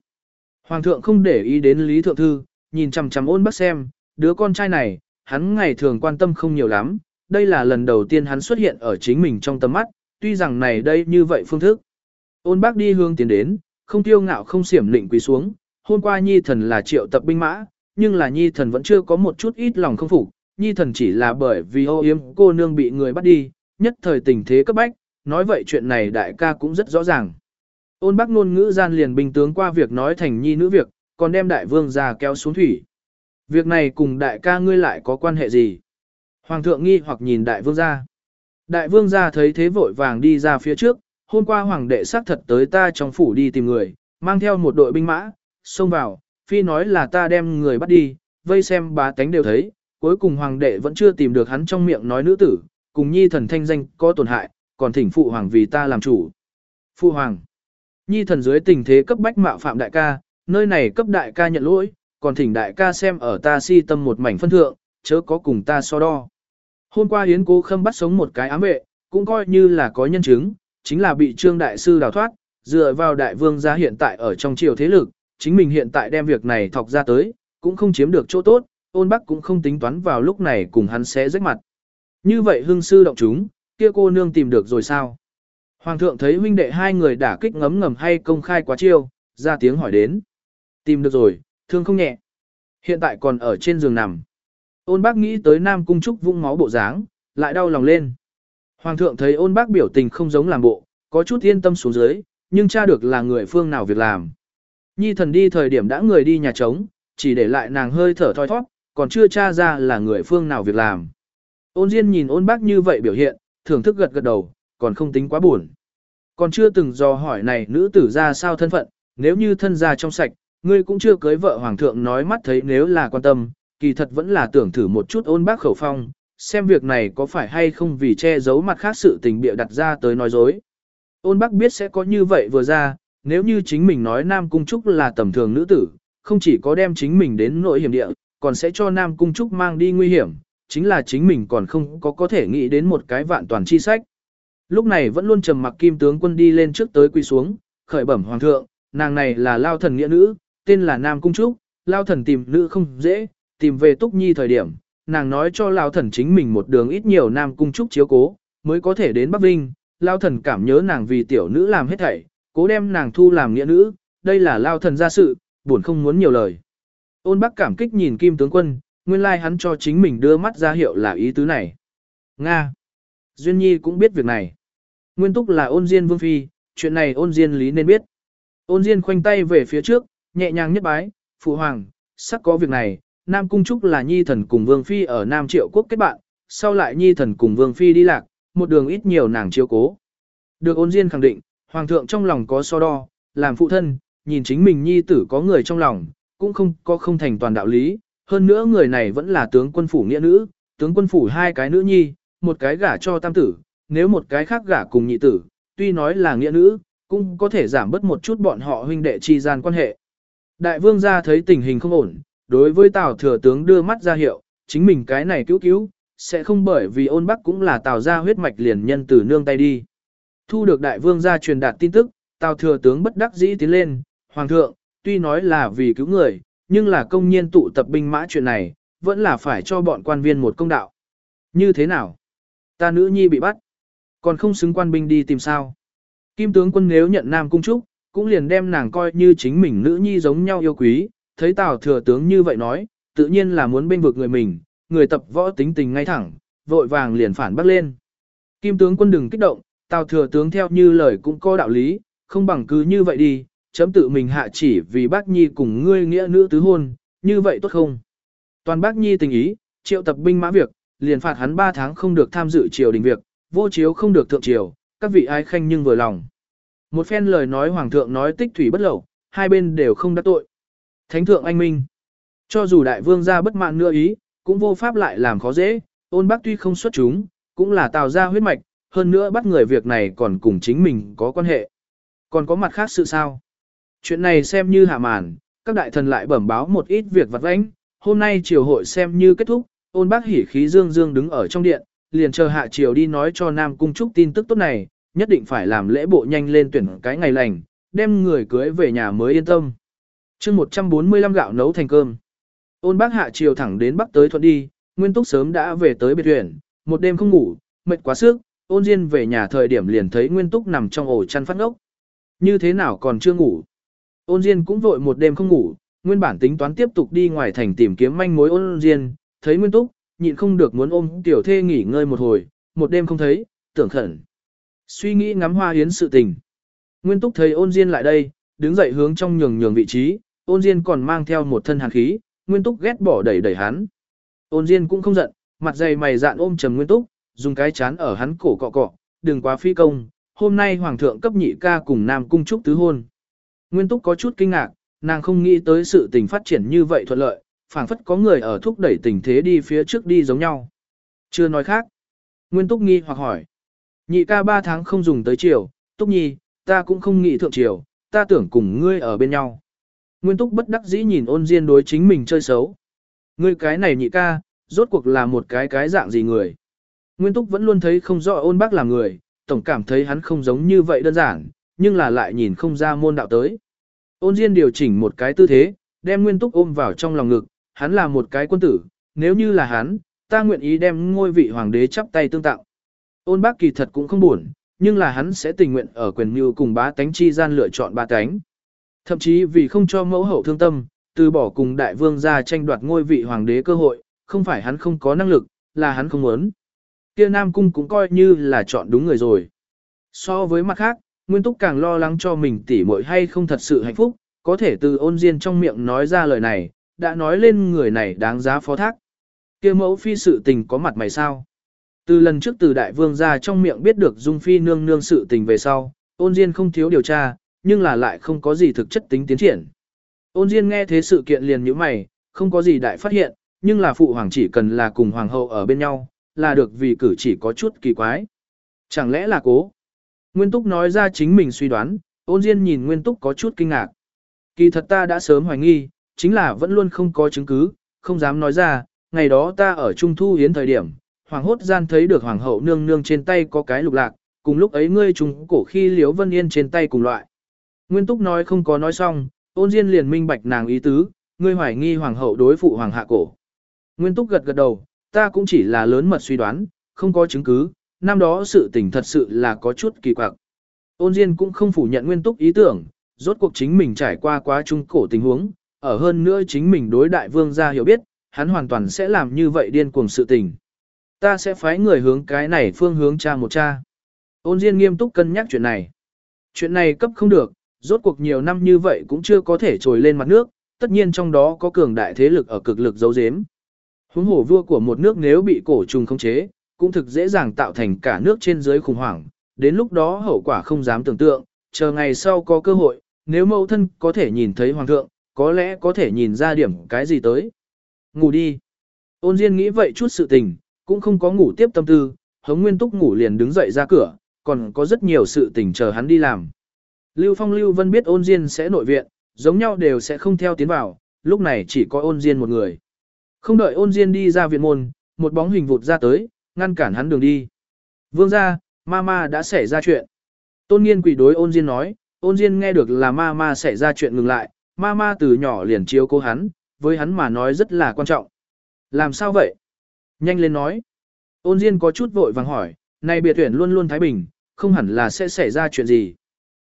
Hoàng thượng không để ý đến Lý Thượng Thư, nhìn chằm chằm ôn bác xem, đứa con trai này, hắn ngày thường quan tâm không nhiều lắm, đây là lần đầu tiên hắn xuất hiện ở chính mình trong tầm mắt, tuy rằng này đây như vậy phương thức. Ôn bác đi hương tiến đến, không tiêu ngạo không xiểm lịnh quỳ xuống, hôm qua nhi thần là triệu tập binh mã, nhưng là nhi thần vẫn chưa có một chút ít lòng không phục, nhi thần chỉ là bởi vì ô yếm cô nương bị người bắt đi, nhất thời tình thế cấp bách, nói vậy chuyện này đại ca cũng rất rõ ràng. Ôn bác ngôn ngữ gian liền bình tướng qua việc nói thành nhi nữ việc, còn đem đại vương ra kéo xuống thủy. Việc này cùng đại ca ngươi lại có quan hệ gì? Hoàng thượng nghi hoặc nhìn đại vương gia. Đại vương gia thấy thế vội vàng đi ra phía trước, hôm qua hoàng đệ xác thật tới ta trong phủ đi tìm người, mang theo một đội binh mã, xông vào, phi nói là ta đem người bắt đi, vây xem bá tánh đều thấy, cuối cùng hoàng đệ vẫn chưa tìm được hắn trong miệng nói nữ tử, cùng nhi thần thanh danh có tổn hại, còn thỉnh phụ hoàng vì ta làm chủ. Phụ hoàng, nhi thần dưới tình thế cấp bách mạo phạm đại ca, nơi này cấp đại ca nhận lỗi, còn thỉnh đại ca xem ở ta si tâm một mảnh phân thượng, chớ có cùng ta so đo. Hôm qua Yến Cố Khâm bắt sống một cái ám vệ, cũng coi như là có nhân chứng, chính là bị Trương Đại Sư đào thoát, dựa vào đại vương gia hiện tại ở trong triều thế lực, chính mình hiện tại đem việc này thọc ra tới, cũng không chiếm được chỗ tốt, ôn bắc cũng không tính toán vào lúc này cùng hắn sẽ rách mặt. Như vậy hưng sư động chúng, kia cô nương tìm được rồi sao? Hoàng thượng thấy huynh đệ hai người đả kích ngấm ngầm hay công khai quá chiêu, ra tiếng hỏi đến. Tìm được rồi, thương không nhẹ. Hiện tại còn ở trên giường nằm. Ôn bác nghĩ tới Nam Cung Trúc vung máu bộ dáng, lại đau lòng lên. Hoàng thượng thấy ôn bác biểu tình không giống làm bộ, có chút yên tâm xuống dưới, nhưng tra được là người phương nào việc làm. Nhi thần đi thời điểm đã người đi nhà trống, chỉ để lại nàng hơi thở thoi thoát, còn chưa tra ra là người phương nào việc làm. Ôn Diên nhìn ôn bác như vậy biểu hiện, thưởng thức gật gật đầu, còn không tính quá buồn. Còn chưa từng dò hỏi này nữ tử ra sao thân phận, nếu như thân gia trong sạch, ngươi cũng chưa cưới vợ hoàng thượng nói mắt thấy nếu là quan tâm, kỳ thật vẫn là tưởng thử một chút ôn bác khẩu phong, xem việc này có phải hay không vì che giấu mặt khác sự tình bịa đặt ra tới nói dối. Ôn bác biết sẽ có như vậy vừa ra, nếu như chính mình nói Nam Cung Trúc là tầm thường nữ tử, không chỉ có đem chính mình đến nội hiểm địa, còn sẽ cho Nam Cung Trúc mang đi nguy hiểm, chính là chính mình còn không có có thể nghĩ đến một cái vạn toàn chi sách. Lúc này vẫn luôn trầm mặc kim tướng quân đi lên trước tới quỳ xuống, khởi bẩm hoàng thượng, nàng này là lao thần nghĩa nữ, tên là Nam Cung Trúc, lao thần tìm nữ không dễ, tìm về Túc Nhi thời điểm, nàng nói cho lao thần chính mình một đường ít nhiều Nam Cung Trúc chiếu cố, mới có thể đến Bắc Vinh, lao thần cảm nhớ nàng vì tiểu nữ làm hết thảy, cố đem nàng thu làm nghĩa nữ, đây là lao thần gia sự, buồn không muốn nhiều lời. Ôn bác cảm kích nhìn kim tướng quân, nguyên lai like hắn cho chính mình đưa mắt ra hiệu là ý tứ này. Nga. Duyên Nhi cũng biết việc này. Nguyên túc là ôn diên vương phi, chuyện này ôn diên lý nên biết. Ôn diên khoanh tay về phía trước, nhẹ nhàng nhất bái, phụ hoàng, sắc có việc này, Nam Cung Trúc là nhi thần cùng vương phi ở Nam Triệu Quốc kết bạn, sau lại nhi thần cùng vương phi đi lạc, một đường ít nhiều nàng chiếu cố. Được ôn diên khẳng định, hoàng thượng trong lòng có so đo, làm phụ thân, nhìn chính mình nhi tử có người trong lòng, cũng không có không thành toàn đạo lý, hơn nữa người này vẫn là tướng quân phủ nghĩa nữ, tướng quân phủ hai cái nữ nhi, một cái gả cho tam tử, nếu một cái khác gả cùng nhị tử, tuy nói là nghĩa nữ, cũng có thể giảm bớt một chút bọn họ huynh đệ chi gian quan hệ. Đại vương gia thấy tình hình không ổn, đối với Tào thừa tướng đưa mắt ra hiệu, chính mình cái này cứu cứu, sẽ không bởi vì ôn bắc cũng là Tào gia huyết mạch liền nhân từ nương tay đi. Thu được đại vương gia truyền đạt tin tức, Tào thừa tướng bất đắc dĩ tiến lên, Hoàng thượng, tuy nói là vì cứu người, nhưng là công nhiên tụ tập binh mã chuyện này, vẫn là phải cho bọn quan viên một công đạo. Như thế nào? Ta nữ nhi bị bắt, còn không xứng quan binh đi tìm sao? Kim tướng quân nếu nhận Nam Cung Trúc, cũng liền đem nàng coi như chính mình nữ nhi giống nhau yêu quý, thấy Tào thừa tướng như vậy nói, tự nhiên là muốn bên vực người mình, người tập võ tính tình ngay thẳng, vội vàng liền phản bắt lên. Kim tướng quân đừng kích động, Tào thừa tướng theo như lời cũng có đạo lý, không bằng cứ như vậy đi, chấm tự mình hạ chỉ vì bác nhi cùng ngươi nghĩa nữ tứ hôn, như vậy tốt không? Toàn bác nhi tình ý, triệu tập binh mã việc, liền phạt hắn 3 tháng không được tham dự triều đình việc, vô chiếu không được thượng triều, các vị ai khanh nhưng vừa lòng. Một phen lời nói hoàng thượng nói tích thủy bất lậu, hai bên đều không đắc tội. Thánh thượng anh minh, cho dù đại vương gia bất mãn nữa ý, cũng vô pháp lại làm khó dễ, ôn bác tuy không xuất chúng, cũng là tào ra huyết mạch, hơn nữa bắt người việc này còn cùng chính mình có quan hệ. Còn có mặt khác sự sao? Chuyện này xem như hạ màn, các đại thần lại bẩm báo một ít việc vặt vãnh, hôm nay triều hội xem như kết thúc, ôn bác hỉ khí dương dương đứng ở trong điện, liền chờ hạ triều đi nói cho Nam Cung Trúc tin tức tốt này, nhất định phải làm lễ bộ nhanh lên tuyển cái ngày lành, đem người cưới về nhà mới yên tâm. chương 145 gạo nấu thành cơm. Ôn bác hạ triều thẳng đến bắc tới thuận đi, Nguyên Túc sớm đã về tới biệt huyện, một đêm không ngủ, mệt quá sức, ôn diên về nhà thời điểm liền thấy Nguyên Túc nằm trong ổ chăn phát ngốc, Như thế nào còn chưa ngủ? Ôn Diên cũng vội một đêm không ngủ, nguyên bản tính toán tiếp tục đi ngoài thành tìm kiếm manh mối ôn Diên, thấy Nguyên Túc, nhịn không được muốn ôm tiểu thê nghỉ ngơi một hồi, một đêm không thấy, tưởng khẩn. Suy nghĩ ngắm hoa hiến sự tình. Nguyên Túc thấy ôn Diên lại đây, đứng dậy hướng trong nhường nhường vị trí, ôn Diên còn mang theo một thân hàn khí, Nguyên Túc ghét bỏ đẩy đẩy hắn. Ôn Diên cũng không giận, mặt dày mày dạn ôm trầm Nguyên Túc, dùng cái chán ở hắn cổ cọ cọ, đừng quá phi công, hôm nay hoàng thượng cấp nhị ca cùng nam cung trúc tứ hôn. Nguyên Túc có chút kinh ngạc, nàng không nghĩ tới sự tình phát triển như vậy thuận lợi, phảng phất có người ở thúc đẩy tình thế đi phía trước đi giống nhau. Chưa nói khác. Nguyên Túc nghi hoặc hỏi. Nhị ca ba tháng không dùng tới chiều, Túc nhi, ta cũng không nghĩ thượng chiều, ta tưởng cùng ngươi ở bên nhau. Nguyên Túc bất đắc dĩ nhìn ôn diên đối chính mình chơi xấu. Ngươi cái này nhị ca, rốt cuộc là một cái cái dạng gì người. Nguyên Túc vẫn luôn thấy không rõ ôn bác là người, tổng cảm thấy hắn không giống như vậy đơn giản, nhưng là lại nhìn không ra môn đạo tới. Ôn Diên điều chỉnh một cái tư thế, đem Nguyên Túc ôm vào trong lòng ngực, hắn là một cái quân tử, nếu như là hắn, ta nguyện ý đem ngôi vị hoàng đế chắp tay tương tạo. Ôn bác kỳ thật cũng không buồn, nhưng là hắn sẽ tình nguyện ở quyền mưu cùng bá tánh chi gian lựa chọn ba tánh. Thậm chí vì không cho mẫu hậu thương tâm, từ bỏ cùng đại vương ra tranh đoạt ngôi vị hoàng đế cơ hội, không phải hắn không có năng lực, là hắn không muốn. Kia Nam Cung cũng coi như là chọn đúng người rồi. So với mặt khác, Nguyên Túc càng lo lắng cho mình tỉ muội hay không thật sự hạnh phúc, có thể từ ôn diên trong miệng nói ra lời này, đã nói lên người này đáng giá phó thác. kia mẫu phi sự tình có mặt mày sao? Từ lần trước từ đại vương ra trong miệng biết được Dung Phi nương nương sự tình về sau, ôn Diên không thiếu điều tra, nhưng là lại không có gì thực chất tính tiến triển. Ôn Diên nghe thế sự kiện liền như mày, không có gì đại phát hiện, nhưng là phụ hoàng chỉ cần là cùng hoàng hậu ở bên nhau, là được vì cử chỉ có chút kỳ quái. Chẳng lẽ là cố? Nguyên Túc nói ra chính mình suy đoán, ôn Diên nhìn Nguyên Túc có chút kinh ngạc. Kỳ thật ta đã sớm hoài nghi, chính là vẫn luôn không có chứng cứ, không dám nói ra, ngày đó ta ở Trung Thu Hiến thời điểm, hoàng hốt gian thấy được hoàng hậu nương nương trên tay có cái lục lạc, cùng lúc ấy ngươi trùng cổ khi Liễu Vân Yên trên tay cùng loại. Nguyên Túc nói không có nói xong, ôn Diên liền minh bạch nàng ý tứ, ngươi hoài nghi hoàng hậu đối phụ hoàng hạ cổ. Nguyên Túc gật gật đầu, ta cũng chỉ là lớn mật suy đoán, không có chứng cứ, năm đó sự tình thật sự là có chút kỳ quặc. Ôn Diên cũng không phủ nhận Nguyên Túc ý tưởng, rốt cuộc chính mình trải qua quá trung cổ tình huống, ở hơn nữa chính mình đối đại vương gia hiểu biết, hắn hoàn toàn sẽ làm như vậy điên cuồng sự tình. Ta sẽ phái người hướng cái này phương hướng cha một cha. Ôn Diên nghiêm túc cân nhắc chuyện này. Chuyện này cấp không được, rốt cuộc nhiều năm như vậy cũng chưa có thể trồi lên mặt nước, tất nhiên trong đó có cường đại thế lực ở cực lực giấu giếm. Huống hổ vua của một nước nếu bị cổ trùng khống chế, cũng thực dễ dàng tạo thành cả nước trên dưới khủng hoảng, đến lúc đó hậu quả không dám tưởng tượng, chờ ngày sau có cơ hội, nếu mẫu thân có thể nhìn thấy hoàng thượng, có lẽ có thể nhìn ra điểm cái gì tới. Ngủ đi. Ôn Diên nghĩ vậy chút sự tình, cũng không có ngủ tiếp tâm tư, hống nguyên túc ngủ liền đứng dậy ra cửa, còn có rất nhiều sự tình chờ hắn đi làm. Lưu Phong Lưu Vân biết ôn Diên sẽ nội viện, giống nhau đều sẽ không theo tiến vào, lúc này chỉ có ôn Diên một người. Không đợi ôn Diên đi ra viện môn, một bóng hình vụt ra tới, ngăn cản hắn đường đi. Vương ra, mama đã xảy ra chuyện. Tôn nghiên quỷ đối ôn Diên nói, ôn Diên nghe được là mama xảy ra chuyện ngừng lại, mama từ nhỏ liền chiếu cố hắn, với hắn mà nói rất là quan trọng. Làm sao vậy? Nhanh lên nói. Ôn Diên có chút vội vàng hỏi, này biệt tuyển luôn luôn thái bình, không hẳn là sẽ xảy ra chuyện gì.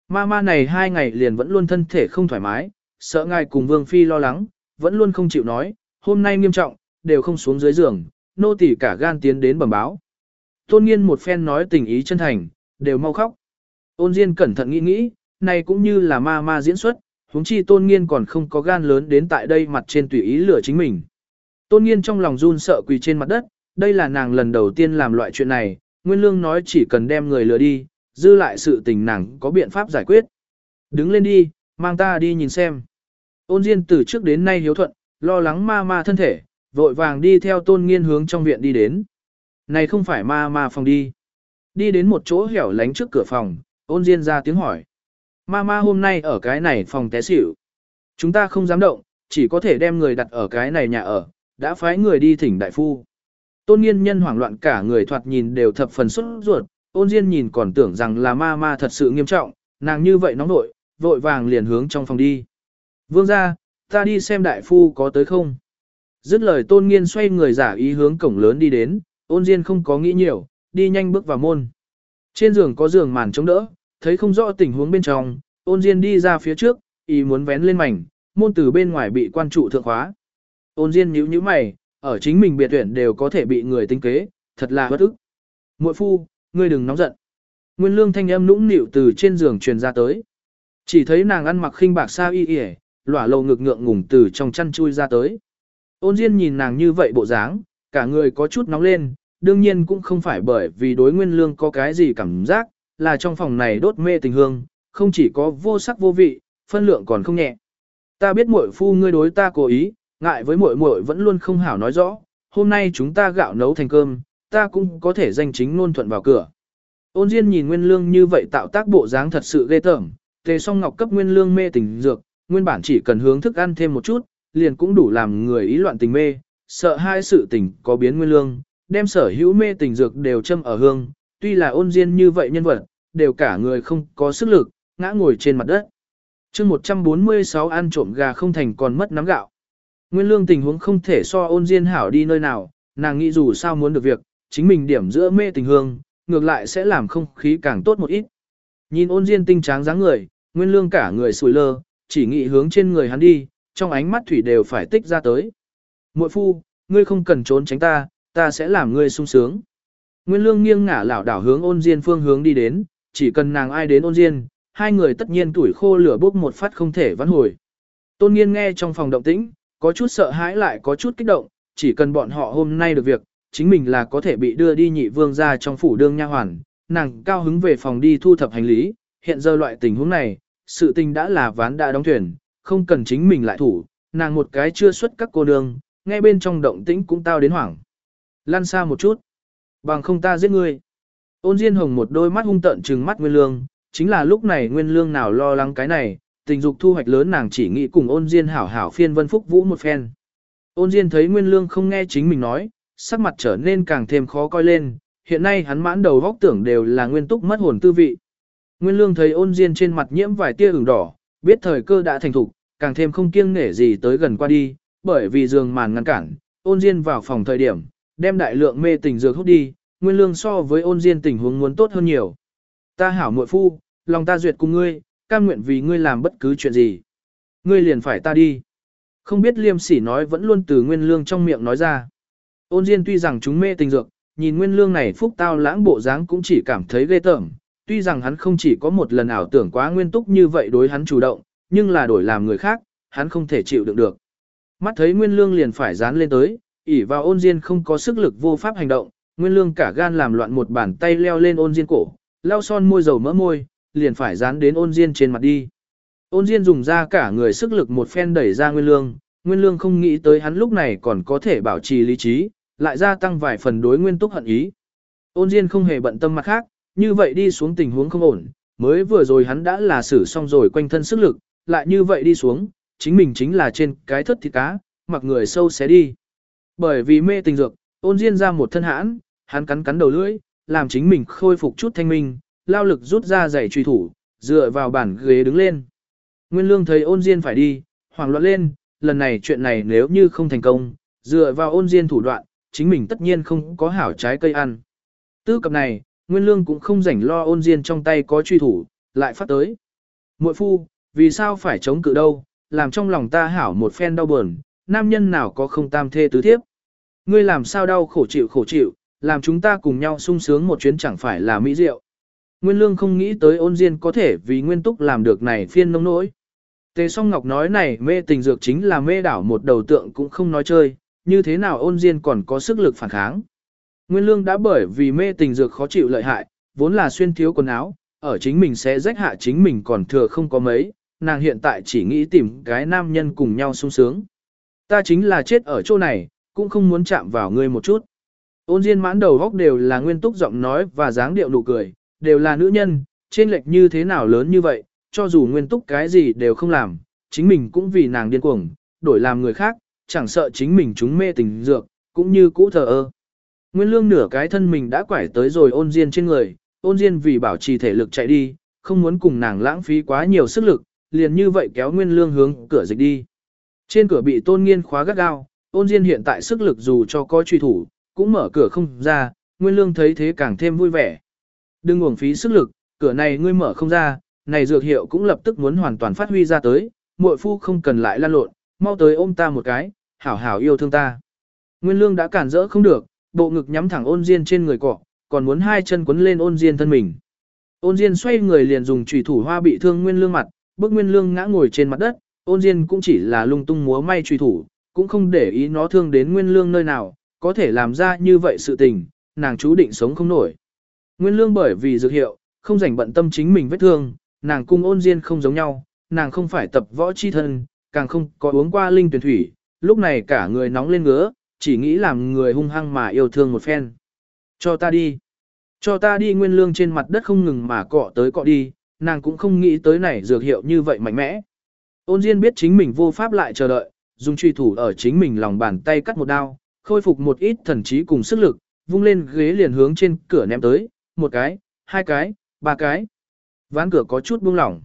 Ma ma này hai ngày liền vẫn luôn thân thể không thoải mái, sợ ngài cùng Vương Phi lo lắng, vẫn luôn không chịu nói, hôm nay nghiêm trọng, đều không xuống dưới giường, nô tỳ cả gan tiến đến bẩm báo. Tôn nghiên một phen nói tình ý chân thành, đều mau khóc. Ôn Diên cẩn thận nghĩ nghĩ, này cũng như là ma ma diễn xuất, huống chi tôn nghiên còn không có gan lớn đến tại đây mặt trên tùy ý lửa chính mình. Tôn nghiên trong lòng run sợ quỳ trên mặt đất, đây là nàng lần đầu tiên làm loại chuyện này, Nguyên Lương nói chỉ cần đem người lừa đi, dư lại sự tình nàng có biện pháp giải quyết. Đứng lên đi, mang ta đi nhìn xem. Ôn Diên từ trước đến nay hiếu thuận, lo lắng ma ma thân thể, vội vàng đi theo tôn nghiên hướng trong viện đi đến. Này không phải ma ma phòng đi. Đi đến một chỗ hẻo lánh trước cửa phòng, ôn Diên ra tiếng hỏi. Ma ma hôm nay ở cái này phòng té xỉu. Chúng ta không dám động, chỉ có thể đem người đặt ở cái này nhà ở, đã phái người đi thỉnh đại phu. Tôn nghiên nhân hoảng loạn cả người thoạt nhìn đều thập phần xuất ruột, ôn diên nhìn còn tưởng rằng là ma ma thật sự nghiêm trọng, nàng như vậy nóng nội, vội vàng liền hướng trong phòng đi. Vương ra, ta đi xem đại phu có tới không. Dứt lời tôn nghiên xoay người giả ý hướng cổng lớn đi đến, ôn diên không có nghĩ nhiều, đi nhanh bước vào môn. Trên giường có giường màn chống đỡ, thấy không rõ tình huống bên trong, ôn diên đi ra phía trước, ý muốn vén lên mảnh, môn từ bên ngoài bị quan trụ thượng khóa. Ôn diên nhíu nhíu mày, ở chính mình biệt tuyển đều có thể bị người tinh kế, thật là bất ức. Muội phu, ngươi đừng nóng giận. Nguyên lương thanh âm nũng nịu từ trên giường truyền ra tới. Chỉ thấy nàng ăn mặc khinh bạc sa y y, lỏa lầu ngực ngượng ngùng từ trong chăn chui ra tới. Ôn Diên nhìn nàng như vậy bộ dáng, cả người có chút nóng lên, đương nhiên cũng không phải bởi vì đối nguyên lương có cái gì cảm giác, là trong phòng này đốt mê tình hương, không chỉ có vô sắc vô vị, phân lượng còn không nhẹ. Ta biết muội phu ngươi đối ta cố ý, ngại với muội muội vẫn luôn không hảo nói rõ, hôm nay chúng ta gạo nấu thành cơm, ta cũng có thể danh chính ngôn thuận vào cửa. Ôn Diên nhìn Nguyên Lương như vậy tạo tác bộ dáng thật sự ghê tởm, Tề Song Ngọc cấp Nguyên Lương mê tình dược, nguyên bản chỉ cần hướng thức ăn thêm một chút, liền cũng đủ làm người ý loạn tình mê, sợ hai sự tình có biến Nguyên Lương, đem sở hữu mê tình dược đều châm ở hương, tuy là Ôn Diên như vậy nhân vật, đều cả người không có sức lực, ngã ngồi trên mặt đất. Chương 146 ăn trộm gà không thành còn mất nắm gạo. Nguyên lương tình huống không thể so ôn diên hảo đi nơi nào, nàng nghĩ dù sao muốn được việc, chính mình điểm giữa mê tình hương, ngược lại sẽ làm không khí càng tốt một ít. Nhìn ôn diên tinh tráng dáng người, nguyên lương cả người sùi lơ, chỉ nghĩ hướng trên người hắn đi, trong ánh mắt thủy đều phải tích ra tới. Muội phu, ngươi không cần trốn tránh ta, ta sẽ làm ngươi sung sướng. Nguyên lương nghiêng ngả lảo đảo hướng ôn diên phương hướng đi đến, chỉ cần nàng ai đến ôn diên, hai người tất nhiên tuổi khô lửa bốc một phát không thể vãn hồi. Tôn nghiên nghe trong phòng động tĩnh, Có chút sợ hãi lại có chút kích động, chỉ cần bọn họ hôm nay được việc, chính mình là có thể bị đưa đi nhị vương ra trong phủ đương nha hoàn, nàng cao hứng về phòng đi thu thập hành lý, hiện giờ loại tình huống này, sự tình đã là ván đã đóng thuyền, không cần chính mình lại thủ, nàng một cái chưa xuất các cô nương, ngay bên trong động tĩnh cũng tao đến hoảng. Lăn xa một chút, bằng không ta giết ngươi. Ôn Diên Hồng một đôi mắt hung tợn trừng mắt Nguyên Lương, chính là lúc này Nguyên Lương nào lo lắng cái này, tình dục thu hoạch lớn nàng chỉ nghĩ cùng Ôn Diên hảo hảo phiên vân phúc vũ một phen. Ôn Diên thấy Nguyên Lương không nghe chính mình nói, sắc mặt trở nên càng thêm khó coi lên, hiện nay hắn mãn đầu góc tưởng đều là nguyên túc mất hồn tư vị. Nguyên Lương thấy Ôn Diên trên mặt nhiễm vài tia ửng đỏ, biết thời cơ đã thành thục, càng thêm không kiêng nể gì tới gần qua đi, bởi vì giường màn ngăn cản, Ôn Diên vào phòng thời điểm, đem đại lượng mê tình dược hút đi, Nguyên Lương so với Ôn Diên tình huống muốn tốt hơn nhiều. Ta hảo muội phu, lòng ta duyệt cùng ngươi, cam nguyện vì ngươi làm bất cứ chuyện gì. Ngươi liền phải ta đi. Không biết liêm sỉ nói vẫn luôn từ nguyên lương trong miệng nói ra. Ôn Diên tuy rằng chúng mê tình dược, nhìn nguyên lương này phúc tao lãng bộ dáng cũng chỉ cảm thấy ghê tởm. Tuy rằng hắn không chỉ có một lần ảo tưởng quá nguyên túc như vậy đối hắn chủ động, nhưng là đổi làm người khác, hắn không thể chịu đựng được. Mắt thấy nguyên lương liền phải dán lên tới, ỉ vào ôn Diên không có sức lực vô pháp hành động, nguyên lương cả gan làm loạn một bàn tay leo lên ôn Diên cổ, lau son môi dầu mỡ môi, liền phải dán đến ôn Diên trên mặt đi. Ôn Diên dùng ra cả người sức lực một phen đẩy ra Nguyên Lương, Nguyên Lương không nghĩ tới hắn lúc này còn có thể bảo trì lý trí, lại gia tăng vài phần đối Nguyên Túc hận ý. Ôn Diên không hề bận tâm mặt khác, như vậy đi xuống tình huống không ổn, mới vừa rồi hắn đã là xử xong rồi quanh thân sức lực, lại như vậy đi xuống, chính mình chính là trên cái thất thịt cá, mặc người sâu xé đi. Bởi vì mê tình dược, ôn Diên ra một thân hãn, hắn cắn cắn đầu lưỡi, làm chính mình khôi phục chút thanh minh, lao lực rút ra giày truy thủ, dựa vào bản ghế đứng lên. Nguyên Lương thấy ôn Diên phải đi, hoảng loạn lên, lần này chuyện này nếu như không thành công, dựa vào ôn Diên thủ đoạn, chính mình tất nhiên không có hảo trái cây ăn. Tư cập này, Nguyên Lương cũng không rảnh lo ôn Diên trong tay có truy thủ, lại phát tới. Muội phu, vì sao phải chống cự đâu, làm trong lòng ta hảo một phen đau buồn, nam nhân nào có không tam thê tứ thiếp. Ngươi làm sao đau khổ chịu khổ chịu, làm chúng ta cùng nhau sung sướng một chuyến chẳng phải là mỹ diệu. Nguyên Lương không nghĩ tới ôn Diên có thể vì Nguyên Túc làm được này phiên nông nỗi. Tề song ngọc nói này mê tình dược chính là mê đảo một đầu tượng cũng không nói chơi, như thế nào ôn diên còn có sức lực phản kháng. Nguyên lương đã bởi vì mê tình dược khó chịu lợi hại, vốn là xuyên thiếu quần áo, ở chính mình sẽ rách hạ chính mình còn thừa không có mấy, nàng hiện tại chỉ nghĩ tìm cái nam nhân cùng nhau sung sướng. Ta chính là chết ở chỗ này, cũng không muốn chạm vào ngươi một chút. Ôn diên mãn đầu góc đều là nguyên túc giọng nói và dáng điệu nụ cười, đều là nữ nhân, trên lệch như thế nào lớn như vậy, cho dù nguyên túc cái gì đều không làm, chính mình cũng vì nàng điên cuồng, đổi làm người khác, chẳng sợ chính mình chúng mê tình dược, cũng như cũ thờ ơ. Nguyên lương nửa cái thân mình đã quải tới rồi ôn diên trên người, ôn diên vì bảo trì thể lực chạy đi, không muốn cùng nàng lãng phí quá nhiều sức lực, liền như vậy kéo nguyên lương hướng cửa dịch đi. Trên cửa bị tôn nghiên khóa gắt gao, ôn diên hiện tại sức lực dù cho có truy thủ, cũng mở cửa không ra, nguyên lương thấy thế càng thêm vui vẻ. Đừng uổng phí sức lực, cửa này ngươi mở không ra, này dược hiệu cũng lập tức muốn hoàn toàn phát huy ra tới, muội phu không cần lại lan lộn, mau tới ôm ta một cái, hảo hảo yêu thương ta. Nguyên lương đã cản rỡ không được, bộ ngực nhắm thẳng ôn diên trên người cọ, còn muốn hai chân quấn lên ôn diên thân mình. Ôn diên xoay người liền dùng chủy thủ hoa bị thương nguyên lương mặt, bước nguyên lương ngã ngồi trên mặt đất, ôn diên cũng chỉ là lung tung múa may chủy thủ, cũng không để ý nó thương đến nguyên lương nơi nào, có thể làm ra như vậy sự tình, nàng chú định sống không nổi. Nguyên lương bởi vì dược hiệu, không rảnh bận tâm chính mình vết thương, nàng cung ôn diên không giống nhau, nàng không phải tập võ chi thân, càng không có uống qua linh tuyển thủy, lúc này cả người nóng lên ngứa, chỉ nghĩ làm người hung hăng mà yêu thương một phen. Cho ta đi. Cho ta đi nguyên lương trên mặt đất không ngừng mà cọ tới cọ đi, nàng cũng không nghĩ tới này dược hiệu như vậy mạnh mẽ. Ôn Diên biết chính mình vô pháp lại chờ đợi, dùng truy thủ ở chính mình lòng bàn tay cắt một đao, khôi phục một ít thần trí cùng sức lực, vung lên ghế liền hướng trên cửa ném tới, một cái, hai cái, ba cái. Ván cửa có chút buông lỏng.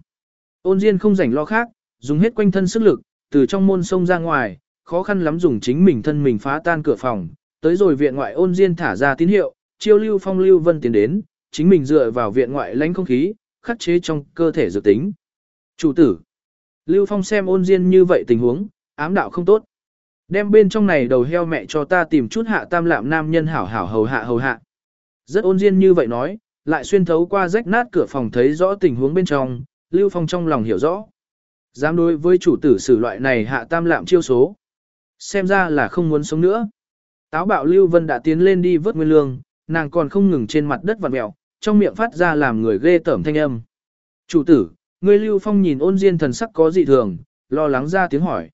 Ôn Diên không rảnh lo khác, dùng hết quanh thân sức lực, từ trong môn sông ra ngoài, khó khăn lắm dùng chính mình thân mình phá tan cửa phòng, tới rồi viện ngoại ôn Diên thả ra tín hiệu, chiêu lưu phong lưu vân tiến đến, chính mình dựa vào viện ngoại lánh không khí, khắc chế trong cơ thể dự tính. Chủ tử. Lưu Phong xem ôn Diên như vậy tình huống, ám đạo không tốt. Đem bên trong này đầu heo mẹ cho ta tìm chút hạ tam lạm nam nhân hảo hảo hầu hạ hầu hạ. Rất ôn Diên như vậy nói, lại xuyên thấu qua rách nát cửa phòng thấy rõ tình huống bên trong, Lưu Phong trong lòng hiểu rõ. Dám đối với chủ tử xử loại này hạ tam lạm chiêu số. Xem ra là không muốn sống nữa. Táo bạo Lưu Vân đã tiến lên đi vớt Nguyên Lương, nàng còn không ngừng trên mặt đất vặn mẹo, trong miệng phát ra làm người ghê tởm thanh âm. Chủ tử, ngươi Lưu Phong nhìn ôn diên thần sắc có dị thường, lo lắng ra tiếng hỏi.